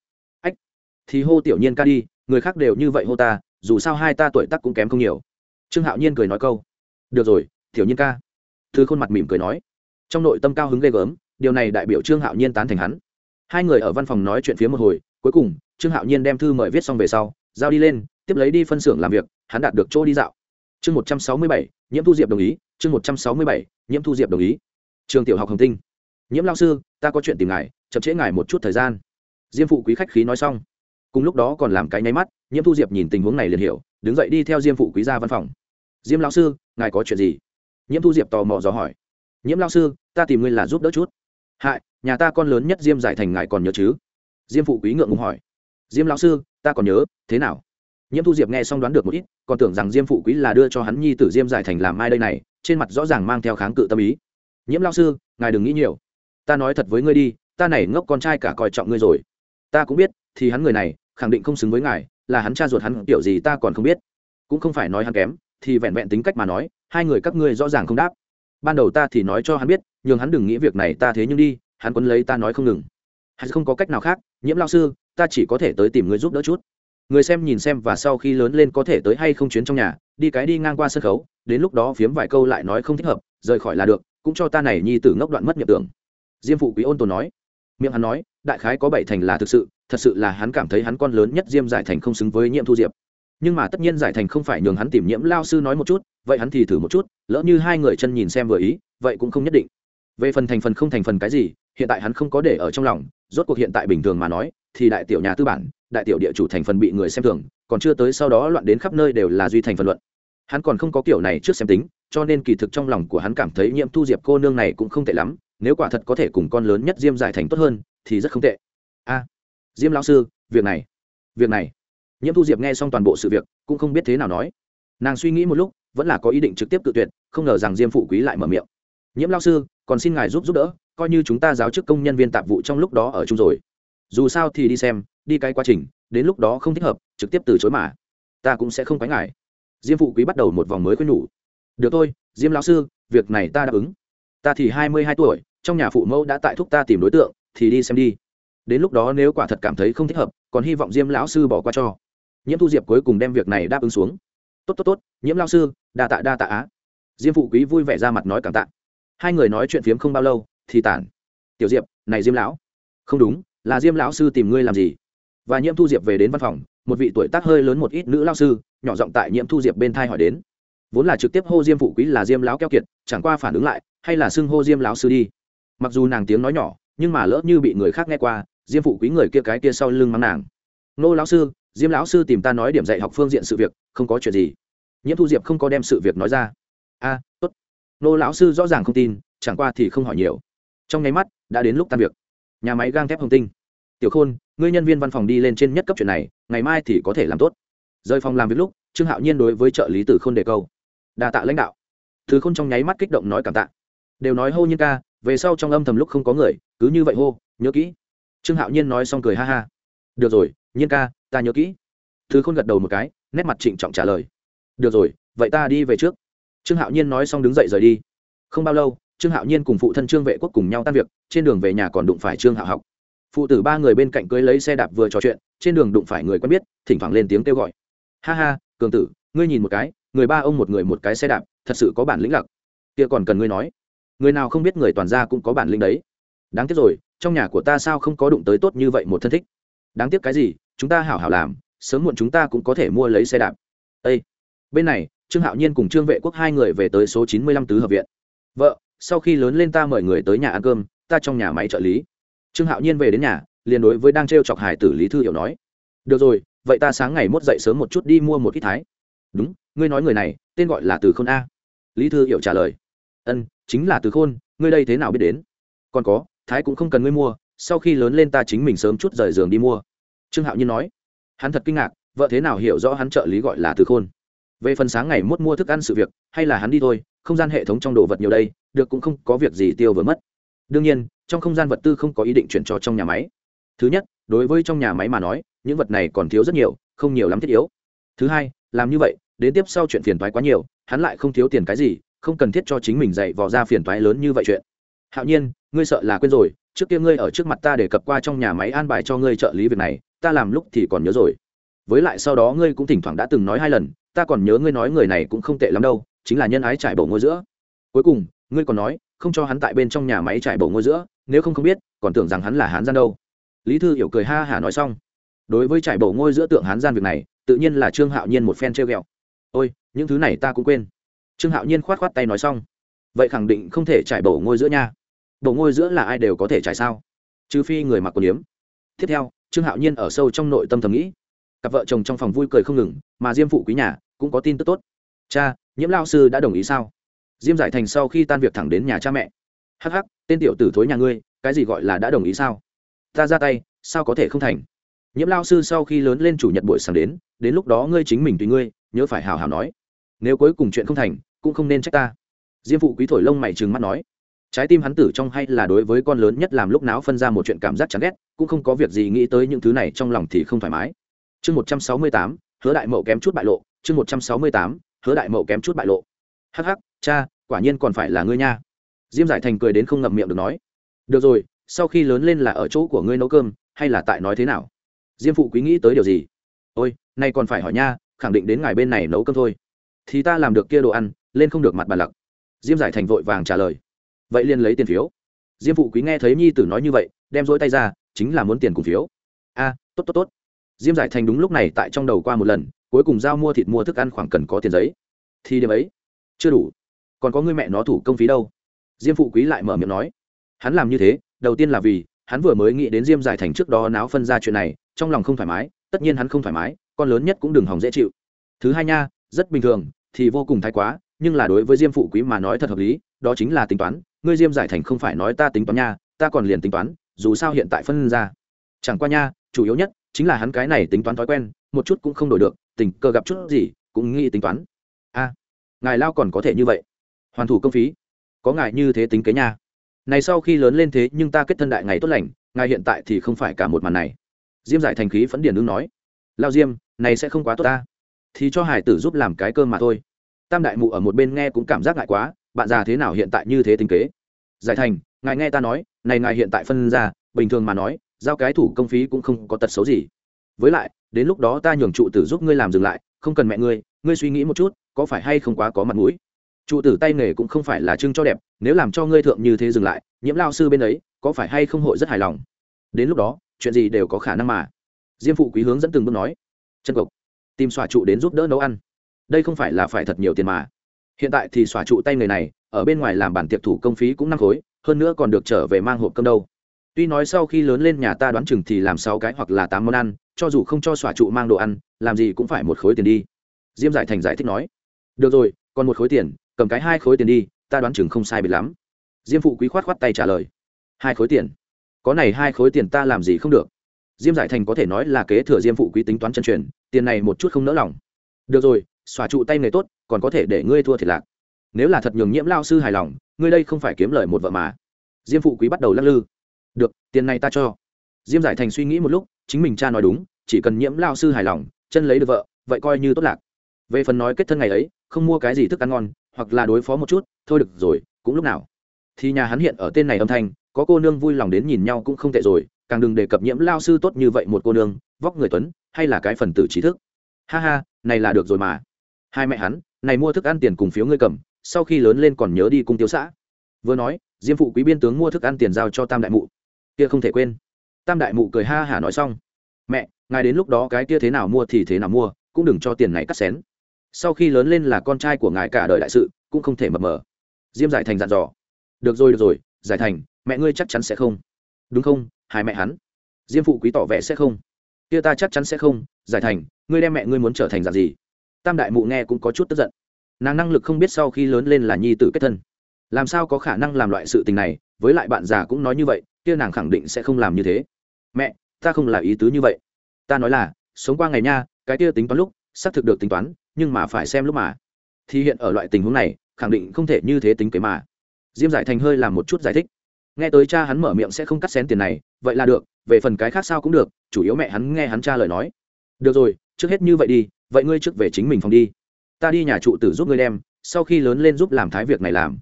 thì hô tiểu nhiên ca đi, người khác đều như vậy hô ta, dù sao hai ta tuổi tác cũng kém không nhiều. Trương hạo nhiên cười nói câu, được rồi, tiểu nhiên ca. Thư khôn mặt mỉm cười nói. Trong nội tâm cao hứng ghê gớm, điều này đại biểu trương hạo nhiên tán thành hắn. Hai người ở văn phòng nói chuyện phía một hồi, cuối cùng, trương hạo nhiên đem thư mời viết xong về sau, giao đi lên, tiếp lấy đi phân xưởng làm việc, hắn đạt được chỗ đi dạo. Chương một trăm sáu mươi bảy, nhiễm thu diệp đồng ý, chương một trăm sáu mươi bảy, nhiễm thu diệp đồng ý. Trường tiểu học hồng tinh. Nhiễm lao sư, ta có chuyện tìm ngài, chậm trễ ngài một chút thời gian. Diêm phụ quý khách khí nói xong cùng lúc đó còn làm cái nháy mắt, nhiễm thu diệp nhìn tình huống này liền hiểu, đứng dậy đi theo diêm phụ quý ra văn phòng. Diêm lão sư, ngài có chuyện gì? Nhiễm thu diệp tò mò dò hỏi. Nhiễm lão sư, ta tìm ngươi là giúp đỡ chút. Hại, nhà ta con lớn nhất diêm giải thành ngài còn nhớ chứ? Diêm phụ quý ngượng ngùng hỏi. Diêm lão sư, ta còn nhớ, thế nào? Nhiễm thu diệp nghe xong đoán được một ít, còn tưởng rằng diêm phụ quý là đưa cho hắn nhi tử diêm giải thành làm mai đây này, trên mặt rõ ràng mang theo kháng cự tâm ý. Nhiễm lão sư, ngài đừng nghĩ nhiều. Ta nói thật với ngươi đi, ta này ngốc con trai cả coi trọng ngươi rồi. Ta cũng biết, thì hắn người này khẳng định không xứng với ngài, là hắn cha ruột hắn, kiểu gì ta còn không biết. Cũng không phải nói hắn kém, thì vẹn vẹn tính cách mà nói, hai người các ngươi rõ ràng không đáp. Ban đầu ta thì nói cho hắn biết, nhường hắn đừng nghĩ việc này ta thế nhưng đi, hắn quấn lấy ta nói không ngừng. Hắn không có cách nào khác, nhiễm lao sư, ta chỉ có thể tới tìm người giúp đỡ chút. Người xem nhìn xem và sau khi lớn lên có thể tới hay không chuyến trong nhà, đi cái đi ngang qua sân khấu, đến lúc đó phiếm vài câu lại nói không thích hợp, rời khỏi là được, cũng cho ta này nhi tử ngốc đoạn mất nhập tưởng. Diêm phụ quý ôn tồn nói miệng hắn nói, đại khái có bảy thành là thực sự, thật sự là hắn cảm thấy hắn con lớn nhất diêm giải thành không xứng với nhiệm thu diệp. Nhưng mà tất nhiên giải thành không phải nhường hắn tìm nhiễm lao sư nói một chút, vậy hắn thì thử một chút, lỡ như hai người chân nhìn xem vừa ý, vậy cũng không nhất định. Về phần thành phần không thành phần cái gì, hiện tại hắn không có để ở trong lòng, rốt cuộc hiện tại bình thường mà nói, thì đại tiểu nhà tư bản, đại tiểu địa chủ thành phần bị người xem thường, còn chưa tới sau đó loạn đến khắp nơi đều là duy thành phần luận. Hắn còn không có kiểu này trước xem tính, cho nên kỳ thực trong lòng của hắn cảm thấy nhiễm thu diệp cô nương này cũng không tệ lắm nếu quả thật có thể cùng con lớn nhất diêm giải thành tốt hơn, thì rất không tệ. A, diêm lão sư, việc này việc này. Nhiễm thu diệp nghe xong toàn bộ sự việc, cũng không biết thế nào nói. Nàng suy nghĩ một lúc, vẫn là có ý định trực tiếp tự tuyệt, không ngờ rằng diêm phụ quý lại mở miệng. Nhiễm lao sư, còn xin ngài giúp giúp đỡ, coi như chúng ta giáo chức công nhân viên tạp vụ trong lúc đó ở chung rồi. Dù sao thì đi xem, đi cái quá trình, đến lúc đó không thích hợp, trực tiếp từ chối mà. Ta cũng sẽ không quái ngại. Diêm phụ quý bắt đầu một vòng mới khuyên nhủ. Được thôi, diêm lão sư, việc này ta đáp ứng. Ta thì hai mươi hai tuổi trong nhà phụ mẫu đã tại thúc ta tìm đối tượng, thì đi xem đi. Đến lúc đó nếu quả thật cảm thấy không thích hợp, còn hy vọng diêm lão sư bỏ qua cho. Nhiễm thu diệp cuối cùng đem việc này đáp ứng xuống. Tốt tốt tốt, nhiễm lao sư, đa tạ đa tạ á. Diêm phụ quý vui vẻ ra mặt nói cảm tạ. Hai người nói chuyện phiếm không bao lâu, thì tản. Tiểu diệp, này diêm lão. Không đúng, là diêm lão sư tìm ngươi làm gì? Và nhiễm thu diệp về đến văn phòng, một vị tuổi tác hơi lớn một ít nữ lao sư, nhỏ giọng tại nhiễm thu diệp bên thai hỏi đến. Vốn là trực tiếp hô diêm phụ quý là diêm lão keo kiệt, chẳng qua phản ứng lại, hay là xưng hô diêm lão sư đi? Mặc dù nàng tiếng nói nhỏ, nhưng mà lỡ như bị người khác nghe qua, diêm phụ quý người kia cái kia sau lưng mắng nàng. Nô lão sư, diêm lão sư tìm ta nói điểm dạy học phương diện sự việc, không có chuyện gì. Nhiễm thu diệp không có đem sự việc nói ra. A, tốt. Nô lão sư rõ ràng không tin, chẳng qua thì không hỏi nhiều. Trong nháy mắt, đã đến lúc tan việc. Nhà máy gang thép hồng tinh. Tiểu khôn, ngươi nhân viên văn phòng đi lên trên nhất cấp chuyện này, ngày mai thì có thể làm tốt. Rời phòng làm việc lúc, trương hạo nhiên đối với trợ lý tử k h ô n đề câu. Đa tạ lãnh đạo. Thứ k h ô n trong nháy mắt kích động nói cảm tạ. Đều nói hô nhiên ca về sau trong âm thầm lúc không có người, cứ như vậy hô, nhớ kỹ. Trương hạo nhiên nói xong cười ha ha. Được rồi, nhiên ca, ta nhớ kỹ. Thứ khôn gật đầu một cái, nét mặt trịnh trọng trả lời. Được rồi, vậy ta đi về trước. Trương hạo nhiên nói xong đứng dậy rời đi. Không bao lâu, trương hạo nhiên cùng phụ thân trương vệ quốc cùng nhau tan việc, trên đường về nhà còn đụng phải trương hạo học. Phụ tử ba người bên cạnh cưới lấy xe đạp vừa trò chuyện, trên đường đụng phải người quen biết, thỉnh thoảng lên tiếng kêu gọi. Ha ha, cường tử, ngươi nhìn một cái, người ba ông một người một cái xe đạp, thật sự có bản lĩnh lặc kia còn cần ngươi nói người nào không biết người toàn gia cũng có bản lĩnh đấy. Đáng tiếc rồi, trong nhà của ta sao không có đụng tới tốt như vậy một thân thích? Đáng tiếc cái gì, chúng ta hảo hảo làm, sớm muộn chúng ta cũng có thể mua lấy xe đạp. Ê! bên này, trương hạo nhiên cùng trương vệ quốc hai người về tới số chín mươi lăm tứ hợp viện. Vợ, sau khi lớn lên ta mời người tới nhà ăn cơm, ta trong nhà máy trợ lý. Trương hạo nhiên về đến nhà, liền đối với đang t r e o chọc hải tử lý thư hiểu nói, được rồi, vậy ta sáng ngày mốt dậy sớm một chút đi mua một ít thái. Đúng, ngươi nói người này, tên gọi là từ khôn a. Lý thư hiểu trả lời ân, chính là từ khôn, ngươi đây thế nào biết đến? Còn có, thái cũng không cần ngươi mua, sau khi lớn lên ta chính mình sớm chút rời giường đi mua. Trương hạo nhiên nói. Hắn thật kinh ngạc, vợ thế nào hiểu rõ hắn trợ lý gọi là từ khôn? Về phần sáng ngày mốt mua thức ăn sự việc, hay là hắn đi thôi, không gian hệ thống trong đồ vật nhiều đây, được cũng không có việc gì tiêu vừa mất. Đương nhiên, trong không gian vật tư không có ý định chuyển cho trong nhà máy. Thứ nhất, đối với trong nhà máy mà nói, những vật này còn thiếu rất nhiều, không nhiều lắm thiết yếu. Thứ hai, làm như vậy, đến tiếp sau chuyện phiền thoái quá nhiều, hắn lại không thiếu tiền cái gì không cần thiết cho chính mình dạy vò ra phiền toái lớn như vậy chuyện. Hạo nhiên, ngươi sợ là quên rồi, trước kia ngươi ở trước mặt ta để cập qua trong nhà máy an bài cho ngươi trợ lý việc này, ta làm lúc thì còn nhớ rồi. Với lại sau đó ngươi cũng thỉnh thoảng đã từng nói hai lần, ta còn nhớ ngươi nói người này cũng không tệ lắm đâu, chính là nhân ái trải bổ ngôi giữa. Cuối cùng, ngươi còn nói, không cho hắn tại bên trong nhà máy trải bổ ngôi giữa, nếu không không biết, còn tưởng rằng hắn là hán gian đâu. Lý thư hiểu cười ha hả nói xong. Đối với trải bổ ngôi giữa tượng hán gian việc này, tự nhiên là trương hạo nhiên một phen treo g ẹ o ôi, những thứ này ta cũng quên trương hạo nhiên khoát khoát tay nói xong. Vậy khẳng định không thể trải bổ ngôi giữa nha. Bổ ngôi giữa là ai đều có thể trải sao? Trừ phi người mặc quần yếm. Tiếp theo trương hạo nhiên ở sâu trong nội tâm thầm nghĩ. Cặp vợ chồng trong phòng vui cười không ngừng mà diêm phụ quý nhà cũng có tin tức tốt. Cha nhiễm lao sư đã đồng ý sao? Diêm giải thành sau khi tan việc thẳng đến nhà cha mẹ. Hắc hắc, tên tiểu tử thối nhà ngươi cái gì gọi là đã đồng ý sao? Ta ra tay sao có thể không thành? Nhiễm lao sư sau khi lớn lên chủ nhật buổi sáng đến đến lúc đó ngươi chính mình tùy ngươi nhớ phải hào hào nói. Nếu cuối cùng chuyện không thành cũng không nên trách ta. Diêm phụ quý thổi lông mày trừng mắt nói trái tim hắn tử trong hay là đối với con lớn nhất làm lúc nào phân ra một chuyện cảm giác chán ghét cũng không có việc gì nghĩ tới những thứ này trong lòng thì không thoải mái. Chương một trăm sáu mươi tám hứa đại mậu kém chút bại lộ. Chương một trăm sáu mươi tám hứa đại mậu kém chút bại lộ. Hắc hắc, cha quả nhiên còn phải là ngươi nha. Diêm giải thành cười đến không ngậm miệng được nói được rồi sau khi lớn lên là ở chỗ của ngươi nấu cơm hay là tại nói thế nào? Diêm phụ quý nghĩ tới điều gì? Ôi nay còn phải hỏi nha khẳng định đến ngài bên này nấu cơm thôi. Thì ta làm được kia đồ ăn lên không được mặt bàn lặc. Diêm giải thành vội vàng trả lời. Vậy liền lấy tiền phiếu. Diêm phụ quý nghe thấy nhi tử nói như vậy, đem dỗi tay ra, chính là muốn tiền cùng phiếu. A, tốt tốt tốt. Diêm giải thành đúng lúc này tại trong đầu qua một lần, cuối cùng giao mua thịt mua thức ăn khoảng cần có tiền giấy. Thì điểm ấy, chưa đủ. Còn có người mẹ nó thủ công phí đâu? Diêm phụ quý lại mở miệng nói. Hắn làm như thế, đầu tiên là vì, hắn vừa mới nghĩ đến diêm giải thành trước đó náo phân ra chuyện này, trong lòng không thoải mái, tất nhiên hắn không thoải mái, con lớn nhất cũng đừng hỏng dễ chịu. Thứ hai nha, rất bình thường, thì vô cùng thái quá nhưng là đối với diêm phụ quý mà nói thật hợp lý, đó chính là tính toán, ngươi diêm giải thành không phải nói ta tính toán nha, ta còn liền tính toán, dù sao hiện tại phân ra. Chẳng qua nha, chủ yếu nhất chính là hắn cái này tính toán thói quen, một chút cũng không đổi được, tình cờ gặp chút gì, cũng nghĩ tính toán. A, ngài lao còn có thể như vậy. Hoàn thủ công phí. Có ngài như thế tính kế nha. Này sau khi lớn lên thế nhưng ta kết thân đại ngày tốt lành, ngài hiện tại thì không phải cả một màn này. Diêm giải thành khí phấn điển ứng nói. Lao diêm, này sẽ không quá tốt ta. Thì cho hải tử giúp làm cái cơm mà thôi tam đại mụ ở một bên nghe cũng cảm giác ngại quá, bạn già thế nào hiện tại như thế tính kế? Giải thành, ngài nghe ta nói, này ngài hiện tại phân ra, bình thường mà nói, giao cái thủ công phí cũng không có tật xấu gì. Với lại, đến lúc đó ta nhường trụ tử giúp ngươi làm dừng lại, không cần mẹ ngươi ngươi suy nghĩ một chút, có phải hay không quá có mặt mũi? Trụ tử tay nghề cũng không phải là trưng cho đẹp, nếu làm cho ngươi thượng như thế dừng lại, nhiễm lao sư bên ấy, có phải hay không hội rất hài lòng? Đến lúc đó, chuyện gì đều có khả năng mà. Diêm phụ quý hướng dẫn từng bước nói. Chân cộc tìm xòa trụ đến giúp đỡ nấu ăn đây không phải là phải thật nhiều tiền mà. Hiện tại thì xòa trụ tay người này, ở bên ngoài làm bản tiệc thủ công phí cũng năm khối, hơn nữa còn được trở về mang hộp cơm đâu. Tuy nói sau khi lớn lên nhà ta đoán chừng thì làm sáu cái hoặc là tám món ăn, cho dù không cho xòa trụ mang đồ ăn, làm gì cũng phải một khối tiền đi. Diêm giải thành giải thích nói. Được rồi, còn một khối tiền, cầm cái hai khối tiền đi, ta đoán chừng không sai biệt lắm. Diêm phụ quý khoát khoát tay trả lời. Hai khối tiền? Có này hai khối tiền ta làm gì không được. Diêm giải thành có thể nói là kế thừa diêm phụ quý tính toán chân truyền, tiền này một chút không nỡ lòng. Được rồi xòa trụ tay nghề tốt, còn có thể để ngươi thua thiệt lạc. Nếu là thật nhường nhiễm lao sư hài lòng, ngươi đây không phải kiếm lời một vợ mà. Diêm phụ quý bắt đầu lắc lư. Được, tiền này ta cho. Diêm giải thành suy nghĩ một lúc, chính mình cha nói đúng, chỉ cần nhiễm lao sư hài lòng, chân lấy được vợ, vậy coi như tốt lạc. Về phần nói kết thân ngày ấy, không mua cái gì thức ăn ngon, hoặc là đối phó một chút, thôi được rồi, cũng lúc nào. Thì nhà hắn hiện ở tên này âm thanh, có cô nương vui lòng đến nhìn nhau cũng không tệ rồi, càng đừng đề cập nhiễm lao sư tốt như vậy một cô nương, vóc người tuấn, hay là cái phần tử trí thức. Ha ha, này là được rồi mà hai mẹ hắn, này mua thức ăn tiền cùng phiếu ngươi cầm, sau khi lớn lên còn nhớ đi cung tiêu xã. Vừa nói, diêm phụ quý biên tướng mua thức ăn tiền giao cho tam đại mụ. Kia không thể quên. Tam đại mụ cười ha hả nói xong. Mẹ, ngài đến lúc đó cái kia thế nào mua thì thế nào mua, cũng đừng cho tiền này cắt xén. Sau khi lớn lên là con trai của ngài cả đời đại sự, cũng không thể mập mờ. Diêm giải thành dặn dò. Được rồi được rồi, giải thành, mẹ ngươi chắc chắn sẽ không. Đúng không, hai mẹ hắn? Diêm phụ quý tỏ vẻ sẽ không. Kia ta chắc chắn sẽ không, giải thành, ngươi đem mẹ ngươi muốn trở thành dạng gì? Tam đại mụ nghe cũng có chút tức giận. Nàng năng lực không biết sau khi lớn lên là nhi tử kết thân. Làm sao có khả năng làm loại sự tình này, với lại bạn già cũng nói như vậy, kia nàng khẳng định sẽ không làm như thế. Mẹ, ta không là ý tứ như vậy. Ta nói là, sống qua ngày nha, cái kia tính toán lúc, xác thực được tính toán, nhưng mà phải xem lúc mà. Thì hiện ở loại tình huống này, khẳng định không thể như thế tính kế mà. Diêm giải thành hơi làm một chút giải thích. Nghe tới cha hắn mở miệng sẽ không cắt xén tiền này, vậy là được, về phần cái khác sao cũng được, chủ yếu mẹ hắn nghe hắn cha lời nói. Được rồi, trước hết như vậy đi vậy ngươi trước về chính mình phòng đi. Ta đi nhà trụ tử giúp ngươi đem, sau khi lớn lên giúp làm thái việc này làm.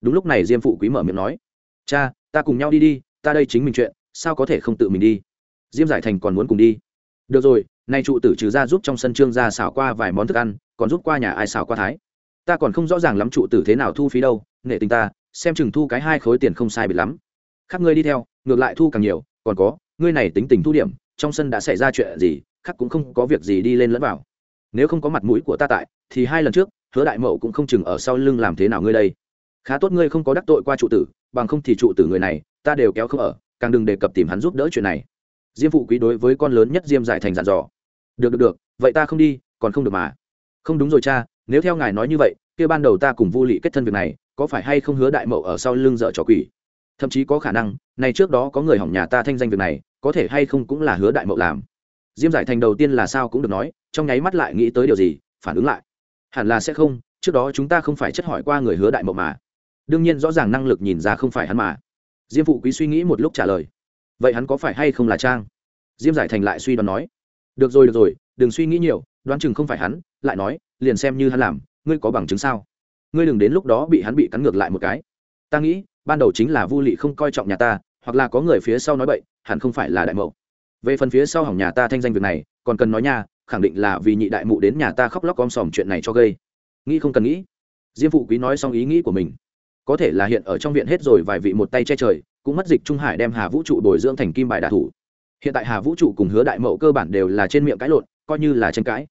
Đúng lúc này diêm phụ quý mở miệng nói, cha, ta cùng nhau đi đi, ta đây chính mình chuyện, sao có thể không tự mình đi? Diêm giải thành còn muốn cùng đi. Được rồi nay trụ tử trừ ra giúp trong sân trương ra xảo qua vài món thức ăn, còn giúp qua nhà ai xảo qua thái. Ta còn không rõ ràng lắm trụ tử thế nào thu phí đâu, nghệ tình ta, xem chừng thu cái hai khối tiền không sai biệt lắm. Khác ngươi đi theo, ngược lại thu càng nhiều, còn có, ngươi này tính tình thu điểm, trong sân đã xảy ra chuyện gì, khác cũng không có việc gì đi lên lẫn vào nếu không có mặt mũi của ta tại, thì hai lần trước, hứa đại mậu cũng không chừng ở sau lưng làm thế nào ngươi đây. Khá tốt ngươi không có đắc tội qua trụ tử, bằng không thì trụ tử người này, ta đều kéo không ở, càng đừng đề cập tìm hắn giúp đỡ chuyện này. Diêm phụ quý đối với con lớn nhất diêm giải thành dặn dò. Được được được, vậy ta không đi, còn không được mà. Không đúng rồi cha, nếu theo ngài nói như vậy, kia ban đầu ta cùng vu lị kết thân việc này, có phải hay không hứa đại mậu ở sau lưng dợ trò quỷ? Thậm chí có khả năng, này trước đó có người hỏng nhà ta thanh danh việc này, có thể hay không cũng là hứa đại mậu làm diêm giải thành đầu tiên là sao cũng được nói, trong nháy mắt lại nghĩ tới điều gì, phản ứng lại. Hẳn là sẽ không, trước đó chúng ta không phải chất hỏi qua người hứa đại mậu mà. Đương nhiên rõ ràng năng lực nhìn ra không phải hắn mà. Diêm phụ quý suy nghĩ một lúc trả lời. Vậy hắn có phải hay không là trang? Diêm giải thành lại suy đoán nói. Được rồi được rồi, đừng suy nghĩ nhiều, đoán chừng không phải hắn, lại nói, liền xem như hắn làm, ngươi có bằng chứng sao? Ngươi đừng đến lúc đó bị hắn bị cắn ngược lại một cái. Ta nghĩ, ban đầu chính là vu lị không coi trọng nhà ta, hoặc là có người phía sau nói bậy, hẳn không phải là đại mậu về phần phía sau hỏng nhà ta thanh danh việc này, còn cần nói nha, khẳng định là vì nhị đại mụ đến nhà ta khóc lóc om sòm chuyện này cho gây. Nghĩ không cần nghĩ. Diêm phụ quý nói xong ý nghĩ của mình. Có thể là hiện ở trong viện hết rồi vài vị một tay che trời, cũng mất dịch trung hải đem hà vũ trụ bồi dưỡng thành kim bài đả thủ. Hiện tại hà vũ trụ cùng hứa đại mậu cơ bản đều là trên miệng cãi lộn, coi như là tranh cãi.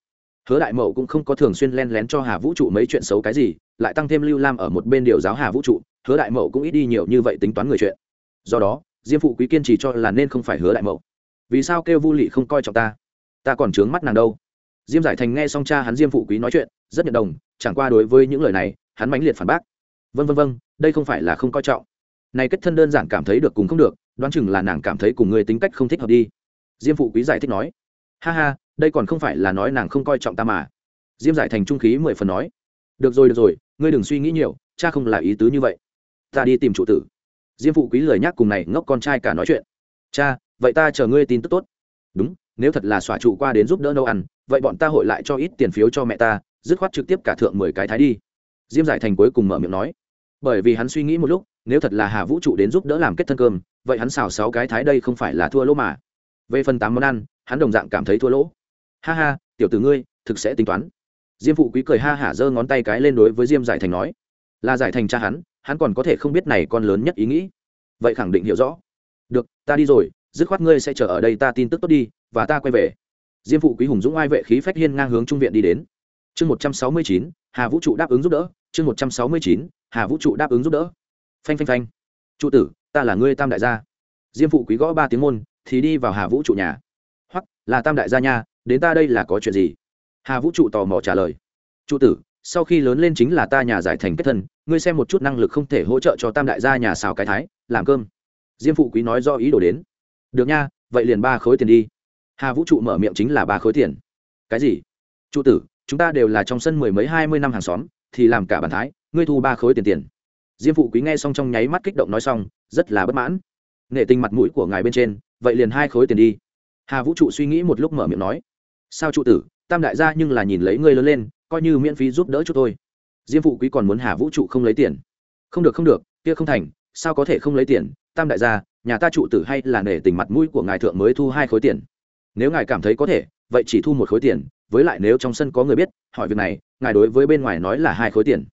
Hứa đại mậu cũng không có thường xuyên len lén cho hà vũ trụ mấy chuyện xấu cái gì, lại tăng thêm lưu lam ở một bên điều giáo hà vũ trụ, hứa đại mậu cũng ít đi nhiều như vậy tính toán người chuyện. Do đó, diêm phụ quý kiên trì cho là nên không phải hứa đại mậu vì sao kêu vu lị không coi trọng ta? Ta còn trướng mắt nàng đâu. Diêm giải thành nghe xong cha hắn diêm phụ quý nói chuyện, rất nhận đồng, chẳng qua đối với những lời này, hắn mãnh liệt phản bác. Vân vân vân đây không phải là không coi trọng. Này kết thân đơn giản cảm thấy được cùng không được, đoán chừng là nàng cảm thấy cùng người tính cách không thích hợp đi. Diêm phụ quý giải thích nói, ha ha, đây còn không phải là nói nàng không coi trọng ta mà. Diêm giải thành trung khí mười phần nói, được rồi được rồi, ngươi đừng suy nghĩ nhiều, cha không là ý tứ như vậy. Ta đi tìm chủ tử. Diêm phụ quý lời nhắc cùng này ngốc con trai cả nói chuyện, cha vậy ta chờ ngươi tin tức tốt. Đúng, nếu thật là xòa trụ qua đến giúp đỡ nấu ăn, vậy bọn ta hội lại cho ít tiền phiếu cho mẹ ta, dứt khoát trực tiếp cả thượng mười cái thái đi. Diêm giải thành cuối cùng mở miệng nói. Bởi vì hắn suy nghĩ một lúc, nếu thật là hà vũ trụ đến giúp đỡ làm kết thân cơm, vậy hắn xào sáu cái thái đây không phải là thua lỗ mà. Về phần tám món ăn, hắn đồng dạng cảm thấy thua lỗ. Ha ha, tiểu tử ngươi, thực sẽ tính toán. Diêm phụ quý cười ha hả giơ ngón tay cái lên đối với diêm giải thành nói. Là giải thành cha hắn hắn còn có thể không biết này con lớn nhất ý nghĩ. Vậy khẳng định hiểu rõ. Được, ta đi rồi dứt khoát ngươi sẽ chờ ở đây ta tin tức tốt đi, và ta quay về. Diêm phụ quý hùng dũng ai vệ khí phách hiên ngang hướng trung viện đi đến. Chương một trăm sáu mươi chín, hà vũ trụ đáp ứng giúp đỡ. Chương một trăm sáu mươi chín, hà vũ trụ đáp ứng giúp đỡ. Phanh phanh phanh. Trụ tử, ta là ngươi tam đại gia. Diêm phụ quý gõ ba tiếng môn, thì đi vào hà vũ trụ nhà. Hoặc là tam đại gia nha, đến ta đây là có chuyện gì? Hà vũ trụ tò mò trả lời. Trụ tử, sau khi lớn lên chính là ta nhà giải thành kết thân, ngươi xem một chút năng lực không thể hỗ trợ cho tam đại gia nhà xào cái thái, làm cơm. Diêm phụ quý nói do ý đồ đến được nha, vậy liền ba khối tiền đi. Hà vũ trụ mở miệng chính là ba khối tiền. Cái gì? Trụ tử, chúng ta đều là trong sân mười mấy hai mươi năm hàng xóm, thì làm cả bàn thái, ngươi thu ba khối tiền tiền. Diêm phụ quý nghe xong trong nháy mắt kích động nói xong, rất là bất mãn. Nghệ tình mặt mũi của ngài bên trên, vậy liền hai khối tiền đi. Hà vũ trụ suy nghĩ một lúc mở miệng nói. Sao trụ tử, tam đại gia nhưng là nhìn lấy ngươi lớn lên, coi như miễn phí giúp đỡ chút thôi. Diêm phụ quý còn muốn hà vũ trụ không lấy tiền. Không được không được, kia không thành, sao có thể không lấy tiền, tam đại gia nhà ta trụ tử hay là nể tình mặt mũi của ngài thượng mới thu hai khối tiền. Nếu ngài cảm thấy có thể, vậy chỉ thu một khối tiền, với lại nếu trong sân có người biết, hỏi việc này, ngài đối với bên ngoài nói là hai khối tiền.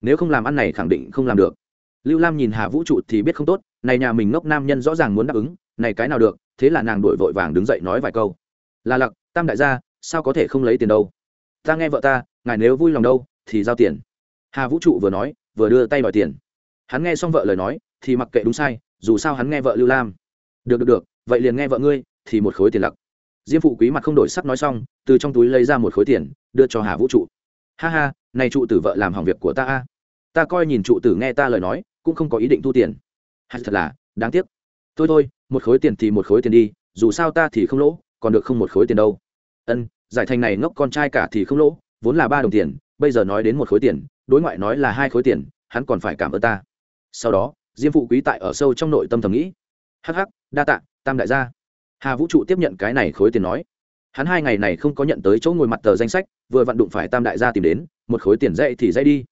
Nếu không làm ăn này khẳng định không làm được. Lưu lam nhìn hà vũ trụ thì biết không tốt, này nhà mình ngốc nam nhân rõ ràng muốn đáp ứng, này cái nào được, thế là nàng đổi vội vàng đứng dậy nói vài câu. Là lặc, tam đại gia, sao có thể không lấy tiền đâu? Ta nghe vợ ta, ngài nếu vui lòng đâu, thì giao tiền. Hà vũ trụ vừa nói, vừa đưa tay đòi tiền. Hắn nghe xong vợ lời nói, thì mặc kệ đúng sai dù sao hắn nghe vợ lưu lam. Được được được, vậy liền nghe vợ ngươi, thì một khối tiền lặc. Diêm phụ quý mặt không đổi sắc nói xong, từ trong túi lấy ra một khối tiền, đưa cho hà vũ trụ. Ha ha, này trụ tử vợ làm hỏng việc của ta a. Ta coi nhìn trụ tử nghe ta lời nói, cũng không có ý định thu tiền. Hay thật là, đáng tiếc. Thôi thôi, một khối tiền thì một khối tiền đi, dù sao ta thì không lỗ, còn được không một khối tiền đâu. Ân, giải thành này ngốc con trai cả thì không lỗ, vốn là ba đồng tiền, bây giờ nói đến một khối tiền, đối ngoại nói là hai khối tiền, hắn còn phải cảm ơn ta. Sau đó diêm phụ quý tại ở sâu trong nội tâm thầm nghĩ. Hắc hắc, đa tạ, tam đại gia. Hà vũ trụ tiếp nhận cái này khối tiền nói. Hắn hai ngày này không có nhận tới chỗ ngồi mặt tờ danh sách, vừa vặn đụng phải tam đại gia tìm đến, một khối tiền dãy thì dãy đi.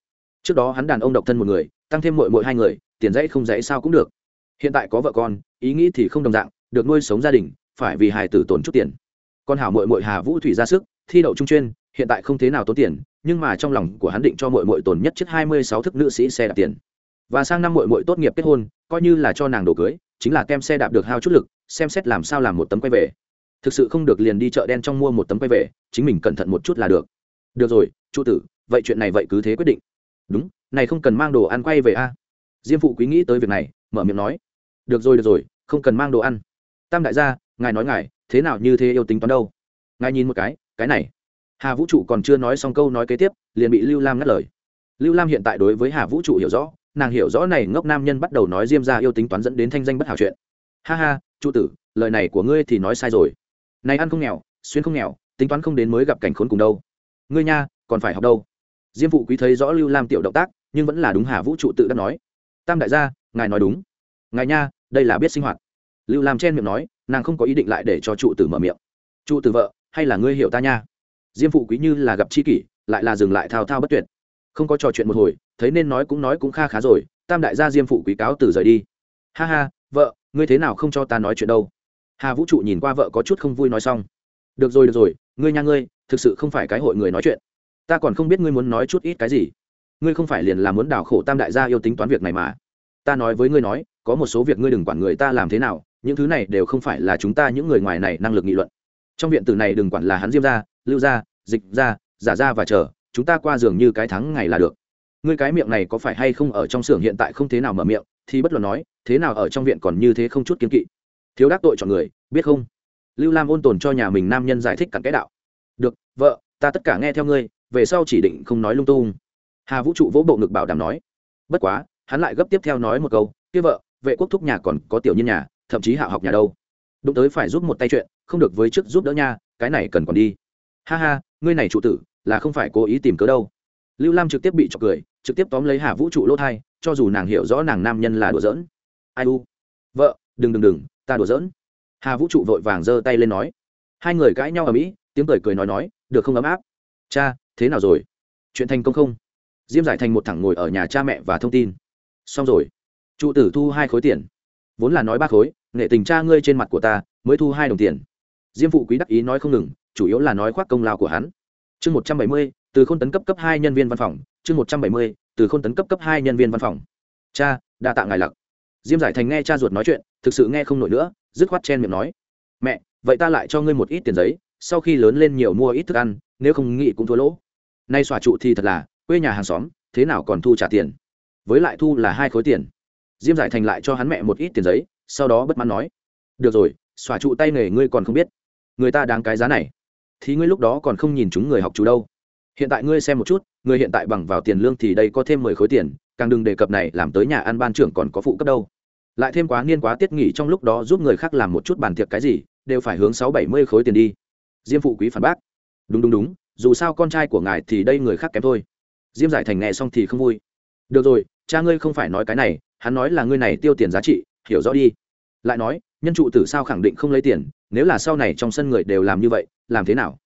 Trước đó hắn đàn ông độc thân một người, tăng thêm mội mội hai người, tiền dãy không dãy sao cũng được. Hiện tại có vợ con, ý nghĩ thì không đồng dạng, được nuôi sống gia đình, phải vì hài tử tốn chút tiền. Con hảo mội mội hà vũ thủy ra sức, thi đậu trung chuyên, hiện tại không thế nào tốn tiền, nhưng mà trong lòng của hắn định cho mội mội tồn nhất chiếc hai mươi sáu thức nữ sĩ xe đạp tiền và sang năm mội mội tốt nghiệp kết hôn, coi như là cho nàng đồ cưới, chính là kem xe đạp được hao chút lực, xem xét làm sao làm một tấm quay về. Thực sự không được liền đi chợ đen trong mua một tấm quay về, chính mình cẩn thận một chút là được. Được rồi trụ tử, vậy chuyện này vậy cứ thế quyết định. Đúng, này không cần mang đồ ăn quay về a. Diêm phụ quý nghĩ tới việc này, mở miệng nói. Được rồi được rồi, không cần mang đồ ăn. Tam đại gia, ngài nói ngài, thế nào như thế yêu tính toán đâu? Ngài nhìn một cái cái này. Hà vũ trụ còn chưa nói xong câu nói kế tiếp, liền bị lưu lam ngắt lời. Lưu lam hiện tại đối với hà vũ trụ hiểu rõ nàng hiểu rõ này ngốc nam nhân bắt đầu nói diêm ra yêu tính toán dẫn đến thanh danh bất hảo chuyện. Ha ha trụ tử, lời này của ngươi thì nói sai rồi. Này ăn không nghèo, xuyên không nghèo, tính toán không đến mới gặp cảnh khốn cùng đâu. Ngươi nha, còn phải học đâu? Diêm phụ quý thấy rõ lưu lam tiểu động tác, nhưng vẫn là đúng hà vũ trụ tự đã nói. Tam đại gia, ngài nói đúng. Ngài nha, đây là biết sinh hoạt. Lưu lam chen miệng nói, nàng không có ý định lại để cho trụ tử mở miệng. Trụ tử vợ, hay là ngươi hiểu ta nha? Diêm phụ quý như là gặp chi kỷ, lại là dừng lại thao thao bất tuyệt không có trò chuyện một hồi, thấy nên nói cũng nói cũng kha khá rồi, tam đại gia diêm phụ quý cáo từ rời đi. Ha ha, vợ, ngươi thế nào không cho ta nói chuyện đâu? Hà vũ trụ nhìn qua vợ có chút không vui nói xong. Được rồi được rồi, ngươi nha ngươi, thực sự không phải cái hội người nói chuyện. Ta còn không biết ngươi muốn nói chút ít cái gì. Ngươi không phải liền là muốn đào khổ tam đại gia yêu tính toán việc này mà. Ta nói với ngươi nói, có một số việc ngươi đừng quản người ta làm thế nào, những thứ này đều không phải là chúng ta những người ngoài này năng lực nghị luận. Trong viện tử này đừng quản là hắn diêm ra lưu ra dịch ra giả ra và chờ chúng ta qua giường như cái thắng ngày là được. Ngươi cái miệng này có phải hay không ở trong xưởng hiện tại không thế nào mở miệng, thì bất luận nói, thế nào ở trong viện còn như thế không chút kiên kỵ. Thiếu đắc tội chọn người, biết không? Lưu lam ôn tồn cho nhà mình nam nhân giải thích cặn cái đạo. Được, vợ, ta tất cả nghe theo ngươi, về sau chỉ định không nói lung tung. Hà vũ trụ vỗ bộ ngực bảo đảm nói. Bất quá, hắn lại gấp tiếp theo nói một câu, kia vợ, vệ quốc thúc nhà còn có tiểu nhân nhà, thậm chí hạ học nhà đâu. Đụng tới phải giúp một tay chuyện, không được với chức giúp đỡ nha, cái này cần còn đi. Ha ha, ngươi này trụ tử là không phải cố ý tìm cớ đâu. Lưu lam trực tiếp bị trọc cười, trực tiếp tóm lấy hà vũ trụ lỗ thai, cho dù nàng hiểu rõ nàng nam nhân là đùa giỡn. Ai u? Vợ, đừng đừng đừng, ta đùa giỡn. Hà vũ trụ vội vàng giơ tay lên nói. Hai người cãi nhau ở mỹ, tiếng cười cười nói nói, được không ấm áp? Cha, thế nào rồi? Chuyện thành công không? Diêm giải thành một thẳng ngồi ở nhà cha mẹ và thông tin. Xong rồi. Trụ tử thu hai khối tiền. Vốn là nói ba khối, nghệ tình cha ngươi trên mặt của ta, mới thu hai đồng tiền. Diêm phụ quý đắc ý nói không ngừng, chủ yếu là nói khoác công lao của hắn chương một trăm bảy mươi, từ k h ô n tấn cấp cấp hai nhân viên văn phòng, chương một trăm bảy mươi, từ k h ô n tấn cấp cấp hai nhân viên văn phòng. Cha, đa tạ ngài lặc. Diêm giải thành nghe cha ruột nói chuyện, thực sự nghe không nổi nữa, dứt khoát chen miệng nói. Mẹ, vậy ta lại cho ngươi một ít tiền giấy, sau khi lớn lên nhiều mua ít thức ăn, nếu không nghĩ cũng thua lỗ. Nay xòa trụ thì thật là, quê nhà hàng xóm, thế nào còn thu trả tiền? Với lại thu là hai khối tiền. Diêm giải thành lại cho hắn mẹ một ít tiền giấy, sau đó bất mãn nói. Được rồi, xòa trụ tay nghề ngươi còn không biết. Người ta đáng cái giá này thì ngươi lúc đó còn không nhìn chúng người học chú đâu. Hiện tại ngươi xem một chút ngươi hiện tại bằng vào tiền lương thì đây có thêm mười khối tiền, càng đừng đề cập này làm tới nhà ăn ban trưởng còn có phụ cấp đâu. Lại thêm quá niên quá tiết nghỉ trong lúc đó giúp người khác làm một chút bàn tiệc cái gì, đều phải hướng sáu bảy mươi khối tiền đi. Diêm phụ quý phản bác. Đúng đúng đúng, dù sao con trai của ngài thì đây người khác kém thôi. Diêm giải thành nghe xong thì không vui. Được rồi, cha ngươi không phải nói cái này, hắn nói là ngươi này tiêu tiền giá trị, hiểu rõ đi. Lại nói, nhân trụ tử sao khẳng định không lấy tiền nếu là sau này trong sân người đều làm như vậy, làm thế nào?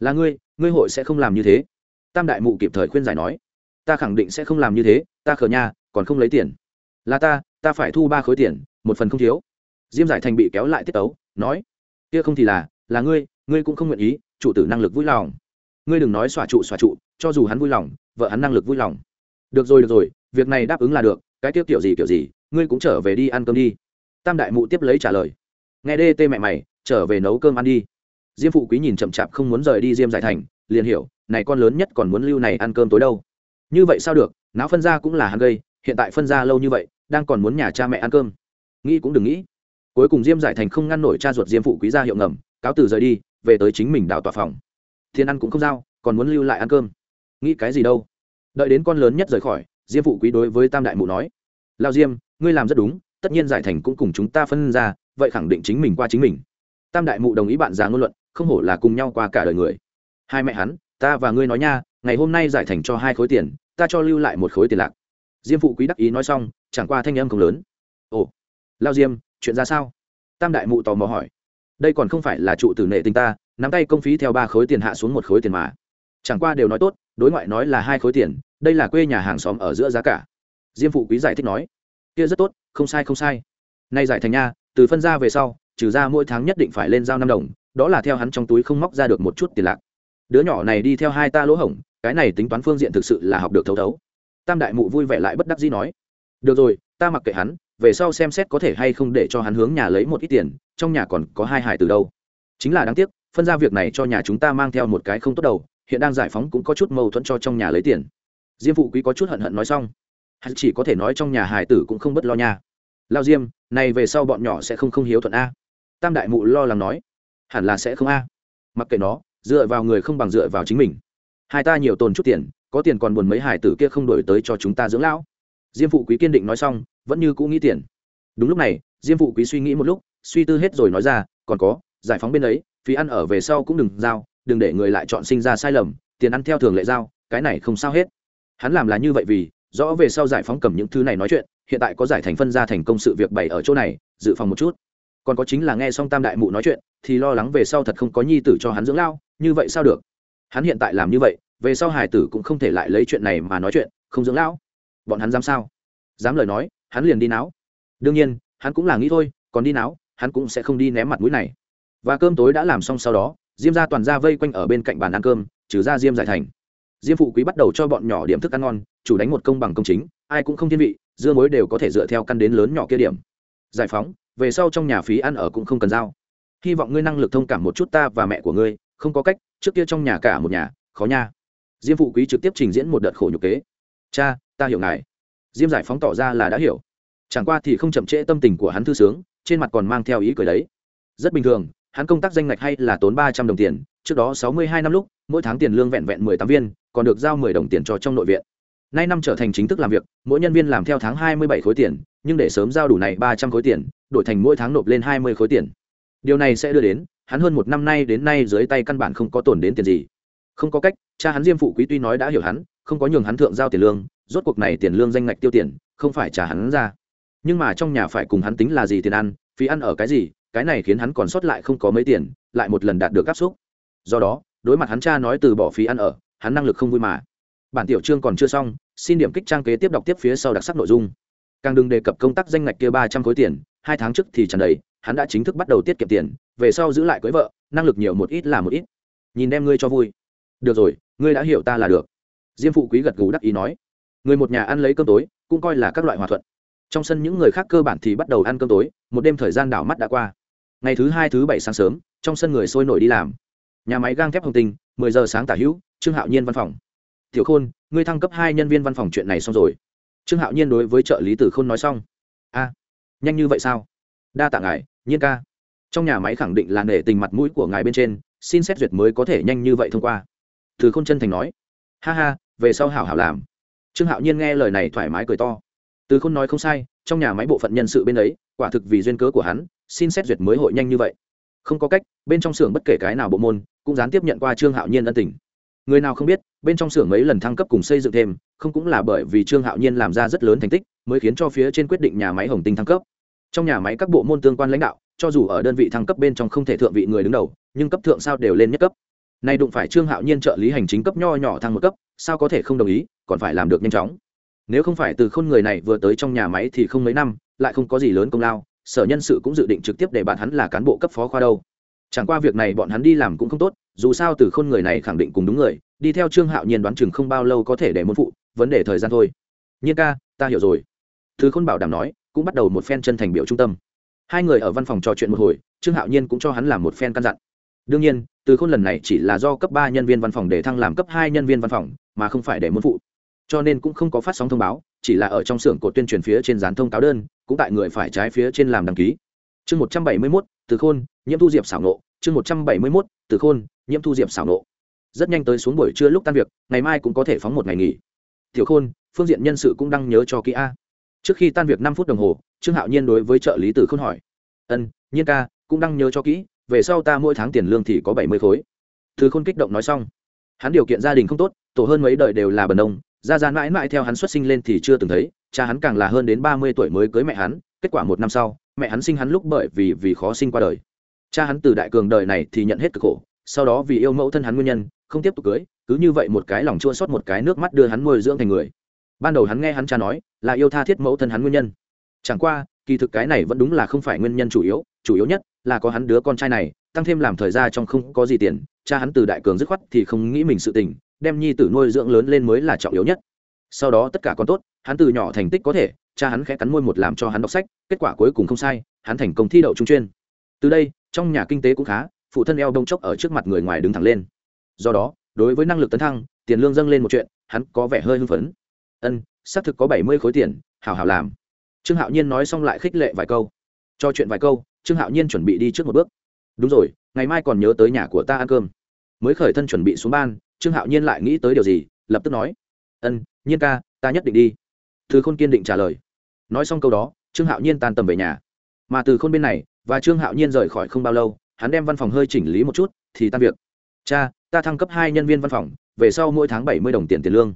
Là ngươi ngươi hội sẽ không làm như thế. Tam đại mụ kịp thời khuyên giải nói, ta khẳng định sẽ không làm như thế, ta khờ nha, còn không lấy tiền. Là ta ta phải thu ba khối tiền, một phần không thiếu. Diêm giải thành bị kéo lại tiết tấu, nói, kia không thì là là ngươi ngươi cũng không nguyện ý, chủ tử năng lực vui lòng. Ngươi đừng nói xòa trụ xòa trụ, cho dù hắn vui lòng, vợ hắn năng lực vui lòng. Được rồi được rồi, việc này đáp ứng là được, cái tiếp kiểu gì kiểu gì, ngươi cũng trở về đi ăn cơm đi. Tam đại mụ tiếp lấy trả lời. Nghe đê tê mẹ mày trở về nấu cơm ăn đi. Diêm phụ quý nhìn chậm chạp không muốn rời đi diêm giải thành, liền hiểu, này con lớn nhất còn muốn lưu này ăn cơm tối đâu. Như vậy sao được não phân ra cũng là hắn gây, hiện tại phân ra lâu như vậy, đang còn muốn nhà cha mẹ ăn cơm. Nghĩ cũng đừng nghĩ. Cuối cùng diêm giải thành không ngăn nổi cha ruột diêm phụ quý ra hiệu ngầm, cáo từ rời đi, về tới chính mình đào tòa phòng. Thiên ăn cũng không giao, còn muốn lưu lại ăn cơm. Nghĩ cái gì đâu. Đợi đến con lớn nhất rời khỏi, diêm phụ quý đối với tam đại mụ nói, lao diêm, ngươi làm rất đúng, tất nhiên giải thành cũng cùng chúng ta phân ra, vậy khẳng định chính mình qua chính mình tam đại mụ đồng ý bạn già ngôn luận, không hổ là cùng nhau qua cả đời người. Hai mẹ hắn, ta và ngươi nói nha, ngày hôm nay giải thành cho hai khối tiền, ta cho lưu lại một khối tiền lạc. Diêm phụ quý đắc ý nói xong, chẳng qua thanh âm không lớn. Ồ, lao diêm, chuyện ra sao? Tam đại mụ tò mò hỏi. Đây còn không phải là trụ tử nệ tình ta, nắm tay công phí theo ba khối tiền hạ xuống một khối tiền mà. Chẳng qua đều nói tốt, đối ngoại nói là hai khối tiền, đây là quê nhà hàng xóm ở giữa giá cả. Diêm phụ quý giải thích nói. Kia rất tốt, không sai không sai. Nay giải thành nha, từ phân ra về sau trừ ra mỗi tháng nhất định phải lên giao năm đồng, đó là theo hắn trong túi không móc ra được một chút tiền lạc. Đứa nhỏ này đi theo hai ta lỗ hổng, cái này tính toán phương diện thực sự là học được thấu thấu. Tam đại mụ vui vẻ lại bất đắc dĩ nói, được rồi, ta mặc kệ hắn, về sau xem xét có thể hay không để cho hắn hướng nhà lấy một ít tiền, trong nhà còn có hai hải từ đâu. Chính là đáng tiếc, phân ra việc này cho nhà chúng ta mang theo một cái không tốt đầu, hiện đang giải phóng cũng có chút mâu thuẫn cho trong nhà lấy tiền. Diêm phụ quý có chút hận hận nói xong, hắn chỉ có thể nói trong nhà hải tử cũng không bất lo nha. Lao diêm, này về sau bọn nhỏ sẽ không không hiếu thuận a tam đại mụ lo lắng nói, hẳn là sẽ không a. Mặc kệ nó, dựa vào người không bằng dựa vào chính mình. Hai ta nhiều tồn chút tiền, có tiền còn buồn mấy hải tử kia không đổi tới cho chúng ta dưỡng lão. Diêm phụ quý kiên định nói xong, vẫn như cũ nghĩ tiền. Đúng lúc này, diêm phụ quý suy nghĩ một lúc, suy tư hết rồi nói ra, còn có, giải phóng bên ấy, phí ăn ở về sau cũng đừng giao, đừng để người lại chọn sinh ra sai lầm, tiền ăn theo thường lệ giao, cái này không sao hết. Hắn làm là như vậy vì, rõ về sau giải phóng cầm những thứ này nói chuyện, hiện tại có giải thành phân ra thành công sự việc bày ở chỗ này, dự phòng một chút còn có chính là nghe xong tam đại mụ nói chuyện, thì lo lắng về sau thật không có nhi tử cho hắn dưỡng lao, như vậy sao được? Hắn hiện tại làm như vậy, về sau hải tử cũng không thể lại lấy chuyện này mà nói chuyện, không dưỡng lão bọn hắn dám sao? Dám lời nói, hắn liền đi náo. Đương nhiên, hắn cũng là nghĩ thôi, còn đi náo, hắn cũng sẽ không đi ném mặt mũi này. Và cơm tối đã làm xong sau đó, diêm ra toàn ra vây quanh ở bên cạnh bàn ăn cơm, trừ ra diêm giải thành. Diêm phụ quý bắt đầu cho bọn nhỏ điểm thức ăn ngon, chủ đánh một công bằng công chính, ai cũng không thiên vị, dưa muối đều có thể dựa theo căn đến lớn nhỏ kia điểm giải phóng, về sau trong nhà phí ăn ở cũng không cần giao. Hy vọng ngươi năng lực thông cảm một chút ta và mẹ của ngươi, không có cách, trước kia trong nhà cả một nhà, khó nha. Diêm phụ quý trực tiếp trình diễn một đợt khổ nhục kế. Cha, ta hiểu ngài. Diêm giải phóng tỏ ra là đã hiểu. Chẳng qua thì không chậm trễ tâm tình của hắn thư sướng, trên mặt còn mang theo ý cười đấy. Rất bình thường, hắn công tác danh ngạch hay là tốn ba trăm đồng tiền, trước đó sáu mươi hai năm lúc, mỗi tháng tiền lương vẹn vẹn mười tám viên, còn được giao mười đồng tiền cho trong nội viện nay năm trở thành chính thức làm việc, mỗi nhân viên làm theo tháng hai mươi bảy khối tiền, nhưng để sớm giao đủ này ba trăm khối tiền, đổi thành mỗi tháng nộp lên hai mươi khối tiền. Điều này sẽ đưa đến, hắn hơn một năm nay đến nay dưới tay căn bản không có tổn đến tiền gì. Không có cách, cha hắn diêm phụ quý tuy nói đã hiểu hắn, không có nhường hắn thượng giao tiền lương, rốt cuộc này tiền lương danh ngạch tiêu tiền, không phải trả hắn ra. Nhưng mà trong nhà phải cùng hắn tính là gì tiền ăn, phí ăn ở cái gì, cái này khiến hắn còn sót lại không có mấy tiền, lại một lần đạt được áp xúc do đó, đối mặt hắn cha nói từ bỏ phí ăn ở, hắn năng lực không vui mà bản tiểu chương còn chưa xong, xin điểm kích trang kế tiếp đọc tiếp phía sau đặc sắc nội dung. Càng đừng đề cập công tác danh ngạch kia ba trăm khối tiền, hai tháng trước thì trần đầy, hắn đã chính thức bắt đầu tiết kiệm tiền, về sau giữ lại cưới vợ, năng lực nhiều một ít là một ít. Nhìn đem ngươi cho vui. Được rồi, ngươi đã hiểu ta là được. Diêm phụ quý gật gù đắc ý nói. Người một nhà ăn lấy cơm tối, cũng coi là các loại hòa thuận. Trong sân những người khác cơ bản thì bắt đầu ăn cơm tối, một đêm thời gian đảo mắt đã qua. Ngày thứ hai, thứ bảy sáng sớm, trong sân người sôi nổi đi làm. Nhà máy gang thép hồng tinh mười giờ sáng tả hữu, trương hạo nhiên văn phòng tiểu khôn, ngươi thăng cấp hai nhân viên văn phòng chuyện này xong rồi. Trương hạo nhiên đối với trợ lý tử khôn nói xong. A, nhanh như vậy sao? Đa tạ ngài, nhiên ca. Trong nhà máy khẳng định là nể tình mặt mũi của ngài bên trên, xin xét duyệt mới có thể nhanh như vậy thông qua. Từ khôn chân thành nói. Ha ha, về sau hảo hảo làm. Trương hạo nhiên nghe lời này thoải mái cười to. Từ khôn nói không sai, trong nhà máy bộ phận nhân sự bên ấy, quả thực vì duyên cớ của hắn, xin xét duyệt mới hội nhanh như vậy. Không có cách, bên trong xưởng bất kể cái nào bộ môn, cũng gián tiếp nhận qua trương hạo nhiên ân tình người nào không biết, bên trong xưởng mấy lần thăng cấp cùng xây dựng thêm, không cũng là bởi vì trương hạo nhiên làm ra rất lớn thành tích, mới khiến cho phía trên quyết định nhà máy hồng tinh thăng cấp. Trong nhà máy các bộ môn tương quan lãnh đạo, cho dù ở đơn vị thăng cấp bên trong không thể thượng vị người đứng đầu, nhưng cấp thượng sao đều lên nhất cấp. Nay đụng phải trương hạo nhiên trợ lý hành chính cấp nho nhỏ thăng một cấp, sao có thể không đồng ý, còn phải làm được nhanh chóng. Nếu không phải từ khôn người này vừa tới trong nhà máy thì không mấy năm, lại không có gì lớn công lao, sở nhân sự cũng dự định trực tiếp để bạn hắn là cán bộ cấp phó khoa đâu chẳng qua việc này bọn hắn đi làm cũng không tốt, dù sao từ khôn người này khẳng định cùng đúng người, đi theo trương hạo nhiên đoán chừng không bao lâu có thể để môn phụ, vấn đề thời gian thôi. Nhiên ca, ta hiểu rồi. Thứ khôn bảo đảm nói, cũng bắt đầu một phen chân thành biểu trung tâm. Hai người ở văn phòng trò chuyện một hồi, trương hạo nhiên cũng cho hắn làm một phen căn dặn. Đương nhiên, từ khôn lần này chỉ là do cấp ba nhân viên văn phòng để thăng làm cấp hai nhân viên văn phòng, mà không phải để môn phụ. Cho nên cũng không có phát sóng thông báo, chỉ là ở trong xưởng cột tuyên truyền phía trên dán thông cáo đơn, cũng tại người phải trái phía trên làm đăng ký. Chương một trăm bảy mươi mốt, từ khôn nhiễm thu diệp xảo nộ, chương một trăm bảy mươi mốt, từ khôn, nhiễm thu diệp xảo nộ. Rất nhanh tới xuống buổi trưa lúc tan việc, ngày mai cũng có thể phóng một ngày nghỉ. Tiểu khôn, phương diện nhân sự cũng đăng nhớ cho kỹ a. Trước khi tan việc năm phút đồng hồ, trương hạo nhiên đối với trợ lý từ khôn hỏi. Ân, nhiên ca, cũng đăng nhớ cho kỹ, về sau ta mỗi tháng tiền lương thì có bảy mươi khối. Từ khôn kích động nói xong. Hắn điều kiện gia đình không tốt, tổ hơn mấy đời đều là bần ông, ra ra mãi mãi theo hắn xuất sinh lên thì chưa từng thấy, cha hắn càng là hơn đến ba mươi tuổi mới cưới mẹ hắn, kết quả một năm sau, mẹ hắn sinh hắn lúc bởi vì vì khó sinh qua đời cha hắn từ đại cường đời này thì nhận hết cực khổ, sau đó vì yêu mẫu thân hắn nguyên nhân, không tiếp tục cưới, cứ như vậy một cái lòng chua xót một cái nước mắt đưa hắn nuôi dưỡng thành người. Ban đầu hắn nghe hắn cha nói, là yêu tha thiết mẫu thân hắn nguyên nhân. Chẳng qua, kỳ thực cái này vẫn đúng là không phải nguyên nhân chủ yếu chủ yếu nhất là có hắn đứa con trai này, tăng thêm làm thời gian trong không có gì tiền, cha hắn từ đại cường dứt khoát thì không nghĩ mình sự tình, đem nhi tử nuôi dưỡng lớn lên mới là trọng yếu nhất. Sau đó tất cả còn tốt, hắn từ nhỏ thành tích có thể, cha hắn khẽ cắn môi một làm cho hắn đọc sách, kết quả cuối cùng không sai, hắn thành công thi đậu trung chuyên. Từ đây trong nhà kinh tế cũng khá, phụ thân eo đông chốc ở trước mặt người ngoài đứng thẳng lên. Do đó, đối với năng lực tấn thăng, tiền lương dâng lên một chuyện, hắn có vẻ hơi hưng phấn. Ân, xác thực có bảy mươi khối tiền hào hào làm. Trương hạo nhiên nói xong lại khích lệ vài câu. Cho chuyện vài câu, trương hạo nhiên chuẩn bị đi trước một bước. Đúng rồi, ngày mai còn nhớ tới nhà của ta ăn cơm. Mới khởi thân chuẩn bị xuống ban, trương hạo nhiên lại nghĩ tới điều gì, lập tức nói. Ân, nhiên ca, ta nhất định đi. Từ khôn kiên định trả lời. Nói xong câu đó, trương hạo nhiên tan tầm về nhà. Mà từ khôn bên này và trương hạo nhiên rời khỏi không bao lâu, hắn đem văn phòng hơi chỉnh lý một chút, thì tan việc. Cha, ta thăng cấp hai nhân viên văn phòng, về sau mỗi tháng bảy mươi đồng tiền tiền lương.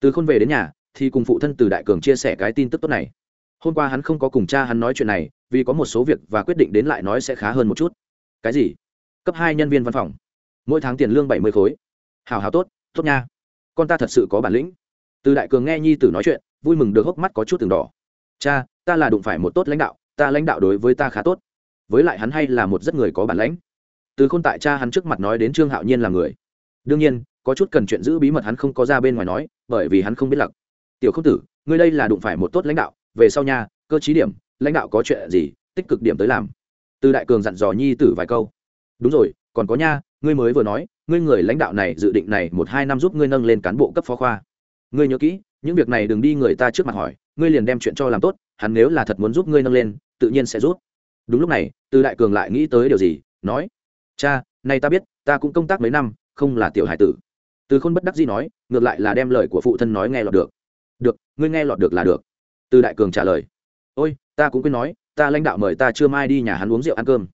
Từ khôn về đến nhà, thì cùng phụ thân từ đại cường chia sẻ cái tin tức tốt này. Hôm qua hắn không có cùng cha hắn nói chuyện này, vì có một số việc và quyết định đến lại nói sẽ khá hơn một chút. Cái gì? Cấp hai nhân viên văn phòng. Mỗi tháng tiền lương bảy mươi khối. Hào hào tốt tốt nha. Con ta thật sự có bản lĩnh. Từ đại cường nghe nhi tử nói chuyện, vui mừng được hốc mắt có chút từng đỏ. Cha, ta là đụng phải một tốt lãnh đạo, ta lãnh đạo đối với ta khá tốt với lại hắn hay là một rất người có bản lãnh. Từ khôn tại cha hắn trước mặt nói đến trương hạo nhiên là người. Đương nhiên, có chút cần chuyện giữ bí mật hắn không có ra bên ngoài nói, bởi vì hắn không biết lặc. Tiểu không tử, ngươi đây là đụng phải một tốt lãnh đạo, về sau nha, cơ chí điểm, lãnh đạo có chuyện gì, tích cực điểm tới làm. Từ đại cường dặn dò nhi tử vài câu. Đúng rồi, còn có nha, ngươi mới vừa nói, ngươi người lãnh đạo này dự định này một hai năm giúp ngươi nâng lên cán bộ cấp phó khoa. Ngươi nhớ kỹ, những việc này đừng đi người ta trước mặt hỏi, ngươi liền đem chuyện cho làm tốt, hắn nếu là thật muốn giúp ngươi nâng lên, tự nhiên sẽ rút đúng lúc này, từ đại cường lại nghĩ tới điều gì, nói, cha, nay ta biết, ta cũng công tác mấy năm, không là tiểu hải tử. Từ khôn bất đắc gì nói, ngược lại là đem lời của phụ thân nói nghe lọt được. Được, ngươi nghe lọt được là được. Từ đại cường trả lời, ôi, ta cũng quên nói, ta lãnh đạo mời ta chưa mai đi nhà hắn uống rượu ăn cơm.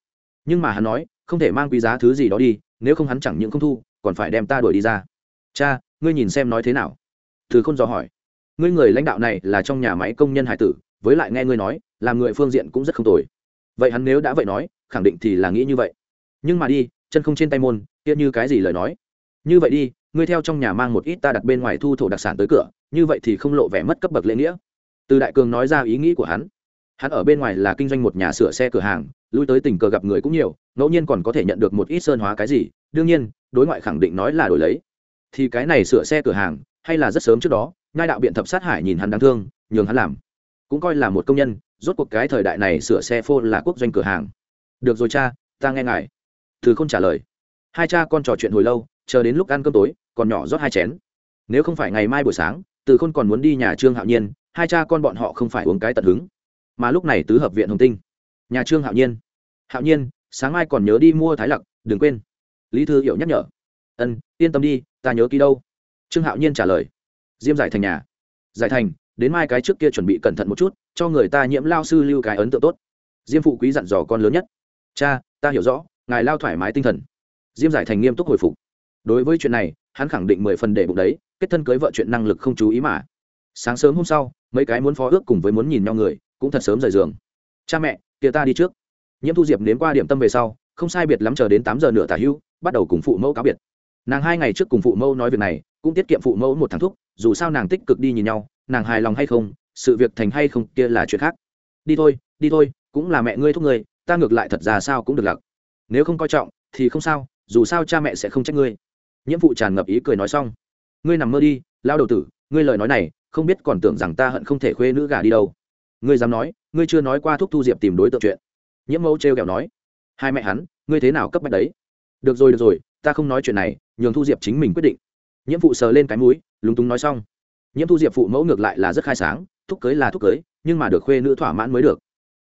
Nhưng mà hắn nói, không thể mang quý giá thứ gì đó đi, nếu không hắn chẳng những không thu, còn phải đem ta đuổi đi ra. Cha, ngươi nhìn xem nói thế nào. Từ khôn dò hỏi, ngươi người lãnh đạo này là trong nhà máy công nhân hải tử, với lại nghe ngươi nói, làm người phương diện cũng rất không tồi vậy hắn nếu đã vậy nói, khẳng định thì là nghĩ như vậy. Nhưng mà đi, chân không trên tay môn, kia như cái gì lời nói? Như vậy đi, ngươi theo trong nhà mang một ít ta đặt bên ngoài thu thổ đặc sản tới cửa, như vậy thì không lộ vẻ mất cấp bậc lễ nghĩa. Từ đại cường nói ra ý nghĩ của hắn. Hắn ở bên ngoài là kinh doanh một nhà sửa xe cửa hàng, lui tới tình cờ gặp người cũng nhiều, ngẫu nhiên còn có thể nhận được một ít sơn hóa cái gì, đương nhiên, đối ngoại khẳng định nói là đổi lấy. Thì cái này sửa xe cửa hàng, hay là rất sớm trước đó ngai đạo biện thập sát hải nhìn hắn đáng thương, nhường hắn làm. Cũng coi là một công nhân rốt cuộc cái thời đại này sửa xe phô là quốc doanh cửa hàng. Được rồi cha, ta nghe ngài. Thứ không trả lời. Hai cha con trò chuyện hồi lâu, chờ đến lúc ăn cơm tối, còn nhỏ rót hai chén. Nếu không phải ngày mai buổi sáng, từ khôn còn muốn đi nhà trương hạo nhiên, hai cha con bọn họ không phải uống cái tận hứng. Mà lúc này tứ hợp viện hồng tinh. Nhà trương hạo nhiên. Hạo nhiên, sáng mai còn nhớ đi mua thái lặc, đừng quên. Lý thư hiểu nhắc nhở. Ân, yên tâm đi, ta nhớ ký đâu. Trương hạo nhiên trả lời. Diêm giải thành nhà. Giải thành đến mai cái trước kia chuẩn bị cẩn thận một chút, cho người ta nhiễm lao sư lưu cái ấn tượng tốt. Diêm phụ quý dặn dò con lớn nhất. Cha, ta hiểu rõ, ngài lao thoải mái tinh thần. Diêm giải thành nghiêm túc hồi phục. Đối với chuyện này, hắn khẳng định mười phần để bụng đấy, kết thân cưới vợ chuyện năng lực không chú ý mà. Sáng sớm hôm sau, mấy cái muốn phó ước cùng với muốn nhìn nhau người, cũng thật sớm rời giường. Cha mẹ, kia ta đi trước. Nhiễm thu diệp đến qua điểm tâm về sau, không sai biệt lắm chờ đến tám giờ nửa tả hưu, bắt đầu cùng phụ mẫu cáo biệt. Nàng hai ngày trước cùng phụ mẫu nói việc này, cũng tiết kiệm phụ mẫu một tháng thúc, dù sao nàng tích cực đi nhìn nhau nàng hài lòng hay không, sự việc thành hay không kia là chuyện khác. Đi thôi đi thôi, cũng là mẹ ngươi thúc ngươi, ta ngược lại thật ra sao cũng được lặc. Nếu không coi trọng, thì không sao, dù sao cha mẹ sẽ không trách ngươi. Nhiễm phụ tràn ngập ý cười nói xong. Ngươi nằm mơ đi lao đầu tử, ngươi lời nói này, không biết còn tưởng rằng ta hận không thể khuê nữ gà đi đâu. Ngươi dám nói, ngươi chưa nói qua thúc thu diệp tìm đối tượng chuyện. Nhiễm mẫu t r kẹo nói. Hai mẹ hắn, ngươi thế nào cấp bách đấy? Được rồi được rồi, ta không nói chuyện này, nhường thu diệp chính mình quyết định. Nhiễm phụ sờ lên cái mũi, lúng túng nói xong nhiễm thu diệp phụ mẫu ngược lại là rất khai sáng, thúc cưới là thúc cưới, nhưng mà được khuê nữ thỏa mãn mới được.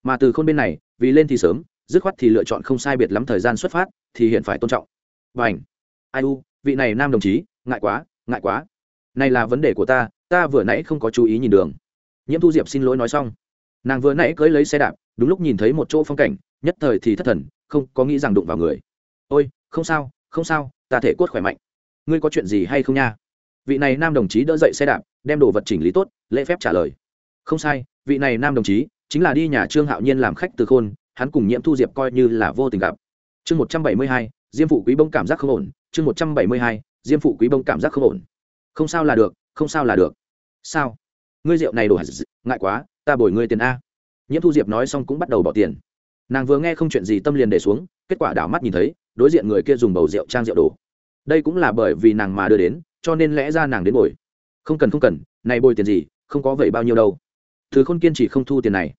Mà từ khôn bên này, vì lên thì sớm, dứt khoát thì lựa chọn không sai biệt lắm thời gian xuất phát, thì hiện phải tôn trọng. Và ảnh ai u, vị này nam đồng chí, ngại quá ngại quá. Này là vấn đề của ta ta vừa nãy không có chú ý nhìn đường. Nhiễm thu diệp xin lỗi nói xong. Nàng vừa nãy cưới lấy xe đạp, đúng lúc nhìn thấy một chỗ phong cảnh, nhất thời thì thất thần, không có nghĩ rằng đụng vào người. Ôi, không sao không sao, ta thể cốt khỏe mạnh. Ngươi có chuyện gì hay không nha? Vị này nam đồng chí đỡ dậy xe đạp đem đồ vật chỉnh lý tốt, lễ phép trả lời. Không sai, vị này nam đồng chí, chính là đi nhà trương hạo nhiên làm khách từ khôn, hắn cùng nhiễm thu diệp coi như là vô tình gặp. Chương một trăm bảy mươi hai, diêm phụ quý bông cảm giác không ổn. Chương một trăm bảy mươi hai, diêm phụ quý bông cảm giác không ổn. Không sao là được, không sao là được. Sao? Ngươi rượu này đổ ngại quá, ta bồi ngươi tiền a. Nhiễm thu diệp nói xong cũng bắt đầu bỏ tiền. Nàng vừa nghe không chuyện gì tâm liền để xuống, kết quả đảo mắt nhìn thấy, đối diện người kia dùng bầu rượu trang rượu đổ. Đây cũng là bởi vì nàng mà đưa đến, cho nên lẽ ra nàng đến bồi không cần không cần, này bồi tiền gì, không có vậy bao nhiêu đâu. Thứ khôn kiên chỉ không thu tiền này.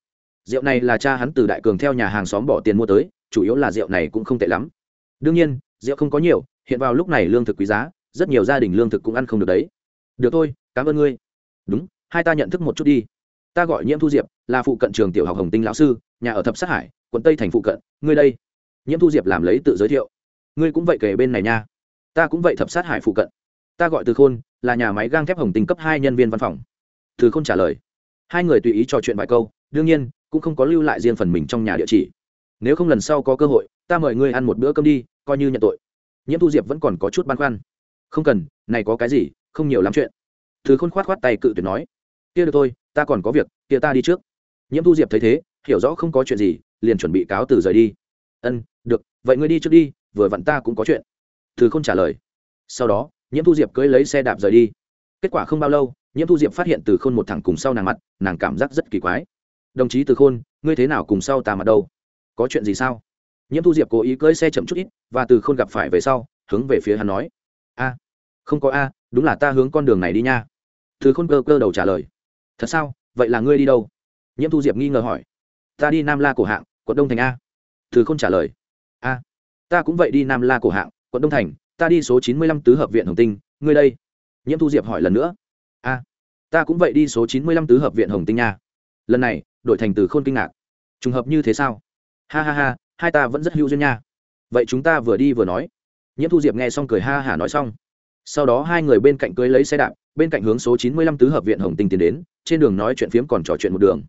Rượu này là cha hắn từ đại cường theo nhà hàng xóm bỏ tiền mua tới, chủ yếu là rượu này cũng không tệ lắm. Đương nhiên, rượu không có nhiều, hiện vào lúc này lương thực quý giá, rất nhiều gia đình lương thực cũng ăn không được đấy. Được thôi, cảm ơn ngươi. Đúng, hai ta nhận thức một chút đi. Ta gọi nhiễm thu diệp, là phụ cận trường tiểu học hồng tinh lão sư, nhà ở thập sát hải, quận tây thành phụ cận. Ngươi đây. Nhiễm thu diệp làm lấy tự giới thiệu. Ngươi cũng vậy kể bên này nha. Ta cũng vậy thập sát hải phụ cận. Ta gọi từ khôn là nhà máy gang thép hồng tinh cấp hai nhân viên văn phòng. Thứ không trả lời, hai người tùy ý trò chuyện vài câu, đương nhiên, cũng không có lưu lại riêng phần mình trong nhà địa chỉ. Nếu không lần sau có cơ hội, ta mời ngươi ăn một bữa cơm đi, coi như nhận tội. Nhiễm thu diệp vẫn còn có chút băn khoăn. Không cần, này có cái gì, không nhiều lắm chuyện. Thứ khôn khoát khoát tay cự tuyệt nói, kia được thôi, ta còn có việc, kia ta đi trước. Nhiễm thu diệp thấy thế, hiểu rõ không có chuyện gì, liền chuẩn bị cáo từ rời đi. Ân, được, vậy ngươi đi trước đi, vừa vặn ta cũng có chuyện. Thứ không trả lời, sau đó nhiễm thu diệp cưới lấy xe đạp rời đi. Kết quả không bao lâu, nhiễm thu diệp phát hiện từ khôn một thẳng cùng sau nàng mặt, nàng cảm giác rất kỳ quái. Đồng chí từ khôn, ngươi thế nào cùng sau tà mặt đâu? Có chuyện gì sao? Nhiễm thu diệp cố ý cưỡi xe chậm chút ít, và từ khôn gặp phải về sau, hướng về phía hắn nói, a, không có a, đúng là ta hướng con đường này đi nha. Từ khôn cơ cơ đầu trả lời, thật sao? Vậy là ngươi đi đâu? Nhiễm thu diệp nghi ngờ hỏi, ta đi nam la cổ hạng, quận đông thành a. Từ khôn trả lời, a, ta cũng vậy đi nam la cổ hạng, quận đông thành ta đi số chín mươi lăm tứ hợp viện hồng tinh, ngươi đây. Nhiễm thu diệp hỏi lần nữa. A ta cũng vậy đi số chín mươi lăm tứ hợp viện hồng tinh nha. Lần này, đổi thành từ khôn kinh ngạc. Trùng hợp như thế sao? Ha ha ha, hai ta vẫn rất hữu duyên nha. Vậy chúng ta vừa đi vừa nói. Nhiễm thu diệp nghe xong cười ha hả nói xong. Sau đó hai người bên cạnh cưới lấy xe đạp, bên cạnh hướng số chín mươi lăm tứ hợp viện hồng tinh tiến đến, trên đường nói chuyện phiếm còn trò chuyện một đường.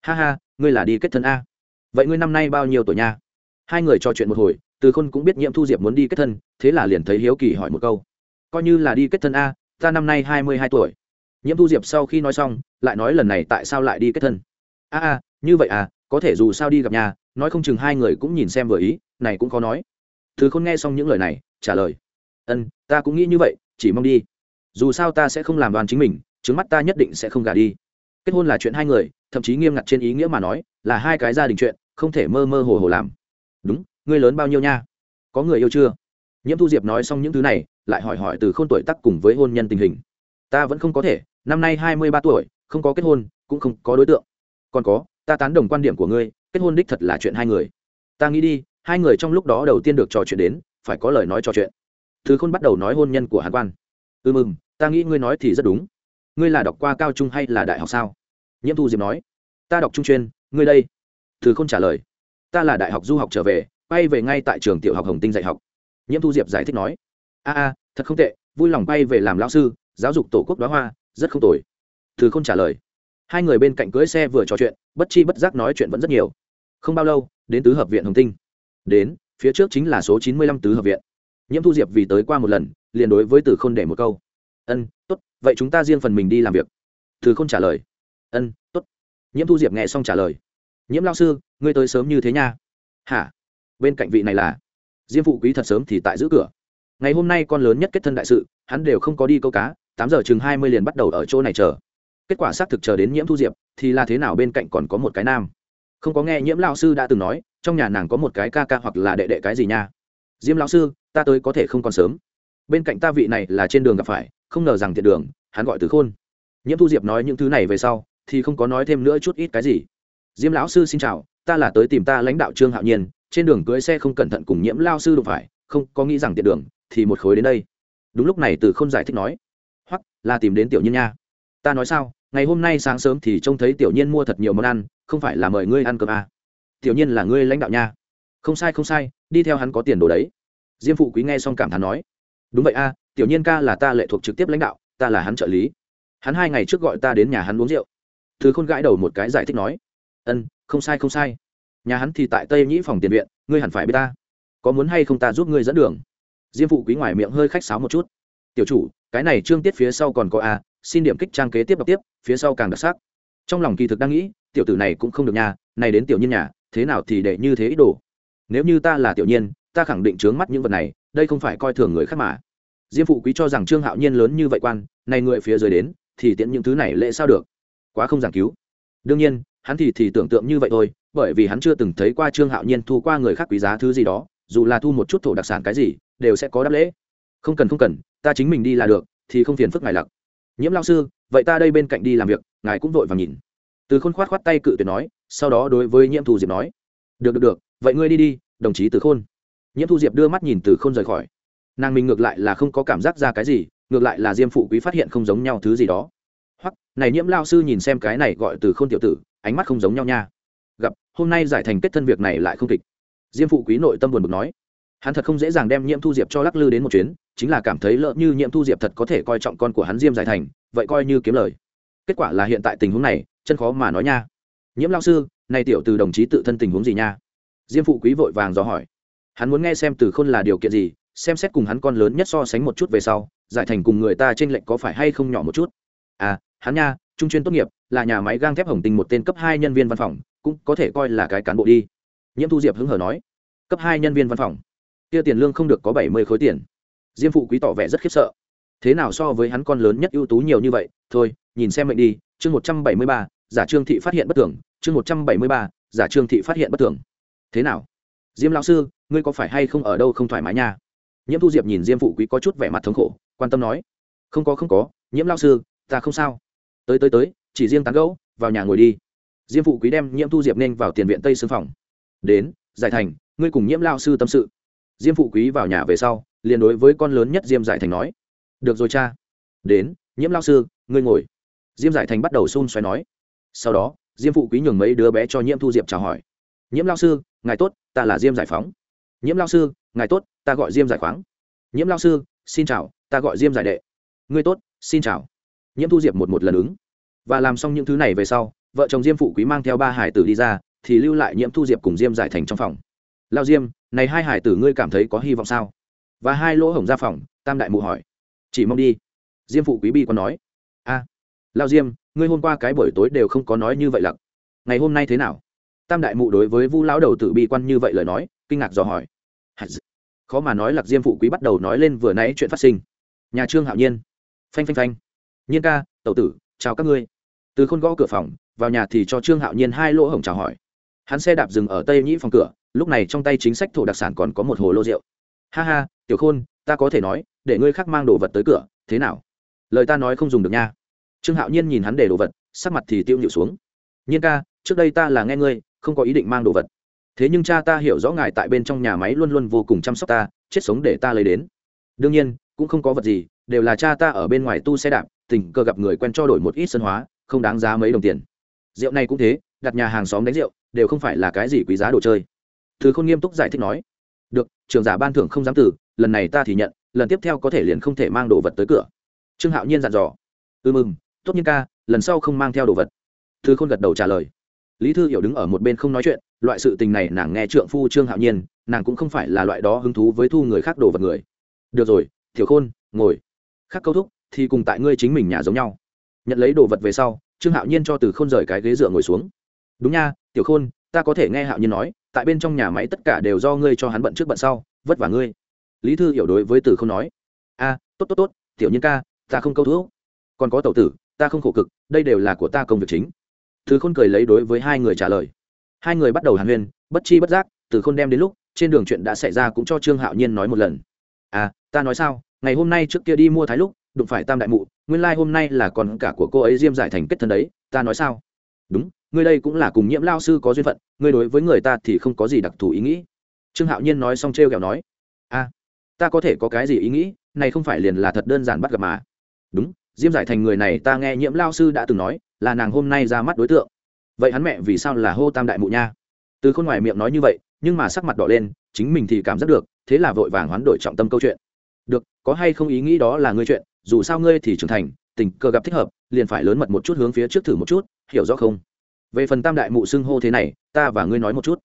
Ha ha, ngươi là đi kết thân a. Vậy ngươi năm nay bao nhiêu tuổi nha? Hai người trò chuyện một hồi từ khôn cũng biết nhiễm thu diệp muốn đi kết thân, thế là liền thấy hiếu kỳ hỏi một câu. Coi như là đi kết thân a, ta năm nay hai mươi hai tuổi. Nhiễm thu diệp sau khi nói xong, lại nói lần này tại sao lại đi kết thân? A a, như vậy à có thể dù sao đi gặp nhà, nói không chừng hai người cũng nhìn xem vừa ý, này cũng khó nói. Thứ khôn nghe xong những lời này, trả lời. Ân, ta cũng nghĩ như vậy, chỉ mong đi. Dù sao ta sẽ không làm đoàn chính mình, trước mắt ta nhất định sẽ không gả đi. Kết hôn là chuyện hai người, thậm chí nghiêm ngặt trên ý nghĩa mà nói, là hai cái gia đình chuyện, không thể mơ mơ hồ hồ làm. Đúng ngươi lớn bao nhiêu nha? Có người yêu chưa? Nhiễm thu diệp nói xong những thứ này, lại hỏi hỏi từ k h ô n tuổi tắc cùng với hôn nhân tình hình. Ta vẫn không có thể, năm nay hai mươi ba tuổi, không có kết hôn, cũng không có đối tượng. Còn có, ta tán đồng quan điểm của ngươi, kết hôn đích thật là chuyện hai người. Ta nghĩ đi, hai người trong lúc đó đầu tiên được trò chuyện đến, phải có lời nói trò chuyện. Thứ khôn bắt đầu nói hôn nhân của hàn quan. Ừ mừng ta nghĩ ngươi nói thì rất đúng. Ngươi là đọc qua cao trung hay là đại học sao? Nhiễm thu diệp nói. Ta đọc trung chuyên, ngươi đây. Thứ khôn trả lời. Ta là đại học du học trở về bay về ngay tại trường tiểu học hồng tinh dạy học. Nhiễm thu diệp giải thích nói, a a, thật không tệ, vui lòng bay về làm lao sư, giáo dục tổ quốc đoá hoa, rất không tồi. Thứ không trả lời, hai người bên cạnh cưới xe vừa trò chuyện, bất chi bất giác nói chuyện vẫn rất nhiều. Không bao lâu, đến tứ hợp viện hồng tinh. Đến, phía trước chính là số chín mươi lăm tứ hợp viện. Nhiễm thu diệp vì tới qua một lần, liền đối với từ k h ô n để một câu, ân t ố t vậy chúng ta riêng phần mình đi làm việc. Từ Không trả lời, ân t ố t nhiễm thu diệp nghe xong trả lời, nhiễm lao sư, ngươi tới sớm như thế nha. Hả? Bên cạnh vị này là diêm phụ quý thật sớm thì tại giữ cửa ngày hôm nay con lớn nhất kết thân đại sự hắn đều không có đi câu cá tám giờ chừng hai mươi liền bắt đầu ở chỗ này chờ kết quả xác thực chờ đến nhiễm thu diệp thì là thế nào bên cạnh còn có một cái nam không có nghe nhiễm lao sư đã từng nói trong nhà nàng có một cái ca ca hoặc là đệ đệ cái gì nha diêm lao sư ta tới có thể không còn sớm bên cạnh ta vị này là trên đường gặp phải không ngờ rằng thiện đường hắn gọi từ khôn nhiễm thu diệp nói những thứ này về sau thì không có nói thêm nữa chút ít cái gì diêm lão sư xin chào ta là tới tìm ta lãnh đạo trương hạo nhiên trên đường cưới xe không cẩn thận cùng nhiễm lao sư đụng phải, không có nghĩ rằng tiện đường, thì một khối đến đây. Đúng lúc này từ không giải thích nói hoặc là tìm đến tiểu nhiên nha. Ta nói sao, ngày hôm nay sáng sớm thì trông thấy tiểu nhiên mua thật nhiều món ăn, không phải là mời ngươi ăn cơm à. tiểu nhiên là ngươi lãnh đạo nha. Không sai không sai, đi theo hắn có tiền đồ đấy. Diêm phụ quý nghe xong cảm thán nói, đúng vậy a tiểu nhiên ca là ta lệ thuộc trực tiếp lãnh đạo, ta là hắn trợ lý. Hắn hai ngày trước gọi ta đến nhà hắn uống rượu. Thứ khôn gãi đầu một cái giải thích nói ân không sai không sai nhà hắn thì tại tây nhĩ phòng tiền viện, ngươi hẳn phải biết ta. Có muốn hay không ta giúp ngươi dẫn đường? Diêm phụ quý ngoài miệng hơi khách sáo một chút. Tiểu chủ, cái này trương tiết phía sau còn có a, xin điểm kích trang kế tiếp đọc tiếp, phía sau càng đặc sắc. Trong lòng kỳ thực đang nghĩ, tiểu tử này cũng không được nhà, này đến tiểu nhiên nhà, thế nào thì để như thế ít đồ? Nếu như ta là tiểu nhiên ta khẳng định trướng mắt những vật này, đây không phải coi thường người khác mà. Diêm phụ quý cho rằng trương hạo nhiên lớn như vậy quan, này người phía dưới đến, thì tiện những thứ này lễ sao được? Quá không giảng cứu. Đương nhiên, hắn thì thì tưởng tượng như vậy thôi bởi vì hắn chưa từng thấy qua trương hạo nhiên thu qua người khác quý giá thứ gì đó, dù là thu một chút thổ đặc sản cái gì, đều sẽ có đáp lễ. Không cần không cần, ta chính mình đi là được, thì không phiền phức ngài lặc. Nhiễm lao sư, vậy ta đây bên cạnh đi làm việc, ngài cũng vội vàng nhìn. Từ khôn khoát khoát tay cự tuyệt nói, sau đó đối với nhiễm thu diệp nói, được được được, vậy ngươi đi đi, đồng chí từ khôn. Nhiễm thu diệp đưa mắt nhìn từ khôn rời khỏi. Nàng mình ngược lại là không có cảm giác ra cái gì, ngược lại là diêm phụ quý phát hiện không giống nhau thứ gì đó. Hoặc này nhiễm lao sư nhìn xem cái này gọi từ khôn tiểu tử, ánh mắt không giống nhau nha hôm nay giải thành kết thân việc này lại không kịch. Diêm phụ quý nội tâm buồn bực nói, hắn thật không dễ dàng đem nhiễm thu diệp cho lắc lư đến một chuyến, chính là cảm thấy lỡ như nhiễm thu diệp thật có thể coi trọng con của hắn diêm giải thành, vậy coi như kiếm lời. Kết quả là hiện tại tình huống này, chân khó mà nói nha. Nhiễm lao sư, này tiểu từ đồng chí tự thân tình huống gì nha? Diêm phụ quý vội vàng dò hỏi. Hắn muốn nghe xem từ khôn là điều kiện gì, xem xét cùng hắn con lớn nhất so sánh một chút về sau, giải thành cùng người ta trên lệnh có phải hay không nhỏ một chút. À hắn nha, trung chuyên tốt nghiệp là nhà máy gang thép hồng tinh một tên cấp hai nhân viên văn phòng, cũng có thể coi là cái cán bộ đi. Nhiễm thu diệp hứng hở nói, cấp hai nhân viên văn phòng? Kia tiền lương không được có bảy mươi khối tiền. Diêm phụ quý tỏ vẻ rất khiếp sợ. Thế nào so với hắn con lớn nhất ưu tú nhiều như vậy? Thôi, nhìn xem mệnh đi, chương một trăm bảy mươi ba, giả trương thị phát hiện bất thường. chương một trăm bảy mươi ba, giả trương thị phát hiện bất thường. Thế nào? Diêm lão sư, ngươi có phải hay không ở đâu không thoải mái nha? Nhiễm thu diệp nhìn diêm phụ quý có chút vẻ mặt thống khổ, quan tâm nói, không có không có, nhiễm lão sư, ta không sao. Tới tới tới chỉ riêng tán gẫu, vào nhà ngồi đi. Diêm phụ quý đem nhiễm thu diệp nên vào tiền viện tây xương phòng. Đến, giải thành, ngươi cùng nhiễm lao sư tâm sự. Diêm phụ quý vào nhà về sau, liền đối với con lớn nhất diêm giải thành nói. Được rồi cha. Đến, nhiễm lao sư, ngươi ngồi. Diêm giải thành bắt đầu xun xoay nói. Sau đó, diêm phụ quý nhường mấy đứa bé cho nhiễm thu diệp chào hỏi. Nhiễm lao sư, ngài tốt, ta là diêm giải phóng. Nhiễm lao sư, ngài tốt, ta gọi diêm giải khoáng. Nhiễm lao sư, xin chào, ta gọi diêm giải đệ. Ngươi tốt, xin chào. Nhiễm thu diệp một một lần ứng và làm xong những thứ này về sau, vợ chồng diêm phụ quý mang theo ba hải tử đi ra, thì lưu lại nhiễm thu diệp cùng diêm giải thành trong phòng. Lao diêm, này hai hải tử ngươi cảm thấy có hy vọng sao? Và hai lỗ hổng ra phòng, tam đại mụ hỏi. Chỉ mong đi. Diêm phụ quý bi còn nói. A, lao diêm, ngươi hôm qua cái buổi tối đều không có nói như vậy lặc. Ngày hôm nay thế nào? Tam đại mụ đối với vu lão đầu Tử bi quan như vậy lời nói, kinh ngạc dò hỏi. Khó mà nói lạc diêm phụ quý bắt đầu nói lên vừa nãy chuyện phát sinh. Nhà trương hạo nhiên. Phanh phanh phanh. Nhiên ca, tẩu tử chào các ngươi. Từ khôn gõ cửa phòng, vào nhà thì cho trương hạo nhiên hai lỗ hổng chào hỏi. Hắn xe đạp dừng ở tây nhĩ phòng cửa, lúc này trong tay chính sách thổ đặc sản còn có một hồ lô rượu. Ha ha, tiểu khôn, ta có thể nói, để ngươi khác mang đồ vật tới cửa, thế nào? Lời ta nói không dùng được nha. Trương hạo nhiên nhìn hắn để đồ vật, sắc mặt thì tiêu nhịu xuống. Nhiên ca, trước đây ta là nghe ngươi, không có ý định mang đồ vật. Thế nhưng cha ta hiểu rõ ngài tại bên trong nhà máy luôn luôn vô cùng chăm sóc ta, chết sống để ta lấy đến. Đương nhiên, cũng không có vật gì, đều là cha ta ở bên ngoài tu xe đạp tình cờ gặp người quen cho đổi một ít sân hóa, không đáng giá mấy đồng tiền. Rượu này cũng thế, đặt nhà hàng xóm đánh rượu, đều không phải là cái gì quý giá đồ chơi. Thứ không nghiêm túc giải thích nói, được trường giả ban thưởng không dám tử lần này ta thì nhận, lần tiếp theo có thể liền không thể mang đồ vật tới cửa. Trương hạo nhiên dặn dò ừ mừng tốt nhiên ca, lần sau không mang theo đồ vật. Thư khôn gật đầu trả lời. Lý thư hiểu đứng ở một bên không nói chuyện, loại sự tình này nàng nghe trượng phu trương hạo nhiên, nàng cũng không phải là loại đó hứng thú với thu người khác đồ vật người. Được rồi thiểu khôn, ngồi. Khắc câu thúc thì cùng tại ngươi chính mình nhà giống nhau. Nhận lấy đồ vật về sau, trương hạo nhiên cho từ khôn rời cái ghế dựa ngồi xuống. Đúng nha, tiểu khôn, ta có thể nghe hạo nhiên nói, tại bên trong nhà máy tất cả đều do ngươi cho hắn bận trước bận sau, vất vả ngươi. Lý thư hiểu đối với từ khôn nói. A, tốt tốt tốt, tiểu nhiên ca, ta không câu thuốc còn có tẩu tử, ta không khổ cực, đây đều là của ta công việc chính. Từ khôn cười lấy đối với hai người trả lời. Hai người bắt đầu hàn huyên, bất chi bất giác, từ khôn đem đến lúc, trên đường chuyện đã xảy ra cũng cho trương hạo nhiên nói một lần. À ta nói sao, ngày hôm nay trước kia đi mua thái lúc đụng phải tam đại mụ, nguyên lai、like、hôm nay là còn cả của cô ấy diêm giải thành kết thân đấy, ta nói sao? Đúng, ngươi đây cũng là cùng nhiễm lao sư có duyên phận, ngươi đối với người ta thì không có gì đặc thù ý nghĩ. Trương hạo nhiên nói xong t r e o kẹo nói, a, ta có thể có cái gì ý nghĩ, này không phải liền là thật đơn giản bắt gặp mà. Đúng, diêm giải thành người này ta nghe nhiễm lao sư đã từng nói, là nàng hôm nay ra mắt đối tượng. Vậy hắn mẹ vì sao là hô tam đại mụ nha? Từ khôn ngoài miệng nói như vậy, nhưng mà sắc mặt đỏ lên, chính mình thì cảm giác được, thế là vội vàng hoán đổi trọng tâm câu chuyện. Được, có hay không ý nghĩ đó là ngươi chuyện dù sao ngươi thì trưởng thành, tình cờ gặp thích hợp, liền phải lớn mật một chút hướng phía trước thử một chút, hiểu rõ không? Về phần tam đại mụ xưng hô thế này, ta và ngươi nói một chút.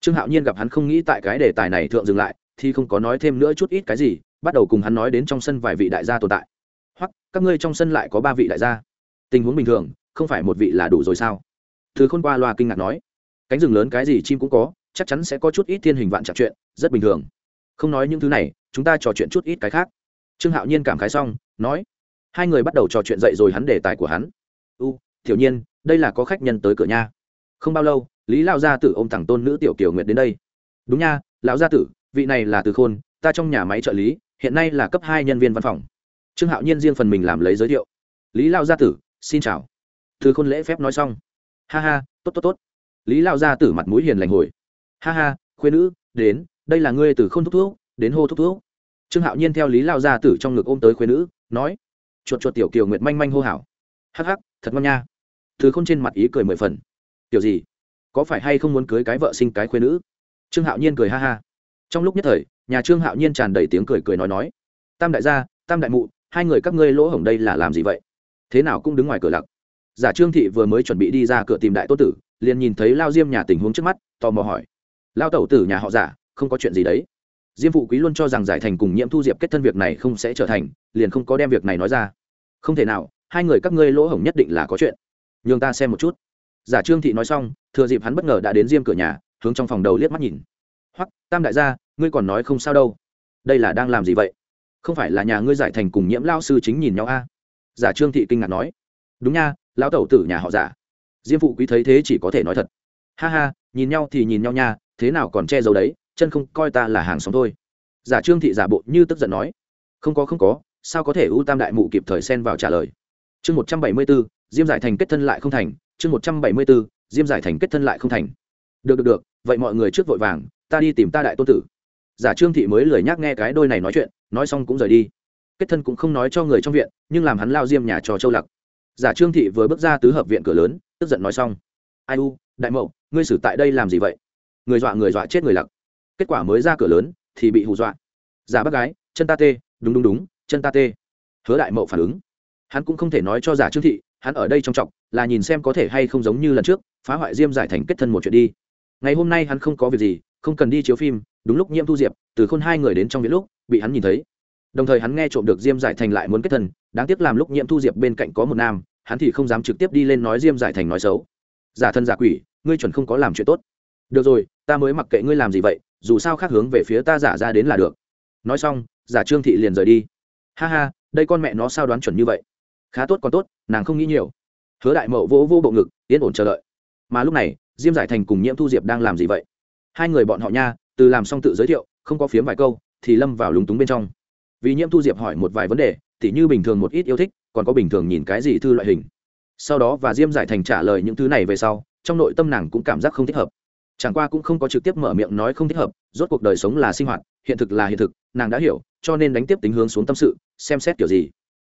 Trương hạo nhiên gặp hắn không nghĩ tại cái đề tài này thượng dừng lại, thì không có nói thêm nữa chút ít cái gì, bắt đầu cùng hắn nói đến trong sân vài vị đại gia tồn tại. Hoặc, các ngươi trong sân lại có ba vị đại gia. Tình huống bình thường, không phải một vị là đủ rồi sao? Thứ khôn qua loa kinh ngạc nói. Cánh rừng lớn cái gì chim cũng có, chắc chắn sẽ có chút ít thiên hình vạn trạng chuyện, rất bình thường. Không nói những thứ này, chúng ta trò chuyện chút ít cái khác. Trương hạo nhiên cảm khái xong nói. Hai người bắt đầu trò chuyện dậy rồi hắn đề tài của hắn. U thiểu nhiên, đây là có khách nhân tới cửa nha. Không bao lâu, lý lao gia tử ô m thẳng tôn nữ tiểu kiều nguyệt đến đây. Đúng nha, lão gia tử, vị này là từ khôn, ta trong nhà máy trợ lý, hiện nay là cấp hai nhân viên văn phòng. Trương hạo nhiên riêng phần mình làm lấy giới thiệu. Lý lao gia tử, xin chào. Từ khôn lễ phép nói xong. Ha ha, tốt tốt tốt. Lý lao gia tử mặt mũi hiền lành hồi. Ha ha khuyên nữ, đến, đây là ngươi từ k h ô n thúc thuốc đến hô thúc thuốc trương hạo nhiên theo lý lao gia tử trong ngực ôm tới khuyên nữ nói, chuột chuột tiểu kiều nguyệt manh manh hô hảo hắc hắc, thật ngon nha. Thứ k h ô n trên mặt ý cười mười phần. Kiểu gì? Có phải hay không muốn cưới cái vợ sinh cái khuyên nữ? Trương hạo nhiên cười ha ha. Trong lúc nhất thời, nhà trương hạo nhiên tràn đầy tiếng cười cười nói nói, tam đại gia, tam đại mụ, hai người các ngươi lỗ hổng đây là làm gì vậy? Thế nào cũng đứng ngoài cửa lặc. Giả trương thị vừa mới chuẩn bị đi ra cửa tìm đại tô tử, liền nhìn thấy lao diêm nhà tình huống trước mắt, tò mò hỏi, lao tẩu tử nhà họ giả, không có chuyện gì đấy? Diêm phụ quý luôn cho rằng giải thành cùng nhiễm thu diệp kết thân việc này không sẽ trở thành, liền không có đem việc này nói ra. Không thể nào, hai người các ngươi lỗ hổng nhất định là có chuyện. Nhường ta xem một chút. Giả trương thị nói xong, thừa dịp hắn bất ngờ đã đến diêm cửa nhà, hướng trong phòng đầu liếc mắt nhìn. Hoặc tam đại gia, ngươi còn nói không sao đâu. Đây là đang làm gì vậy? Không phải là nhà ngươi giải thành cùng nhiễm lao sư chính nhìn nhau a? À? giả trương thị kinh ngạc nói. Đúng nha, lão tẩu tử nhà họ giả. Diêm phụ quý thấy thế chỉ có thể nói thật. Ha ha, nhìn nhau thì nhìn nhau nha, thế nào còn che giấu đấy? Chân không coi ta là hàng xóm thôi. Giả trương thị giả bộ như tức giận nói. Không có không có, sao có thể u tam đại mụ kịp thời xen vào trả lời? Chương một trăm bảy mươi b ố diêm giải thành kết thân lại không thành. Chương một trăm bảy mươi b ố diêm giải thành kết thân lại không thành. Được được được, vậy mọi người trước vội vàng, ta đi tìm ta đại tôn tử. Giả trương thị mới lười nhắc nghe cái đôi này nói chuyện, nói xong cũng rời đi. Kết thân cũng không nói cho người trong viện, nhưng làm hắn lao diêm nhà trò châu lặc. Giả trương thị vừa bước ra tứ hợp viện cửa lớn, tức giận nói xong. Ai u, đại mậu, ngươi xử tại đây làm gì vậy? Người dọa người dọa chết người lặc kết quả mới ra cửa lớn, thì bị hù dọa. Giả bác gái, chân ta tê, đúng đúng đúng, chân ta tê. Hứa đại mậu phản ứng. Hắn cũng không thể nói cho giả trương thị, hắn ở đây trong trọng là nhìn xem có thể hay không giống như lần trước, phá hoại diêm giải thành kết thân một chuyện đi. Ngày hôm nay hắn không có việc gì, không cần đi chiếu phim, đúng lúc nhiễm thu diệp, từ khôn hai người đến trong viện lúc, bị hắn nhìn thấy. Đồng thời hắn nghe trộm được diêm giải thành lại muốn kết thân, đáng tiếc làm lúc nhiễm thu diệp bên cạnh có một nam, hắn thì không dám trực tiếp đi lên nói diêm giải thành nói xấu. Giả thân giả quỷ, ngươi chuẩn không có làm chuyện tốt. Được rồi, ta mới mặc kệ ngươi làm gì vậy dù sao khác hướng về phía ta giả ra đến là được. Nói xong, giả trương thị liền rời đi. Ha ha, đây con mẹ nó sao đoán chuẩn như vậy? Khá tốt còn tốt, nàng không nghĩ nhiều. Hứa đại mậu vỗ vô bộ ngực, yên ổn chờ đợi. Mà lúc này, diêm giải thành cùng nhiễm thu diệp đang làm gì vậy? Hai người bọn họ nha, từ làm xong tự giới thiệu, không có phiếm vài câu, thì lâm vào lúng túng bên trong. Vì nhiễm thu diệp hỏi một vài vấn đề, tỉ như bình thường một ít yêu thích, còn có bình thường nhìn cái gì thư loại hình. Sau đó và diêm giải thành trả lời những thứ này về sau, trong nội tâm nàng cũng cảm giác không thích hợp chẳng qua cũng không có trực tiếp mở miệng nói không thích hợp, rốt cuộc đời sống là sinh hoạt, hiện thực là hiện thực, nàng đã hiểu, cho nên đánh tiếp tính hướng xuống tâm sự, xem xét kiểu gì.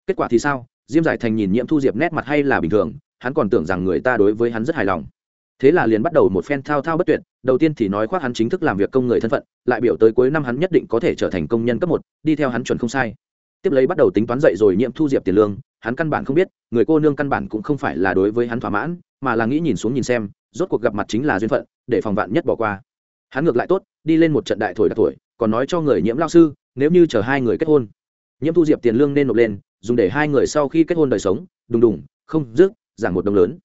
Kết quả thì sao? Diêm giải thành nhìn nhiễm thu diệp nét mặt hay là bình thường, hắn còn tưởng rằng người ta đối với hắn rất hài lòng. Thế là liền bắt đầu một phen thao thao bất tuyệt, đầu tiên thì nói khoác hắn chính thức làm việc công người thân phận, lại biểu tới cuối năm hắn nhất định có thể trở thành công nhân cấp một, đi theo hắn chuẩn không sai. Tiếp lấy bắt đầu tính toán dậy rồi nhiễm thu diệp tiền lương, hắn căn bản không biết, người cô nương căn bản cũng không phải là đối với hắn thỏa mãn, mà là nghĩ nhìn xuống nhìn xem rốt cuộc gặp mặt chính là duyên phận, để phòng vạn nhất bỏ qua. Hắn ngược lại tốt, đi lên một trận đại thổi đặc tuổi còn nói cho người nhiễm lao sư, nếu như chờ hai người kết hôn. Nhiễm thu diệp tiền lương nên nộp lên, dùng để hai người sau khi kết hôn đời sống, đùng đùng, không dứt, giảm một đồng lớn.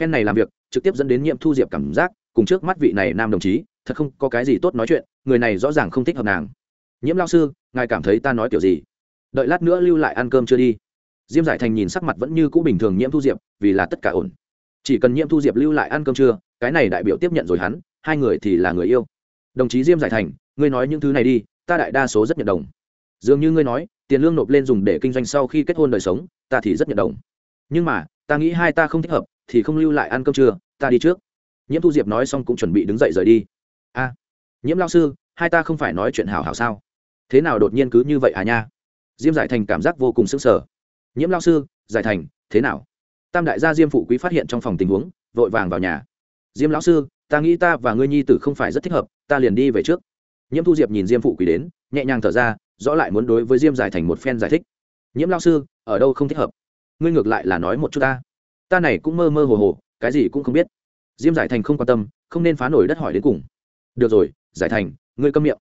Phen này làm việc, trực tiếp dẫn đến nhiễm thu diệp cảm giác, cùng trước mắt vị này nam đồng chí, thật không có cái gì tốt nói chuyện, người này rõ ràng không thích hợp nàng. Nhiễm lao sư, ngài cảm thấy ta nói kiểu gì? Đợi lát nữa lưu lại ăn cơm chưa đi. Diêm giải thành nhìn sắc mặt vẫn như cũ bình thường nhiễm thu diệp, vì là tất cả ổn chỉ cần nhiễm thu diệp lưu lại ăn cơm trưa, cái này đại biểu tiếp nhận rồi hắn, hai người thì là người yêu. Đồng chí diêm giải thành, ngươi nói những thứ này đi, ta đại đa số rất nhận đồng. Dường như ngươi nói, tiền lương nộp lên dùng để kinh doanh sau khi kết hôn đời sống, ta thì rất nhận đồng. Nhưng mà, ta nghĩ hai ta không thích hợp, thì không lưu lại ăn cơm trưa, ta đi trước. Nhiễm thu diệp nói xong cũng chuẩn bị đứng dậy rời đi. A, nhiễm lao sư, hai ta không phải nói chuyện hảo hảo sao? Thế nào đột nhiên cứ như vậy à nha? Diêm giải thành cảm giác vô cùng sững sờ. Nhiễm lao sư, giải thành, thế nào? Tam đại gia diêm phụ quý phát hiện trong phòng tình huống, vội vàng vào nhà. Diêm lão sư, ta nghĩ ta và ngươi nhi tử không phải rất thích hợp, ta liền đi về trước. Nhiễm thu diệp nhìn diêm phụ quý đến, nhẹ nhàng thở ra, rõ lại muốn đối với diêm giải thành một phen giải thích. Nhiễm lao sư, ở đâu không thích hợp? Ngươi ngược lại là nói một chút ta. Ta này cũng mơ mơ hồ hồ, cái gì cũng không biết. Diêm giải thành không quan tâm, không nên phá nổi đất hỏi đến cùng. Được rồi, giải thành, ngươi câm miệng.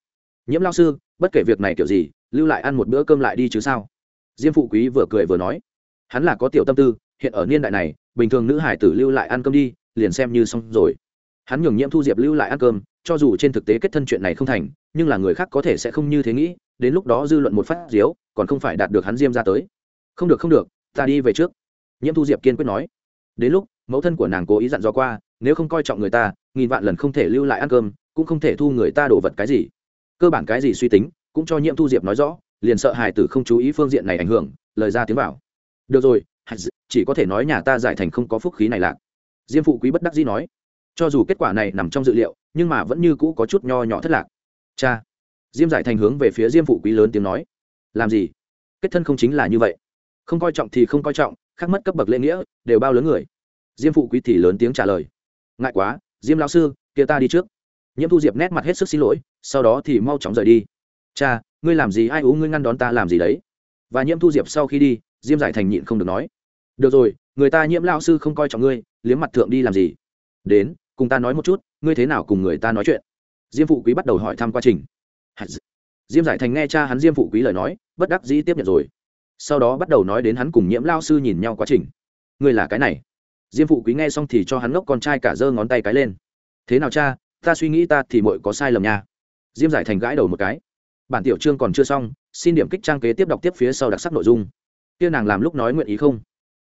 Nhiễm lao sư, bất kể việc này kiểu gì, lưu lại ăn một bữa cơm lại đi chứ sao? Diêm phụ quý vừa cười vừa nói. Hắn là có tiểu tâm tư hiện ở niên đại này, bình thường nữ hải tử lưu lại ăn cơm đi, liền xem như xong rồi. Hắn nhường nhiễm thu diệp lưu lại ăn cơm, cho dù trên thực tế kết thân chuyện này không thành, nhưng là người khác có thể sẽ không như thế nghĩ, đến lúc đó dư luận một phát diếu, còn không phải đạt được hắn diêm ra tới. Không được không được, ta đi về trước. Nhiễm thu diệp kiên quyết nói. Đến lúc, mẫu thân của nàng cố ý dặn dò qua, nếu không coi trọng người ta, nghìn vạn lần không thể lưu lại ăn cơm, cũng không thể thu người ta đổ vật cái gì. Cơ bản cái gì suy tính, cũng cho nhiễm thu diệp nói rõ, liền sợ hài tử không chú ý phương diện này ảnh hưởng, lời ra tiếng vào. Được rồi chỉ có thể nói nhà ta giải thành không có phúc khí này lạc. Diêm phụ quý bất đắc dĩ nói, cho dù kết quả này nằm trong dự liệu, nhưng mà vẫn như cũ có chút nho nhỏ thất lạc. Cha, diêm giải thành hướng về phía diêm phụ quý lớn tiếng nói, làm gì? Kết thân không chính là như vậy. Không coi trọng thì không coi trọng, khác mất cấp bậc lễ nghĩa, đều bao lớn người. Diêm phụ quý thì lớn tiếng trả lời, ngại quá, diêm lao sư, kia ta đi trước. Nhiễm thu diệp nét mặt hết sức xin lỗi, sau đó thì mau chóng rời đi. Cha, ngươi làm gì ai ú ngươi ngăn đón ta làm gì đấy? Và nhiễm thu diệp sau khi đi diêm giải thành nhịn không được nói. Được rồi, người ta nhiễm lao sư không coi trọng ngươi, liếm mặt thượng đi làm gì? Đến, cùng ta nói một chút, ngươi thế nào cùng người ta nói chuyện? Diêm phụ quý bắt đầu hỏi thăm quá trình. Diêm giải thành nghe cha hắn diêm phụ quý lời nói, bất đắc dĩ tiếp nhận rồi. Sau đó bắt đầu nói đến hắn cùng nhiễm lao sư nhìn nhau quá trình. Ngươi là cái này. Diêm phụ quý nghe xong thì cho hắn ngốc con trai cả giơ ngón tay cái lên. Thế nào cha, ta suy nghĩ ta thì mội có sai lầm nha. Diêm giải thành gãi đầu một cái. Bản tiểu chương còn chưa xong, xin điểm kích trang kế tiếp đọc tiếp phía sau đặc sắc nội dung kia nàng làm lúc nói nguyện ý không?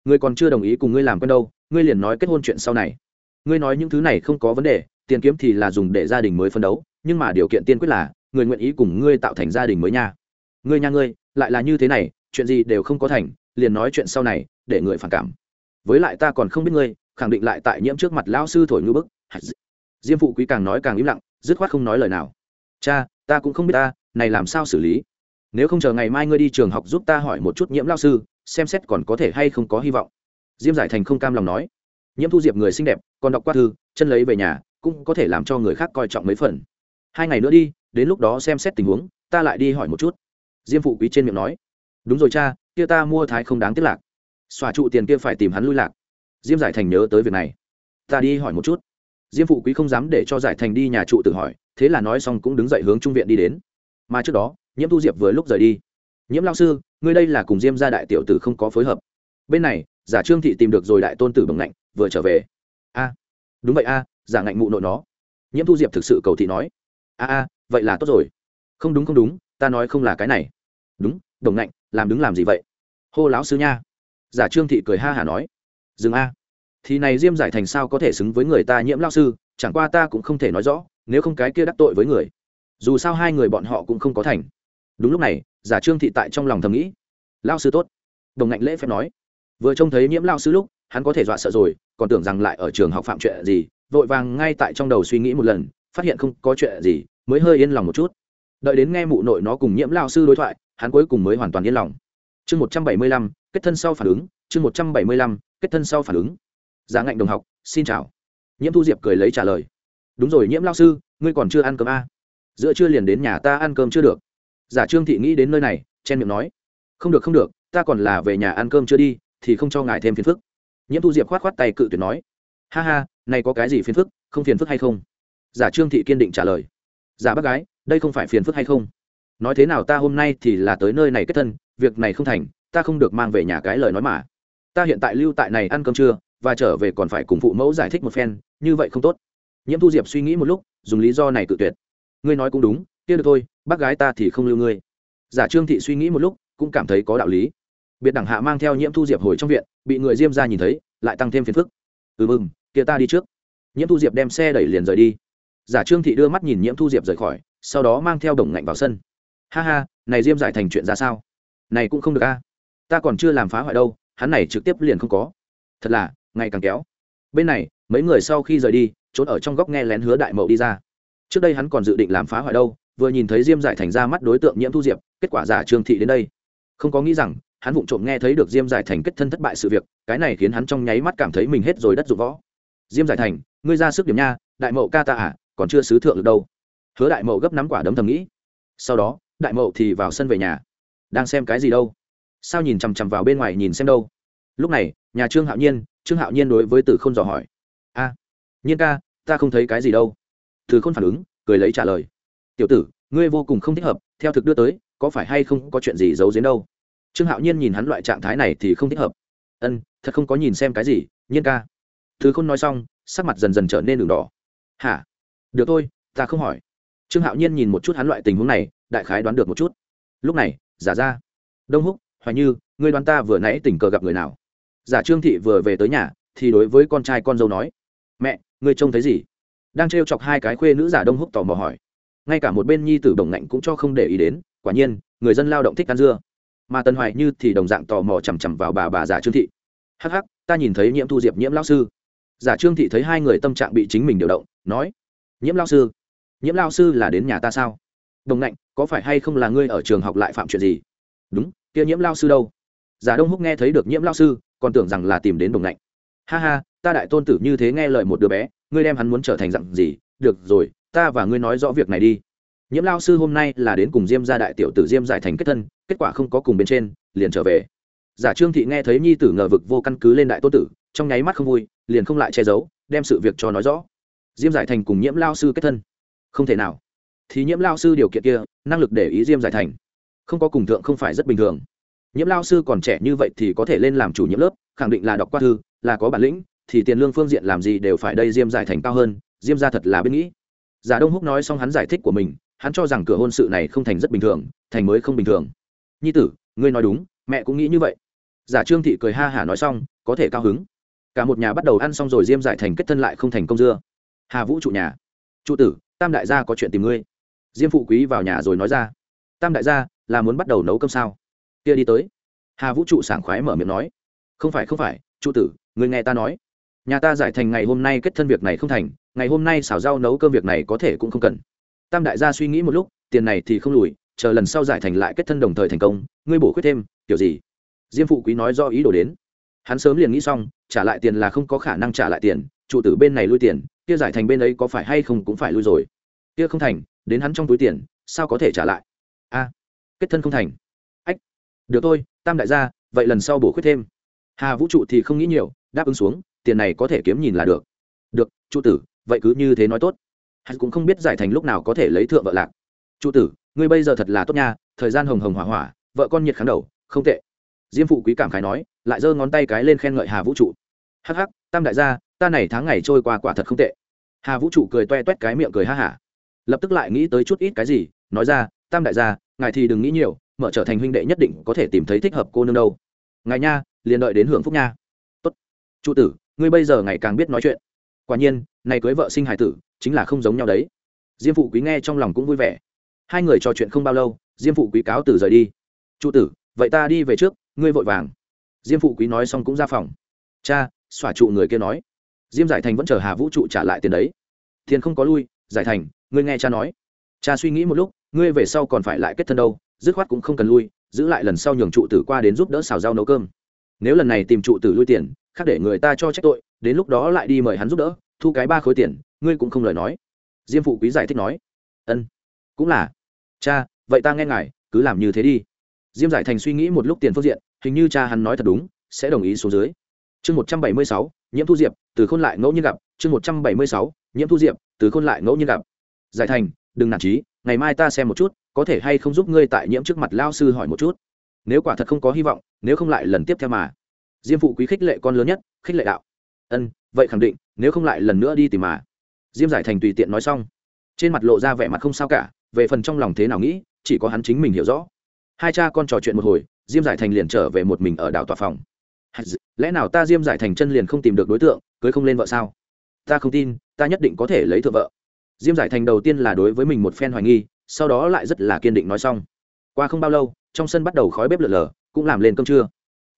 Ngươi còn chưa đồng ý cùng ngươi làm quen đâu, ngươi liền nói kết hôn chuyện sau này. Ngươi nói những thứ này không có vấn đề, tiền kiếm thì là dùng để gia đình mới phân đấu, nhưng mà điều kiện tiên quyết là, người nguyện ý cùng ngươi tạo thành gia đình mới nha. Ngươi nha ngươi, lại là như thế này, chuyện gì đều không có thành, liền nói chuyện sau này, để người phản cảm. Với lại ta còn không biết ngươi, khẳng định lại tại nhiễm trước mặt lão sư thổi ngư bức. Diêm phụ quý càng nói càng im lặng, dứt khoát không nói lời nào. Cha, ta cũng không biết ta, này làm sao xử lý? Nếu không chờ ngày mai ngươi đi trường học giúp ta hỏi một chút nhiễm lao sư, xem xét còn có thể hay không có hy vọng. Diêm giải thành không cam lòng nói. Nhiễm thu diệp người xinh đẹp, còn đọc qua thư, chân lấy về nhà, cũng có thể làm cho người khác coi trọng mấy phần. Hai ngày nữa đi, đến lúc đó xem xét tình huống, ta lại đi hỏi một chút. Diêm phụ quý trên miệng nói. Đúng rồi cha, kia ta mua thái không đáng tiếc lạc. Xòa trụ tiền kia phải tìm hắn lui lạc. Diêm giải thành nhớ tới việc này. Ta đi hỏi một chút. Diêm phụ quý không dám để cho giải thành đi nhà trụ tự hỏi, thế là nói xong cũng đứng dậy hướng trung viện đi đến. Mà trước đó nhiễm thu diệp vừa lúc rời đi. Nhiễm lao sư, ngươi đây là cùng diêm gia đại tiểu tử không có phối hợp. Bên này, giả trương thị tìm được rồi đại tôn tử bồng ngạnh, vừa trở về. A, đúng vậy a, giả ngạnh mụ nội nó. Nhiễm thu diệp thực sự cầu thị nói. A a, vậy là tốt rồi. Không đúng không đúng, ta nói không là cái này. Đúng đồng ngạnh, làm đứng làm gì vậy? Hô lão sư nha. Giả trương thị cười ha hả nói. Dừng a, thì này diêm giải thành sao có thể xứng với người ta nhiễm lao sư, chẳng qua ta cũng không thể nói rõ, nếu không cái kia đắc tội với người, dù sao hai người bọn họ cũng không có thành đúng lúc này, giả trương thị tại trong lòng thầm nghĩ lao sư tốt. Đồng ngạnh lễ phép nói. Vừa trông thấy nhiễm lao sư lúc, hắn có thể dọa sợ rồi, còn tưởng rằng lại ở trường học phạm chuyện gì, vội vàng ngay tại trong đầu suy nghĩ một lần, phát hiện không có chuyện gì, mới hơi yên lòng một chút. Đợi đến nghe mụ nội nó cùng nhiễm lao sư đối thoại, hắn cuối cùng mới hoàn toàn yên lòng. Chương một trăm bảy mươi lăm, kết thân sau phản ứng, chương một trăm bảy mươi lăm, kết thân sau phản ứng. Giá ngạnh đồng học, xin chào. Nhiễm thu diệp cười lấy trả lời. Đúng rồi nhiễm lao sư, ngươi còn chưa ăn cơm a à? giữa trưa liền đến nhà ta ăn cơm chưa được giả trương thị nghĩ đến nơi này, chen miệng nói, không được không được, ta còn là về nhà ăn cơm chưa đi, thì không cho ngài thêm phiền phức. Nhiễm thu diệp khoát khoát tay cự tuyệt nói, ha ha, này có cái gì phiền phức, không phiền phức hay không? Giả trương thị kiên định trả lời, giả bác gái, đây không phải phiền phức hay không? Nói thế nào ta hôm nay thì là tới nơi này kết thân, việc này không thành, ta không được mang về nhà cái lời nói mà. Ta hiện tại lưu tại này ăn cơm trưa, và trở về còn phải cùng phụ mẫu giải thích một phen, như vậy không tốt. Nhiễm thu diệp suy nghĩ một lúc, dùng lý do này cự tuyệt, ngươi nói cũng đúng, kia được thôi bác gái ta thì không lưu ngươi. Giả trương thị suy nghĩ một lúc, cũng cảm thấy có đạo lý. Biệt đẳng hạ mang theo nhiễm thu diệp hồi trong viện, bị người diêm ra nhìn thấy, lại tăng thêm phiền phức. Ừ mừng, kia ta đi trước. Nhiễm thu diệp đem xe đẩy liền rời đi. Giả trương thị đưa mắt nhìn nhiễm thu diệp rời khỏi, sau đó mang theo đồng ngạnh vào sân. Ha ha, này diêm giải thành chuyện ra sao? Này cũng không được a. Ta còn chưa làm phá hoại đâu, hắn này trực tiếp liền không có. Thật là, ngày càng kéo. Bên này, mấy người sau khi rời đi trốn ở trong góc nghe lén hứa đại mậu đi ra. Trước đây hắn còn dự định làm phá hoại đâu vừa nhìn thấy diêm giải thành ra mắt đối tượng nhiễm thu diệp, kết quả giả trương thị đến đây. Không có nghĩ rằng, hắn vụng trộm nghe thấy được diêm giải thành kết thân thất bại sự việc, cái này khiến hắn trong nháy mắt cảm thấy mình hết rồi đất dụng võ. Diêm giải thành, ngươi ra sức điểm nha, đại mậu ca ta à còn chưa xứ thượng được đâu. Hứa đại mậu gấp nắm quả đấm thầm nghĩ. Sau đó, đại mậu thì vào sân về nhà. Đang xem cái gì đâu? Sao nhìn chằm chằm vào bên ngoài nhìn xem đâu? Lúc này, nhà trương hạo nhiên, trương hạo nhiên đối với từ k h ô n dò hỏi. A, nhiên ca, ta không thấy cái gì đâu. Từ k h ô n phản ứng, cười lấy trả lời tiểu tử, ngươi vô cùng không thích hợp, theo thực đưa tới, có phải hay không có chuyện gì giấu giếm đâu? Trương hạo nhiên nhìn hắn loại trạng thái này thì không thích hợp. Ân, thật không có nhìn xem cái gì, nhiên ca. Thứ k h ô n nói xong, sắc mặt dần dần trở nên đường đỏ. Hả? Được thôi, ta không hỏi. Trương hạo nhiên nhìn một chút hắn loại tình huống này, đại khái đoán được một chút. Lúc này, giả ra. Đông húc, hoài như, ngươi đoán ta vừa nãy tình cờ gặp người nào? Giả trương thị vừa về tới nhà, thì đối với con trai con dâu nói. Mẹ, ngươi trông thấy gì? Đang trêu chọc hai cái khuê nữ giả đông húc tò mò hỏi ngay cả một bên nhi tử đồng ngạnh cũng cho không để ý đến, quả nhiên, người dân lao động thích ăn dưa. Mà tần hoài như thì đồng dạng tò mò chằm chằm vào bà bà giả trương thị. Hắc hắc, ta nhìn thấy nhiễm thu diệp, nhiễm lao sư. Giả trương thị thấy hai người tâm trạng bị chính mình điều động, nói, nhiễm lao sư, nhiễm lao sư là đến nhà ta sao? Đồng ngạnh, có phải hay không là ngươi ở trường học lại phạm chuyện gì? Đúng, kia nhiễm lao sư đâu? Giả đông húc nghe thấy được nhiễm lao sư, còn tưởng rằng là tìm đến đồng ngạnh. Ha ha, ta đại tôn tử như thế nghe lời một đứa bé, ngươi đem hắn muốn trở thành dặn gì? Được rồi ta và ngươi nói rõ việc này đi. Nhiễm lao sư hôm nay là đến cùng diêm gia đại tiểu tử diêm giải thành kết thân, kết quả không có cùng bên trên, liền trở về. Giả trương thị nghe thấy nhi tử ngờ vực vô căn cứ lên đại tôn tử, trong nháy mắt không vui, liền không lại che giấu, đem sự việc cho nói rõ. Diêm giải thành cùng nhiễm lao sư kết thân. Không thể nào. Thì nhiễm lao sư điều kiện kia, năng lực để ý diêm giải thành. Không có cùng thượng không phải rất bình thường. Nhiễm lao sư còn trẻ như vậy thì có thể lên làm chủ nhiệm lớp, khẳng định là đọc qua thư, là có bản lĩnh, thì tiền lương phương diện làm gì đều phải đây diêm giải thành cao hơn, diêm ra thật là biết nghĩ giả đông húc nói xong hắn giải thích của mình, hắn cho rằng cửa hôn sự này không thành rất bình thường, thành mới không bình thường. Nhi tử, ngươi nói đúng, mẹ cũng nghĩ như vậy. Giả trương thị cười ha hả nói xong, có thể cao hứng. Cả một nhà bắt đầu ăn xong rồi diêm giải thành kết thân lại không thành công dưa. Hà vũ trụ nhà. Trụ tử, tam đại gia có chuyện tìm ngươi. Diêm phụ quý vào nhà rồi nói ra. Tam đại gia, là muốn bắt đầu nấu cơm sao? Kia đi tới. Hà vũ trụ sảng khoái mở miệng nói. Không phải không phải, trụ tử người nghe ta nói. Nhà ta giải thành ngày hôm nay kết thân việc này không thành ngày hôm nay xào rau nấu cơm việc này có thể cũng không cần. Tam đại gia suy nghĩ một lúc, tiền này thì không lùi, chờ lần sau giải thành lại kết thân đồng thời thành công, ngươi bổ khuyết thêm, kiểu gì? Diêm phụ quý nói do ý đồ đến. Hắn sớm liền nghĩ xong, trả lại tiền là không có khả năng trả lại tiền trụ tử bên này lui tiền, kia giải thành bên ấy có phải hay không cũng phải lui rồi. Kia không thành, đến hắn trong túi tiền, sao có thể trả lại? A, kết thân không thành. Ách, được thôi, tam đại gia, vậy lần sau bổ khuyết thêm. Hà vũ trụ thì không nghĩ nhiều, đáp ứng xuống, tiền này có thể kiếm nhìn là được. Được trụ tử vậy cứ như thế nói tốt. Hắn cũng không biết giải thành lúc nào có thể lấy thượng vợ lạc. Trụ tử, ngươi bây giờ thật là tốt nha, thời gian hồng hồng hỏa hỏa, vợ con nhiệt kháng đầu, không tệ. Diêm phụ quý cảm khái nói, lại giơ ngón tay cái lên khen ngợi hà vũ trụ. Hắc hắc, tam đại gia, ta này tháng ngày trôi qua quả thật không tệ. Hà vũ trụ cười toe toét cái miệng cười ha hả. Lập tức lại nghĩ tới chút ít cái gì, nói ra, tam đại gia, ngài thì đừng nghĩ nhiều, mở trở thành huynh đệ nhất định có thể tìm thấy thích hợp cô nương đâu. Ngài nha, liền đợi đến hưởng phúc nha. Tốt. Trụ tử, ngươi bây giờ ngày càng biết nói chuyện quả nhiên, này cưới vợ sinh hải tử, chính là không giống nhau đấy. Diêm phụ quý nghe trong lòng cũng vui vẻ. Hai người trò chuyện không bao lâu, diêm phụ quý cáo từ rời đi. Trụ tử, vậy ta đi về trước, ngươi vội vàng. Diêm phụ quý nói xong cũng ra phòng. Cha xỏa trụ người kia nói. Diêm giải thành vẫn chờ hà vũ trụ trả lại tiền đấy. Tiền không có lui, giải thành, ngươi nghe cha nói. Cha suy nghĩ một lúc, ngươi về sau còn phải lại kết thân đâu, dứt khoát cũng không cần lui, giữ lại lần sau nhường trụ tử qua đến giúp đỡ xào rau nấu cơm. Nếu lần này tìm trụ tử lui tiền, khác để người ta cho trách tội đến lúc đó lại đi mời hắn giúp đỡ, thu cái ba khối tiền, ngươi cũng không lời nói. Diêm phụ quý giải thích nói. Ân, cũng là. Cha, vậy ta nghe ngài, cứ làm như thế đi. Diêm giải thành suy nghĩ một lúc tiền phương diện, hình như cha hắn nói thật đúng, sẽ đồng ý số dưới. Chương một trăm bảy mươi sáu, nhiễm thu diệp, từ khôn lại ngẫu nhiên gặp. Chương một trăm bảy mươi sáu, nhiễm thu diệp, từ khôn lại ngẫu nhiên gặp. Giải thành, đừng nản trí, ngày mai ta xem một chút, có thể hay không giúp ngươi tại nhiễm trước mặt lao sư hỏi một chút. Nếu quả thật không có hy vọng, nếu không lại lần tiếp theo mà. Diêm phụ quý khích lệ con lớn nhất, khích lệ đạo ân, vậy khẳng định, nếu không lại lần nữa đi tìm mà. Diêm giải thành tùy tiện nói xong. Trên mặt lộ ra vẻ mặt không sao cả, về phần trong lòng thế nào nghĩ, chỉ có hắn chính mình hiểu rõ. Hai cha con trò chuyện một hồi, diêm giải thành liền trở về một mình ở đảo tòa phòng. Lẽ nào ta diêm giải thành chân liền không tìm được đối tượng, cưới không lên vợ sao? Ta không tin, ta nhất định có thể lấy thợ vợ. Diêm giải thành đầu tiên là đối với mình một phen hoài nghi, sau đó lại rất là kiên định nói xong. Qua không bao lâu, trong sân bắt đầu khói bếp lợn lờ cũng làm lên cơm trưa.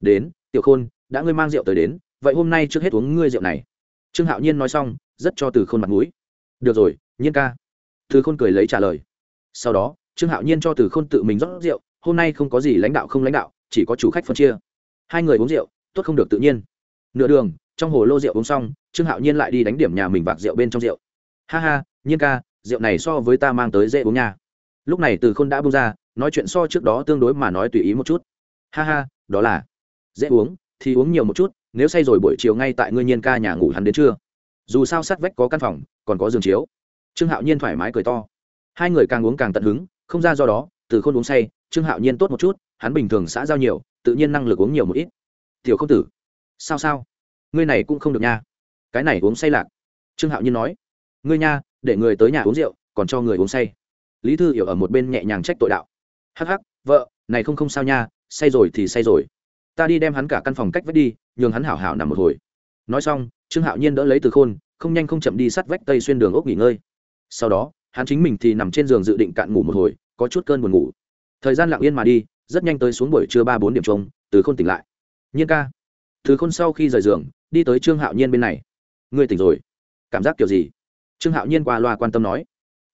Đến, tiểu khôn, đã ngươi mang rượu tới đến vậy hôm nay trước hết uống ngươi rượu này. Trương hạo nhiên nói xong, rất cho từ khôn mặt mũi. Được rồi, nhiên ca. Từ khôn cười lấy trả lời. Sau đó, trương hạo nhiên cho từ khôn tự mình rót rượu, hôm nay không có gì lãnh đạo không lãnh đạo, chỉ có chủ khách phân chia. Hai người uống rượu, tốt không được tự nhiên. Nửa đường, trong hồ lô rượu uống xong, trương hạo nhiên lại đi đánh điểm nhà mình vạc rượu bên trong rượu. Ha ha, nhiên ca, rượu này so với ta mang tới dễ uống nha. Lúc này từ khôn đã bung ra, nói chuyện so trước đó tương đối mà nói tùy ý một chút. Ha ha, đó là dễ uống, thì uống nhiều một chút nếu say rồi buổi chiều ngay tại ngươi nhiên ca nhà ngủ hắn đến trưa. Dù sao sát vách có căn phòng, còn có giường chiếu. Trương hạo nhiên thoải mái cười to. Hai người càng uống càng tận hứng, không ra do đó, từ khôn uống say, trương hạo nhiên tốt một chút, hắn bình thường xã giao nhiều, tự nhiên năng lực uống nhiều một ít. Tiểu không tử, sao sao? Ngươi này cũng không được nha. Cái này uống say lạc. Trương hạo nhiên nói. Ngươi nha, để người tới nhà uống rượu, còn cho người uống say. Lý thư hiểu ở một bên nhẹ nhàng trách tội đạo. Hắc hắc, vợ, này không không sao nha, say rồi thì say rồi ta đi đem hắn cả căn phòng cách vết đi, nhường hắn hảo hảo nằm một hồi. Nói xong, trương hạo nhiên đỡ lấy từ khôn, không nhanh không chậm đi sắt vách tây xuyên đường ốc nghỉ ngơi. Sau đó, hắn chính mình thì nằm trên giường dự định cạn ngủ một hồi, có chút cơn buồn ngủ. Thời gian lặng yên mà đi, rất nhanh tới xuống buổi trưa ba bốn điểm trông từ khôn tỉnh lại. Nhiên ca. Từ khôn sau khi rời giường, đi tới trương hạo nhiên bên này. Ngươi tỉnh rồi. Cảm giác kiểu gì? Trương hạo nhiên qua loa quan tâm nói.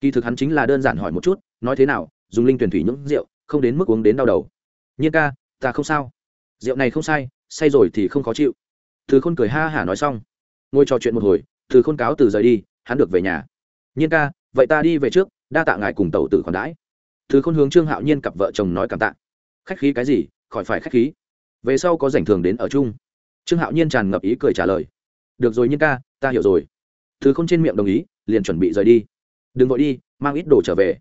Kỳ thực hắn chính là đơn giản hỏi một chút, nói thế nào, dùng linh tuyển thủy nhũng rượu, không đến mức uống đến đau đầu. Nhiên ca, ta không sao rượu này không sai, say rồi thì không khó chịu. Thứ khôn cười ha hả nói xong. Ngồi trò chuyện một hồi thứ khôn cáo từ rời đi, hắn được về nhà. Nhiên ca, vậy ta đi về trước, đa tạ ngài cùng tàu tử khoản đãi. Thứ khôn hướng trương hạo nhiên cặp vợ chồng nói cảm tạ. Khách khí cái gì, khỏi phải khách khí. Về sau có rảnh thường đến ở chung. Trương hạo nhiên tràn ngập ý cười trả lời. Được rồi nhiên ca, ta hiểu rồi. Thứ khôn trên miệng đồng ý, liền chuẩn bị rời đi. Đừng vội đi, mang ít đồ trở về.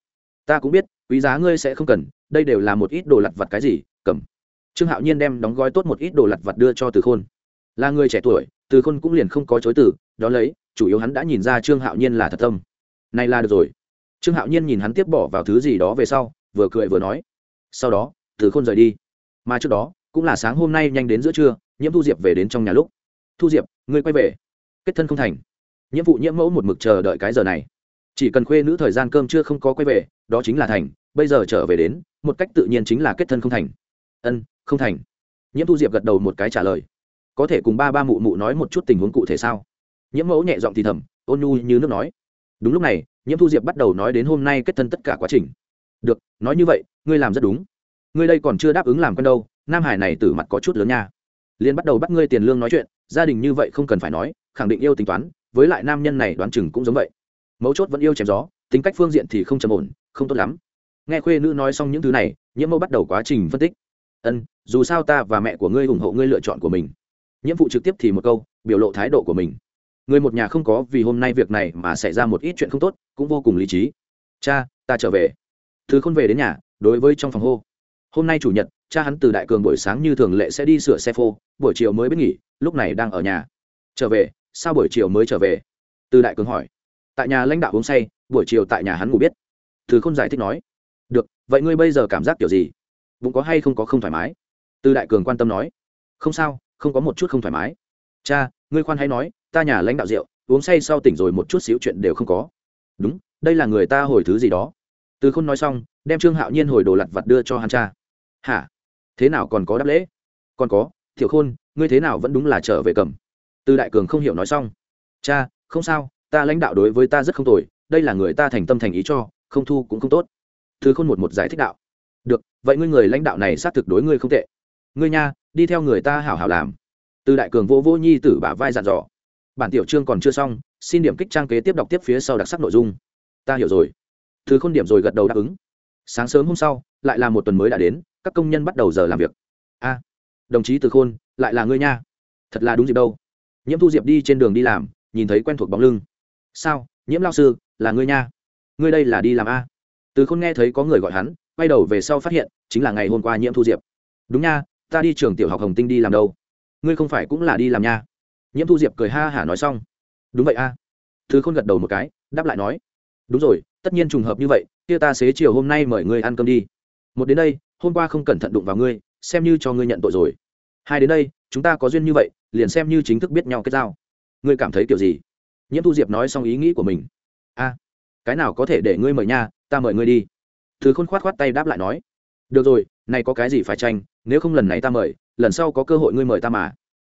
Ta cũng biết, quý giá ngươi sẽ không cần, đây đều là một ít đồ lặt vặt cái gì, cầm trương hạo nhiên đem đóng gói tốt một ít đồ lặt vặt đưa cho từ khôn. Là người trẻ tuổi, từ khôn cũng liền không có chối từ, đó lấy, chủ yếu hắn đã nhìn ra trương hạo nhiên là thật tâm. Này là được rồi. Trương hạo nhiên nhìn hắn tiếp bỏ vào thứ gì đó về sau, vừa cười vừa nói. Sau đó, từ khôn rời đi. Mà trước đó, cũng là sáng hôm nay nhanh đến giữa trưa, nhiễm thu diệp về đến trong nhà lúc. Thu diệp, ngươi quay về. Kết thân không thành. Nhiễm vụ nhiễm mẫu một mực chờ đợi cái giờ này. Chỉ cần khuê nữ thời gian cơm chưa không có quay về, đó chính là thành, bây giờ trở về đến, một cách tự nhiên chính là kết thân không thành. Ân không thành. Nhiễm thu diệp gật đầu một cái trả lời. Có thể cùng ba ba mụ mụ nói một chút tình huống cụ thể sao? Nhiễm mẫu nhẹ giọng thì thầm, ôn nhu như nước nói. Đúng lúc này, nhiễm thu diệp bắt đầu nói đến hôm nay kết thân tất cả quá trình. Được, nói như vậy, ngươi làm rất đúng. Ngươi đây còn chưa đáp ứng làm con đâu, nam hải này tử mặt có chút lớn nha. Liền bắt đầu bắt ngươi tiền lương nói chuyện, gia đình như vậy không cần phải nói, khẳng định yêu tính toán, với lại nam nhân này đoán chừng cũng giống vậy. Mấu chốt vẫn yêu chém gió, tính cách phương diện thì không trầm ổn, không tốt lắm. Nghe khuê nữ nói xong những thứ này, nhiễm mẫu bắt đầu quá trình phân tích ân, dù sao ta và mẹ của ngươi ủng hộ ngươi lựa chọn của mình. Nhiễm vụ trực tiếp thì một câu, biểu lộ thái độ của mình. Người một nhà không có vì hôm nay việc này mà xảy ra một ít chuyện không tốt, cũng vô cùng lý trí. Cha, ta trở về. Thứ không về đến nhà, đối với trong phòng hô. Hôm nay chủ nhật, cha hắn từ đại cường buổi sáng như thường lệ sẽ đi sửa xe phô, buổi chiều mới biết nghỉ, lúc này đang ở nhà. Trở về, sao buổi chiều mới trở về? Từ đại cường hỏi. Tại nhà lãnh đạo uống say, buổi chiều tại nhà hắn ngủ biết. Thứ không giải thích nói. Được, vậy ngươi bây giờ cảm giác kiểu gì? Bụng có hay không có không thoải mái? Tư đại cường quan tâm nói. Không sao, không có một chút không thoải mái. Cha, ngươi khoan hay nói, ta nhà lãnh đạo rượu, uống say sau tỉnh rồi một chút xíu chuyện đều không có. Đúng, đây là người ta hồi thứ gì đó. Từ khôn nói xong, đem trương hạo nhiên hồi đồ lặt vặt đưa cho hắn cha. Hả? Thế nào còn có đáp lễ? Còn có, thiểu khôn, ngươi thế nào vẫn đúng là trở về cầm. Từ đại cường không hiểu nói xong. Cha, không sao, ta lãnh đạo đối với ta rất không tồi, đây là người ta thành tâm thành ý cho, không thu cũng không tốt. Thứ khôn một một giải thích đạo vậy ngươi người lãnh đạo này xác thực đối ngươi không tệ. Ngươi nha, đi theo người ta hảo hảo làm. Từ đại cường vô vô nhi tử bả vai dặn dò. Bản tiểu chương còn chưa xong, xin điểm kích trang kế tiếp đọc tiếp phía sau đặc sắc nội dung. Ta hiểu rồi. Thứ khôn điểm rồi gật đầu đáp ứng. Sáng sớm hôm sau, lại là một tuần mới đã đến, các công nhân bắt đầu giờ làm việc. A, đồng chí từ khôn, lại là ngươi nha. Thật là đúng dịp đâu. Nhiễm thu diệp đi trên đường đi làm, nhìn thấy quen thuộc bóng lưng. Sao, nhiễm lao sư, là ngươi nha. Ngươi đây là đi làm a. Từ khôn nghe thấy có người gọi hắn quay đầu về sau phát hiện, chính là ngày hôm qua nhiễm thu diệp. Đúng nha, ta đi trường tiểu học hồng tinh đi làm đâu? Ngươi không phải cũng là đi làm nha? Nhiễm thu diệp cười ha hả nói xong. Đúng vậy a. Thứ khôn gật đầu một cái, đáp lại nói. Đúng rồi, tất nhiên trùng hợp như vậy, kia ta xế chiều hôm nay mời ngươi ăn cơm đi. Một đến đây, hôm qua không cẩn thận đụng vào ngươi, xem như cho ngươi nhận tội rồi. Hai đến đây, chúng ta có duyên như vậy, liền xem như chính thức biết nhau kết giao. Ngươi cảm thấy kiểu gì? Nhiễm thu diệp nói xong ý nghĩ của mình. A, cái nào có thể để ngươi mời nha, ta mời ngươi đi. Từ khôn khoát khoát tay đáp lại nói, được rồi, này có cái gì phải tranh, nếu không lần này ta mời, lần sau có cơ hội ngươi mời ta mà.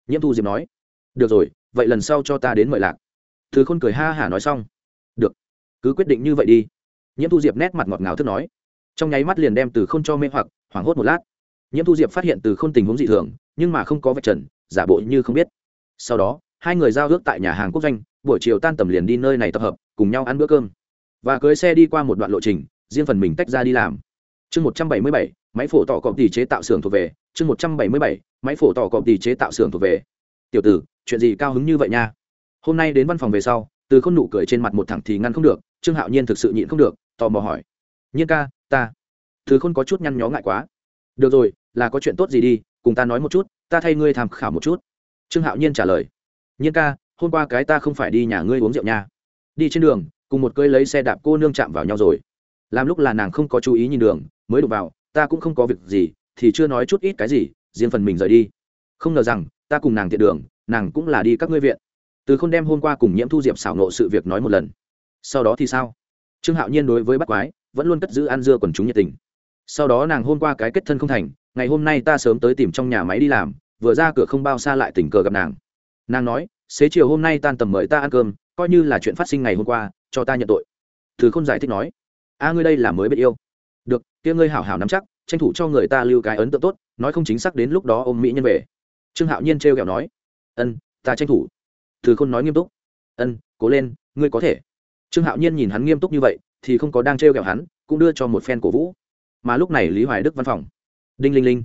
Nhiễm thu diệp nói, được rồi, vậy lần sau cho ta đến mời lạc. Thứ khôn cười ha hả nói xong, được, cứ quyết định như vậy đi. Nhiễm thu diệp nét mặt ngọt ngào thức nói, trong nháy mắt liền đem từ Khôn cho mê hoặc, hoảng hốt một lát. Nhiễm thu diệp phát hiện từ Khôn tình huống dị thường, nhưng mà không có vạch trần, giả bộ như không biết. Sau đó, hai người giao ước tại nhà hàng quốc doanh, buổi chiều tan tầm liền đi nơi này tập hợp, cùng nhau ăn bữa cơm. Và cưới xe đi qua một đoạn lộ trình riêng phần mình tách ra đi làm. Chương một trăm bảy mươi bảy, máy phổ tỏ cọp tỷ chế tạo xưởng thuộc về. Chương một trăm bảy mươi bảy, máy phổ tỏ cọp tỷ chế tạo xưởng thuộc về. Tiểu tử, chuyện gì cao hứng như vậy nha? Hôm nay đến văn phòng về sau, từ k h ô n nụ cười trên mặt một thẳng thì ngăn không được, trương hạo nhiên thực sự nhịn không được, tò mò hỏi. Nhiên ca, ta. Thứ khôn có chút nhăn nhó ngại quá. Được rồi, là có chuyện tốt gì đi, cùng ta nói một chút, ta thay ngươi tham khảo một chút. Trương hạo nhiên trả lời. Nhiên ca, hôm qua cái ta không phải đi nhà ngươi uống rượu nha. Đi trên đường, cùng một cơi lấy xe đạp cô nương chạm vào nhau rồi làm lúc là nàng không có chú ý nhìn đường, mới đụng vào, ta cũng không có việc gì, thì chưa nói chút ít cái gì, riêng phần mình rời đi. Không ngờ rằng, ta cùng nàng tiện đường, nàng cũng là đi các ngươi viện. Từ k h ô n đem hôm qua cùng nhiễm thu diệp xảo nộ sự việc nói một lần. Sau đó thì sao? Trương hạo nhiên đối với bắt quái, vẫn luôn cất giữ ăn dưa quần chúng nhiệt tình. Sau đó nàng hôm qua cái kết thân không thành, ngày hôm nay ta sớm tới tìm trong nhà máy đi làm, vừa ra cửa không bao xa lại tình cờ gặp nàng. Nàng nói, xế chiều hôm nay tan tầm mời ta ăn cơm, coi như là chuyện phát sinh ngày hôm qua, cho ta nhận tội. Thứ n giải thích nói a ngươi đây là mới biết yêu. Được, kia ngươi hảo hảo nắm chắc, tranh thủ cho người ta lưu cái ấn tượng tốt, nói không chính xác đến lúc đó ôm mỹ nhân về. Trương hạo nhiên trêu ghẹo nói, ân, ta tranh thủ. Thứ khôn nói nghiêm túc, ân, cố lên, ngươi có thể. Trương hạo nhiên nhìn hắn nghiêm túc như vậy, thì không có đang trêu ghẹo hắn, cũng đưa cho một phen cổ vũ. Mà lúc này lý hoài đức văn phòng. Đinh linh linh.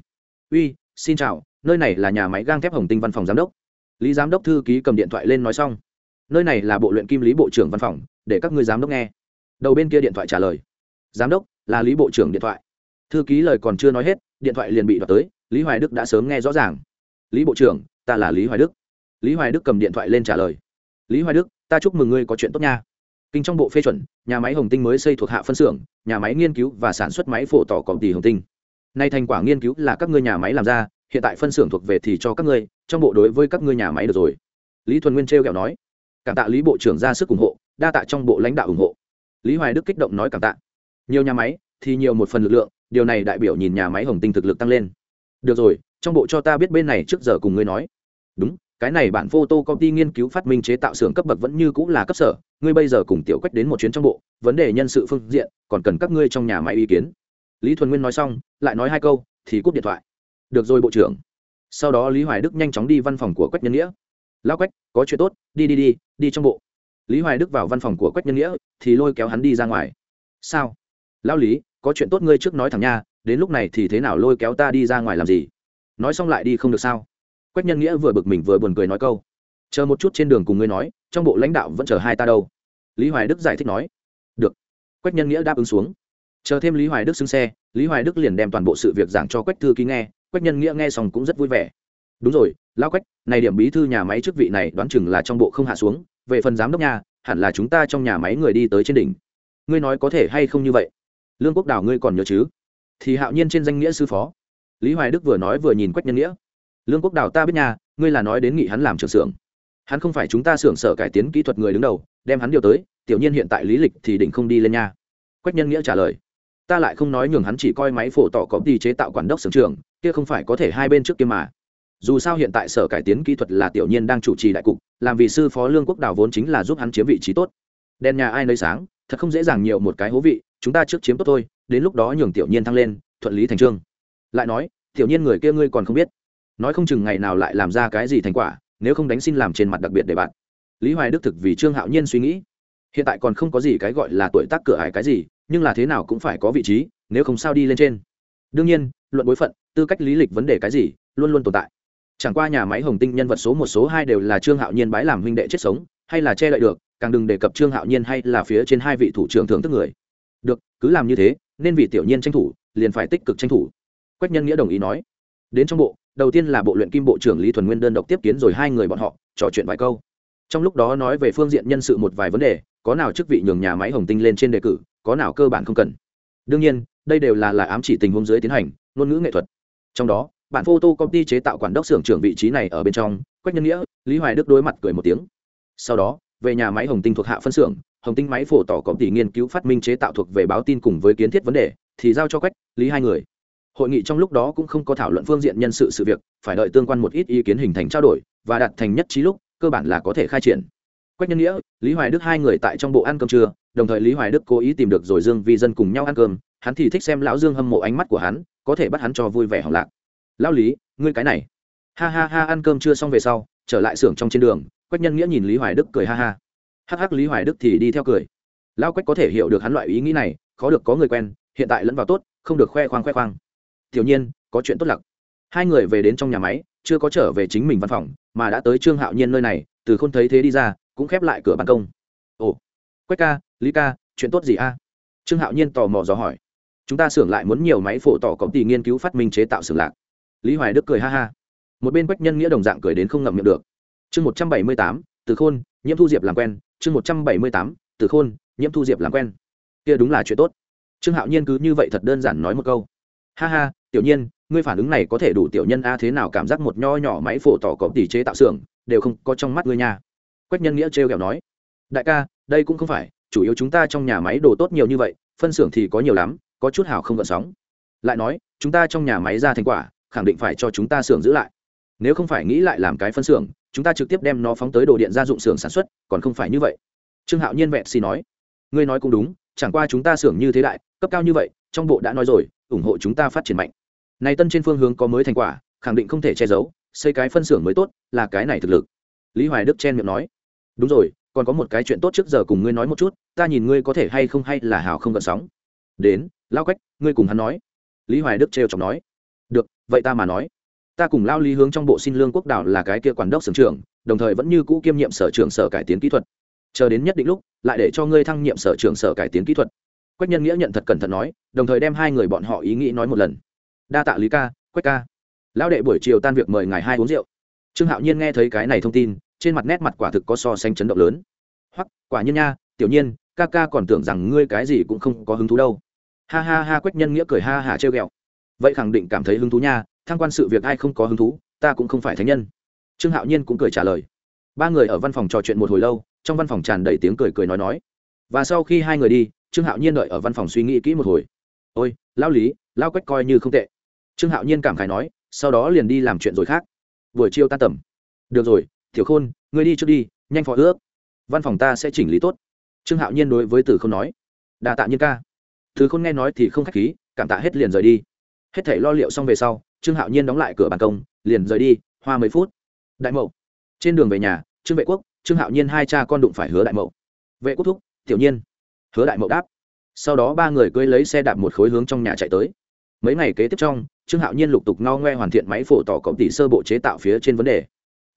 Uy, xin chào, nơi này là nhà máy gang thép hồng tinh văn phòng giám đốc. Lý giám đốc thư ký cầm điện thoại lên nói xong. Nơi này là bộ luyện kim lý bộ trưởng văn phòng, để các ngươi giám đốc nghe đầu bên kia điện thoại trả lời. Giám đốc, là lý bộ trưởng điện thoại. Thư ký lời còn chưa nói hết, điện thoại liền bị đoạt tới, lý hoài đức đã sớm nghe rõ ràng. Lý bộ trưởng, ta là lý hoài đức. Lý hoài đức cầm điện thoại lên trả lời. Lý hoài đức, ta chúc mừng ngươi có chuyện tốt nha. Kinh trong bộ phê chuẩn, nhà máy hồng tinh mới xây thuộc hạ phân xưởng, nhà máy nghiên cứu và sản xuất máy phổ tỏ cọp tỷ hồng tinh. Nay thành quả nghiên cứu là các ngươi nhà máy làm ra, hiện tại phân xưởng thuộc về thì cho các ngươi, trong bộ đối với các ngươi nhà máy được rồi. Lý thuần nguyên trêu kẹo nói. Cảm tạ lý bộ trưởng ra sức ủng hộ, đa tạ trong bộ lãnh đạo ủng hộ lý hoài đức kích động nói cảm tạ. Nhiều nhà máy thì nhiều một phần lực lượng, điều này đại biểu nhìn nhà máy hồng tinh thực lực tăng lên. Được rồi, trong bộ cho ta biết bên này trước giờ cùng ngươi nói. Đúng, cái này bản photo công ty nghiên cứu phát minh chế tạo xưởng cấp bậc vẫn như cũng là cấp sở, ngươi bây giờ cùng tiểu quách đến một chuyến trong bộ, vấn đề nhân sự phương diện, còn cần các ngươi trong nhà máy ý kiến. Lý thuần nguyên nói xong, lại nói hai câu, thì cúp điện thoại. Được rồi, bộ trưởng. Sau đó lý hoài đức nhanh chóng đi văn phòng của quách nhân nghĩa. Lão quách, có chuyện tốt, đi đi đi đi trong bộ lý hoài đức vào văn phòng của quách nhân nghĩa, thì lôi kéo hắn đi ra ngoài. Sao? Lão lý, có chuyện tốt ngươi trước nói thẳng nha, đến lúc này thì thế nào lôi kéo ta đi ra ngoài làm gì? Nói xong lại đi không được sao? Quách nhân nghĩa vừa bực mình vừa buồn cười nói câu. Chờ một chút trên đường cùng ngươi nói, trong bộ lãnh đạo vẫn chờ hai ta đâu. Lý hoài đức giải thích nói. Được. Quách nhân nghĩa đáp ứng xuống. Chờ thêm lý hoài đức xưng xe, lý hoài đức liền đem toàn bộ sự việc giảng cho quách thư ký nghe. Quách nhân nghĩa nghe xong cũng rất vui vẻ. Đúng rồi lao quách, này điểm bí thư nhà máy chức vị này đoán chừng là trong bộ không hạ xuống về phần giám đốc nhà hẳn là chúng ta trong nhà máy người đi tới trên đỉnh. Ngươi nói có thể hay không như vậy? Lương quốc đảo ngươi còn nhớ chứ? Thì hạo nhiên trên danh nghĩa sư phó. Lý hoài đức vừa nói vừa nhìn quách nhân nghĩa. Lương quốc đảo ta biết nhà ngươi là nói đến nghị hắn làm trưởng xưởng. Hắn không phải chúng ta xưởng sở cải tiến kỹ thuật người đứng đầu, đem hắn điều tới, tiểu nhiên hiện tại lý lịch thì đỉnh không đi lên nha. Quách nhân nghĩa trả lời. Ta lại không nói nhường hắn chỉ coi máy phổ tỏ có đi chế tạo quản đốc xưởng trường kia không phải có thể hai bên trước kia mà dù sao hiện tại sở cải tiến kỹ thuật là tiểu nhiên đang chủ trì đại cục, làm vì sư phó lương quốc đào vốn chính là giúp hắn chiếm vị trí tốt. Đèn nhà ai nơi sáng, thật không dễ dàng nhiều một cái hố vị, chúng ta trước chiếm tốt thôi, đến lúc đó nhường tiểu nhiên thăng lên, thuận lý thành trương. Lại nói, tiểu nhiên người kia ngươi còn không biết. Nói không chừng ngày nào lại làm ra cái gì thành quả, nếu không đánh xin làm trên mặt đặc biệt để bạn. Lý hoài đức thực vì trương hạo nhiên suy nghĩ. Hiện tại còn không có gì cái gọi là tuổi tác cửa ải cái gì, nhưng là thế nào cũng phải có vị trí, nếu không sao đi lên trên. Đương nhiên, luận bối phận, tư cách lý lịch vấn đề cái gì, luôn luôn tồn tại chẳng qua nhà máy hồng tinh nhân vật số một, số hai đều là trương hạo nhiên bái làm huynh đệ chết sống, hay là che đậy được, càng đừng đề cập trương hạo nhiên hay là phía trên hai vị thủ trưởng thưởng thức người. Được, cứ làm như thế, nên vì tiểu nhiên tranh thủ, liền phải tích cực tranh thủ. Quách nhân nghĩa đồng ý nói. Đến trong bộ, đầu tiên là bộ luyện kim bộ trưởng lý thuần nguyên đơn độc tiếp kiến rồi hai người bọn họ, trò chuyện vài câu. Trong lúc đó nói về phương diện nhân sự một vài vấn đề, có nào chức vị nhường nhà máy hồng tinh lên trên đề cử, có nào cơ bản không cần. Đương nhiên, đây đều là là ám chỉ tình huống dưới tiến hành, ngôn ngữ nghệ thuật. Trong đó bản photo công ty chế tạo quản đốc xưởng trưởng vị trí này ở bên trong, quách nhân nghĩa, lý hoài đức đối mặt cười một tiếng. Sau đó, về nhà máy hồng tinh thuộc hạ phân xưởng, hồng tinh máy phổ tỏ công ty nghiên cứu phát minh chế tạo thuộc về báo tin cùng với kiến thiết vấn đề, thì giao cho quách, lý hai người. Hội nghị trong lúc đó cũng không có thảo luận phương diện nhân sự sự việc, phải đợi tương quan một ít ý kiến hình thành trao đổi, và đạt thành nhất trí lúc, cơ bản là có thể khai triển. Quách nhân nghĩa, lý hoài đức hai người tại trong bộ ăn cơm trưa, đồng thời lý hoài đức cố ý tìm được rồi dương vi dân cùng nhau ăn cơm, hắn thì thích xem lão dương hâm mộ ánh mắt của hắn, có thể bắt hắn cho vui vẻ hỏng lạc lão lý, ngươi cái này. Ha ha ha, ăn cơm chưa xong về sau, trở lại xưởng trong trên đường, quách nhân nghĩa nhìn lý hoài đức cười ha ha. Hắc hắc, lý hoài đức thì đi theo cười. Lão quách có thể hiểu được hắn loại ý nghĩ này, khó được có người quen, hiện tại lẫn vào tốt, không được khoe khoang khoe khoang. Tiểu nhiên, có chuyện tốt lặc. Hai người về đến trong nhà máy, chưa có trở về chính mình văn phòng, mà đã tới trương hạo nhiên nơi này, từ không thấy thế đi ra, cũng khép lại cửa ban công. Ồ, quách ca, lý ca, chuyện tốt gì a? Trương hạo nhiên tò mò dò hỏi. Chúng ta xưởng lại muốn nhiều máy phổ tỏ công tỷ nghiên cứu phát minh chế tạo xưởng lạc lý hoài đức cười ha ha một bên quách nhân nghĩa đồng dạng cười đến không ngậm miệng được chương một trăm bảy mươi tám từ khôn nhiễm thu diệp làm quen chương một trăm bảy mươi tám từ khôn nhiễm thu diệp làm quen kia đúng là chuyện tốt trương hạo nhiên cứ như vậy thật đơn giản nói một câu ha ha tiểu nhiên ngươi phản ứng này có thể đủ tiểu nhân a thế nào cảm giác một nho nhỏ máy phổ tỏ có tỷ chế tạo xưởng đều không có trong mắt ngươi nha quách nhân nghĩa trêu kẹo nói đại ca đây cũng không phải chủ yếu chúng ta trong nhà máy đồ tốt nhiều như vậy phân xưởng thì có nhiều lắm có chút hào không gợn sóng lại nói chúng ta trong nhà máy ra thành quả khẳng định phải cho chúng ta xưởng giữ lại. Nếu không phải nghĩ lại làm cái phân xưởng, chúng ta trực tiếp đem nó phóng tới đồ điện gia dụng xưởng sản xuất, còn không phải như vậy. Trương hạo nhiên vẹn xì nói, ngươi nói cũng đúng, chẳng qua chúng ta xưởng như thế đại, cấp cao như vậy, trong bộ đã nói rồi, ủng hộ chúng ta phát triển mạnh. Này tân trên phương hướng có mới thành quả, khẳng định không thể che giấu, xây cái phân xưởng mới tốt, là cái này thực lực. Lý hoài đức chen miệng nói, đúng rồi, còn có một cái chuyện tốt trước giờ cùng ngươi nói một chút, ta nhìn ngươi có thể hay không hay là hào không gợn sóng. Đến lao cách ngươi cùng hắn nói. Lý hoài đức trêu chọc nói được, vậy ta mà nói. Ta cùng lao lý hướng trong bộ xin lương quốc đảo là cái kia quản đốc sưởng trưởng, đồng thời vẫn như cũ kiêm nhiệm sở trưởng sở cải tiến kỹ thuật. Chờ đến nhất định lúc, lại để cho ngươi thăng nhiệm sở trưởng sở cải tiến kỹ thuật. Quách nhân nghĩa nhận thật cẩn thận nói, đồng thời đem hai người bọn họ ý nghĩ nói một lần. Đa tạ lý ca, quách ca. Lão đệ buổi chiều tan việc mời ngài hai uống rượu. Trương hạo nhiên nghe thấy cái này thông tin, trên mặt nét mặt quả thực có so sánh chấn động lớn. Hoặc quả nhiên nha, tiểu nhiên, ca ca còn tưởng rằng ngươi cái gì cũng không có hứng thú đâu. Ha ha ha, quách nhân nghĩa cười ha hả trêu ghẹo vậy khẳng định cảm thấy hứng thú nha thăng quan sự việc ai không có hứng thú, ta cũng không phải thánh nhân. Trương hạo nhiên cũng cười trả lời. Ba người ở văn phòng trò chuyện một hồi lâu, trong văn phòng tràn đầy tiếng cười cười nói nói. Và sau khi hai người đi, trương hạo nhiên đợi ở văn phòng suy nghĩ kỹ một hồi. Ôi lao lý lao quách coi như không tệ. Trương hạo nhiên cảm khái nói, sau đó liền đi làm chuyện rồi khác. Buổi chiều ta tầm. Được rồi thiểu khôn, ngươi đi trước đi, nhanh phó ước. Văn phòng ta sẽ chỉnh lý tốt. Trương hạo nhiên đối với từ không nói. Đà tạ nhiên ca. Thứ khôn nghe nói thì không k h á c h khí, cảm tạ hết liền rời đi hết thể lo liệu xong về sau, trương hạo nhiên đóng lại cửa bàn công, liền rời đi, hoa mấy phút. Đại mậu. Trên đường về nhà, trương vệ quốc, trương hạo nhiên hai cha con đụng phải hứa đại mậu. Vệ quốc thúc, tiểu nhiên. Hứa đại mậu đáp. Sau đó ba người cưới lấy xe đạp một khối hướng trong nhà chạy tới. Mấy ngày kế tiếp trong, trương hạo nhiên lục tục ngao ngoe hoàn thiện máy phổ tỏ cộng tỷ sơ bộ chế tạo phía trên vấn đề.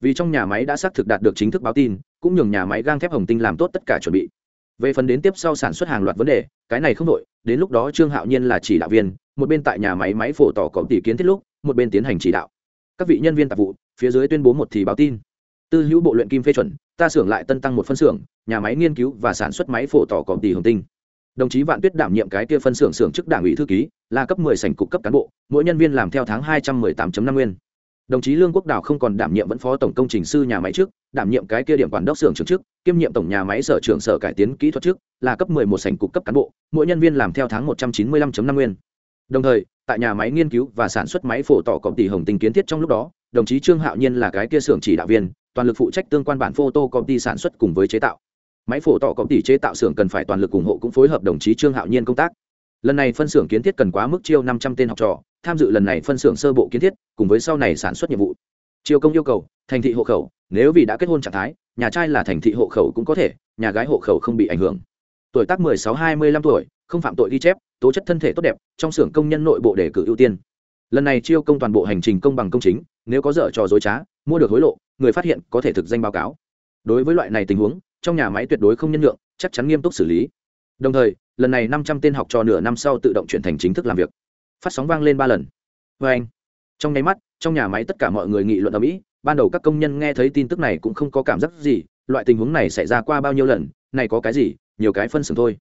Vì trong nhà máy đã xác thực đạt được chính thức báo tin, cũng nhường nhà máy gang thép hồng tinh làm tốt tất cả chuẩn bị về phần đến tiếp sau sản xuất hàng loạt vấn đề, cái này không đội đến lúc đó trương hạo nhiên là chỉ đạo viên, một bên tại nhà máy máy phổ tỏ có tỷ kiến thiết lúc, một bên tiến hành chỉ đạo. Các vị nhân viên tạp vụ, phía dưới tuyên bố một thì báo tin. Tư hữu bộ luyện kim phê chuẩn, ta xưởng lại tân tăng một phân xưởng, nhà máy nghiên cứu và sản xuất máy phổ tỏ có tỷ hồng tinh. Đồng chí vạn tuyết đảm nhiệm cái kia phân xưởng xưởng chức đảng ủy thư ký, là cấp 10 sảnh cục cấp cán bộ, mỗi nhân viên làm theo tháng 218.5 nguyên. Đồng chí lương quốc đảo không còn đảm nhiệm vẫn phó tổng công trình sư nhà máy trước đảm nhiệm cái kia điểm quản đốc xưởng trưởng trước kiêm nhiệm tổng nhà máy sở trưởng sở cải tiến kỹ thuật trước là cấp 11 sảnh cục cấp cán bộ, mỗi nhân viên làm theo tháng 195.5 nguyên. Đồng thời, tại nhà máy nghiên cứu và sản xuất máy phổ tỏ cộng tỷ hồng tinh kiến thiết trong lúc đó, đồng chí trương hạo nhiên là cái kia xưởng chỉ đạo viên, toàn lực phụ trách tương quan bản photo công ty sản xuất cùng với chế tạo. Máy phổ tỏ công ty chế tạo xưởng cần phải toàn lực ủng hộ cũng phối hợp đồng chí trương hạo nhiên công tác. Lần này phân xưởng kiến thiết cần quá mức chiêu năm trăm tên học trò, tham dự lần này phân xưởng sơ bộ kiến thiết, cùng với sau này sản xuất nhiệm vụ triều công yêu cầu, thành thị hộ khẩu, nếu vì đã kết hôn trạng thái, nhà trai là thành thị hộ khẩu cũng có thể, nhà gái hộ khẩu không bị ảnh hưởng. Tuổi tác 16-25 tuổi, không phạm tội ghi chép, tố chất thân thể tốt đẹp, trong xưởng công nhân nội bộ đề cử ưu tiên. Lần này chiêu công toàn bộ hành trình công bằng công chính, nếu có dở trò dối trá, mua được hối lộ, người phát hiện có thể thực danh báo cáo. Đối với loại này tình huống, trong nhà máy tuyệt đối không nhân lượng chắc chắn nghiêm túc xử lý. Đồng thời, lần này năm trăm tên học trò nửa năm sau tự động chuyển thành chính thức làm việc. Phát sóng vang lên ba lần. Vê anh. Trong nháy mắt trong nhà máy tất cả mọi người nghị luận ở mỹ, ban đầu các công nhân nghe thấy tin tức này cũng không có cảm giác gì, loại tình huống này xảy ra qua bao nhiêu lần, này có cái gì, nhiều cái phân xưởng thôi.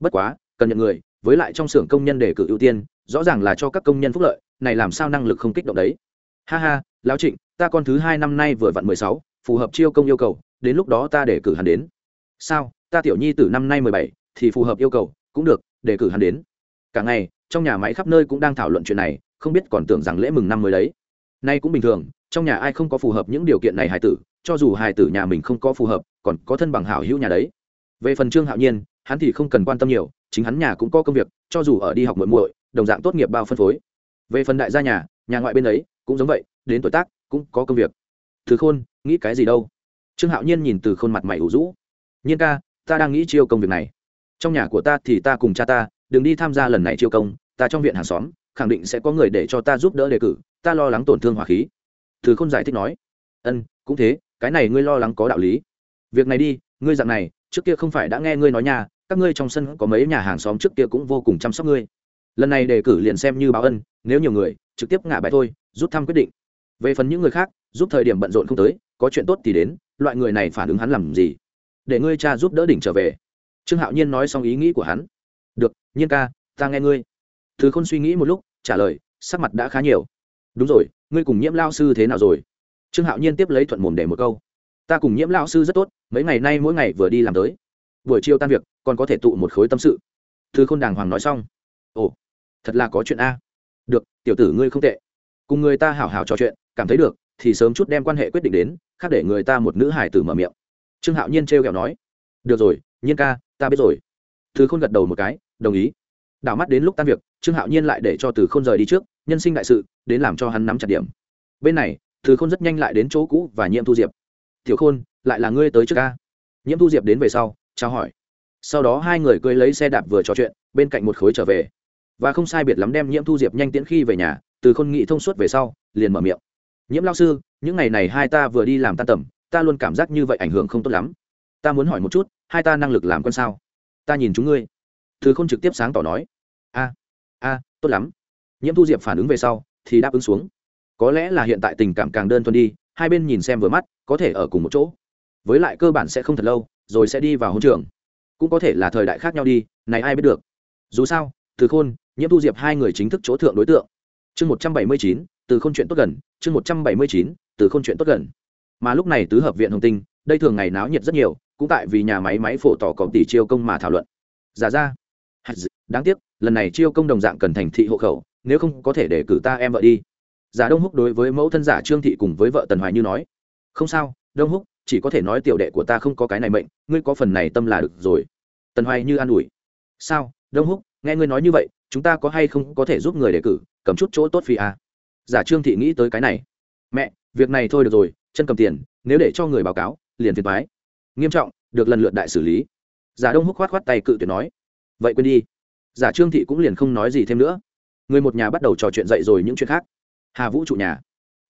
Bất quá, cần nhận người, với lại trong xưởng công nhân đề cử ưu tiên, rõ ràng là cho các công nhân phúc lợi, này làm sao năng lực không kích động đấy. Ha ha, lão trịnh, ta con thứ hai năm nay vừa vặn mười sáu, phù hợp chiêu công yêu cầu, đến lúc đó ta để cử hắn đến. Sao, ta tiểu nhi từ năm nay mười bảy, thì phù hợp yêu cầu, cũng được để cử hắn đến. Cả ngày, trong nhà máy khắp nơi cũng đang thảo luận chuyện này, không biết còn tưởng rằng lễ mừng năm mới đấy nay cũng bình thường, trong nhà ai không có phù hợp những điều kiện này hài tử, cho dù hài tử nhà mình không có phù hợp, còn có thân bằng hảo hữu nhà đấy. Về phần trương hạo nhiên, hắn thì không cần quan tâm nhiều, chính hắn nhà cũng có công việc, cho dù ở đi học muội muội, đồng dạng tốt nghiệp bao phân phối. Về phần đại gia nhà nhà ngoại bên ấy cũng giống vậy, đến tuổi tác cũng có công việc. Thứ khôn, nghĩ cái gì đâu? Trương hạo nhiên nhìn từ khôn mặt mày ủ rũ. Nhiên ca, ta đang nghĩ chiêu công việc này. Trong nhà của ta thì ta cùng cha ta, đừng đi tham gia lần này chiêu công, ta trong viện hàng xóm, khẳng định sẽ có người để cho ta giúp đỡ đề cử ta lo lắng tổn thương hỏa khí. Từ không giải thích nói, ân, cũng thế, cái này ngươi lo lắng có đạo lý. Việc này đi, ngươi dặn này, trước kia không phải đã nghe ngươi nói nhà các ngươi trong sân có mấy nhà hàng xóm trước kia cũng vô cùng chăm sóc ngươi. Lần này đề cử liền xem như báo ân, nếu nhiều người, trực tiếp ngả bài thôi, rút thăm quyết định. Về phần những người khác, giúp thời điểm bận rộn không tới, có chuyện tốt thì đến, loại người này phản ứng hắn làm gì? Để ngươi cha giúp đỡ đỉnh trở về. Trương hạo nhiên nói xong ý nghĩ của hắn. Được, nhiên ca, ta nghe ngươi. Thứ khôn suy nghĩ một lúc, trả lời, sắc mặt đã khá nhiều đúng rồi, ngươi cùng nhiễm lao sư thế nào rồi? Trương hạo nhiên tiếp lấy thuận mồm để một câu. Ta cùng nhiễm lao sư rất tốt, mấy ngày nay mỗi ngày vừa đi làm tới. Buổi chiều tan việc, còn có thể tụ một khối tâm sự. Thứ khôn đàng hoàng nói xong. Ồ, thật là có chuyện a. Được, tiểu tử ngươi không tệ. Cùng người ta hảo hảo trò chuyện, cảm thấy được, thì sớm chút đem quan hệ quyết định đến, khác để người ta một nữ hải tử mở miệng. Trương hạo nhiên trêu kẹo nói. Được rồi, nhiên ca, ta biết rồi. Thứ khôn gật đầu một cái, đồng ý. Đảo mắt đến lúc tan việc, trương hạo nhiên lại để cho từ khôn rời đi trước nhân sinh đại sự, đến làm cho hắn nắm chặt điểm. Bên này, từ khôn rất nhanh lại đến chỗ cũ và nhiễm thu diệp. Tiểu khôn, lại là ngươi tới trước ca? Nhiễm thu diệp đến về sau trao hỏi. Sau đó hai người cưới lấy xe đạp vừa trò chuyện, bên cạnh một khối trở về. Và không sai biệt lắm đem nhiễm thu diệp nhanh tiễn khi về nhà, từ khôn nghị thông suốt về sau, liền mở miệng. Nhiễm lao sư, những ngày này hai ta vừa đi làm tan tầm, ta luôn cảm giác như vậy ảnh hưởng không tốt lắm. Ta muốn hỏi một chút, hai ta năng lực làm con sao? Ta nhìn chúng ngươi. Thứ khôn trực tiếp sáng tỏ nói. A a, tốt lắm nhiễm thu diệp phản ứng về sau thì đáp ứng xuống. Có lẽ là hiện tại tình cảm càng đơn thuần đi, hai bên nhìn xem vừa mắt, có thể ở cùng một chỗ. Với lại cơ bản sẽ không thật lâu, rồi sẽ đi vào hôn trường. Cũng có thể là thời đại khác nhau đi, này ai biết được. Dù sao, từ khôn, nhiễm thu diệp hai người chính thức chỗ thượng đối tượng. Chương một trăm bảy mươi chín, từ k h ô n chuyện tốt gần, chương một trăm bảy mươi chín, từ k h ô n chuyện tốt gần. Mà lúc này tứ hợp viện hồng tinh, đây thường ngày náo nhiệt rất nhiều, cũng tại vì nhà máy máy phổ tỏ cọc tỷ chiêu công mà thảo luận. Giả ra. Đáng tiếc, lần này chiêu công đồng dạng cần thành thị hộ khẩu nếu không có thể để cử ta em vợ đi. Giả đông húc đối với mẫu thân giả trương thị cùng với vợ tần hoài như nói, không sao, đông húc, chỉ có thể nói tiểu đệ của ta không có cái này mệnh, ngươi có phần này tâm là được rồi. Tần hoài như an ủi, sao, đông húc, nghe ngươi nói như vậy, chúng ta có hay không có thể giúp người đề cử, cầm chút chỗ tốt phi à? giả trương thị nghĩ tới cái này, mẹ, việc này thôi được rồi, chân cầm tiền, nếu để cho người báo cáo, liền phiền thoái nghiêm trọng, được lần lượt đại xử lý. Giả đông húc khoát khoát tay cự tuyệt nói, vậy quên đi. Giả trương thị cũng liền không nói gì thêm nữa người một nhà bắt đầu trò chuyện dậy rồi những chuyện khác. Hà vũ trụ nhà.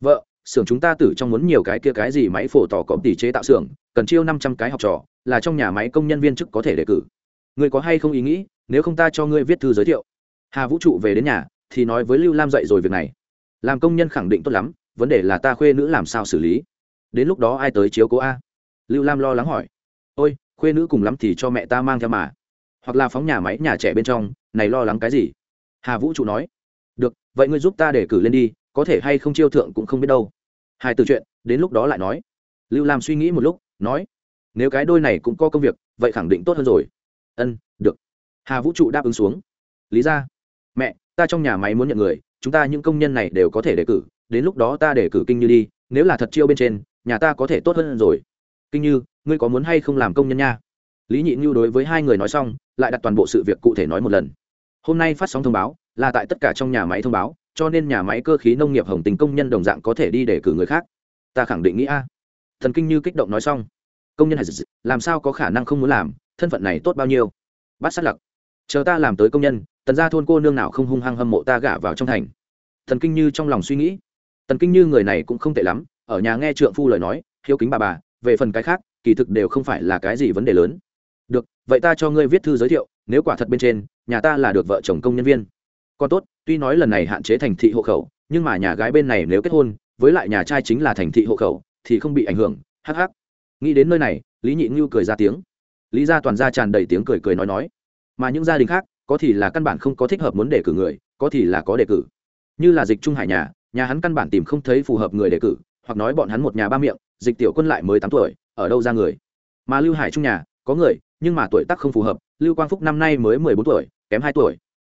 Vợ, xưởng chúng ta tử trong muốn nhiều cái kia cái gì máy phổ tỏ có tỷ chế tạo xưởng, cần chiêu năm trăm cái học trò, là trong nhà máy công nhân viên chức có thể đề cử. Người có hay không ý nghĩ, nếu không ta cho ngươi viết thư giới thiệu. Hà vũ trụ về đến nhà, thì nói với lưu lam dậy rồi việc này. Làm công nhân khẳng định tốt lắm, vấn đề là ta khuê nữ làm sao xử lý. Đến lúc đó ai tới chiếu cố a? Lưu lam lo lắng hỏi. Ôi, khuê nữ cùng lắm thì cho mẹ ta mang theo mà. Hoặc là phóng nhà máy nhà trẻ bên trong, này lo lắng cái gì? Hà vũ trụ nói, được, vậy ngươi giúp ta để cử lên đi, có thể hay không chiêu thượng cũng không biết đâu. Hai từ chuyện, đến lúc đó lại nói. Lưu lam suy nghĩ một lúc, nói, nếu cái đôi này cũng có công việc, vậy khẳng định tốt hơn rồi. Ân, được. Hà vũ trụ đáp ứng xuống. Lý ra, mẹ, ta trong nhà máy muốn nhận người, chúng ta những công nhân này đều có thể đề cử, đến lúc đó ta đề cử kinh như đi, nếu là thật chiêu bên trên, nhà ta có thể tốt hơn rồi. Kinh như, ngươi có muốn hay không làm công nhân nha? Lý nhị như đối với hai người nói xong, lại đặt toàn bộ sự việc cụ thể nói một lần hôm nay phát sóng thông báo là tại tất cả trong nhà máy thông báo, cho nên nhà máy cơ khí nông nghiệp hồng tình công nhân đồng dạng có thể đi để cử người khác. Ta khẳng định nghĩ a. Thần kinh như kích động nói xong. Công nhân làm sao có khả năng không muốn làm, thân phận này tốt bao nhiêu? Bắt sát lặc. Chờ ta làm tới công nhân, tần gia thôn cô nương nào không hung hăng hâm mộ ta gả vào trong thành. Thần kinh như trong lòng suy nghĩ. Tần kinh như người này cũng không tệ lắm, ở nhà nghe trượng phu lời nói, hiếu kính bà bà, về phần cái khác, kỳ thực đều không phải là cái gì vấn đề lớn. Được, vậy ta cho ngươi viết thư giới thiệu, nếu quả thật bên trên nhà ta là được vợ chồng công nhân viên. Còn tốt, tuy nói lần này hạn chế thành thị hộ khẩu, nhưng mà nhà gái bên này nếu kết hôn, với lại nhà trai chính là thành thị hộ khẩu, thì không bị ảnh hưởng, hắc hắc. Nghĩ đến nơi này, lý nhị ngưu cười ra tiếng. Lý gia toàn gia tràn đầy tiếng cười cười nói nói. Mà những gia đình khác, có thì là căn bản không có thích hợp muốn đề cử người, có thì là có đề cử. Như là dịch trung hải nhà nhà hắn căn bản tìm không thấy phù hợp người đề cử, hoặc nói bọn hắn một nhà ba miệng, dịch tiểu quân lại mới tám tuổi, ở đâu ra người. Mà lưu hải trung nhà, có người, nhưng mà tuổi tác không phù hợp, lưu quang phúc năm nay mới mười bốn tuổi kém hai tuổi.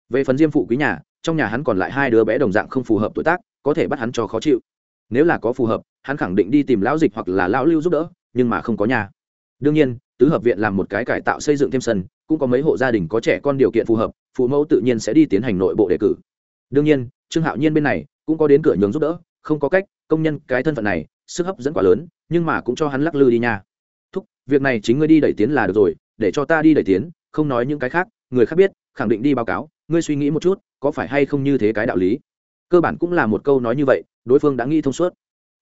Về phần diêm phụ quý nhà, trong nhà hắn còn lại hai đứa bé đồng dạng không phù hợp tuổi tác, có thể bắt hắn cho khó chịu. Nếu là có phù hợp, hắn khẳng định đi tìm lão dịch hoặc là lão lưu giúp đỡ, nhưng mà không có nhà. Đương nhiên, tứ hợp viện làm một cái cải tạo xây dựng thêm sân, cũng có mấy hộ gia đình có trẻ con điều kiện phù hợp, phụ mẫu tự nhiên sẽ đi tiến hành nội bộ đề cử. Đương nhiên, trương hạo nhiên bên này cũng có đến cửa nhường giúp đỡ, không có cách, công nhân cái thân phận này, sức hấp dẫn quá lớn, nhưng mà cũng cho hắn lắc lư đi nha. Thúc, việc này chính ngươi đi đẩy tiến là được rồi, để cho ta đi đẩy tiến, không nói những cái khác người khác biết, khẳng định đi báo cáo, ngươi suy nghĩ một chút, có phải hay không như thế cái đạo lý? Cơ bản cũng là một câu nói như vậy, đối phương đã nghĩ thông suốt.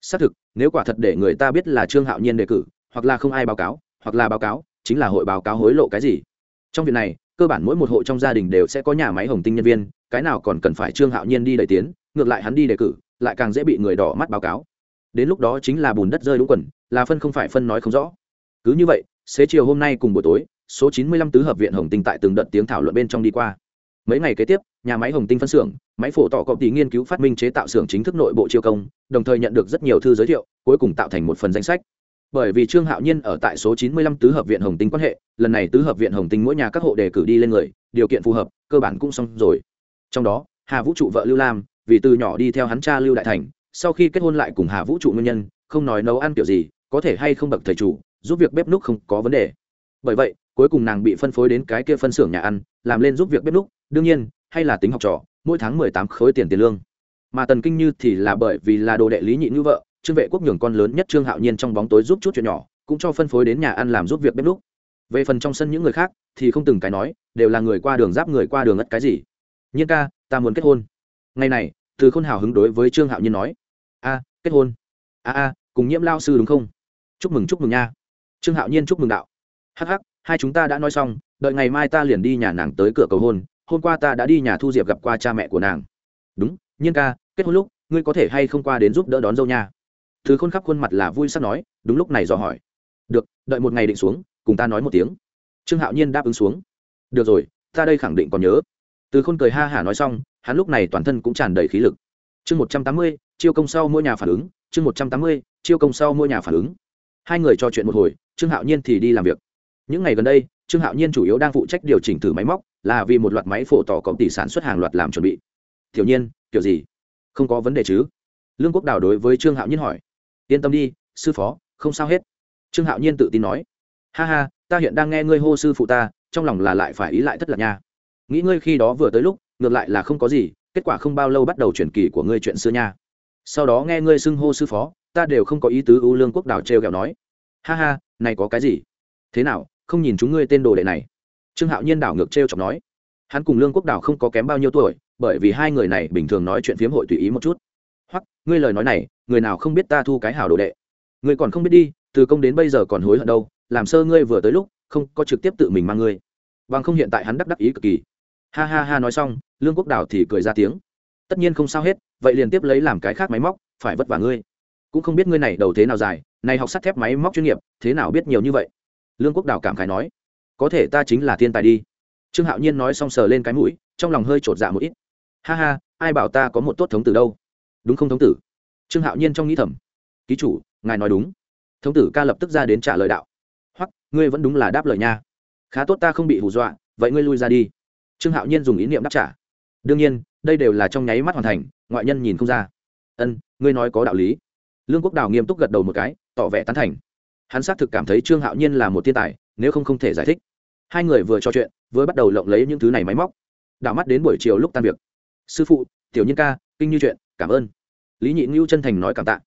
Xác thực, nếu quả thật để người ta biết là trương hạo nhiên đề cử, hoặc là không ai báo cáo, hoặc là báo cáo, chính là hội báo cáo hối lộ cái gì? Trong việc này, cơ bản mỗi một hộ trong gia đình đều sẽ có nhà máy hồng tinh nhân viên, cái nào còn cần phải trương hạo nhiên đi đẩy tiến, ngược lại hắn đi đề cử, lại càng dễ bị người đỏ mắt báo cáo. Đến lúc đó chính là bùn đất rơi đúng quần, là phân không phải phân nói không rõ. Cứ như vậy, xế chiều hôm nay cùng buổi tối số 95 tứ hợp viện hồng tinh tại từng đợt tiếng thảo luận bên trong đi qua. Mấy ngày kế tiếp, nhà máy hồng tinh phân xưởng, máy phổ tỏ cộng tỷ nghiên cứu phát minh chế tạo xưởng chính thức nội bộ chiêu công, đồng thời nhận được rất nhiều thư giới thiệu, cuối cùng tạo thành một phần danh sách. Bởi vì trương hạo nhiên ở tại số 95 tứ hợp viện hồng tinh quan hệ, lần này tứ hợp viện hồng tinh mỗi nhà các hộ đề cử đi lên người, điều kiện phù hợp, cơ bản cũng xong rồi. Trong đó, hà vũ trụ vợ lưu lam, vì từ nhỏ đi theo hắn cha lưu đại thành, sau khi kết hôn lại cùng hà vũ trụ nguyên nhân, không nói nấu ăn kiểu gì, có thể hay không bậc thầy chủ, giúp việc bếp núc không có vấn đề. Bởi vậy cuối cùng nàng bị phân phối đến cái kia phân xưởng nhà ăn, làm lên giúp việc bếp núc, đương nhiên, hay là tính học trò, mỗi tháng mười tám khối tiền tiền lương. Mà tần kinh như thì là bởi vì là đồ đệ lý nhị như vợ, trương vệ quốc nhường con lớn nhất trương hạo nhiên trong bóng tối giúp chút chuyện nhỏ, cũng cho phân phối đến nhà ăn làm giúp việc bếp núc. Về phần trong sân những người khác, thì không từng cái nói, đều là người qua đường giáp người qua đường ất cái gì. Nhiên ca, ta muốn kết hôn. Ngày này, từ khôn hào hứng đối với trương hạo nhiên nói, a, kết hôn. A a, cùng nhiễm lao sư đúng không? Chúc mừng chúc mừng nha. Trương hạo nhiên chúc mừng đạo hh ắ c ắ c hai chúng ta đã nói xong, đợi ngày mai ta liền đi nhà nàng tới cửa cầu hôn, hôm qua ta đã đi nhà thu diệp gặp qua cha mẹ của nàng. Đúng, nhiên ca, kết hôn lúc, ngươi có thể hay không qua đến giúp đỡ đón dâu nha? Thứ khôn khắp khuôn mặt là vui sắp nói, đúng lúc này dò hỏi. Được, đợi một ngày định xuống, cùng ta nói một tiếng. Trương hạo nhiên đáp ứng xuống. Được rồi, ta đây khẳng định còn nhớ. Từ khôn cười ha hả nói xong, hắn lúc này toàn thân cũng tràn đầy khí lực. Chương một trăm tám mươi, chiêu công sau mỗi nhà phản ứng. Chương một trăm tám mươi, chiêu công sau mỗi nhà phản ứng. Hai người trò chuyện một hồi, trương hạo nhiên thì đi làm việc những ngày gần đây, trương hạo nhiên chủ yếu đang phụ trách điều chỉnh thử máy móc, là vì một loạt máy phổ tỏ công ty sản xuất hàng loạt làm chuẩn bị. Thiểu nhiên, kiểu gì? Không có vấn đề chứ? Lương quốc đào đối với trương hạo nhiên hỏi. Yên tâm đi, sư phó, không sao hết. Trương hạo nhiên tự tin nói. Ha ha, ta hiện đang nghe ngươi hô sư phụ ta, trong lòng là lại phải ý lại thất lạc nha. Nghĩ ngươi khi đó vừa tới lúc, ngược lại là không có gì, kết quả không bao lâu bắt đầu chuyển kỳ của ngươi chuyện xưa nha. Sau đó nghe ngươi xưng hô sư phó, ta đều không có ý tứ. Ưu lương quốc đảo trêu ghẹo nói. Ha ha, này có cái gì? Thế nào không nhìn chúng ngươi tên đồ đệ này. Trương hạo nhiên đảo ngược trêu chọc nói. Hắn cùng lương quốc đảo không có kém bao nhiêu tuổi, bởi vì hai người này bình thường nói chuyện phiếm hội tùy ý một chút. Hoặc, ngươi lời nói này, người nào không biết ta thu cái hảo đồ đệ? Ngươi còn không biết đi, từ công đến bây giờ còn hối hận đâu, làm sơ ngươi vừa tới lúc, không có trực tiếp tự mình mang ngươi. Bằng không hiện tại hắn đắc đắc ý cực kỳ. Ha ha ha nói xong, lương quốc đảo thì cười ra tiếng. Tất nhiên không sao hết, vậy liền tiếp lấy làm cái khác máy móc, phải vất vả ngươi. Cũng không biết ngươi này đầu thế nào dài, này học sắt thép máy móc chuyên nghiệp, thế nào biết nhiều như vậy? Lương quốc đào cảm khái nói, có thể ta chính là thiên tài đi. Trương hạo nhiên nói xong sờ lên cái mũi, trong lòng hơi t r ộ t dạ một ít. Ha ha, ai bảo ta có một tốt thống tử đâu? Đúng không thống tử? Trương hạo nhiên trong nghĩ thầm. Ký chủ, ngài nói đúng. Thống tử ca lập tức ra đến trả lời đạo. Hoặc ngươi vẫn đúng là đáp lời nha. Khá tốt ta không bị hù dọa, vậy ngươi lui ra đi. Trương hạo nhiên dùng ý niệm đáp trả. Đương nhiên, đây đều là trong nháy mắt hoàn thành, ngoại nhân nhìn không ra. Ân, ngươi nói có đạo lý. Lương quốc đào nghiêm túc gật đầu một cái, tỏ vẻ tán thành hắn xác thực cảm thấy trương hạo nhiên là một thiên tài, nếu không không thể giải thích. Hai người vừa trò chuyện, vừa bắt đầu lộng lấy những thứ này máy móc. Đảo mắt đến buổi chiều lúc tan việc. Sư phụ, tiểu nhân ca, kinh như chuyện, cảm ơn. Lý nhị ngưu chân thành nói cảm tạ.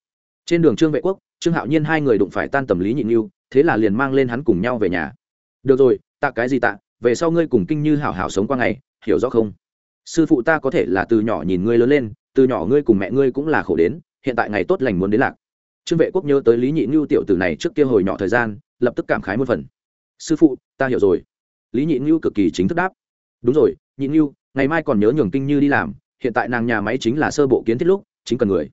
Trên đường trương vệ quốc, trương hạo nhiên hai người đụng phải tan tầm lý nhị ngưu, thế là liền mang lên hắn cùng nhau về nhà. Được rồi, tạ cái gì tạ, về sau ngươi cùng kinh như hảo hảo sống qua ngày, hiểu rõ không? Sư phụ ta có thể là từ nhỏ nhìn ngươi lớn lên, từ nhỏ ngươi cùng mẹ ngươi cũng là khổ đến, hiện tại ngày tốt lành muốn đến lạc trương vệ quốc nhớ tới lý nhị ngưu tiểu tử này trước kia hồi nhỏ thời gian, lập tức cảm khái một phần. Sư phụ, ta hiểu rồi. Lý nhị ngưu cực kỳ chính thức đáp. Đúng rồi, nhị ngưu, ngày mai còn nhớ nhường kinh như đi làm, hiện tại nàng nhà máy chính là sơ bộ kiến thiết lúc, chính cần người.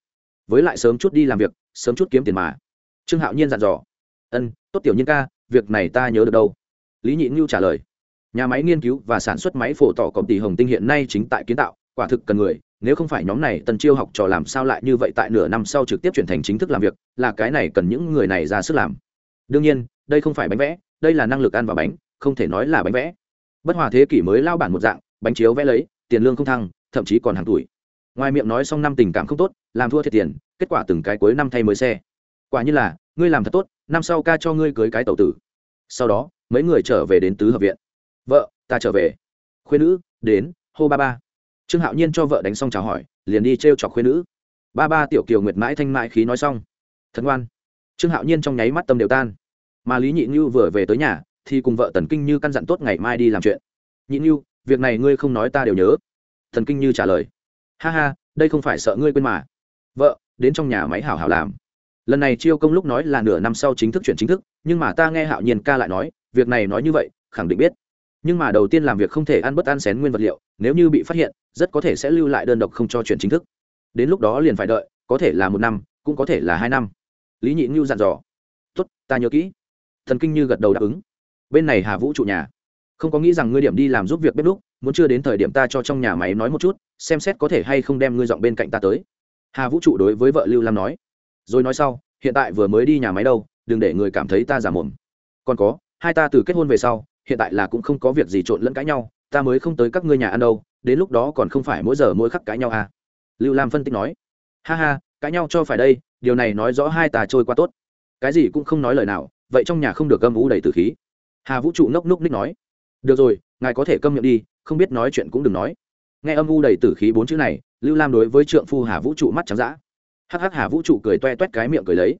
Với lại sớm chút đi làm việc, sớm chút kiếm tiền mà. Trương hạo nhiên dặn dò. Ân, tốt tiểu nhân ca, việc này ta nhớ được đâu. Lý nhị ngưu trả lời. Nhà máy nghiên cứu và sản xuất máy phổ tỏ cộng tỷ hồng tinh hiện nay chính tại kiến tạo quả thực cần người, nếu không phải nhóm này tần chiêu học trò làm sao lại như vậy tại nửa năm sau trực tiếp chuyển thành chính thức làm việc, là cái này cần những người này ra sức làm. Đương nhiên, đây không phải bánh vẽ, đây là năng lực ăn vào bánh, không thể nói là bánh vẽ. Bất hòa thế kỷ mới lao bản một dạng, bánh chiếu vẽ lấy, tiền lương không thăng, thậm chí còn hàng tuổi. Ngoài miệng nói xong năm tình cảm không tốt, làm thua thiệt tiền, kết quả từng cái cuối năm thay mới xe. Quả như là, ngươi làm thật tốt, năm sau ca cho ngươi cưới cái tẩu tử. Sau đó, mấy người trở về đến tứ hợp viện. Vợ, ta trở về. Khuyên nữ, đến, hô ba ba trương hạo nhiên cho vợ đánh xong chào hỏi, liền đi t r e o chọc khuyên nữ. Ba ba tiểu kiều nguyệt mãi thanh mãi khí nói xong. Thật ngoan. Trương hạo nhiên trong nháy mắt tâm đều tan. Mà lý nhị như vừa về tới nhà, thì cùng vợ tần kinh như căn dặn tốt ngày mai đi làm chuyện. Nhị như việc này ngươi không nói ta đều nhớ. Thần kinh như trả lời. Ha ha, đây không phải sợ ngươi quên mà. Vợ, đến trong nhà máy hảo hảo làm. Lần này chiêu công lúc nói là nửa năm sau chính thức chuyển chính thức, nhưng mà ta nghe hạo nhiên ca lại nói, việc này nói như vậy, khẳng định biết nhưng mà đầu tiên làm việc không thể ăn bất ăn xén nguyên vật liệu, nếu như bị phát hiện, rất có thể sẽ lưu lại đơn độc không cho chuyển chính thức. Đến lúc đó liền phải đợi, có thể là một năm, cũng có thể là hai năm. Lý nhị ngưu dặn dò. Tốt, ta nhớ kỹ. Thần kinh như gật đầu đáp ứng. Bên này hà vũ trụ nhà. Không có nghĩ rằng ngươi điểm đi làm giúp việc bếp lúc muốn chưa đến thời điểm ta cho trong nhà máy nói một chút, xem xét có thể hay không đem ngươi dọn bên cạnh ta tới. Hà vũ trụ đối với vợ lưu lam nói. Rồi nói sau, hiện tại vừa mới đi nhà máy đâu, đừng để người cảm thấy ta giả mồm. Còn có, hai ta từ kết hôn về sau hiện tại là cũng không có việc gì trộn lẫn cãi nhau, ta mới không tới các ngươi nhà ăn đâu, đến lúc đó còn không phải mỗi giờ mỗi khắc cãi nhau à? Lưu lam phân tích nói. Ha ha, cãi nhau cho phải đây, điều này nói rõ hai ta trôi qua tốt. Cái gì cũng không nói lời nào, vậy trong nhà không được gâm vũ đầy từ khí. Hà vũ trụ ngốc núc ních nói. Được rồi, ngài có thể câm miệng đi, không biết nói chuyện cũng đừng nói. Nghe âm u đầy tử khí bốn chữ này, lưu lam đối với trượng phu hà vũ trụ mắt trắng d ã hắc hắc hà vũ trụ cười toe toét cái miệng cười lấy.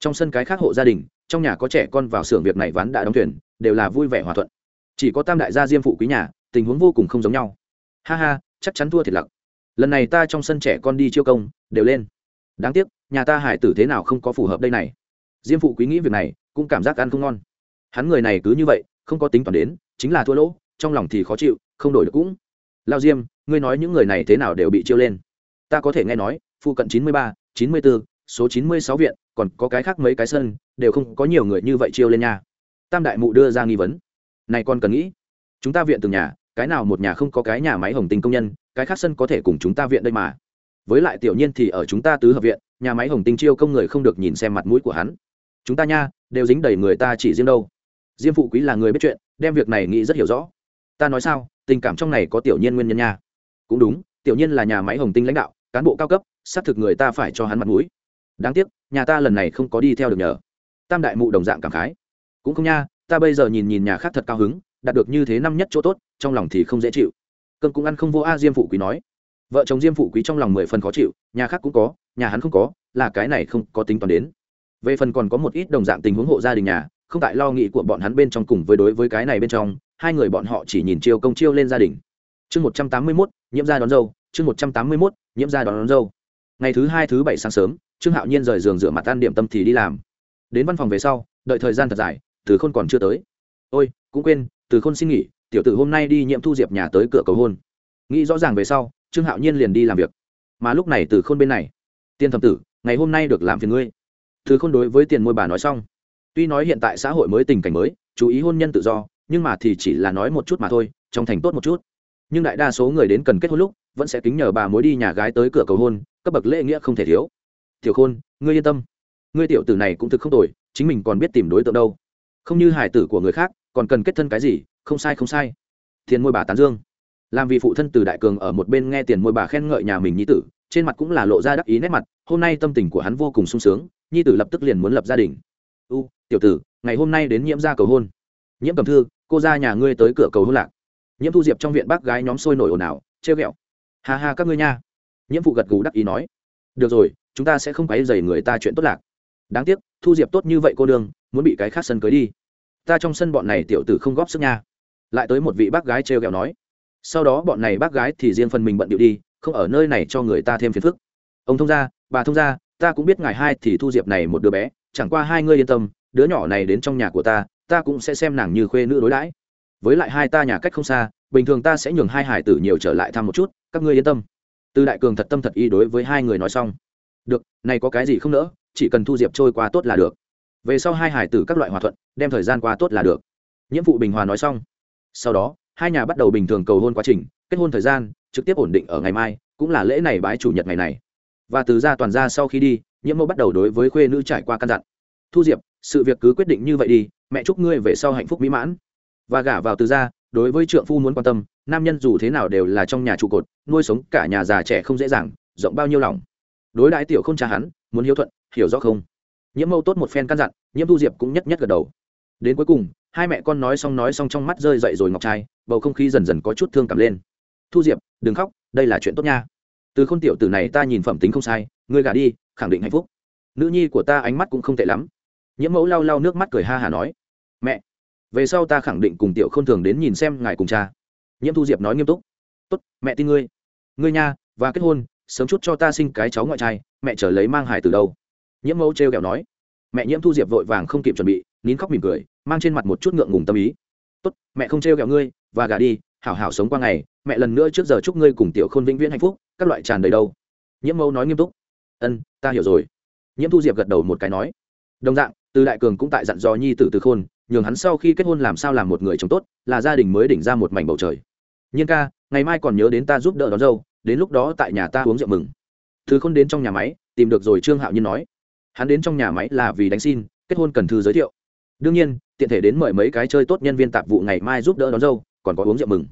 Trong sân cái khác hộ gia đình, trong nhà có trẻ con vào xưởng việc này ván đã đóng thuyền đều là vui vẻ hòa thuận. Chỉ có tam đại gia diêm phụ quý nhà, tình huống vô cùng không giống nhau. Ha ha, chắc chắn thua thiệt lặc lần này ta trong sân trẻ con đi chiêu công, đều lên. Đáng tiếc, nhà ta hải tử thế nào không có phù hợp đây này. Diêm phụ quý nghĩ việc này, cũng cảm giác ăn không ngon. Hắn người này cứ như vậy, không có tính toán đến, chính là thua lỗ, trong lòng thì khó chịu, không đổi được cũng. Lao diêm, ngươi nói những người này thế nào đều bị chiêu lên. Ta có thể nghe nói, phụ cận chín mươi ba, chín mươi bốn, số chín mươi sáu viện, còn có cái khác mấy cái sân, đều không có nhiều người như vậy chiêu lên nha tam đại mụ đưa ra nghi vấn. Này còn cần nghĩ, chúng ta viện từng nhà, cái nào một nhà không có cái nhà máy hồng tinh công nhân, cái khác sân có thể cùng chúng ta viện đây mà. Với lại tiểu nhiên thì ở chúng ta tứ hợp viện, nhà máy hồng tinh chiêu công người không được nhìn xem mặt mũi của hắn. Chúng ta nha, đều dính đầy người ta chỉ riêng đâu. Diêm phụ quý là người biết chuyện, đem việc này nghĩ rất hiểu rõ. Ta nói sao, tình cảm trong này có tiểu nhiên nguyên nhân nha. Cũng đúng, tiểu nhiên là nhà máy hồng tinh lãnh đạo, cán bộ cao cấp, xác thực người ta phải cho hắn mặt mũi. Đáng tiếc, nhà ta lần này không có đi theo được nhờ. Tam đại mụ đồng dạng cảm khái cũng không nha ta bây giờ nhìn nhìn nhà khác thật cao hứng đạt được như thế năm nhất chỗ tốt trong lòng thì không dễ chịu. Cơn cũng ăn không vô a diêm phụ quý nói. Vợ chồng diêm phụ quý trong lòng mười phần khó chịu nhà khác cũng có nhà hắn không có là cái này không có tính toán đến. Về phần còn có một ít đồng dạng tình huống hộ gia đình nhà không tại lo nghĩ của bọn hắn bên trong cùng với đối với cái này bên trong hai người bọn họ chỉ nhìn chiêu công chiêu lên gia đình. Chương một trăm tám mươi mốt nhiễm gia đón dâu chương một trăm tám mươi mốt nhiễm gia đón, đón dâu. Ngày thứ hai thứ bảy sáng sớm trương hạo nhiên rời giường rửa mặt ăn điểm tâm thì đi làm. Đến văn phòng về sau đợi thời gian thật dài từ khôn còn chưa tới. Ôi, cũng quên, từ khôn xin nghỉ, tiểu tử hôm nay đi nhiệm thu diệp nhà tới cửa cầu hôn. Nghĩ rõ ràng về sau, trương hạo nhiên liền đi làm việc. Mà lúc này từ khôn bên này. Tiên thẩm tử, ngày hôm nay được làm phiền ngươi. Từ khôn đối với tiền môi bà nói xong. Tuy nói hiện tại xã hội mới tình cảnh mới, chú ý hôn nhân tự do, nhưng mà thì chỉ là nói một chút mà thôi, trong thành tốt một chút. Nhưng đại đa số người đến cần kết hôn lúc, vẫn sẽ kính nhờ bà mối đi nhà gái tới cửa cầu hôn, cấp bậc lễ nghĩa không thể thiếu. Tiểu khôn, ngươi yên tâm. Ngươi tiểu tử này cũng thực không tồi, chính mình còn biết tìm đối tượng đâu không như hải tử của người khác, còn cần kết thân cái gì? Không sai không sai. Tiền môi bà tán dương. Làm vì phụ thân từ đại cường ở một bên nghe tiền môi bà khen ngợi nhà mình nhi tử, trên mặt cũng là lộ ra đắc ý nét mặt, hôm nay tâm tình của hắn vô cùng sung sướng, nhi tử lập tức liền muốn lập gia đình. U, tiểu tử, ngày hôm nay đến nhiễm ra cầu hôn. Nhiễm cầm thư, cô ra nhà ngươi tới cửa cầu hôn lạc. Nhiễm thu diệp trong viện bác gái nhóm sôi nổi ồn ào, trêu ghẹo. Hà hà các ngươi nha. Nhiễm phụ gật gù đắc ý nói. Được rồi, chúng ta sẽ không quấy dày người ta chuyện tốt lạc đáng tiếc, thu diệp tốt như vậy cô đường muốn bị cái khác sân cưới đi. Ta trong sân bọn này tiểu tử không góp sức nha. Lại tới một vị bác gái trêu ghẹo nói. Sau đó bọn này bác gái thì riêng phần mình bận điệu đi, không ở nơi này cho người ta thêm phiền phức. Ông thông gia, bà thông gia, ta cũng biết ngài hai thì thu diệp này một đứa bé, chẳng qua hai ngươi yên tâm, đứa nhỏ này đến trong nhà của ta ta cũng sẽ xem nàng như khuê nữ đối đãi. Với lại hai ta nhà cách không xa, bình thường ta sẽ nhường hai hải tử nhiều trở lại thăm một chút, các ngươi yên tâm. Tư đại cường thật tâm thật ý đối với hai người nói xong. Được, này có cái gì không nỡ chỉ cần thu diệp trôi qua tốt là được. Về sau hai hải tử các loại hòa thuận, đem thời gian qua tốt là được. Nhiễm vụ bình hòa nói xong. Sau đó, hai nhà bắt đầu bình thường cầu hôn quá trình, kết hôn thời gian, trực tiếp ổn định ở ngày mai, cũng là lễ này bái chủ nhật ngày này. Và từ ra toàn ra sau khi đi, nhiễm mẫu bắt đầu đối với khuê nữ trải qua căn dặn. Thu diệp, sự việc cứ quyết định như vậy đi, mẹ chúc ngươi về sau hạnh phúc mỹ mãn. Và gả vào từ ra đối với trượng phu muốn quan tâm, nam nhân dù thế nào đều là trong nhà trụ cột, nuôi sống cả nhà già trẻ không dễ dàng, rộng bao nhiêu lòng. Đối đãi tiểu không cha hắn, muốn hiếu thuận hiểu rõ không? Nhiễm mâu tốt một phen căn dặn, nhiễm thu diệp cũng nhất nhất gật đầu. Đến cuối cùng, hai mẹ con nói xong nói xong trong mắt rơi dậy rồi ngọc trai, bầu không khí dần dần có chút thương cảm lên. Thu diệp, đừng khóc, đây là chuyện tốt nha. Từ khôn tiểu tử này ta nhìn phẩm tính không sai, ngươi gả đi, khẳng định hạnh phúc. Nữ nhi của ta ánh mắt cũng không tệ lắm. Nhiễm mẫu lau lau nước mắt cười ha hả nói. Mẹ, về sau ta khẳng định cùng tiểu k h ô n thường đến nhìn xem ngài cùng cha. Nhiễm thu diệp nói nghiêm túc. Tốt, mẹ tin ngươi. Ngươi nha, và kết hôn, sớm chút cho ta sinh cái cháu ngoại trai, mẹ trở lấy mang hải từ đâu? Nhiễm mẫu t r kẹo nói. Mẹ nhiễm thu diệp vội vàng không kịp chuẩn bị, nín khóc mỉm cười, mang trên mặt một chút ngượng ngùng tâm ý. Tốt, mẹ không t kẹo ngươi, và gả đi, hảo hảo sống qua ngày, mẹ lần nữa trước giờ chúc ngươi cùng tiểu khôn vĩnh viễn hạnh phúc, các loại tràn đầy đâu. Nhiễm mẫu nói nghiêm túc. Ân, ta hiểu rồi. Nhiễm thu diệp gật đầu một cái nói. Đồng dạng, từ đại cường cũng tại dặn dò nhi tử từ khôn, nhường hắn sau khi kết hôn làm sao làm một người chồng tốt, là gia đình mới đỉnh ra một mảnh bầu trời. Nhiên ca, ngày mai còn nhớ đến ta giúp đỡ đón dâu, đến lúc đó tại nhà ta uống rượu mừng. Thứ khôn đến trong nhà máy, tìm được rồi trương hạo nhiên nói hắn đến trong nhà máy là vì đánh xin, kết hôn cần thư giới thiệu. Đương nhiên, tiện thể đến mời mấy cái chơi tốt nhân viên tạp vụ ngày mai giúp đỡ đón dâu, còn có uống rượu mừng.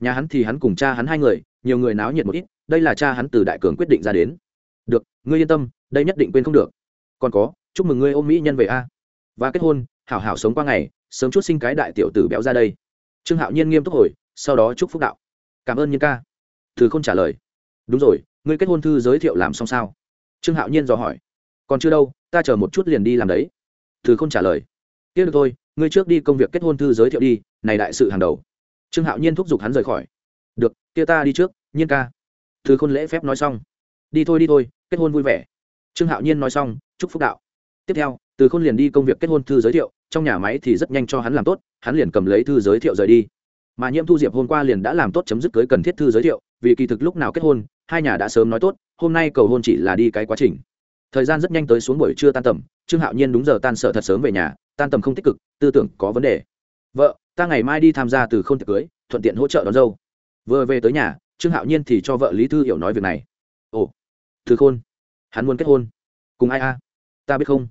Nhà hắn thì hắn cùng cha hắn hai người, nhiều người náo nhiệt một ít, đây là cha hắn từ đại cường quyết định ra đến. Được, ngươi yên tâm, đây nhất định quên không được. Còn có, chúc mừng ngươi ôm mỹ nhân về a. Và kết hôn, hảo hảo sống qua ngày, sớm chút sinh cái đại tiểu tử béo ra đây. Trương hạo nhiên nghiêm túc hồi, sau đó chúc phúc đạo. Cảm ơn nhân ca. Thư không trả lời. Đúng rồi, ngươi kết hôn thư giới thiệu làm xong sao? Trương hạo nhiên dò hỏi còn chưa đâu, ta chờ một chút liền đi làm đấy. Thư không trả lời. Tiếc được thôi, ngươi trước đi công việc kết hôn thư giới thiệu đi, này đại sự hàng đầu. Trương hạo nhiên thúc giục hắn rời khỏi. Được, kia ta đi trước, nhiên ca. Thư khôn lễ phép nói xong. Đi thôi đi thôi, kết hôn vui vẻ. Trương hạo nhiên nói xong, chúc phúc đạo. Tiếp theo, từ khôn liền đi công việc kết hôn thư giới thiệu, trong nhà máy thì rất nhanh cho hắn làm tốt, hắn liền cầm lấy thư giới thiệu rời đi. Mà nhiễm thu diệp hôm qua liền đã làm tốt chấm dứt cưới cần thiết thư giới thiệu, vì kỳ thực lúc nào kết hôn, hai nhà đã sớm nói tốt, hôm nay cầu hôn chỉ là đi cái quá trình thời gian rất nhanh tới xuống buổi trưa tan tầm, trương hạo nhiên đúng giờ tan sợ thật sớm về nhà, tan tầm không tích cực, tư tưởng có vấn đề. Vợ, ta ngày mai đi tham gia từ k h ô n tiệc cưới, thuận tiện hỗ trợ đón dâu. Vừa về tới nhà, trương hạo nhiên thì cho vợ lý thư hiểu nói việc này. Ồ thư khôn, hắn muốn kết hôn. Cùng ai a? Ta biết không?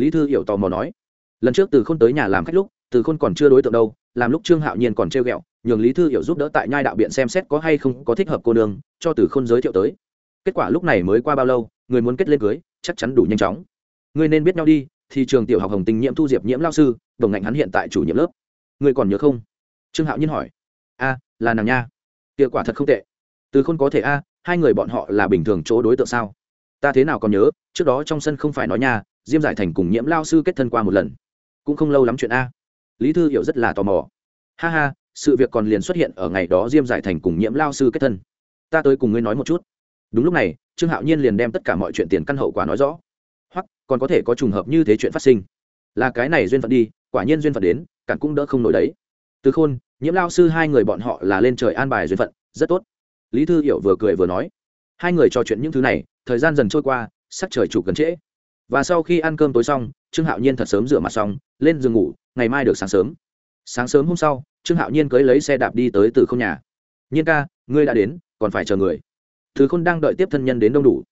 Lý thư hiểu tò mò nói. Lần trước từ khôn tới nhà làm khách lúc, từ khôn còn chưa đối tượng đâu, làm lúc trương hạo nhiên còn treo ghẹo, nhường lý thư hiểu giúp đỡ tại nhai đạo biện xem xét có hay không có thích hợp cô nương, cho từ khôn giới thiệu tới. Kết quả lúc này mới qua bao lâu, người muốn kết lên cưới chắc chắn đủ nhanh chóng. Ngươi nên biết nhau đi, thì trường tiểu học hồng tình nhiễm thu diệp nhiễm lao sư, đồng ngạnh hắn hiện tại chủ nhiệm lớp. Ngươi còn nhớ không? Trương hạo nhiên hỏi. A, là nàng nha. Hiệu quả thật không tệ. Từ khôn có thể a, hai người bọn họ là bình thường chỗ đối tượng sao? Ta thế nào còn nhớ, trước đó trong sân không phải nói nha, diêm giải thành cùng nhiễm lao sư kết thân qua một lần. Cũng không lâu lắm chuyện a. Lý thư hiểu rất là tò mò. Ha ha, sự việc còn liền xuất hiện ở ngày đó diêm giải thành cùng nhiễm lao sư kết thân. Ta tới cùng ngươi nói một chút đúng lúc này, trương hạo nhiên liền đem tất cả mọi chuyện tiền căn hậu quả nói rõ. Hoặc, còn có thể có trùng hợp như thế chuyện phát sinh. Là cái này duyên phận đi, quả nhiên duyên phận đến, cản cũng đỡ không nổi đấy. Từ khôn, nhiễm lao sư hai người bọn họ là lên trời an bài duyên phận, rất tốt. Lý thư hiểu vừa cười vừa nói, hai người trò chuyện những thứ này, thời gian dần trôi qua, sắc trời chụp gần trễ. Và sau khi ăn cơm tối xong, trương hạo nhiên thật sớm rửa mặt xong, lên giường ngủ, ngày mai được sáng sớm. Sáng sớm hôm sau, trương hạo nhiên cưới lấy xe đạp đi tới từ không nhà. Nhiên ca, ngươi đã đến, còn phải chờ người thứ khôn đang đợi tiếp thân nhân đến đông đủ.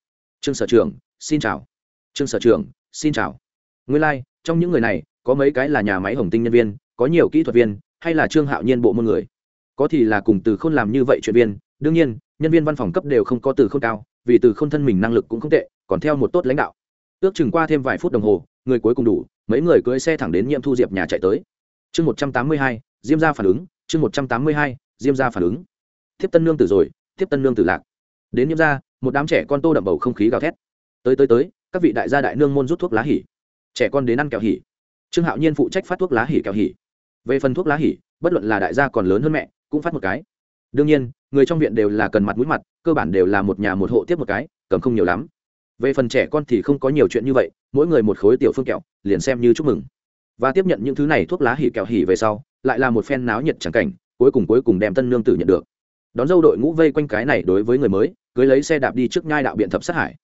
Trương sở trường xin chào. Trương sở trường xin chào. Nguyên lai、like, trong những người này có mấy cái là nhà máy hồng tinh nhân viên có nhiều kỹ thuật viên hay là trương hạo nhiên bộ môn người. Có thì là cùng từ khôn làm như vậy chuyện viên. Đương nhiên nhân viên văn phòng cấp đều không có từ khôn cao vì từ khôn thân mình năng lực cũng không tệ còn theo một tốt lãnh đạo. Ước chừng qua thêm vài phút đồng hồ người cuối cùng đủ mấy người cưới xe thẳng đến nhiệm thu diệp nhà chạy tới. Chương một trăm tám mươi hai diêm ra phản ứng chương một trăm tám mươi hai diêm ra phản ứng. Tiếp tân nương tử rồi tiếp tân nương tử lạc đến nhiễm ra, một đám trẻ con tô đậm bầu không khí gào thét. Tới tới tới, các vị đại gia đại nương môn rút thuốc lá hỉ. Trẻ con đến ăn kẹo hỉ. Trương hạo nhiên phụ trách phát thuốc lá hỉ kẹo hỉ. Về phần thuốc lá hỉ, bất luận là đại gia còn lớn hơn mẹ, cũng phát một cái. Đương nhiên, người trong viện đều là cần mặt mũi mặt, cơ bản đều là một nhà một hộ tiếp một cái, cầm không nhiều lắm. Về phần trẻ con thì không có nhiều chuyện như vậy, mỗi người một khối tiểu phương kẹo, liền xem như chúc mừng. Và tiếp nhận những thứ này thuốc lá hỉ kẹo hỉ về sau, lại là một phen náo nhiệt chẳng cảnh, cuối cùng cuối cùng đem tân nương tử nhận được. Đón dâu đội ngũ vây quanh cái này đối với người mới cưới lấy xe đạp đi trước nhai đạo biện thập sát hải.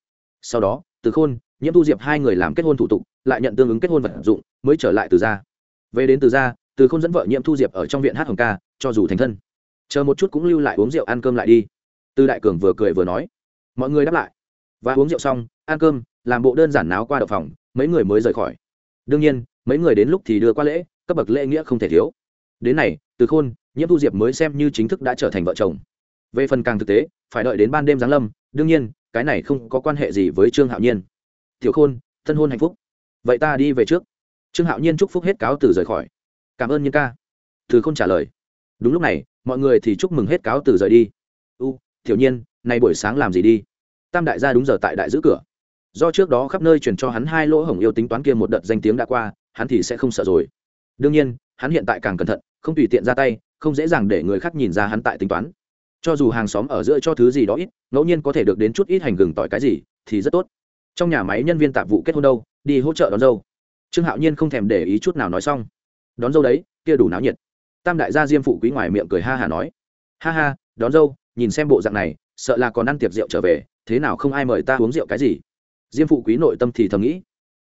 Sau đó, từ khôn, nhiễm thu diệp hai người làm kết hôn thủ tục, lại nhận tương ứng kết hôn vật dụng, mới trở lại từ gia. Về đến từ gia, từ khôn dẫn vợ nhiễm thu diệp ở trong viện hát hồng ca, cho dù thành thân. Chờ một chút cũng lưu lại uống rượu ăn cơm lại đi. Từ đại cường vừa cười vừa nói. Mọi người đáp lại. Và uống rượu xong, ăn cơm, làm bộ đơn giản náo qua đậu phòng, mấy người mới rời khỏi. Đương nhiên, mấy người đến lúc thì đưa qua lễ, cấp bậc lễ nghĩa không thể thiếu. Đến này, từ khôn, nhiễm thu diệp mới xem như chính thức đã trở thành vợ chồng về phần càng thực tế, phải đợi đến ban đêm giáng lâm, đương nhiên, cái này không có quan hệ gì với trương hạo nhiên. Tiểu khôn, thân hôn hạnh phúc. Vậy ta đi về trước. Trương hạo nhiên chúc phúc hết cáo từ rời khỏi. Cảm ơn nhiên ca. Từ khôn trả lời. Đúng lúc này, mọi người thì chúc mừng hết cáo từ rời đi. U, tiểu nhiên, nay buổi sáng làm gì đi? Tam đại gia đúng giờ tại đại giữ cửa. Do trước đó khắp nơi truyền cho hắn hai lỗ hổng yêu tính toán kia một đợt danh tiếng đã qua, hắn thì sẽ không sợ rồi. Đương nhiên, hắn hiện tại càng cẩn thận, không tùy tiện ra tay, không dễ dàng để người khác nhìn ra hắn tại tính toán cho dù hàng xóm ở giữa cho thứ gì đó ít, ngẫu nhiên có thể được đến chút ít hành gừng tỏi cái gì, thì rất tốt. Trong nhà máy nhân viên tạp vụ kết hôn đâu, đi hỗ trợ đón dâu. Trương hạo nhiên không thèm để ý chút nào nói xong. Đón dâu đấy, kia đủ náo nhiệt. Tam đại gia diêm phụ quý ngoài miệng cười ha hà nói. Ha ha, đón dâu, nhìn xem bộ dạng này, sợ là còn ăn tiệc rượu trở về, thế nào không ai mời ta uống rượu cái gì. Diêm phụ quý nội tâm thì thầm nghĩ.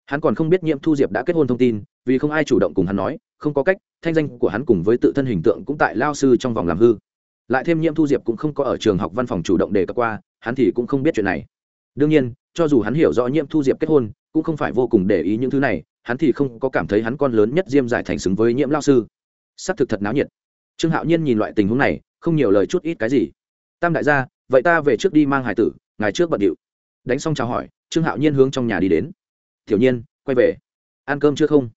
Hắn còn không biết nhiễm thu diệp đã kết hôn thông tin, vì không ai chủ động cùng hắn nói, không có cách, thanh danh của hắn cùng với tự thân hình tượng cũng tại lao sư trong vòng làm hư lại thêm nhiễm thu diệp cũng không có ở trường học văn phòng chủ động đề cập qua, hắn thì cũng không biết chuyện này. Đương nhiên, cho dù hắn hiểu rõ nhiễm thu diệp kết hôn, cũng không phải vô cùng để ý những thứ này, hắn thì không có cảm thấy hắn con lớn nhất diêm giải thành xứng với nhiễm lao sư. S ắ c thực thật náo nhiệt. Trương hạo nhiên nhìn loại tình huống này, không nhiều lời chút ít cái gì. Tam đại gia, vậy ta về trước đi mang hải tử ngày trước bận điệu. Đánh xong chào hỏi, trương hạo nhiên hướng trong nhà đi đến. Tiểu nhiên, quay về. Ăn cơm chưa không?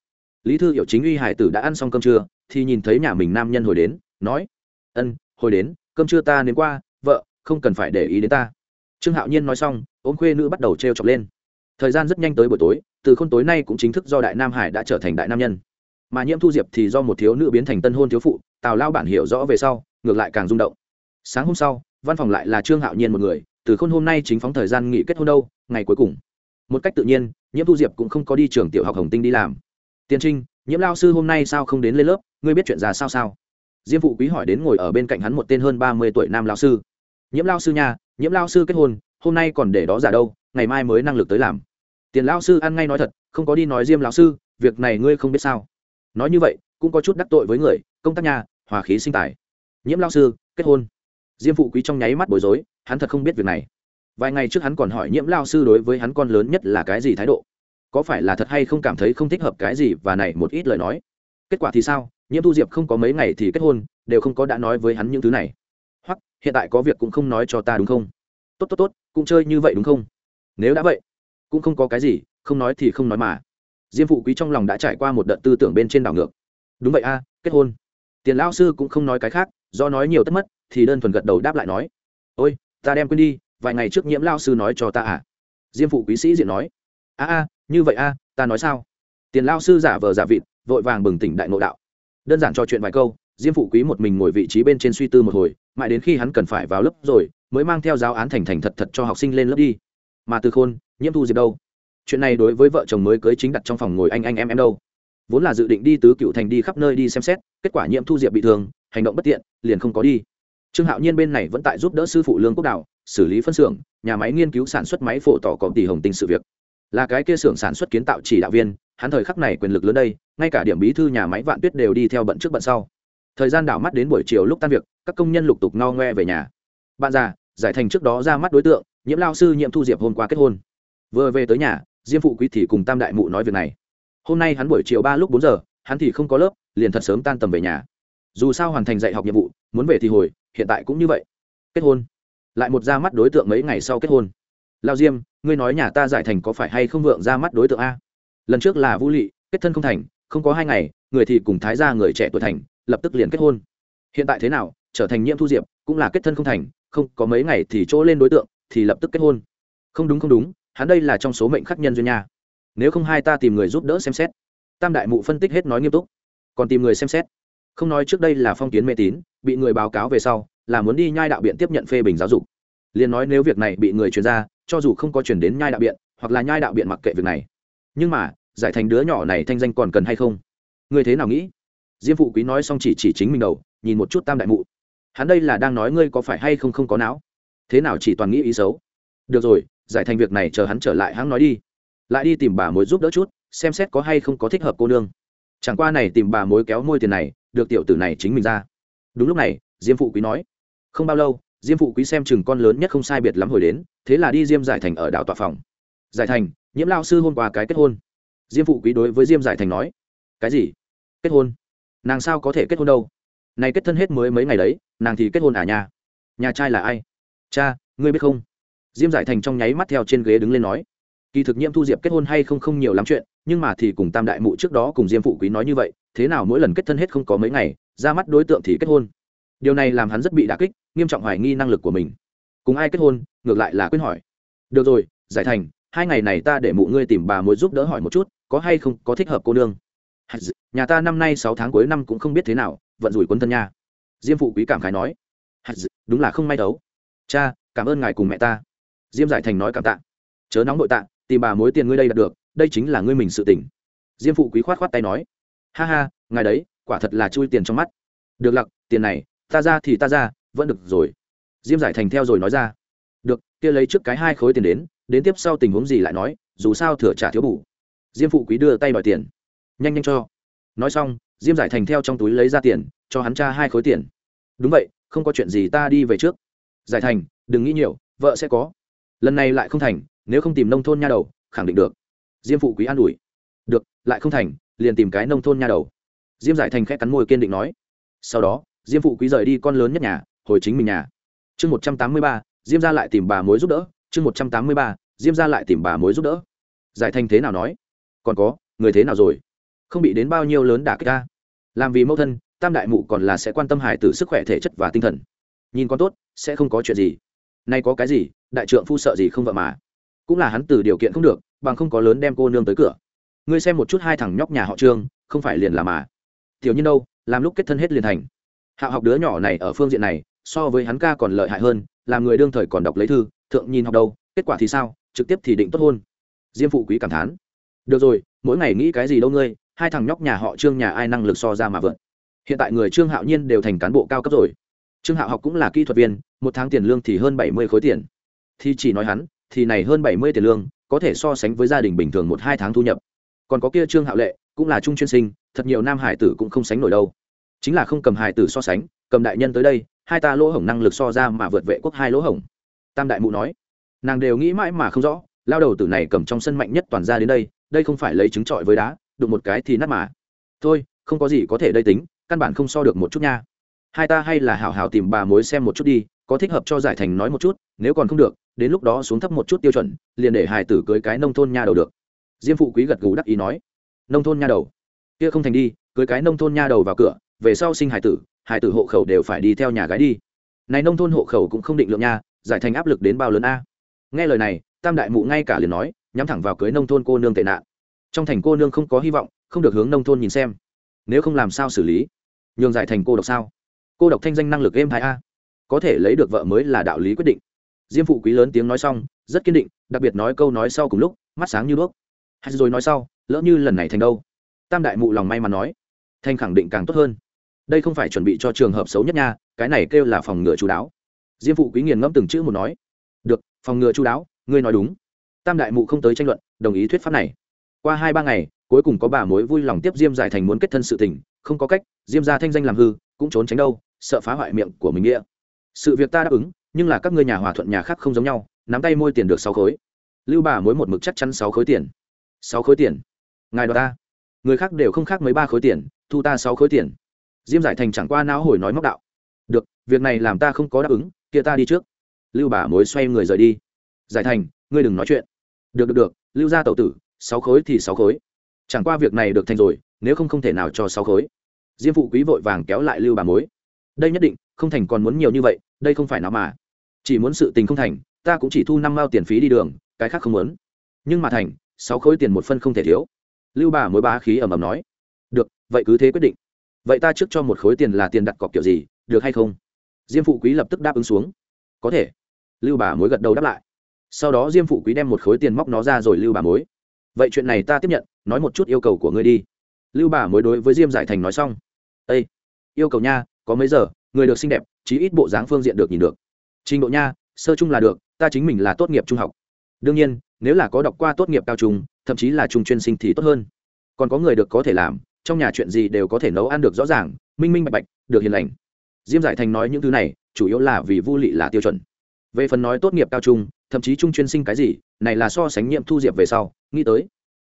Lý thư hiểu chính uy hải tử đã ăn xong cơm trưa, thì nhìn thấy nhà mình nam nhân hồi đến, nói, ân hồi đến, cơm trưa ta nếm qua, vợ, không cần phải để ý đến ta. Trương hạo nhiên nói xong, ôm khuê nữ bắt đầu t r e o chọc lên. Thời gian rất nhanh tới buổi tối, từ k h ô n tối nay cũng chính thức do đại nam hải đã trở thành đại nam nhân. Mà nhiễm thu diệp thì do một thiếu nữ biến thành tân hôn thiếu phụ, tào lao bản hiểu rõ về sau, ngược lại càng rung động. Sáng hôm sau, văn phòng lại là trương hạo nhiên một người, từ khôn hôm nay chính phóng thời gian nghỉ kết hôn đâu, ngày cuối cùng. Một cách tự nhiên, nhiễm thu diệp cũng không có đi trường tiểu học hồng tinh đi làm. Tiên trinh, nhiễm lao sư hôm nay sao không đến lên lớp? Ngươi biết chuyện ra sao sao? Diêm phụ quý hỏi đến ngồi ở bên cạnh hắn một tên hơn ba mươi tuổi nam lao sư. Nhiễm lao sư nhà nhiễm lao sư kết hôn, hôm nay còn để đó giả đâu, ngày mai mới năng lực tới làm. Tiền lao sư ăn ngay nói thật, không có đi nói diêm lao sư, việc này ngươi không biết sao. Nói như vậy, cũng có chút đắc tội với người, công tác nhà, hòa khí sinh tài. Nhiễm lao sư, kết hôn. Diêm phụ quý trong nháy mắt bối rối, hắn thật không biết việc này. Vài ngày trước hắn còn hỏi nhiễm lao sư đối với hắn con lớn nhất là cái gì thái độ. Có phải là thật hay không cảm thấy không thích hợp cái gì và này một ít lời nói kết quả thì sao? Nhiễm thu diệp không có mấy ngày thì kết hôn, đều không có đã nói với hắn những thứ này. Hoặc, hiện tại có việc cũng không nói cho ta đúng không? Tốt tốt tốt, cũng chơi như vậy đúng không? Nếu đã vậy, cũng không có cái gì, không nói thì không nói mà. Diêm phụ quý trong lòng đã trải qua một đợt tư tưởng bên trên đảo ngược. Đúng vậy a, kết hôn. Tiền lão sư cũng không nói cái khác, do nói nhiều tất mất, thì đơn thuần gật đầu đáp lại nói. Ôi, ta đem quên đi, vài ngày trước nhiễm lao sư nói cho ta à? Diêm phụ quý sĩ diện nói. A a, như vậy a, ta nói sao? Tiền lao sư giả vờ giả vịt vội vàng bừng tỉnh đại nội đạo. Đơn giản trò chuyện vài câu, diêm phụ quý một mình ngồi vị trí bên trên suy tư một hồi, mãi đến khi hắn cần phải vào lớp rồi, mới mang theo giáo án thành thành thật thật cho học sinh lên lớp đi. Mà từ khôn, nhiễm thu diệp đâu? Chuyện này đối với vợ chồng mới cưới chính đặt trong phòng ngồi anh anh em em đâu? Vốn là dự định đi tứ cựu thành đi khắp nơi đi xem xét, kết quả nhiễm thu diệp bị thương, hành động bất tiện, liền không có đi. Trương hạo nhiên bên này vẫn tại giúp đỡ sư phụ lương quốc đạo, xử lý phân xưởng, nhà máy nghiên cứu sản xuất máy phổ tỏ có tỷ hồng tinh sự việc. Là cái kia xưởng sản xuất kiến tạo chỉ đạo viên hắn thời khắc này quyền lực lớn đây, ngay cả điểm bí thư nhà máy vạn tuyết đều đi theo bận trước bận sau. Thời gian đảo mắt đến buổi chiều lúc tan việc, các công nhân lục tục no ngoe về nhà. Bạn già, giải thành trước đó ra mắt đối tượng, nhiễm lao sư Nhiệm thu diệp hôm qua kết hôn. Vừa về tới nhà, diêm phụ quý thì cùng tam đại mụ nói việc này. Hôm nay hắn buổi chiều ba lúc bốn giờ, hắn thì không có lớp, liền thật sớm tan tầm về nhà. Dù sao hoàn thành dạy học nhiệm vụ, muốn về thì hồi, hiện tại cũng như vậy. Kết hôn. Lại một ra mắt đối tượng mấy ngày sau kết hôn. Lao diêm, ngươi nói nhà ta giải thành có phải hay không vượng ra mắt đối tượng a? Lần trước là vũ lị, kết thân không thành, không có hai ngày, người thì cùng thái gia người trẻ tuổi thành, lập tức liền kết hôn. Hiện tại thế nào, trở thành nhiễm thu diệp, cũng là kết thân không thành, không có mấy ngày thì chỗ lên đối tượng, thì lập tức kết hôn. Không đúng không đúng, hắn đây là trong số mệnh khắc nhân duyên nha. Nếu không hai ta tìm người giúp đỡ xem xét. Tam đại mụ phân tích hết nói nghiêm túc. Còn tìm người xem xét. Không nói trước đây là phong kiến mê tín, bị người báo cáo về sau, là muốn đi nhai đạo biện tiếp nhận phê bình giáo dục. Liền nói nếu việc này bị người truyền ra, cho dù không có chuyển đến nhai đạo biện, hoặc là nhai đạo biện mặc kệ việc này nhưng mà, giải thành đứa nhỏ này thanh danh còn cần hay không? Ngươi thế nào nghĩ? Diêm phụ quý nói xong chỉ chỉ chính mình đầu, nhìn một chút tam đại mụ. Hắn đây là đang nói ngươi có phải hay không không có não? Thế nào chỉ toàn nghĩ ý xấu? Được rồi, giải thành việc này chờ hắn trở lại hắn nói đi. Lại đi tìm bà mối giúp đỡ chút, xem xét có hay không có thích hợp cô nương. Chẳng qua này tìm bà mối kéo môi tiền này, được tiểu tử này chính mình ra. Đúng lúc này, diêm phụ quý nói. Không bao lâu, diêm phụ quý xem chừng con lớn nhất không sai biệt lắm hồi đến, thế là đi diêm giải thành ở đảo tòa phòng. Giải thành nhiễm lao sư hôm qua cái kết hôn. Diêm phụ quý đối với diêm giải thành nói, cái gì? Kết hôn? Nàng sao có thể kết hôn đâu? Này kết thân hết mới mấy ngày đấy, nàng thì kết hôn à nhà nhà trai là ai? Cha, ngươi biết không? Diêm giải thành trong nháy mắt theo trên ghế đứng lên nói, kỳ thực nhiễm thu diệp kết hôn hay không không nhiều lắm chuyện, nhưng mà thì cùng tam đại mụ trước đó cùng diêm phụ quý nói như vậy, thế nào mỗi lần kết thân hết không có mấy ngày, ra mắt đối tượng thì kết hôn. Điều này làm hắn rất bị đà kích, nghiêm trọng hoài nghi năng lực của mình. Cùng ai kết hôn, ngược lại là quyết hỏi. Được rồi, giải thành hai ngày này ta để mụ ngươi tìm bà mối giúp đỡ hỏi một chút, có hay không, có thích hợp cô nương? Nhà ta năm nay sáu tháng cuối năm cũng không biết thế nào, vận rủi quân thân nha. Diêm phụ quý cảm khái nói. Đúng là không may đấu cha, cảm ơn ngài cùng mẹ ta. Diêm giải thành nói cảm tạ. Chớ nóng nội tạ, tìm bà mối tiền ngươi đây đạt được, đây chính là ngươi mình sự tỉnh diêm phụ quý khoát khoát tay nói. Ha ha, ngài đấy, quả thật là chui tiền trong mắt. Được lặc, tiền này, ta ra thì ta ra, vẫn được rồi. Diêm giải thành theo rồi nói ra. Được, kia lấy trước cái hai khối tiền đến đến tiếp sau tình huống gì lại nói, dù sao thừa trả thiếu bù. Diêm phụ quý đưa tay đòi tiền. Nhanh nhanh cho. Nói xong, diêm giải thành theo trong túi lấy ra tiền, cho hắn cha hai khối tiền. Đúng vậy, không có chuyện gì ta đi về trước. Giải thành, đừng nghĩ nhiều, vợ sẽ có. Lần này lại không thành, nếu không tìm nông thôn nha đầu, khẳng định được. Diêm phụ quý an ủi. Được, lại không thành, liền tìm cái nông thôn nha đầu. Diêm giải thành khẽ cắn môi kiên định nói. Sau đó, diêm phụ quý rời đi con lớn nhất nhà, hồi chính mình nhà. Chương một trăm tám mươi ba, diêm ra lại tìm bà mối giúp đỡ chương một trăm tám mươi ba, diêm ra lại tìm bà mối giúp đỡ. Giải thành thế nào nói? Còn có, người thế nào rồi? Không bị đến bao nhiêu lớn đả kích ta? Làm vì mẫu thân, tam đại mụ còn là sẽ quan tâm hải tử sức khỏe thể chất và tinh thần. Nhìn con tốt, sẽ không có chuyện gì. Nay có cái gì, đại trượng phu sợ gì không vợ mà. Cũng là hắn từ điều kiện không được, bằng không có lớn đem cô nương tới cửa. Ngươi xem một chút hai thằng nhóc nhà họ trương, không phải liền là mà. Tiểu nhân đâu, làm lúc kết thân hết liền thành. Hạo học đứa nhỏ này ở phương diện này, so với hắn ca còn lợi hại hơn, làm người đương thời còn đọc lấy thư thượng nhìn học đâu, kết quả thì sao, trực tiếp thì định tốt hôn. Diêm phụ quý cảm thán. Được rồi, mỗi ngày nghĩ cái gì đâu ngươi, hai thằng nhóc nhà họ trương nhà ai năng lực so ra mà vượt. Hiện tại người trương hạo nhiên đều thành cán bộ cao cấp rồi. Trương hạo học cũng là kỹ thuật viên, một tháng tiền lương thì hơn bảy mươi khối tiền. Thì chỉ nói hắn, thì này hơn bảy mươi tiền lương, có thể so sánh với gia đình bình thường một hai tháng thu nhập. Còn có kia trương hạo lệ, cũng là trung chuyên sinh, thật nhiều nam hải tử cũng không sánh nổi đâu. Chính là không cầm hải tử so sánh, cầm đại nhân tới đây, hai ta lỗ hổng năng lực so ra mà vượt vệ quốc hai lỗ hổng tam đại mụ nói. Nàng đều nghĩ mãi mà không rõ, lao đầu tử này cầm trong sân mạnh nhất toàn ra đến đây đây không phải lấy trứng trọi với đá, đụng một cái thì nát mà. Thôi, không có gì có thể đây tính, căn bản không so được một chút nha. Hai ta hay là hảo hảo tìm bà mối xem một chút đi, có thích hợp cho giải thành nói một chút, nếu còn không được, đến lúc đó xuống thấp một chút tiêu chuẩn, liền để hài tử cưới cái nông thôn nha đầu được. Diêm phụ quý gật gù đắc ý nói. Nông thôn nha đầu. Kia không thành đi, cưới cái nông thôn nha đầu vào cửa, về sau sinh hài tử hài tử hộ khẩu đều phải đi theo nhà gái đi. Này nông thôn hộ khẩu cũng không định lượng nha giải thành áp lực đến bao lớn a? Nghe lời này, tam đại mụ ngay cả liền nói, nhắm thẳng vào cưới nông thôn cô nương tệ nạn. Trong thành cô nương không có hy vọng, không được hướng nông thôn nhìn xem. Nếu không làm sao xử lý? Nhường giải thành cô độc sao? Cô độc thanh danh năng lực êm thái a? Có thể lấy được vợ mới là đạo lý quyết định. Diêm phụ quý lớn tiếng nói xong, rất kiên định, đặc biệt nói câu nói sau cùng lúc, mắt sáng như đuốc. Hay rồi nói sau, lỡ như lần này thành đâu? Tam đại mụ lòng may mà nói thanh khẳng định càng tốt hơn. Đây không phải chuẩn bị cho trường hợp xấu nhất nha, cái này kêu là phòng ngừa chú đáo diêm phụ quý nghiền ngẫm từng chữ một nói. Được, phòng ngừa chú đáo, ngươi nói đúng. Tam đại mụ không tới tranh luận, đồng ý thuyết pháp này. Qua hai ba ngày, cuối cùng có bà mối vui lòng tiếp diêm giải thành muốn kết thân sự tình, không có cách, diêm ra thanh danh làm hư, cũng trốn tránh đâu, sợ phá hoại miệng của mình nghĩa. Sự việc ta đáp ứng, nhưng là các ngươi nhà hòa thuận nhà khác không giống nhau, nắm tay môi tiền được sáu khối. Lưu bà mối một mực chắc chắn sáu khối tiền. Sáu khối tiền? Ngài đoạt ta. Người khác đều không khác mấy ba khối tiền, thu ta sáu khối tiền. Diêm giải thành chẳng qua não hồi nói móc đạo. Được, việc này làm ta không có đáp ứng kia ta đi trước. Lưu bà mối xoay người rời đi. Giải thành, ngươi đừng nói chuyện. Được được được, lưu ra tẩu tử, sáu khối thì sáu khối. Chẳng qua việc này được thành rồi, nếu không không thể nào cho sáu khối. Diêm phụ quý vội vàng kéo lại lưu bà mối. Đây nhất định, không thành còn muốn nhiều như vậy, đây không phải nào mà. Chỉ muốn sự tình không thành, ta cũng chỉ thu năm mao tiền phí đi đường, cái khác không muốn. Nhưng mà thành, sáu khối tiền một phân không thể thiếu. Lưu bà mối bá khí ầm ầm nói. Được, vậy cứ thế quyết định. Vậy ta trước cho một khối tiền là tiền đặt cọc kiểu gì, được hay không? Diêm phụ quý lập tức đáp ứng xuống. Có thể. Lưu bà mối gật đầu đáp lại. Sau đó diêm phụ quý đem một khối tiền móc nó ra rồi lưu bà mối. Vậy chuyện này ta tiếp nhận, nói một chút yêu cầu của ngươi đi. Lưu bà mối đối với diêm giải thành nói xong. Ây yêu cầu nha, có mấy giờ, người được xinh đẹp, chí ít bộ dáng phương diện được nhìn được. Trình độ nha, sơ chung là được, ta chính mình là tốt nghiệp trung học. Đương nhiên, nếu là có đọc qua tốt nghiệp cao trung, thậm chí là trung chuyên sinh thì tốt hơn. Còn có người được có thể làm, trong nhà chuyện gì đều có thể nấu ăn được rõ ràng, minh minh bạch bạch, được hiền lành diêm giải thành nói những thứ này, chủ yếu là vì vô lị là tiêu chuẩn. Về phần nói tốt nghiệp cao trung, thậm chí trung chuyên sinh cái gì, này là so sánh nhiệm thu diệp về sau, nghĩ tới.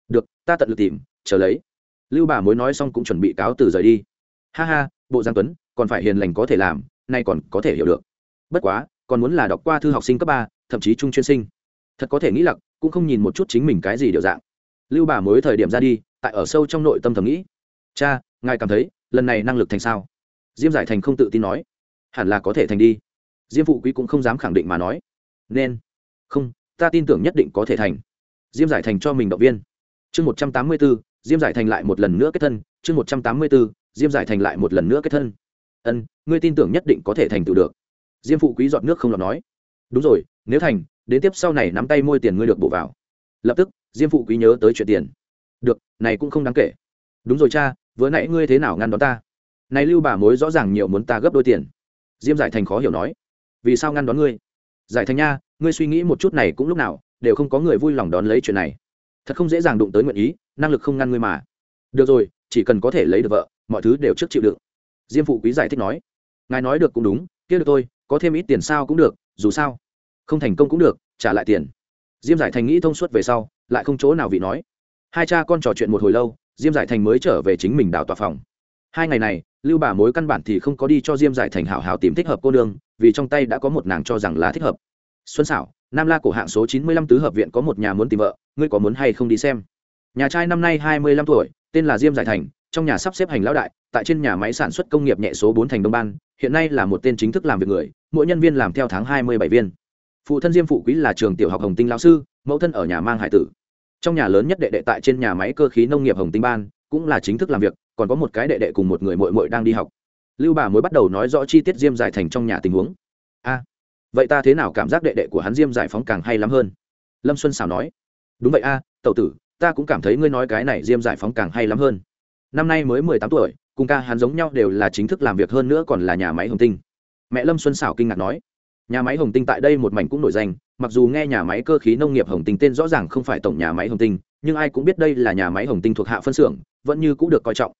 Được, ta tận lực tìm, chờ lấy. Lưu bà mối nói xong cũng chuẩn bị cáo từ rời đi. Ha ha, bộ giang tuấn, còn phải hiền lành có thể làm, nay còn có thể hiểu được. Bất quá, còn muốn là đọc qua thư học sinh cấp ba, thậm chí trung chuyên sinh. Thật có thể nghĩ lặc, cũng không nhìn một chút chính mình cái gì điều dạng. Lưu bà mối thời điểm ra đi, tại ở sâu trong nội tâm thầm nghĩ. Cha, ngài cảm thấy, lần này năng lực thành sao? Diêm giải thành không tự tin nói, hẳn là có thể thành đi. Diêm phụ quý cũng không dám khẳng định mà nói, nên. Không, ta tin tưởng nhất định có thể thành. Diêm giải thành cho mình động viên. Chương một trăm tám mươi b ố diêm giải thành lại một lần nữa kết thân. Chương một trăm tám mươi b ố diêm giải thành lại một lần nữa kết thân. Ân, ngươi tin tưởng nhất định có thể thành tựu được. Diêm phụ quý dọn nước không lọt nói, đúng rồi, nếu thành, đến tiếp sau này nắm tay môi tiền ngươi được bổ vào. Lập tức, diêm phụ quý nhớ tới chuyện tiền. Được, này cũng không đáng kể. Đúng rồi cha, vừa nãy ngươi thế nào ngăn đón ta? Này lưu bà mối rõ ràng nhiều muốn ta gấp đôi tiền. Diêm giải thành khó hiểu nói. Vì sao ngăn đón ngươi? Giải thành nha, ngươi suy nghĩ một chút này cũng lúc nào, đều không có người vui lòng đón lấy chuyện này. Thật không dễ dàng đụng tới nguyện ý, năng lực không ngăn ngươi mà. Được rồi, chỉ cần có thể lấy được vợ, mọi thứ đều trước chịu đựng. Diêm phụ quý giải thích nói. Ngài nói được cũng đúng, kia được tôi có thêm ít tiền sao cũng được, dù sao, không thành công cũng được, trả lại tiền. Diêm giải thành nghĩ thông suốt về sau, lại không chỗ nào vị nói. Hai cha con trò chuyện một hồi lâu, diêm giải thành mới trở về chính mình đào tòa phòng. Hai ngày này lưu bà mối căn bản thì không có đi cho diêm giải thành hảo hảo tìm thích hợp cô nương, vì trong tay đã có một nàng cho rằng là thích hợp. Xuân xảo nam la cổ hạng số chín mươi lăm tứ hợp viện có một nhà muốn tìm vợ, ngươi có muốn hay không đi xem? Nhà trai năm nay hai mươi lăm tuổi, tên là diêm giải thành, trong nhà sắp xếp hành lão đại, tại trên nhà máy sản xuất công nghiệp nhẹ số bốn thành đông ban, hiện nay là một tên chính thức làm việc người, mỗi nhân viên làm theo tháng hai mươi bảy viên. Phụ thân diêm phụ quý là trường tiểu học hồng tinh lão sư, mẫu thân ở nhà mang hải tử. Trong nhà lớn nhất đệ đệ tại trên nhà máy cơ khí nông nghiệp hồng tinh ban cũng là chính thức làm việc còn có một cái đệ đệ cùng một người mội mội đang đi học. Lưu bà mới bắt đầu nói rõ chi tiết diêm giải thành trong nhà tình huống. A vậy ta thế nào cảm giác đệ đệ của hắn diêm giải phóng càng hay lắm hơn? Lâm xuân xảo nói. Đúng vậy a à, tậu tử ta cũng cảm thấy ngươi nói cái này diêm giải phóng càng hay lắm hơn. Năm nay mới mười tám tuổi cùng ca hắn giống nhau đều là chính thức làm việc hơn nữa còn là nhà máy hồng tinh. Mẹ lâm xuân xảo kinh ngạc nói. Nhà máy hồng tinh tại đây một mảnh cũng nổi danh mặc dù nghe nhà máy cơ khí nông nghiệp hồng tinh tên rõ ràng không phải tổng nhà máy hồng tinh nhưng ai cũng biết đây là nhà máy hồng tinh thuộc hạ phân xưởng, vẫn như cũng được coi trọng.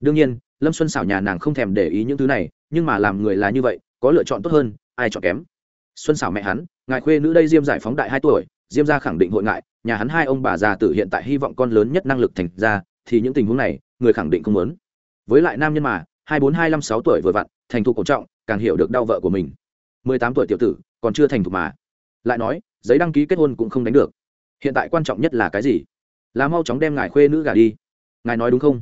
Đương nhiên, lâm xuân xảo nhà nàng không thèm để ý những thứ này, nhưng mà làm người là như vậy, có lựa chọn tốt hơn, ai chọn kém? Xuân xảo mẹ hắn, ngài khuê nữ đây diêm giải phóng đại hai tuổi, diêm ra khẳng định hội ngại, nhà hắn hai ông bà già tử hiện tại hy vọng con lớn nhất năng lực thành ra, thì những tình huống này, người khẳng định không muốn. Với lại nam nhân mà, hai bốn hai năm sáu tuổi vừa vặn, thành thục cổ trọng, càng hiểu được đau vợ của mình. Mười tám tuổi tiểu tử, còn chưa thành thục mà. Lại nói, giấy đăng ký kết hôn cũng không đánh được. Hiện tại quan trọng nhất là cái gì? Là mau chóng đem ngài khuê nữ gà đi. Ngài nói đúng không?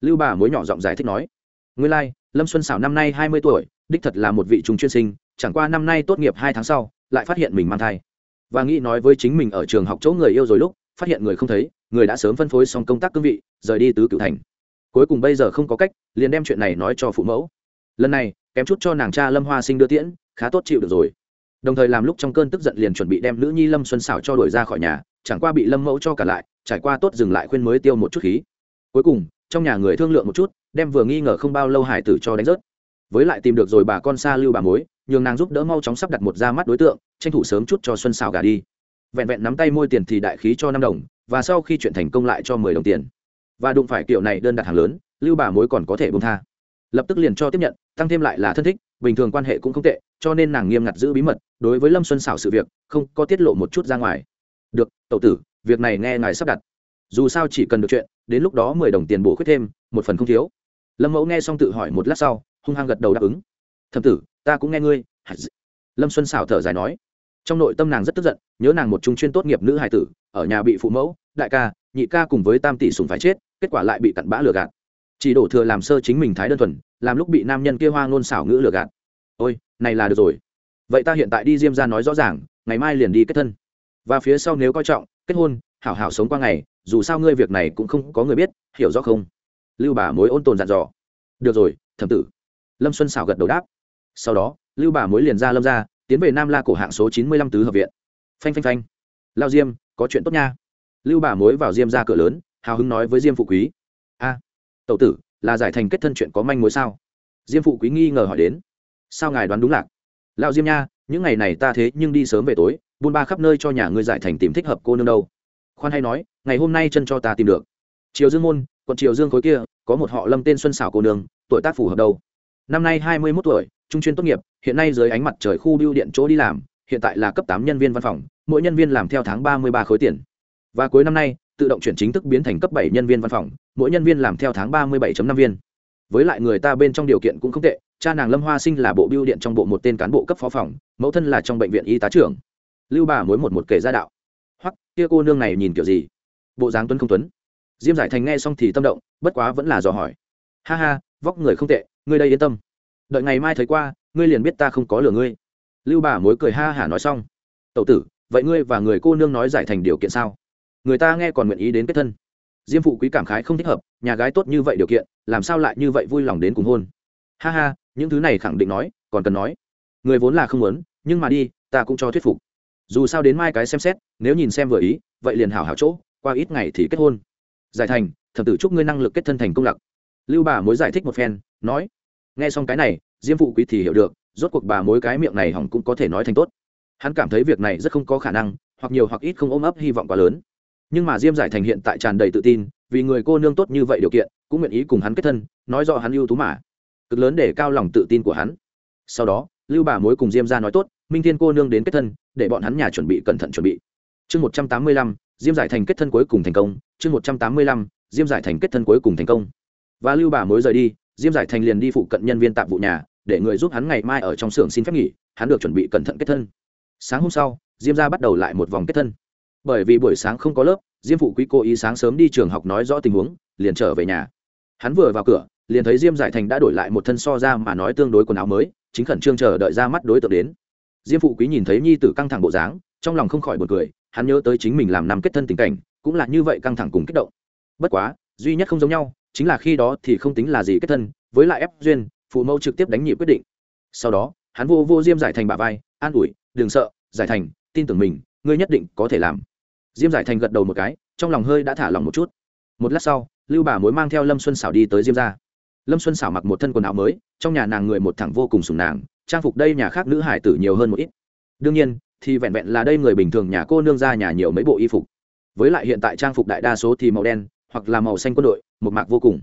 Lưu bà mối nhỏ giọng giải thích nói. Ngươi lai、like, lâm xuân xảo năm nay hai mươi tuổi đích thật là một vị trùng chuyên sinh chẳng qua năm nay tốt nghiệp hai tháng sau lại phát hiện mình mang thai. Và nghĩ nói với chính mình ở trường học chỗ người yêu rồi lúc phát hiện người không thấy người đã sớm phân phối xong công tác cương vị rời đi tứ cửu thành. Cuối cùng bây giờ không có cách liền đem chuyện này nói cho phụ mẫu. Lần này kém chút cho nàng cha lâm hoa sinh đưa tiễn khá tốt chịu được rồi. Đồng thời làm lúc trong cơn tức giận liền chuẩn bị đem nữ nhi lâm xuân xảo cho đuổi ra khỏi nhà chẳng qua bị lâm mẫu cho cả lại trải qua tốt dừng lại khuyên mới tiêu một chút khí. Cuối cùng, trong nhà người thương lượng một chút, đem vừa nghi ngờ không bao lâu hải tử cho đánh rớt. Với lại tìm được rồi bà con xa lưu bà mối, nhường nàng giúp đỡ mau chóng sắp đặt một ra mắt đối tượng, tranh thủ sớm chút cho xuân xào gà đi. Vẹn vẹn nắm tay môi tiền thì đại khí cho năm đồng, và sau khi chuyện thành công lại cho mười đồng tiền. Và đụng phải kiểu này đơn đặt hàng lớn, lưu bà mối còn có thể bông tha. Lập tức liền cho tiếp nhận, tăng thêm lại là thân thích, bình thường quan hệ cũng không tệ, cho nên nàng nghiêm ngặt giữ bí mật, đối với lâm xuân xảo sự việc, không có tiết lộ một chút ra ngoài. Được tậu tử việc này nghe ngài sắp đặt. Dù sao chỉ cần được chuyện, đến lúc đó mười đồng tiền bổ khuyết thêm, một phần không thiếu. Lâm mẫu nghe xong tự hỏi một lát sau, hung hăng gật đầu đáp ứng. Thầm tử, ta cũng nghe ngươi. Lâm xuân xảo thở dài nói. Trong nội tâm nàng rất tức giận, nhớ nàng một trung chuyên tốt nghiệp nữ hài tử, ở nhà bị phụ mẫu, đại ca, nhị ca cùng với tam tỷ sùng phải chết, kết quả lại bị cặn bã lừa gạt. Chỉ đổ thừa làm sơ chính mình thái đơn thuần, làm lúc bị nam nhân kia hoa ngôn xảo ngữ lừa gạt. Ôi, này là được rồi. Vậy ta hiện tại đi diêm ra nói rõ ràng, ngày mai liền đi kết thân. Và phía sau nếu coi trọng kết hôn hảo hảo sống qua ngày dù sao ngươi việc này cũng không có người biết hiểu rõ không? Lưu bà mối ôn tồn dặn dò. Được rồi thẩm tử. Lâm xuân xảo gật đầu đáp. Sau đó lưu bà mối liền ra lâm ra tiến về nam la cổ hạng số chín mươi lăm tứ hợp viện. Phanh phanh phanh. Lao diêm có chuyện tốt nha. Lưu bà mối vào diêm ra cửa lớn hào hứng nói với diêm phụ quý. A à, tậu tử là giải thành kết thân chuyện có manh mối sao? Diêm phụ quý nghi ngờ hỏi đến. Sao ngài đoán đúng lạc? Lao diêm nha những ngày này ta thế nhưng đi sớm về tối, buôn ba khắp nơi cho nhà ngươi giải thành tìm thích hợp cô nương đâu. Khoan hay nói, ngày hôm nay chân cho ta tìm được. Triều dương môn, quận triều dương khối kia, có một họ lâm tên xuân xảo cô nương, tuổi tác phù hợp đâu. Năm nay hai mươi mốt tuổi, trung chuyên tốt nghiệp, hiện nay dưới ánh mặt trời khu biêu điện chỗ đi làm, hiện tại là cấp tám nhân viên văn phòng, mỗi nhân viên làm theo tháng ba mươi ba khối tiền. Và cuối năm nay, tự động chuyển chính thức biến thành cấp bảy nhân viên văn phòng, mỗi nhân viên làm theo tháng ba mươi bảy năm viên với lại người ta bên trong điều kiện cũng không tệ, cha nàng lâm hoa sinh là bộ biêu điện trong bộ một tên cán bộ cấp phó phòng, mẫu thân là trong bệnh viện y tá trưởng. Lưu bà mối một một kể ra đạo. Hoặc kia cô nương này nhìn kiểu gì? Bộ dáng tuấn không tuấn. Diêm giải thành nghe xong thì tâm động, bất quá vẫn là dò hỏi. Ha ha, vóc người không tệ, ngươi đây yên tâm. Đợi ngày mai thấy qua, ngươi liền biết ta không có lừa ngươi. Lưu bà mối cười ha hả nói xong. Tậu tử, vậy ngươi và người cô nương nói giải thành điều kiện sao? Người ta nghe còn nguyện ý đến kết thân diêm phụ quý cảm khái không thích hợp, nhà gái tốt như vậy điều kiện, làm sao lại như vậy vui lòng đến cùng hôn? Ha ha, những thứ này khẳng định nói, còn cần nói. Người vốn là không muốn, nhưng mà đi, ta cũng cho thuyết phục. Dù sao đến mai cái xem xét, nếu nhìn xem vừa ý, vậy liền hảo hảo chỗ, qua ít ngày thì kết hôn. Giải thành, thẩm tử chúc ngươi năng lực kết thân thành công lặc lưu bà mối giải thích một phen, nói, nghe xong cái này, diêm phụ quý thì hiểu được, rốt cuộc bà mối cái miệng này hỏng cũng có thể nói thành tốt. Hắn cảm thấy việc này rất không có khả năng, hoặc nhiều hoặc ít không ôm ấp hy vọng quá lớn nhưng mà diêm giải thành hiện tại tràn đầy tự tin, vì người cô nương tốt như vậy điều kiện, cũng nguyện ý cùng hắn kết thân, nói rõ hắn ưu tú mà. Cực lớn để cao lòng tự tin của hắn. Sau đó, lưu bà mối cùng diêm ra nói tốt, minh thiên cô nương đến kết thân, để bọn hắn nhà chuẩn bị cẩn thận chuẩn bị. Chương một trăm tám mươi lăm, diêm giải thành kết thân cuối cùng thành công. Chương một trăm tám mươi lăm, diêm giải thành kết thân cuối cùng thành công. Và lưu bà mối rời đi, diêm giải thành liền đi phụ cận nhân viên tạm vụ nhà, để người giúp hắn ngày mai ở trong xưởng xin phép nghỉ, hắn được chuẩn bị cẩn thận kết thân. Sáng hôm sau, diêm ra bắt đầu lại một vòng kết thân bởi vì buổi sáng không có lớp, diêm phụ quý cố ý sáng sớm đi trường học nói rõ tình huống, liền trở về nhà. Hắn vừa vào cửa, liền thấy diêm giải thành đã đổi lại một thân so ra mà nói tương đối quần áo mới, chính khẩn trương chờ đợi ra mắt đối tượng đến. Diêm phụ quý nhìn thấy nhi tử căng thẳng bộ dáng, trong lòng không khỏi buồn cười, hắn nhớ tới chính mình làm năm kết thân tình cảnh, cũng là như vậy căng thẳng cùng kích động. Bất quá, duy nhất không giống nhau, chính là khi đó thì không tính là gì kết thân, với lại ép duyên, phụ mẫu trực tiếp đánh nhị quyết định. Sau đó, hắn vô vô diêm giải thành bà vai, an ủi, đừng sợ, giải thành, tin tưởng mình, ngươi nhất định có thể làm diêm giải thành gật đầu một cái, trong lòng hơi đã thả lòng một chút. Một lát sau, lưu bà mối mang theo lâm xuân xảo đi tới diêm ra lâm xuân xảo mặc một thân quần áo mới, trong nhà nàng người một thẳng vô cùng sùng nàng, trang phục đây nhà khác nữ hải tử nhiều hơn một ít. Đương nhiên, thì vẹn vẹn là đây người bình thường nhà cô nương ra nhà nhiều mấy bộ y phục. Với lại hiện tại trang phục đại đa số thì màu đen, hoặc là màu xanh quân đội, một mạc vô cùng.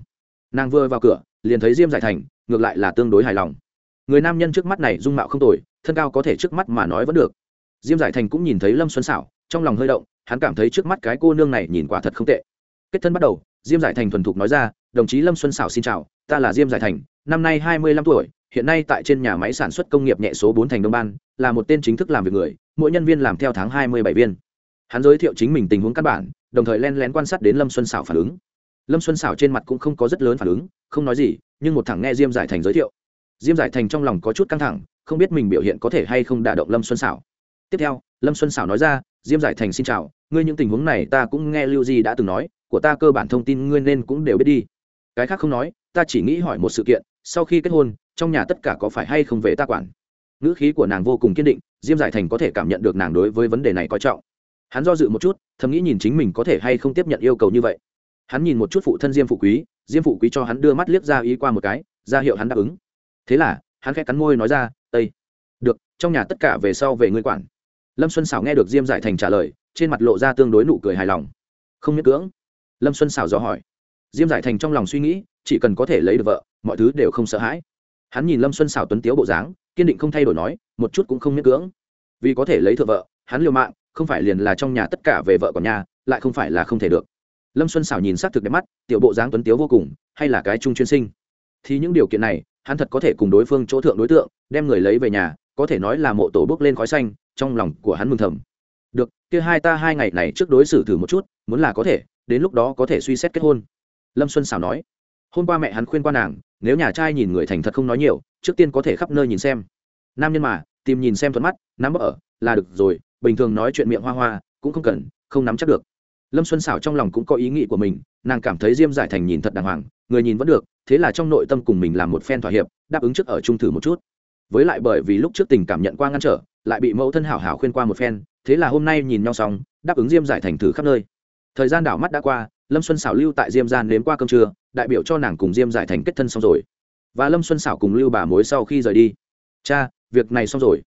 Nàng vừa vào cửa, liền thấy diêm giải thành, ngược lại là tương đối hài lòng. Người nam nhân trước mắt này dung mạo không tồi, thân cao có thể trước mắt mà nói vẫn được. Diêm giải thành cũng nhìn thấy lâm xuân xảo trong lòng hơi động hắn cảm thấy trước mắt cái cô nương này nhìn quả thật không tệ. Kết thân bắt đầu, diêm giải thành thuần thục nói ra, đồng chí lâm xuân xảo xin chào, ta là diêm giải thành, năm nay hai mươi lăm tuổi, hiện nay tại trên nhà máy sản xuất công nghiệp nhẹ số bốn thành đông ban, là một tên chính thức làm việc người, mỗi nhân viên làm theo tháng hai mươi bảy viên. Hắn giới thiệu chính mình tình huống căn bản, đồng thời len lén quan sát đến lâm xuân xảo phản ứng. Lâm xuân xảo trên mặt cũng không có rất lớn phản ứng, không nói gì, nhưng một thằng nghe diêm giải thành giới thiệu. Diêm giải thành trong lòng có chút căng thẳng, không biết mình biểu hiện có thể hay không đả động lâm xuân xảo tiếp theo, lâm xuân xảo nói ra diêm giải thành xin chào, ngươi những tình huống này ta cũng nghe lưu di đã từng nói, của ta cơ bản thông tin ngươi nên cũng đều biết đi. Cái khác không nói, ta chỉ nghĩ hỏi một sự kiện, sau khi kết hôn, trong nhà tất cả có phải hay không về ta quản? Ngữ khí của nàng vô cùng kiên định, diêm giải thành có thể cảm nhận được nàng đối với vấn đề này coi trọng. Hắn do dự một chút, thầm nghĩ nhìn chính mình có thể hay không tiếp nhận yêu cầu như vậy. Hắn nhìn một chút phụ thân diêm phụ quý, diêm phụ quý cho hắn đưa mắt liếc ra ý qua một cái, ra hiệu hắn đáp ứng. Thế là, hắn khẽ cắn môi nói ra tây được, trong nhà tất cả về sau về ngươi quản lâm xuân xảo nghe được diêm giải thành trả lời, trên mặt lộ ra tương đối nụ cười hài lòng. Không miễn cưỡng. Lâm xuân xảo dò hỏi. Diêm giải thành trong lòng suy nghĩ, chỉ cần có thể lấy được vợ, mọi thứ đều không sợ hãi. Hắn nhìn lâm xuân xảo tuấn tiếu bộ dáng, kiên định không thay đổi nói, một chút cũng không miễn cưỡng. Vì có thể lấy thợ vợ, hắn liều mạng, không phải liền là trong nhà tất cả về vợ còn nhà, lại không phải là không thể được. Lâm xuân xảo nhìn s ắ c thực đẹp mắt, tiểu bộ dáng tuấn tiếu vô cùng, hay là cái trung chuyên sinh. Thì những điều kiện này, hắn thật có thể cùng đối phương chỗ thượng đối tượng, đem người lấy về nhà, có thể nói là mộ tổ bước lên khói xanh trong lòng của hắn mừng thầm. Được, kia hai ta hai ngày này trước đối xử thử một chút, muốn là có thể, đến lúc đó có thể suy xét kết hôn. Lâm xuân xảo nói. Hôm qua mẹ hắn khuyên qua nàng, nếu nhà trai nhìn người thành thật không nói nhiều, trước tiên có thể khắp nơi nhìn xem. Nam nhân mà, tìm nhìn xem thuận mắt, nắm ở, là được rồi, bình thường nói chuyện miệng hoa hoa, cũng không cần, không nắm chắc được. Lâm xuân xảo trong lòng cũng có ý nghĩ của mình, nàng cảm thấy diêm giải thành nhìn thật đàng hoàng, người nhìn vẫn được, thế là trong nội tâm cùng mình làm một phen thỏa hiệp, đáp ứng trước ở trung thử một chút với lại bởi vì lúc trước tình cảm nhận qua ngăn trở, lại bị mẫu thân hảo hảo khuyên qua một phen, thế là hôm nay nhìn nhau xong, đáp ứng diêm giải thành thử khắp nơi. Thời gian đảo mắt đã qua, lâm xuân xảo lưu tại diêm gian nếm qua cơm trưa, đại biểu cho nàng cùng diêm giải thành kết thân xong rồi. Và lâm xuân xảo cùng lưu bà mối sau khi rời đi. Cha, việc này xong rồi.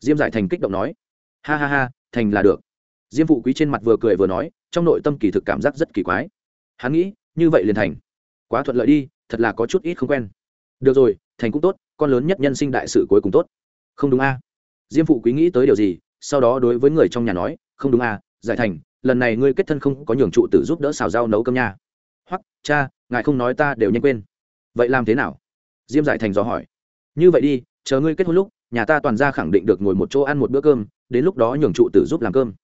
Diêm giải thành kích động nói. Ha ha ha, thành là được. Diêm phụ quý trên mặt vừa cười vừa nói, trong nội tâm kỳ thực cảm giác rất kỳ quái. Hắn nghĩ, như vậy liền thành. Quá thuận lợi đi, thật là có chút ít không quen. Được rồi, thành cũng tốt con lớn nhất nhân sinh đại sự cuối cùng tốt. Không đúng a. Diêm phụ quý nghĩ tới điều gì sau đó đối với người trong nhà nói không đúng a giải thành lần này ngươi kết thân không có nhường trụ tử giúp đỡ xào rau nấu cơm nha. Hoặc cha ngài không nói ta đều nhanh quên. Vậy làm thế nào? Diêm giải thành dò hỏi. Như vậy đi chờ ngươi kết hôn lúc nhà ta toàn ra khẳng định được ngồi một chỗ ăn một bữa cơm đến lúc đó nhường trụ tử giúp làm cơm.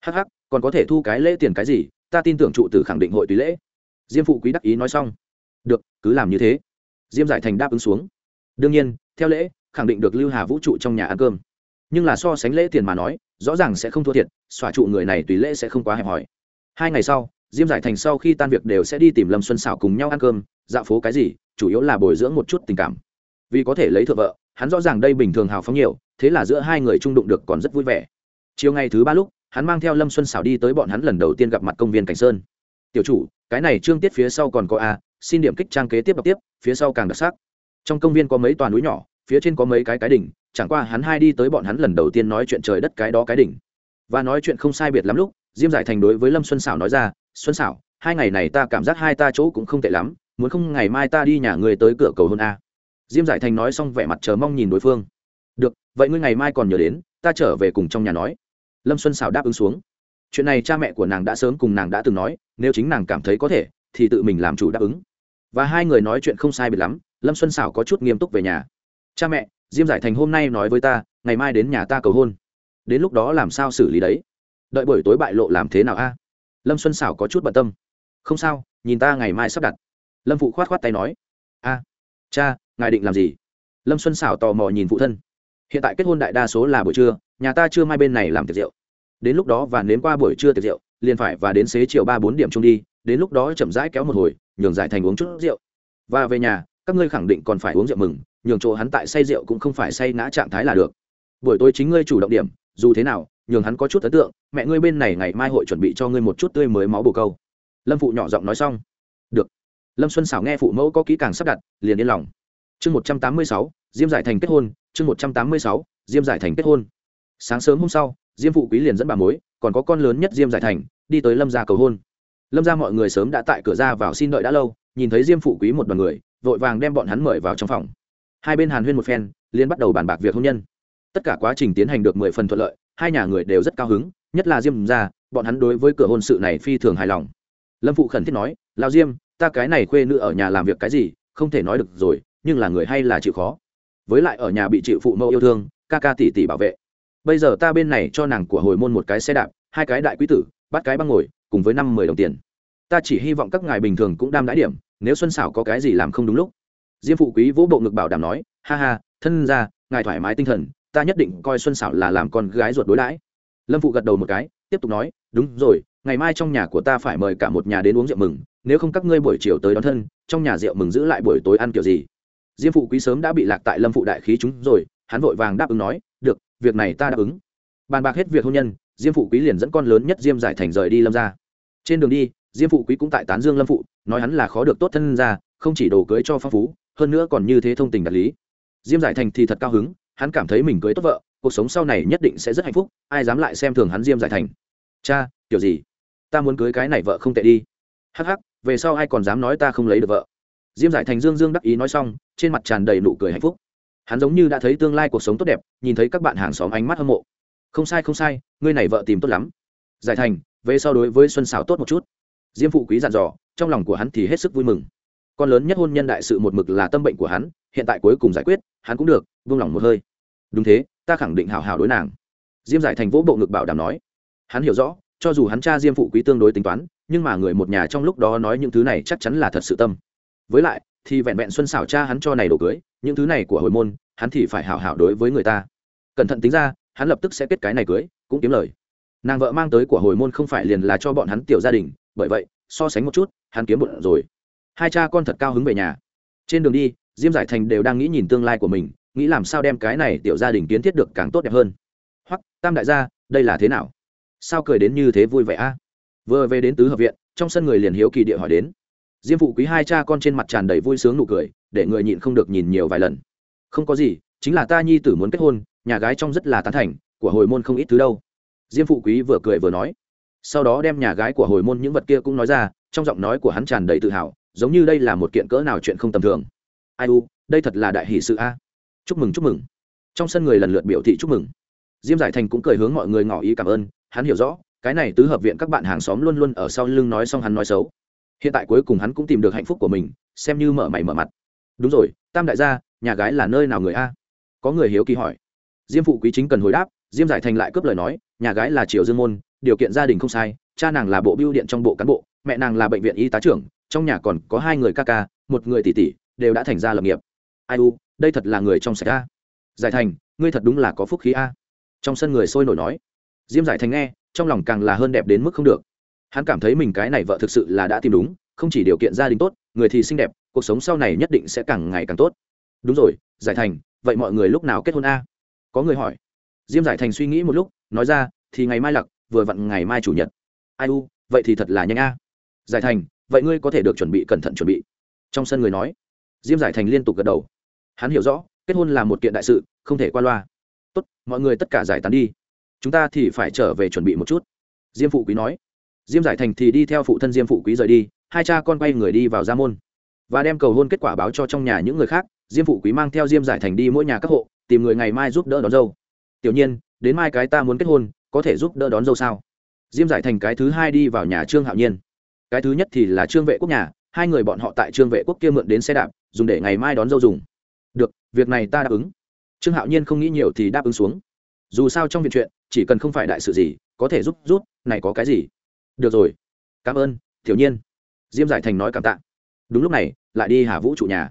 Hắc hắc, còn có thể thu cái lễ tiền cái gì ta tin tưởng trụ tử khẳng định hội tùy lễ. Diêm phụ quý đắc ý nói xong. Được cứ làm như thế. Diêm giải thành đáp ứng xuống đương nhiên, theo lễ, khẳng định được lưu hà vũ trụ trong nhà ăn cơm. Nhưng là so sánh lễ tiền mà nói, rõ ràng sẽ không thua thiệt, xòa trụ người này tùy lễ sẽ không quá hẹp hòi. Hai ngày sau, diêm giải thành sau khi tan việc đều sẽ đi tìm lâm xuân xảo cùng nhau ăn cơm, dạo phố cái gì, chủ yếu là bồi dưỡng một chút tình cảm. Vì có thể lấy thợ vợ, hắn rõ ràng đây bình thường hào phóng nhiều, thế là giữa hai người trung đụng được còn rất vui vẻ. Chiều ngày thứ ba lúc, hắn mang theo lâm xuân xảo đi tới bọn hắn lần đầu tiên gặp mặt công viên cảnh sơn. Tiểu chủ, cái này trương tiết phía sau còn có a, xin điểm kích trang kế tiếp đọc tiếp, phía sau càng đặc sắc trong công viên có mấy toàn núi nhỏ, phía trên có mấy cái cái đỉnh, chẳng qua hắn hai đi tới bọn hắn lần đầu tiên nói chuyện trời đất cái đó cái đỉnh. Và nói chuyện không sai biệt lắm lúc, diêm giải thành đối với lâm xuân xảo nói ra, xuân xảo hai ngày này ta cảm giác hai ta chỗ cũng không tệ lắm, muốn không ngày mai ta đi nhà người tới cửa cầu hôn a. Diêm giải thành nói xong vẻ mặt chờ mong nhìn đối phương. Được, vậy ngươi ngày mai còn nhớ đến, ta trở về cùng trong nhà nói. Lâm xuân xảo đáp ứng xuống. Chuyện này cha mẹ của nàng đã sớm cùng nàng đã từng nói, nếu chính nàng cảm thấy có thể, thì tự mình làm chủ đáp ứng. Và hai người nói chuyện không sai biệt lắm lâm xuân xảo có chút nghiêm túc về nhà. Cha mẹ, diêm giải thành hôm nay nói với ta, ngày mai đến nhà ta cầu hôn. Đến lúc đó làm sao xử lý đấy? Đợi buổi tối bại lộ làm thế nào a? Lâm xuân xảo có chút bận tâm. Không sao, nhìn ta ngày mai sắp đặt. Lâm phụ khoát khoát tay nói. A, cha, ngài định làm gì? Lâm xuân xảo tò mò nhìn phụ thân. Hiện tại kết hôn đại đa số là buổi trưa, nhà ta chưa mai bên này làm tiệc rượu. Đến lúc đó và nếm qua buổi trưa tiệc rượu, liền phải và đến xế chiều ba bốn điểm chung đi, đến lúc đó chậm rãi kéo một hồi, nhường giải thành uống chút rượu. Và về nhà các ngươi khẳng định còn phải uống rượu mừng, nhường chỗ hắn tại say rượu cũng không phải say ngã trạng thái là được. Buổi tối chính ngươi chủ động điểm, dù thế nào, nhường hắn có chút ấn tượng, mẹ ngươi bên này ngày mai hội chuẩn bị cho ngươi một chút tươi mới máu bồ câu. Lâm phụ nhỏ giọng nói xong. Được. Lâm xuân xảo nghe phụ mẫu có kỹ càng sắp đặt, liền yên lòng. Chương một trăm tám mươi sáu, diêm giải thành kết hôn, chương một trăm tám mươi sáu, diêm giải thành kết hôn. Sáng sớm hôm sau, diêm phụ quý liền dẫn bà mối, còn có con lớn nhất diêm giải thành, đi tới lâm gia cầu hôn. Lâm gia mọi người sớm đã tại cửa ra vào xin đợi đã lâu, nhìn thấy diêm phụ quý một đoàn người vội vàng đem bọn hắn mời vào trong phòng. Hai bên hàn huyên một phen liên bắt đầu bàn bạc việc hôn nhân. Tất cả quá trình tiến hành được mười phần thuận lợi, hai nhà người đều rất cao hứng, nhất là diêm ra, bọn hắn đối với cửa hôn sự này phi thường hài lòng. Lâm phụ khẩn thiết nói lao diêm, ta cái này khuê nữ ở nhà làm việc cái gì, không thể nói được rồi, nhưng là người hay là chịu khó. Với lại ở nhà bị chịu phụ mẫu yêu thương, ca ca tỷ tỷ bảo vệ. Bây giờ ta bên này cho nàng của hồi môn một cái xe đạp, hai cái đại quý tử, bắt cái băng ngồi, cùng với năm mười đồng tiền. Ta chỉ hy vọng các ngài bình thường cũng đam đãi điểm nếu xuân xảo có cái gì làm không đúng lúc. Diêm phụ quý vỗ bộ ngực bảo đảm nói, ha ha, thân ra ngài thoải mái tinh thần, ta nhất định coi xuân xảo là làm con gái ruột đối đãi. Lâm phụ gật đầu một cái, tiếp tục nói, đúng rồi, ngày mai trong nhà của ta phải mời cả một nhà đến uống rượu mừng, nếu không các ngươi buổi chiều tới đón thân, trong nhà rượu mừng giữ lại buổi tối ăn kiểu gì? Diêm phụ quý sớm đã bị lạc tại lâm phụ đại khí chúng rồi, hắn vội vàng đáp ứng nói, được, việc này ta đáp ứng. Bàn bạc hết việc hôn nhân, diêm phụ quý liền dẫn con lớn nhất diêm giải thành rời đi lâm ra trên đường đi diêm phụ quý cũng tại tán dương lâm phụ, nói hắn là khó được tốt thân ra không chỉ đồ cưới cho phong phú, hơn nữa còn như thế thông tình đạt lý. Diêm giải thành thì thật cao hứng, hắn cảm thấy mình cưới tốt vợ, cuộc sống sau này nhất định sẽ rất hạnh phúc, ai dám lại xem thường hắn diêm giải thành. Cha, kiểu gì? Ta muốn cưới cái này vợ không tệ đi. Hắc hắc, về sau ai còn dám nói ta không lấy được vợ? Diêm giải thành dương dương đắc ý nói xong, trên mặt tràn đầy nụ cười hạnh phúc. Hắn giống như đã thấy tương lai cuộc sống tốt đẹp, nhìn thấy các bạn hàng xóm ánh mắt hâm mộ. Không sai không sai, ngươi này vợ tìm tốt lắm. Giải thành, về sau đối với xuân xảo tốt một chút diêm phụ quý dặn dò, trong lòng của hắn thì hết sức vui mừng. Con lớn nhất hôn nhân đại sự một mực là tâm bệnh của hắn, hiện tại cuối cùng giải quyết, hắn cũng được vung lòng một hơi. Đúng thế, ta khẳng định hào hào đối nàng. Diêm giải thành vỗ bộ ngực bảo đảm nói. Hắn hiểu rõ, cho dù hắn cha diêm phụ quý tương đối tính toán, nhưng mà người một nhà trong lúc đó nói những thứ này chắc chắn là thật sự tâm. Với lại, thì vẹn vẹn xuân xảo cha hắn cho này đồ cưới, những thứ này của hồi môn, hắn thì phải hào hào đối với người ta. Cẩn thận tính ra, hắn lập tức sẽ kết cái này cưới, cũng kiếm lời. Nàng vợ mang tới của hồi môn không phải liền là cho bọn hắn tiểu gia đình bởi vậy, so sánh một chút, hắn kiếm bụng rồi. Hai cha con thật cao hứng về nhà. Trên đường đi, diêm giải thành đều đang nghĩ nhìn tương lai của mình, nghĩ làm sao đem cái này tiểu gia đình kiến thiết được càng tốt đẹp hơn. Hoặc tam đại gia, đây là thế nào? Sao cười đến như thế vui vẻ a? Vừa về đến tứ hợp viện, trong sân người liền hiếu kỳ địa hỏi đến. Diêm phụ quý hai cha con trên mặt tràn đầy vui sướng nụ cười, để người nhịn không được nhìn nhiều vài lần. Không có gì, chính là ta nhi tử muốn kết hôn, nhà gái trong rất là tán thành, của hồi môn không ít thứ đâu. Diêm phụ quý vừa cười vừa nói sau đó đem nhà gái của hồi môn những vật kia cũng nói ra, trong giọng nói của hắn tràn đầy tự hào, giống như đây là một kiện cỡ nào chuyện không tầm thường. Ai u, đây thật là đại hỷ sự a. Chúc mừng chúc mừng. Trong sân người lần lượt biểu thị chúc mừng. Diêm giải thành cũng cười hướng mọi người ngỏ ý cảm ơn, hắn hiểu rõ, cái này tứ hợp viện các bạn hàng xóm luôn luôn ở sau lưng nói xong hắn nói xấu. Hiện tại cuối cùng hắn cũng tìm được hạnh phúc của mình, xem như mở mày mở mặt. Đúng rồi, tam đại gia, nhà gái là nơi nào người a? Có người hiếu kỳ hỏi. Diêm phụ quý chính cần hồi đáp, diêm giải thành lại cướp lời nói, nhà gái là triều dương môn điều kiện gia đình không sai, cha nàng là bộ biêu điện trong bộ cán bộ, mẹ nàng là bệnh viện y tá trưởng, trong nhà còn có hai người ca ca, một người tỷ tỷ, đều đã thành ra lập nghiệp. Ai u, đây thật là người trong sạch a. Giải thành, ngươi thật đúng là có phúc khí a. Trong sân người sôi nổi nói. Diêm giải thành nghe, trong lòng càng là hơn đẹp đến mức không được. Hắn cảm thấy mình cái này vợ thực sự là đã tìm đúng, không chỉ điều kiện gia đình tốt, người thì xinh đẹp, cuộc sống sau này nhất định sẽ càng ngày càng tốt. Đúng rồi, giải thành, vậy mọi người lúc nào kết hôn a? Có người hỏi. Diêm giải thành suy nghĩ một lúc, nói ra, thì ngày mai lặc vừa vặn ngày mai chủ nhật. Ai u, vậy thì thật là nhanh a. Giải thành, vậy ngươi có thể được chuẩn bị cẩn thận chuẩn bị. Trong sân người nói. Diêm giải thành liên tục gật đầu. Hắn hiểu rõ, kết hôn là một kiện đại sự, không thể qua loa. Tốt, mọi người tất cả giải tán đi. Chúng ta thì phải trở về chuẩn bị một chút. Diêm phụ quý nói. Diêm giải thành thì đi theo phụ thân diêm phụ quý rời đi, hai cha con quay người đi vào gia môn. Và đem cầu hôn kết quả báo cho trong nhà những người khác, diêm phụ quý mang theo diêm giải thành đi mỗi nhà các hộ, tìm người ngày mai giúp đỡ đón dâu. Tiểu nhiên, đến mai cái ta muốn kết hôn có thể giúp đỡ đón dâu sao? Diêm giải thành cái thứ hai đi vào nhà trương hạo nhiên. Cái thứ nhất thì là trương vệ quốc nhà, hai người bọn họ tại trương vệ quốc kia mượn đến xe đạp, dùng để ngày mai đón dâu dùng. Được, việc này ta đáp ứng. Trương hạo nhiên không nghĩ nhiều thì đáp ứng xuống. Dù sao trong việc chuyện, chỉ cần không phải đại sự gì, có thể giúp rút này có cái gì? Được rồi. Cảm ơn, tiểu nhiên. Diêm giải thành nói cảm tạ. Đúng lúc này, lại đi hà vũ trụ nhà.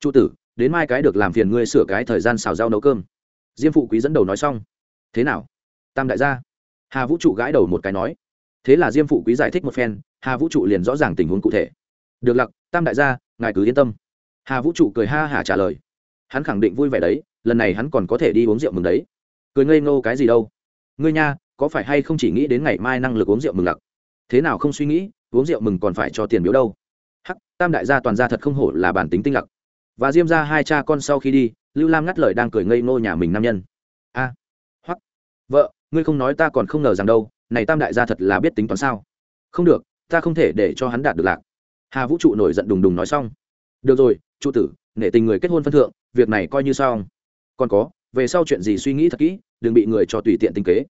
Trụ tử, đến mai cái được làm phiền ngươi sửa cái thời gian xào rau nấu cơm. Diêm phụ quý dẫn đầu nói xong. Thế nào? Tam đại gia. Hà vũ trụ gãi đầu một cái nói. Thế là diêm phụ quý giải thích một phen hà vũ trụ liền rõ ràng tình huống cụ thể. Được lặc tam đại gia ngài cứ yên tâm. Hà vũ trụ cười ha hả trả lời. Hắn khẳng định vui vẻ đấy lần này hắn còn có thể đi uống rượu mừng đấy. Cười ngây ngô cái gì đâu. Ngươi nha có phải hay không chỉ nghĩ đến ngày mai năng lực uống rượu mừng lặc? Thế nào không suy nghĩ uống rượu mừng còn phải cho tiền biếu đâu. Hắc tam đại gia toàn gia thật không hổ là bản tính tinh lặc. Và diêm ra hai cha con sau khi đi lưu lam ngắt lời đang cười ngây ngô nhà mình nam nhân. A à, hoắc. Vợ ngươi không nói ta còn không ngờ rằng đâu này tam đại gia thật là biết tính toán sao. Không được ta không thể để cho hắn đạt được lạc. Hà vũ trụ nổi giận đùng đùng nói xong. Được rồi trụ tử nể tình người kết hôn phân thượng việc này coi như xong. Còn có về sau chuyện gì suy nghĩ thật kỹ đừng bị người cho tùy tiện tinh kế.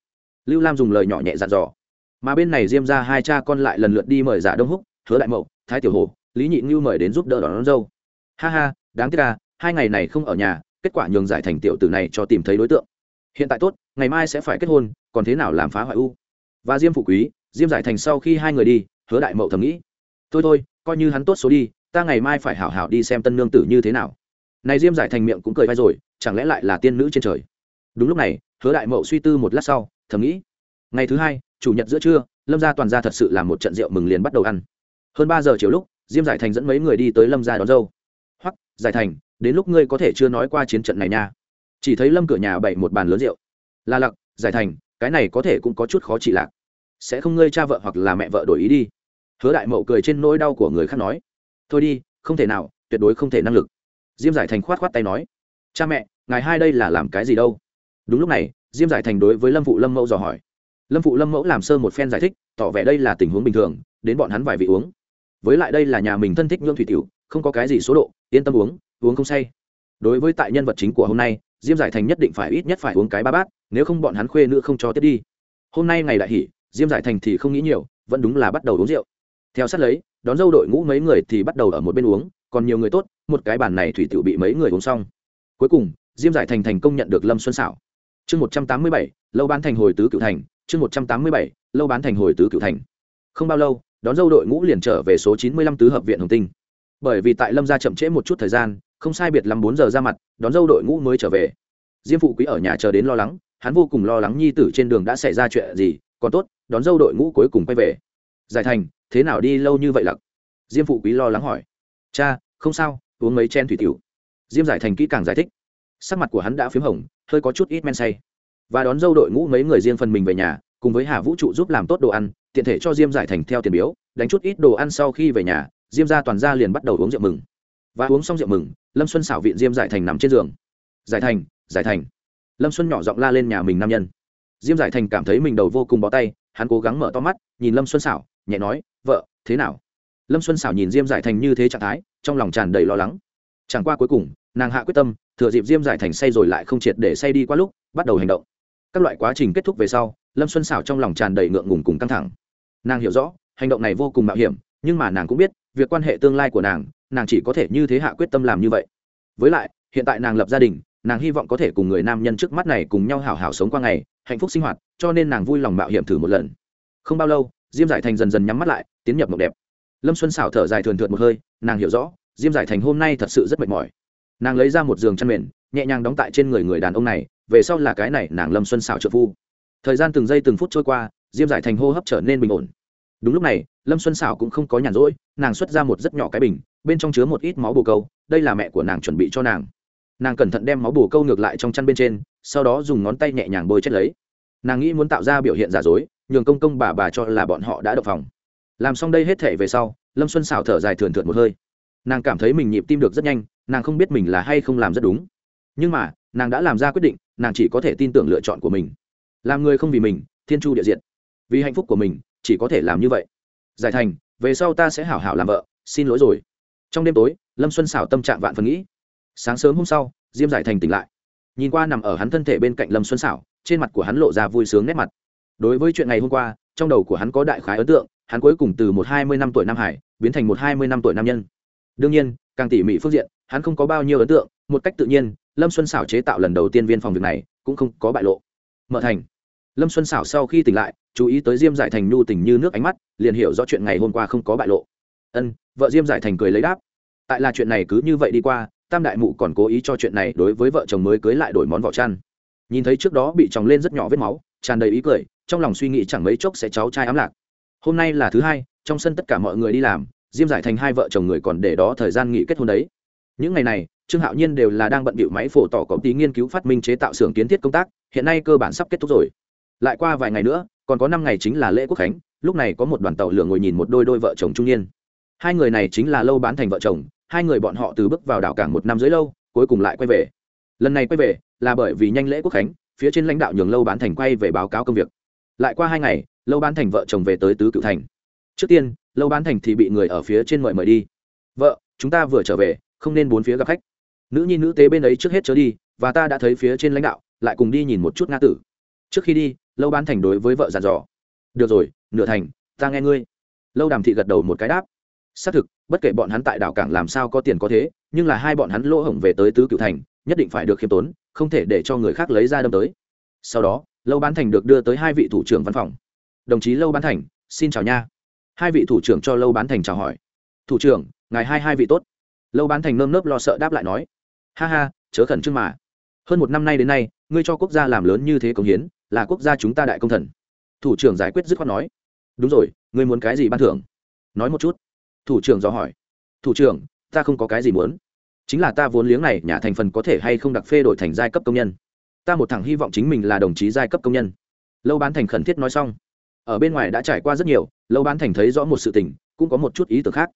Lưu lam dùng lời nhỏ nhẹ dặn dò. Mà bên này diêm ra hai cha con lại lần lượt đi mời giả đông húc hứa đại mậu thái tiểu hồ lý nhị ngưu mời đến giúp đỡ đón, đón dâu. Ha ha đáng tiếc à hai ngày này không ở nhà kết quả nhường giải thành tiểu tử này cho tìm thấy đối tượng hiện tại tốt, ngày mai sẽ phải kết hôn, còn thế nào làm phá hoại u? Và diêm phụ quý, diêm giải thành sau khi hai người đi, hứa đại mậu thầm nghĩ. Thôi thôi, coi như hắn tốt số đi, ta ngày mai phải hảo hảo đi xem tân nương tử như thế nào. Này diêm giải thành miệng cũng cười vai rồi, chẳng lẽ lại là tiên nữ trên trời? Đúng lúc này, hứa đại mậu suy tư một lát sau, thầm nghĩ. Ngày thứ hai, chủ nhật giữa trưa, lâm gia toàn gia thật sự là một trận rượu mừng liền bắt đầu ăn. Hơn ba giờ chiều lúc, diêm giải thành dẫn mấy người đi tới lâm gia đón dâu. Hoặc giải thành, đến lúc ngươi có thể chưa nói qua chiến trận này nha chỉ thấy lâm cửa nhà bày một bàn lớn rượu. Là lặc, giải thành, cái này có thể cũng có chút khó trị lạc. Sẽ không ngơi cha vợ hoặc là mẹ vợ đổi ý đi. Hứa đại mậu cười trên nỗi đau của người khác nói. Thôi đi, không thể nào, tuyệt đối không thể năng lực. Diêm giải thành khoát khoát tay nói. Cha mẹ, ngài hai đây là làm cái gì đâu? Đúng lúc này, diêm giải thành đối với lâm phụ lâm mẫu dò hỏi. Lâm phụ lâm mẫu làm sơ một phen giải thích, tỏ vẻ đây là tình huống bình thường, đến bọn hắn vài vị uống. Với lại đây là nhà mình thân thích nhuộm thủy tiểu, không có cái gì số độ, yên tâm uống uống không say. Đối với tại nhân vật chính của hôm nay diêm giải thành nhất định phải ít nhất phải uống cái ba bát, nếu không bọn hắn khuê nữ không cho tiếp đi. Hôm nay ngày đại hỷ, diêm giải thành thì không nghĩ nhiều, vẫn đúng là bắt đầu uống rượu. Theo sát lấy, đón dâu đội ngũ mấy người thì bắt đầu ở một bên uống, còn nhiều người tốt, một cái bàn này thủy tiểu bị mấy người uống xong. Cuối cùng, diêm giải thành thành công nhận được lâm xuân xảo chương một trăm tám mươi bảy, lâu bán thành hồi tứ cựu thành, chương một trăm tám mươi bảy, lâu bán thành hồi tứ cựu thành. Không bao lâu, đón dâu đội ngũ liền trở về số chín mươi lăm tứ hợp viện hồng tinh. Bởi vì tại lâm gia chậm trễ một chút thời gian không sai biệt lắm bốn giờ ra mặt, đón dâu đội ngũ mới trở về. Diêm phụ quý ở nhà chờ đến lo lắng, hắn vô cùng lo lắng nhi tử trên đường đã xảy ra chuyện gì, còn tốt, đón dâu đội ngũ cuối cùng quay về. Giải thành, thế nào đi lâu như vậy lặc? Diêm phụ quý lo lắng hỏi. Cha, không sao, uống mấy chen thủy tiểu. Diêm giải thành kỹ càng giải thích. Sắc mặt của hắn đã p h í m hồng, hơi có chút ít men say. Và đón dâu đội ngũ mấy người riêng phần mình về nhà, cùng với hà vũ trụ giúp làm tốt đồ ăn, tiện thể cho diêm giải thành theo tiền biếu, đánh chút ít đồ ăn sau khi về nhà, diêm ra toàn ra liền bắt đầu uống rượu mừng và uống xong rượu mừng, lâm xuân xảo viện diêm giải thành nằm trên giường. Giải thành giải thành. Lâm xuân nhỏ giọng la lên nhà mình nam nhân. Diêm giải thành cảm thấy mình đầu vô cùng bó tay, hắn cố gắng mở to mắt, nhìn lâm xuân xảo, nhẹ nói, vợ, thế nào? Lâm xuân xảo nhìn diêm giải thành như thế trạng thái, trong lòng tràn đầy lo lắng. Chẳng qua cuối cùng, nàng hạ quyết tâm, thừa dịp diêm giải thành say rồi lại không triệt để say đi qua lúc, bắt đầu hành động. Các loại quá trình kết thúc về sau, lâm xuân xảo trong lòng tràn đầy ngượng ngùng cùng căng thẳng. Nàng hiểu rõ, hành động này vô cùng mạo hiểm, nhưng mà nàng cũng biết, việc quan hệ tương lai của nàng nàng chỉ có thể như thế hạ quyết tâm làm như vậy. Với lại, hiện tại nàng lập gia đình, nàng hy vọng có thể cùng người nam nhân trước mắt này cùng nhau hảo hảo sống qua ngày, hạnh phúc sinh hoạt, cho nên nàng vui lòng mạo hiểm thử một lần. Không bao lâu, diêm giải thành dần dần nhắm mắt lại, tiến nhập mộng đẹp. Lâm xuân xảo thở dài thường thượt một hơi, nàng hiểu rõ, diêm giải thành hôm nay thật sự rất mệt mỏi. Nàng lấy ra một giường chăn mền, nhẹ nhàng đóng tại trên người người đàn ông này, về sau là cái này nàng lâm xuân xảo trợ phu. Thời gian từng giây từng phút trôi qua, diêm giải thành hô hấp trở nên bình ổn đúng lúc này, lâm xuân xảo cũng không có nhàn rỗi, nàng xuất ra một rất nhỏ cái bình, bên trong chứa một ít máu bồ câu, đây là mẹ của nàng chuẩn bị cho nàng. Nàng cẩn thận đem máu bồ câu ngược lại trong chăn bên trên, sau đó dùng ngón tay nhẹ nhàng bôi chết lấy. Nàng nghĩ muốn tạo ra biểu hiện giả dối, nhường công công bà bà cho là bọn họ đã đập phòng. Làm xong đây hết thể về sau, lâm xuân xảo thở dài thườn thượt một hơi. Nàng cảm thấy mình nhịp tim được rất nhanh, nàng không biết mình là hay không làm rất đúng. Nhưng mà, nàng đã làm ra quyết định, nàng chỉ có thể tin tưởng lựa chọn của mình. Làm người không vì mình, thiên chu địa diện vì hạnh phúc của mình chỉ có thể làm như vậy. Giải thành, về sau ta sẽ hảo hảo làm vợ, xin lỗi rồi. Trong đêm tối, lâm xuân xảo tâm trạng vạn phần nghĩ. Sáng sớm hôm sau, diêm giải thành tỉnh lại. Nhìn qua nằm ở hắn thân thể bên cạnh lâm xuân xảo, trên mặt của hắn lộ ra vui sướng nét mặt. Đối với chuyện ngày hôm qua, trong đầu của hắn có đại khái ấn tượng, hắn cuối cùng từ một hai mươi năm tuổi nam hải, biến thành một hai mươi năm tuổi nam nhân. Đương nhiên, càng tỉ mỉ phương diện, hắn không có bao nhiêu ấn tượng, một cách tự nhiên, lâm xuân xảo chế tạo lần đầu tiên viên phòng việc này cũng không có bại lộ. Mở thành lâm xuân xảo sau khi tỉnh lại, chú ý tới diêm giải thành nhu tình như nước ánh mắt, liền hiểu rõ chuyện ngày hôm qua không có bại lộ. Ân, vợ diêm giải thành cười lấy đáp. Tại là chuyện này cứ như vậy đi qua, tam đại mụ còn cố ý cho chuyện này đối với vợ chồng mới cưới lại đổi món vỏ chăn. Nhìn thấy trước đó bị chồng lên rất nhỏ vết máu, tràn đầy ý cười, trong lòng suy nghĩ chẳng mấy chốc sẽ cháu trai ám lạc. Hôm nay là thứ hai, trong sân tất cả mọi người đi làm, diêm giải thành hai vợ chồng người còn để đó thời gian nghỉ kết hôn đấy. Những ngày này, trương hạo nhiên đều là đang bận bịu máy phổ tỏ công ty nghiên cứu phát minh chế tạo xưởng kiến thiết công tác, hiện nay cơ bản sắp kết thúc rồi lại qua vài ngày nữa, còn có năm ngày chính là lễ quốc khánh, lúc này có một đoàn tàu lửa ngồi nhìn một đôi đôi vợ chồng trung niên. Hai người này chính là lâu bán thành vợ chồng, hai người bọn họ từ bước vào đảo cảng một năm dưới lâu, cuối cùng lại quay về. Lần này quay về là bởi vì nhanh lễ quốc khánh, phía trên lãnh đạo nhường lâu bán thành quay về báo cáo công việc. Lại qua hai ngày, lâu bán thành vợ chồng về tới tứ cựu thành. Trước tiên, lâu bán thành thì bị người ở phía trên mời mời đi. Vợ, chúng ta vừa trở về, không nên bốn phía gặp khách. Nữ nhi nữ tế bên ấy trước hết trở đi, và ta đã thấy phía trên lãnh đạo, lại cùng đi nhìn một chút nga tử. Trước khi đi lâu bán thành đối với vợ dàn dò. Được rồi, nửa thành, ta nghe ngươi. Lâu đàm thị gật đầu một cái đáp. Xác thực, bất kể bọn hắn tại đảo cảng làm sao có tiền có thế, nhưng là hai bọn hắn lỗ hổng về tới tứ cựu thành, nhất định phải được khiêm tốn, không thể để cho người khác lấy ra đâm tới. Sau đó, lâu bán thành được đưa tới hai vị thủ trưởng văn phòng. Đồng chí lâu bán thành, xin chào nha. Hai vị thủ trưởng cho lâu bán thành chào hỏi. Thủ trưởng, ngài hai hai vị tốt. Lâu bán thành nơm nớp lo sợ đáp lại nói. Ha ha, chớ khẩn trương mà. Hơn một năm nay đến nay, ngươi cho quốc gia làm lớn như thế công hiến là quốc gia chúng ta đại công thần. Thủ trưởng giải quyết dứt khoát nói. Đúng rồi, ngươi muốn cái gì ban thưởng? Nói một chút. Thủ trưởng do hỏi. Thủ trưởng, ta không có cái gì muốn. Chính là ta vốn liếng này nhà thành phần có thể hay không đặc phê đổi thành giai cấp công nhân. Ta một thằng hy vọng chính mình là đồng chí giai cấp công nhân. Lâu bán thành khẩn thiết nói xong. Ở bên ngoài đã trải qua rất nhiều, lâu bán thành thấy rõ một sự tình, cũng có một chút ý tưởng khác.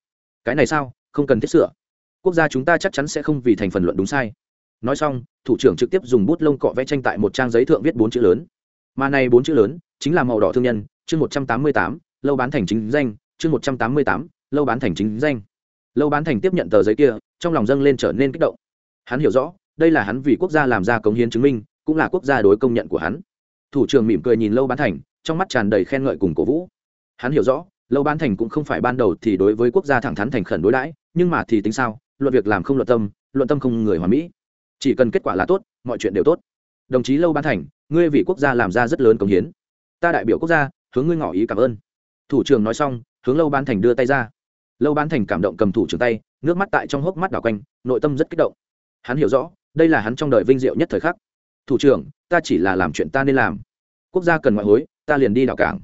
Cái này sao? Không cần thiết sửa. Quốc gia chúng ta chắc chắn sẽ không vì thành phần luận đúng sai. Nói xong, thủ trưởng trực tiếp dùng bút lông cọ vẽ tranh tại một trang giấy thượng viết bốn chữ lớn mà này bốn chữ lớn chính là màu đỏ thương nhân, chương một trăm tám mươi tám, lâu bán thành chính danh, chương một trăm tám mươi tám, lâu bán thành chính danh. Lâu bán thành tiếp nhận tờ giấy kia, trong lòng dâng lên trở nên kích động. Hắn hiểu rõ, đây là hắn vì quốc gia làm ra cống hiến chứng minh, cũng là quốc gia đối công nhận của hắn. Thủ trưởng mỉm cười nhìn lâu bán thành, trong mắt tràn đầy khen ngợi cùng cổ vũ. Hắn hiểu rõ, lâu bán thành cũng không phải ban đầu thì đối với quốc gia thẳng thắn thành khẩn đối đãi, nhưng mà thì tính sao, luận việc làm không luận tâm luận tâm không người hoàn mỹ. Chỉ cần kết quả là tốt, mọi chuyện đều tốt đồng chí lâu ban thành, ngươi vì quốc gia làm ra rất lớn cống hiến. Ta đại biểu quốc gia, hướng ngươi ngỏ ý cảm ơn. Thủ trưởng nói xong, hướng lâu ban thành đưa tay ra. Lâu ban thành cảm động cầm thủ trưởng tay, nước mắt tại trong hốc mắt đảo quanh, nội tâm rất kích động. Hắn hiểu rõ, đây là hắn trong đời vinh diệu nhất thời khắc. Thủ trưởng, ta chỉ là làm chuyện ta nên làm. Quốc gia cần ngoại hối, ta liền đi đảo cảng.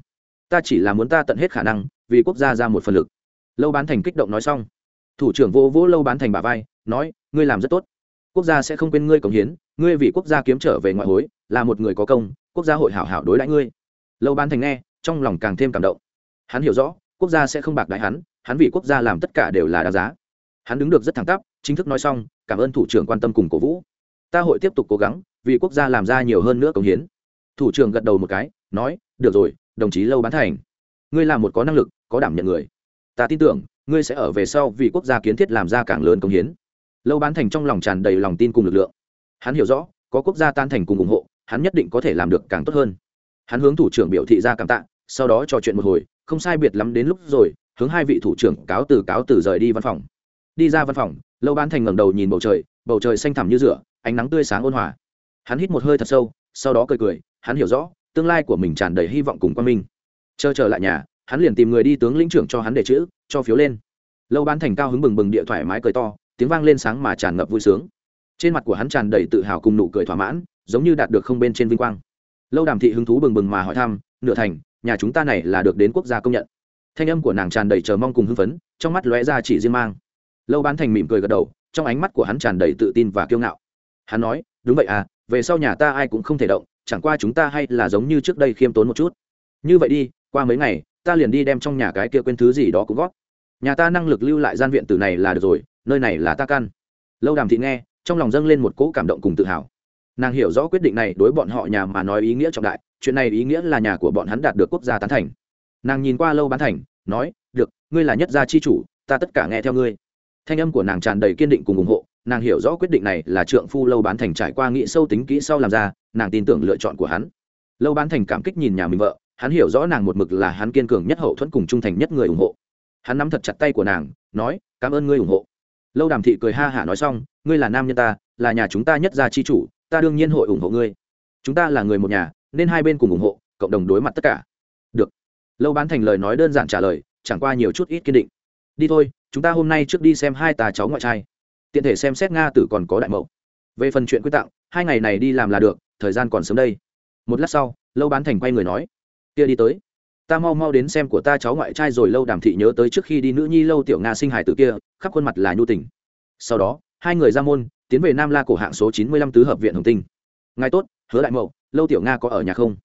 Ta chỉ là muốn ta tận hết khả năng, vì quốc gia ra một phần lực. Lâu bán thành kích động nói xong. Thủ trưởng vô vỗ lâu bán thành bà vai, nói, ngươi làm rất tốt quốc gia sẽ không quên ngươi cống hiến, ngươi vì quốc gia kiếm trở về ngoại hối, là một người có công, quốc gia hội hảo hảo đối đãi ngươi. Lâu bán thành nghe, trong lòng càng thêm cảm động. Hắn hiểu rõ, quốc gia sẽ không bạc đại hắn hắn vì quốc gia làm tất cả đều là đáng giá. Hắn đứng được rất thẳng tắp, chính thức nói xong, cảm ơn thủ trưởng quan tâm cùng cổ vũ. Ta hội tiếp tục cố gắng, vì quốc gia làm ra nhiều hơn nữa cống hiến. Thủ trưởng gật đầu một cái, nói, được rồi, đồng chí lâu bán thành. Ngươi là một có năng lực, có đảm nhận người. Ta tin tưởng, ngươi sẽ ở về sau vì quốc gia kiến thiết làm ra càng lớn cống hiến lâu bán thành trong lòng tràn đầy lòng tin cùng lực lượng. Hắn hiểu rõ, có quốc gia tan thành cùng ủng hộ, hắn nhất định có thể làm được càng tốt hơn. Hắn hướng thủ trưởng biểu thị ra cảm tạ, sau đó trò chuyện một hồi, không sai biệt lắm đến lúc rồi, hướng hai vị thủ trưởng cáo từ cáo từ rời đi văn phòng. Đi ra văn phòng, lâu bán thành ngẩng đầu nhìn bầu trời bầu trời xanh thẳm như rửa, ánh nắng tươi sáng ôn hòa. Hắn hít một hơi thật sâu, sau đó cười cười, hắn hiểu rõ, tương lai của mình tràn đầy hy vọng cùng quan minh. Chờ trở lại nhà, hắn liền tìm người đi tướng lĩnh trưởng cho hắn để chữ, cho phiếu lên. Lâu bán thành cao hứng bừng bừng địa thoải mái cười to tiếng vang lên sáng mà tràn ngập vui sướng. Trên mặt của hắn tràn đầy tự hào cùng nụ cười thỏa mãn, giống như đạt được không bên trên vinh quang. Lâu đàm thị hứng thú bừng bừng mà hỏi thăm, nửa thành, nhà chúng ta này là được đến quốc gia công nhận? Thanh âm của nàng tràn đầy chờ mong cùng hưng phấn, trong mắt lóe ra chỉ riêng mang. Lâu bán thành mỉm cười gật đầu, trong ánh mắt của hắn tràn đầy tự tin và kiêu ngạo. Hắn nói, đúng vậy à về sau nhà ta ai cũng không thể động, chẳng qua chúng ta hay là giống như trước đây khiêm tốn một chút. Như vậy đi, qua mấy ngày, ta liền đi đem trong nhà cái kia quên thứ gì đó cũng gót nhà ta năng lực lưu lại gian viện từ này là được rồi, nơi này là ta căn. Lâu đàm thị nghe, trong lòng dâng lên một cỗ cảm động cùng tự hào. Nàng hiểu rõ quyết định này đối bọn họ nhà mà nói ý nghĩa trọng đại, chuyện này ý nghĩa là nhà của bọn hắn đạt được quốc gia tán thành. Nàng nhìn qua lâu bán thành, nói, được, ngươi là nhất gia chi chủ, ta tất cả nghe theo ngươi. Thanh âm của nàng tràn đầy kiên định cùng ủng hộ, nàng hiểu rõ quyết định này là trượng phu lâu bán thành trải qua nghị sâu tính kỹ sau làm ra, nàng tin tưởng lựa chọn của hắn. Lâu bán thành cảm kích nhìn nhà mình vợ, hắn hiểu rõ nàng một mực là hắn kiên cường nhất hậu thuẫn cùng trung thành nhất người ủng hộ hắn nắm thật chặt tay của nàng, nói, cảm ơn ngươi ủng hộ. Lâu đàm thị cười ha hả nói xong, ngươi là nam nhân ta, là nhà chúng ta nhất gia chi chủ, ta đương nhiên hội ủng hộ ngươi. Chúng ta là người một nhà, nên hai bên cùng ủng hộ, cộng đồng đối mặt tất cả. Được. Lâu bán thành lời nói đơn giản trả lời, chẳng qua nhiều chút ít kiên định. Đi thôi, chúng ta hôm nay trước đi xem hai tà cháu ngoại trai. Tiện thể xem xét nga tử còn có đại mậu về phần chuyện quy tặng, hai ngày này đi làm là được, thời gian còn sớm đây. Một lát sau, lâu bán thành quay người nói, kia đi tới ta mau mau đến xem của ta cháu ngoại trai rồi lâu đàm thị nhớ tới trước khi đi nữ nhi lâu tiểu nga sinh hải tử kia, khắp khuôn mặt là nhu tình. Sau đó, hai người ra môn, tiến về nam la cổ hạng số chín mươi lăm tứ hợp viện hồng tinh. Ngài tốt, hứa đại mậu, lâu tiểu nga có ở nhà không?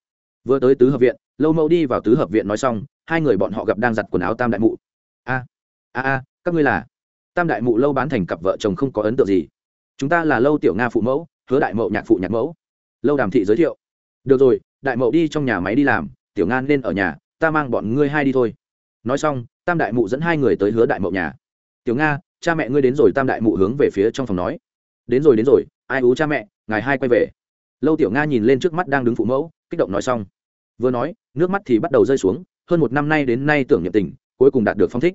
Vừa tới tứ hợp viện, lâu mậu đi vào tứ hợp viện nói xong, hai người bọn họ gặp đang giặt quần áo tam đại mụ. A a a, các ngươi là? Tam đại mụ lâu bán thành cặp vợ chồng không có ấn tượng gì. Chúng ta là lâu tiểu nga phụ mẫu, hứa đại mậu nhạc phụ nhạc mẫu. Lâu đàm thị giới thiệu. Được rồi, đại mậu đi trong nhà máy đi làm, tiểu nga nên ở nhà ta mang bọn ngươi hai đi thôi. Nói xong, tam đại mụ dẫn hai người tới hứa đại mậu nhà. Tiểu nga, cha mẹ ngươi đến rồi, tam đại mụ hướng về phía trong phòng nói. Đến rồi đến rồi, ai ú cha mẹ, ngài hai quay về. Lâu tiểu nga nhìn lên trước mắt đang đứng phụ mẫu, kích động nói xong. Vừa nói, nước mắt thì bắt đầu rơi xuống, hơn một năm nay đến nay tưởng nhiệm tình, cuối cùng đạt được phong thích.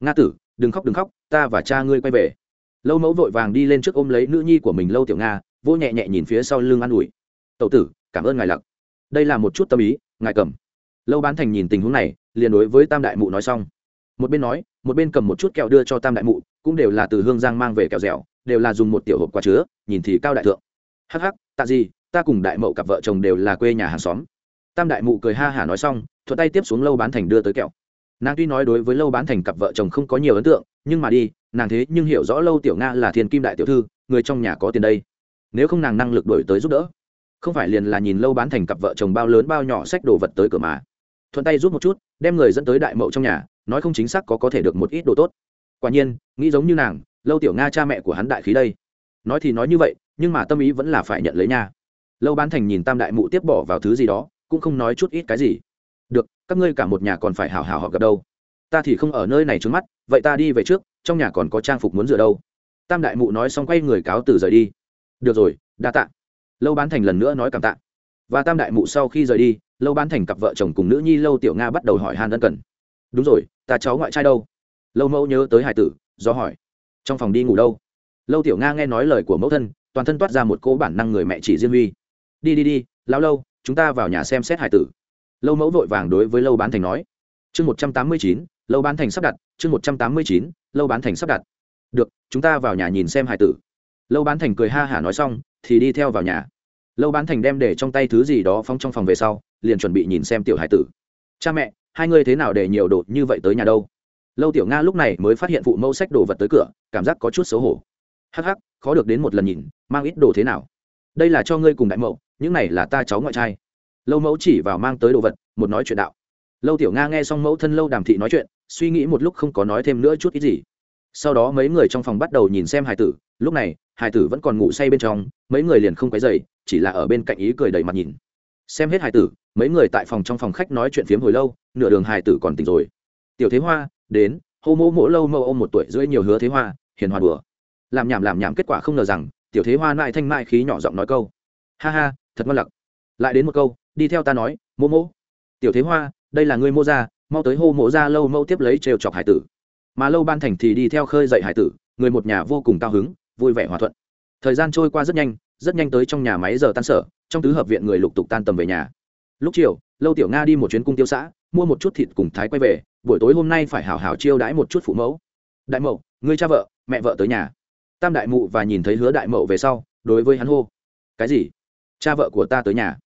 Nga tử, đừng khóc đừng khóc, ta và cha ngươi quay về. Lâu mẫu vội vàng đi lên trước ôm lấy nữ nhi của mình lâu tiểu nga vô nhẹ nhẹ nhìn phía sau lưng an ủi. Tậu tử, cảm ơn ngài lặc. Đây là một chút tâm ý, ngài cầm lâu bán thành nhìn tình huống này, liền đối với tam đại mụ nói xong. Một bên nói, một bên cầm một chút kẹo đưa cho tam đại mụ, cũng đều là từ hương giang mang về kẹo dẻo, đều là dùng một tiểu hộp quà chứa, nhìn thì cao đại thượng. Hắc hắc, tạ gì, ta cùng đại mậu cặp vợ chồng đều là quê nhà hàng xóm. Tam đại mụ cười ha hả nói xong, thuận tay tiếp xuống lâu bán thành đưa tới kẹo. Nàng tuy nói đối với lâu bán thành cặp vợ chồng không có nhiều ấn tượng, nhưng mà đi, nàng thế nhưng hiểu rõ lâu tiểu nga là thiên kim đại tiểu thư, người trong nhà có tiền đây. Nếu không nàng năng lực đổi tới giúp đỡ. Không phải liền là nhìn lâu bán thành cặp vợ chồng bao lớn bao nhỏ sách đồ vật tới cửa mà thuận tay rút một chút, đem người dẫn tới đại mậu trong nhà, nói không chính xác có có thể được một ít đồ tốt. Quả nhiên, nghĩ giống như nàng, lâu tiểu nga cha mẹ của hắn đại khí đây. Nói thì nói như vậy, nhưng mà tâm ý vẫn là phải nhận lấy nha. Lâu bán thành nhìn tam đại mụ tiếp bỏ vào thứ gì đó, cũng không nói chút ít cái gì. Được, các ngươi cả một nhà còn phải hào hào họ gặp đâu. Ta thì không ở nơi này trước mắt, vậy ta đi về trước, trong nhà còn có trang phục muốn rửa đâu. Tam đại mụ nói xong quay người cáo từ rời đi. Được rồi, đa tạ. Lâu bán thành lần nữa nói cảm tạ. Và tam đại mụ sau khi rời đi lâu bán thành cặp vợ chồng cùng nữ nhi lâu tiểu nga bắt đầu hỏi han ân cần. Đúng rồi, ta cháu ngoại trai đâu? Lâu mẫu nhớ tới hải tử, do hỏi. Trong phòng đi ngủ đâu? Lâu tiểu nga nghe nói lời của mẫu thân, toàn thân toát ra một cô bản năng người mẹ chỉ diên huy. Đi đi đi lao lâu, chúng ta vào nhà xem xét hải tử. Lâu mẫu vội vàng đối với lâu bán thành nói. Chương một trăm tám mươi chín, lâu bán thành sắp đặt, chương một trăm tám mươi chín, lâu bán thành sắp đặt. Được, chúng ta vào nhà nhìn xem hải tử. Lâu bán thành cười ha hả nói xong, thì đi theo vào nhà lâu bán thành đem để trong tay thứ gì đó phóng trong phòng về sau, liền chuẩn bị nhìn xem tiểu hải tử. Cha mẹ, hai ngươi thế nào để nhiều đồ như vậy tới nhà đâu? Lâu tiểu nga lúc này mới phát hiện phụ mẫu sách đồ vật tới cửa, cảm giác có chút xấu hổ. Hắc hắc, khó được đến một lần nhìn, mang ít đồ thế nào? Đây là cho ngươi cùng đại mẫu, những này là ta cháu ngoại trai. Lâu mẫu chỉ vào mang tới đồ vật, một nói chuyện đạo. Lâu tiểu nga nghe xong mẫu thân lâu đàm thị nói chuyện, suy nghĩ một lúc không có nói thêm nữa chút ít gì sau đó mấy người trong phòng bắt đầu nhìn xem hải tử. Lúc này, hải tử vẫn còn ngủ say bên trong, mấy người liền không quấy dày chỉ là ở bên cạnh ý cười đầy mặt nhìn. Xem hết hải tử, mấy người tại phòng trong phòng khách nói chuyện phiếm hồi lâu, nửa đường hải tử còn tỉnh rồi. Tiểu thế hoa, đến, hô mỗ mỗ lâu mâu ôm một tuổi rưỡi nhiều hứa thế hoa, hiền hòa đùa. Làm nhảm làm nhảm kết quả không ngờ rằng, tiểu thế hoa lại thanh mại khí nhỏ giọng nói câu. Ha ha, thật ngon lặc. Lại đến một câu, đi theo ta nói mô mô tiểu thế hoa, đây là ngươi mô ra mau tới hô mộ ra lâu mâu tiếp lấy trêu chọc hải tử mà lâu ban thành thì đi theo khơi dậy hải tử, người một nhà vô cùng cao hứng, vui vẻ hòa thuận. Thời gian trôi qua rất nhanh rất nhanh tới trong nhà máy giờ tan sở, trong tứ hợp viện người lục tục tan tầm về nhà. Lúc chiều, lâu tiểu nga đi một chuyến cung tiêu xã, mua một chút thịt cùng thái quay về, buổi tối hôm nay phải hảo hảo chiêu đãi một chút phụ mẫu. Đại mậu, ngươi cha vợ, mẹ vợ tới nhà. Tam đại mụ và nhìn thấy hứa đại mậu về sau, đối với hắn hô. Cái gì? Cha vợ của ta tới nhà.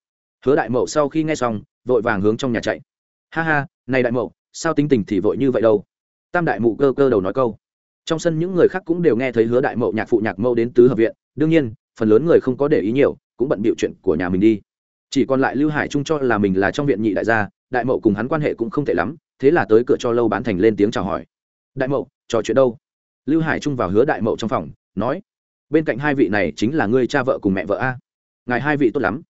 Hứa đại mậu sau khi nghe xong, vội vàng hướng trong nhà chạy. Ha ha, này đại mậu, sao tính tình thì vội như vậy đâu? Tam đại mụ cơ cơ đầu nói câu. Trong sân những người khác cũng đều nghe thấy hứa đại mậu nhạc phụ nhạc mẫu đến tứ hợp viện, đương nhiên, phần lớn người không có để ý nhiều, cũng bận bịu chuyện của nhà mình đi. Chỉ còn lại lưu hải trung cho là mình là trong viện nhị đại gia, đại mậu cùng hắn quan hệ cũng không tệ lắm, thế là tới cửa cho lâu bán thành lên tiếng chào hỏi. Đại mậu, trò chuyện đâu? Lưu hải trung vào hứa đại mậu trong phòng, nói, bên cạnh hai vị này chính là ngươi cha vợ cùng mẹ vợ a. Ngài hai vị tốt lắm.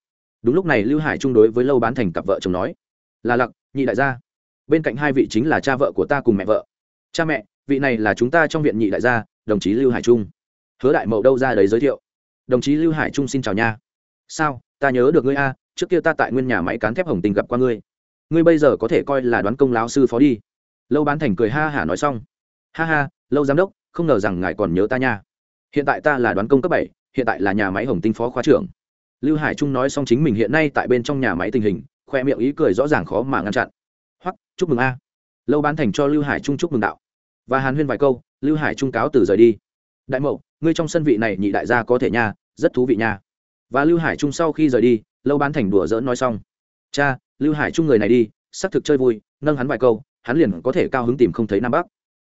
Đúng lúc này lưu hải trung đối với lâu bán thành cặp vợ chồng nói, là lặc, nhị đại gia. Bên cạnh hai vị chính là cha vợ của ta cùng mẹ vợ cha mẹ, vị này là chúng ta trong viện nhị đại gia, đồng chí lưu hải trung. Hứa đại mậu đâu ra đấy giới thiệu. Đồng chí lưu hải trung xin chào nha. Sao, ta nhớ được ngươi a, trước kia ta tại nguyên nhà máy cán thép hồng tình gặp qua ngươi. Ngươi bây giờ có thể coi là đoán công lão sư phó đi. Lâu bán thành cười ha hả nói xong. Ha ha, lâu giám đốc, không ngờ rằng ngài còn nhớ ta nha. Hiện tại ta là đoán công cấp bảy, hiện tại là nhà máy hồng tinh phó khoa trưởng. Lưu hải trung nói xong chính mình hiện nay tại bên trong nhà máy tình hình, khoe miệng ý cười rõ ràng khó mà ngăn chặn. Hoặc chúc mừng a. Lâu bán thành cho lưu hải trung chúc mừng đạo và hàn huyên vài câu, lưu hải trung cáo từ rời đi. Đại mậu, ngươi trong sân vị này nhị đại gia có thể nha, rất thú vị nha. Và lưu hải trung sau khi rời đi, lâu bán thành đùa dỡn nói xong. Cha, lưu hải trung người này đi, xác thực chơi vui, nâng hắn vài câu, hắn liền có thể cao hứng tìm không thấy nam bắc.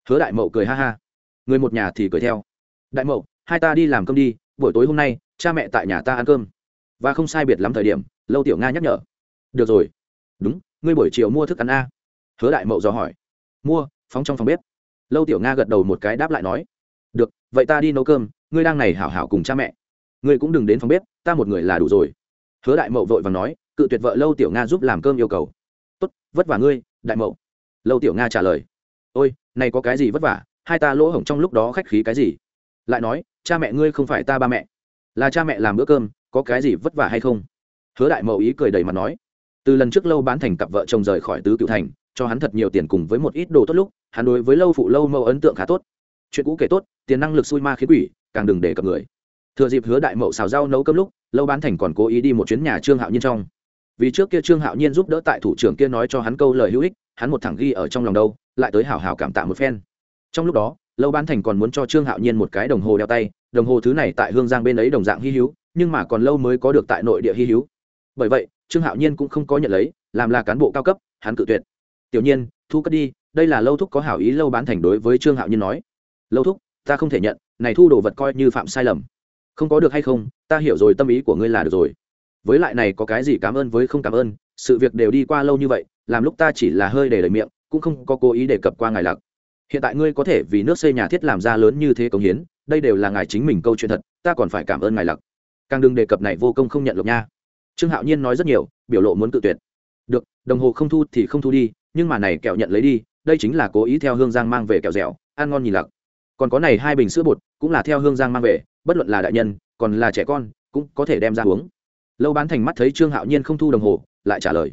Hứa đại mậu cười ha ha. Người một nhà thì cười theo. Đại mậu, hai ta đi làm cơm đi, buổi tối hôm nay, cha mẹ tại nhà ta ăn cơm. Và không sai biệt lắm thời điểm, lâu tiểu nga nhắc nhở. Được rồi. Đúng, ngươi buổi chiều mua thức ăn a. Hứa đại mậu dò hỏi. Mua, phóng trong phòng bếp lâu tiểu nga gật đầu một cái đáp lại nói, được, vậy ta đi nấu cơm, ngươi đang này hảo hảo cùng cha mẹ. Ngươi cũng đừng đến phòng bếp, ta một người là đủ rồi. Hứa đại mậu vội và nói, cự tuyệt vợ lâu tiểu nga giúp làm cơm yêu cầu. Tốt, vất vả ngươi, đại mậu. Lâu tiểu nga trả lời, ôi, này có cái gì vất vả, hai ta lỗ hổng trong lúc đó khách khí cái gì? Lại nói, cha mẹ ngươi không phải ta ba mẹ, là cha mẹ làm bữa cơm, có cái gì vất vả hay không? Hứa đại mậu ý cười đầy mặt nói, từ lần trước lâu bán thành cặp vợ chồng rời khỏi tứ cựu thành cho hắn thật nhiều tiền cùng với một ít đồ tốt lúc, hắn đối với lâu phụ lâu mẫu ấn tượng khá tốt. Chuyện cũ kể tốt, tiền năng lực xui ma khiến quỷ, càng đừng để cập người. Thừa dịp hứa đại mậu xào rau nấu cơm lúc, lâu bán thành còn cố ý đi một chuyến nhà trương hạo nhiên trong. Vì trước kia trương hạo nhiên giúp đỡ tại thủ trưởng kia nói cho hắn câu lời hữu ích, hắn một thẳng ghi ở trong lòng đâu, lại tới hào hào cảm tạ một phen. Trong lúc đó, lâu bán thành còn muốn cho trương hạo nhiên một cái đồng hồ đeo tay, đồng hồ thứ này tại hương giang bên ấy đồng dạng hy hữu, nhưng mà còn lâu mới có được tại nội địa hy hữu. Bởi vậy, trương hạo nhiên cũng không có nhận lấy, làm là cán bộ cao cấp, hắn cự tuyệt tiểu nhiên, thu cất đi, đây là lâu thúc có hảo ý lâu bán thành đối với trương hạo nhiên nói. Lâu thúc, ta không thể nhận, này thu đồ vật coi như phạm sai lầm. Không có được hay không, ta hiểu rồi tâm ý của ngươi là được rồi. Với lại này có cái gì cảm ơn với không cảm ơn, sự việc đều đi qua lâu như vậy, làm lúc ta chỉ là hơi để lời miệng, cũng không có cố ý đề cập qua ngài lạc hiện tại ngươi có thể vì nước xây nhà thiết làm ra lớn như thế công hiến, đây đều là ngài chính mình câu chuyện thật, ta còn phải cảm ơn ngài lặc. Càng đừng đề cập này vô công không nhận lộc nha. Trương hạo nhiên nói rất nhiều, biểu lộ muốn tự tuyệt. Được, đồng hồ không thu thì không thu đi nhưng mà này kẹo nhận lấy đi, đây chính là cố ý theo hương giang mang về kẹo dẻo, ăn ngon nhìn lặc. Còn có này hai bình sữa bột, cũng là theo hương giang mang về, bất luận là đại nhân, còn là trẻ con, cũng có thể đem ra uống. Lâu bán thành mắt thấy trương hạo nhiên không thu đồng hồ, lại trả lời.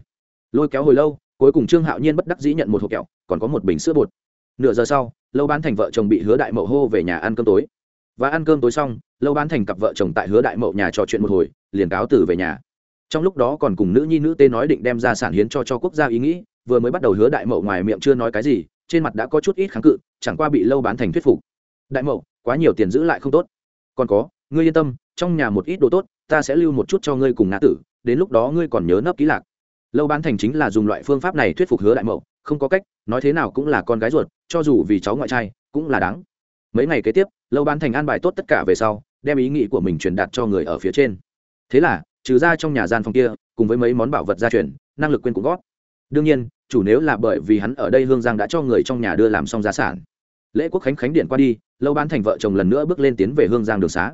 Lôi kéo hồi lâu, cuối cùng trương hạo nhiên bất đắc dĩ nhận một hộp kẹo, còn có một bình sữa bột. Nửa giờ sau, lâu bán thành vợ chồng bị hứa đại mậu hô về nhà ăn cơm tối. Và ăn cơm tối xong, lâu bán thành cặp vợ chồng tại hứa đại mậu nhà trò chuyện một hồi, liền cáo từ về nhà. Trong lúc đó còn cùng nữ nhi nữ tê nói định đem ra sản hiến cho cho quốc gia ý nghĩ vừa mới bắt đầu hứa đại mậu ngoài miệng chưa nói cái gì, trên mặt đã có chút ít kháng cự, chẳng qua bị lâu bán thành thuyết phục. Đại mậu, quá nhiều tiền giữ lại không tốt. Còn có, ngươi yên tâm, trong nhà một ít đồ tốt, ta sẽ lưu một chút cho ngươi cùng ngã tử, đến lúc đó ngươi còn nhớ nấp ký lạc. Lâu bán thành chính là dùng loại phương pháp này thuyết phục hứa đại mậu, không có cách, nói thế nào cũng là con gái ruột, cho dù vì cháu ngoại trai, cũng là đáng. Mấy ngày kế tiếp, lâu bán thành an bài tốt tất cả về sau, đem ý nghĩ của mình truyền đạt cho người ở phía trên. Thế là, trừ ra trong nhà gian phòng kia, cùng với mấy món bảo vật gia truyền, năng lực quên cũng gót đương nhiên, chủ nếu là bởi vì hắn ở đây hương giang đã cho người trong nhà đưa làm xong giá sản. Lễ quốc khánh khánh điện qua đi, lâu bán thành vợ chồng lần nữa bước lên tiến về hương giang đường xá.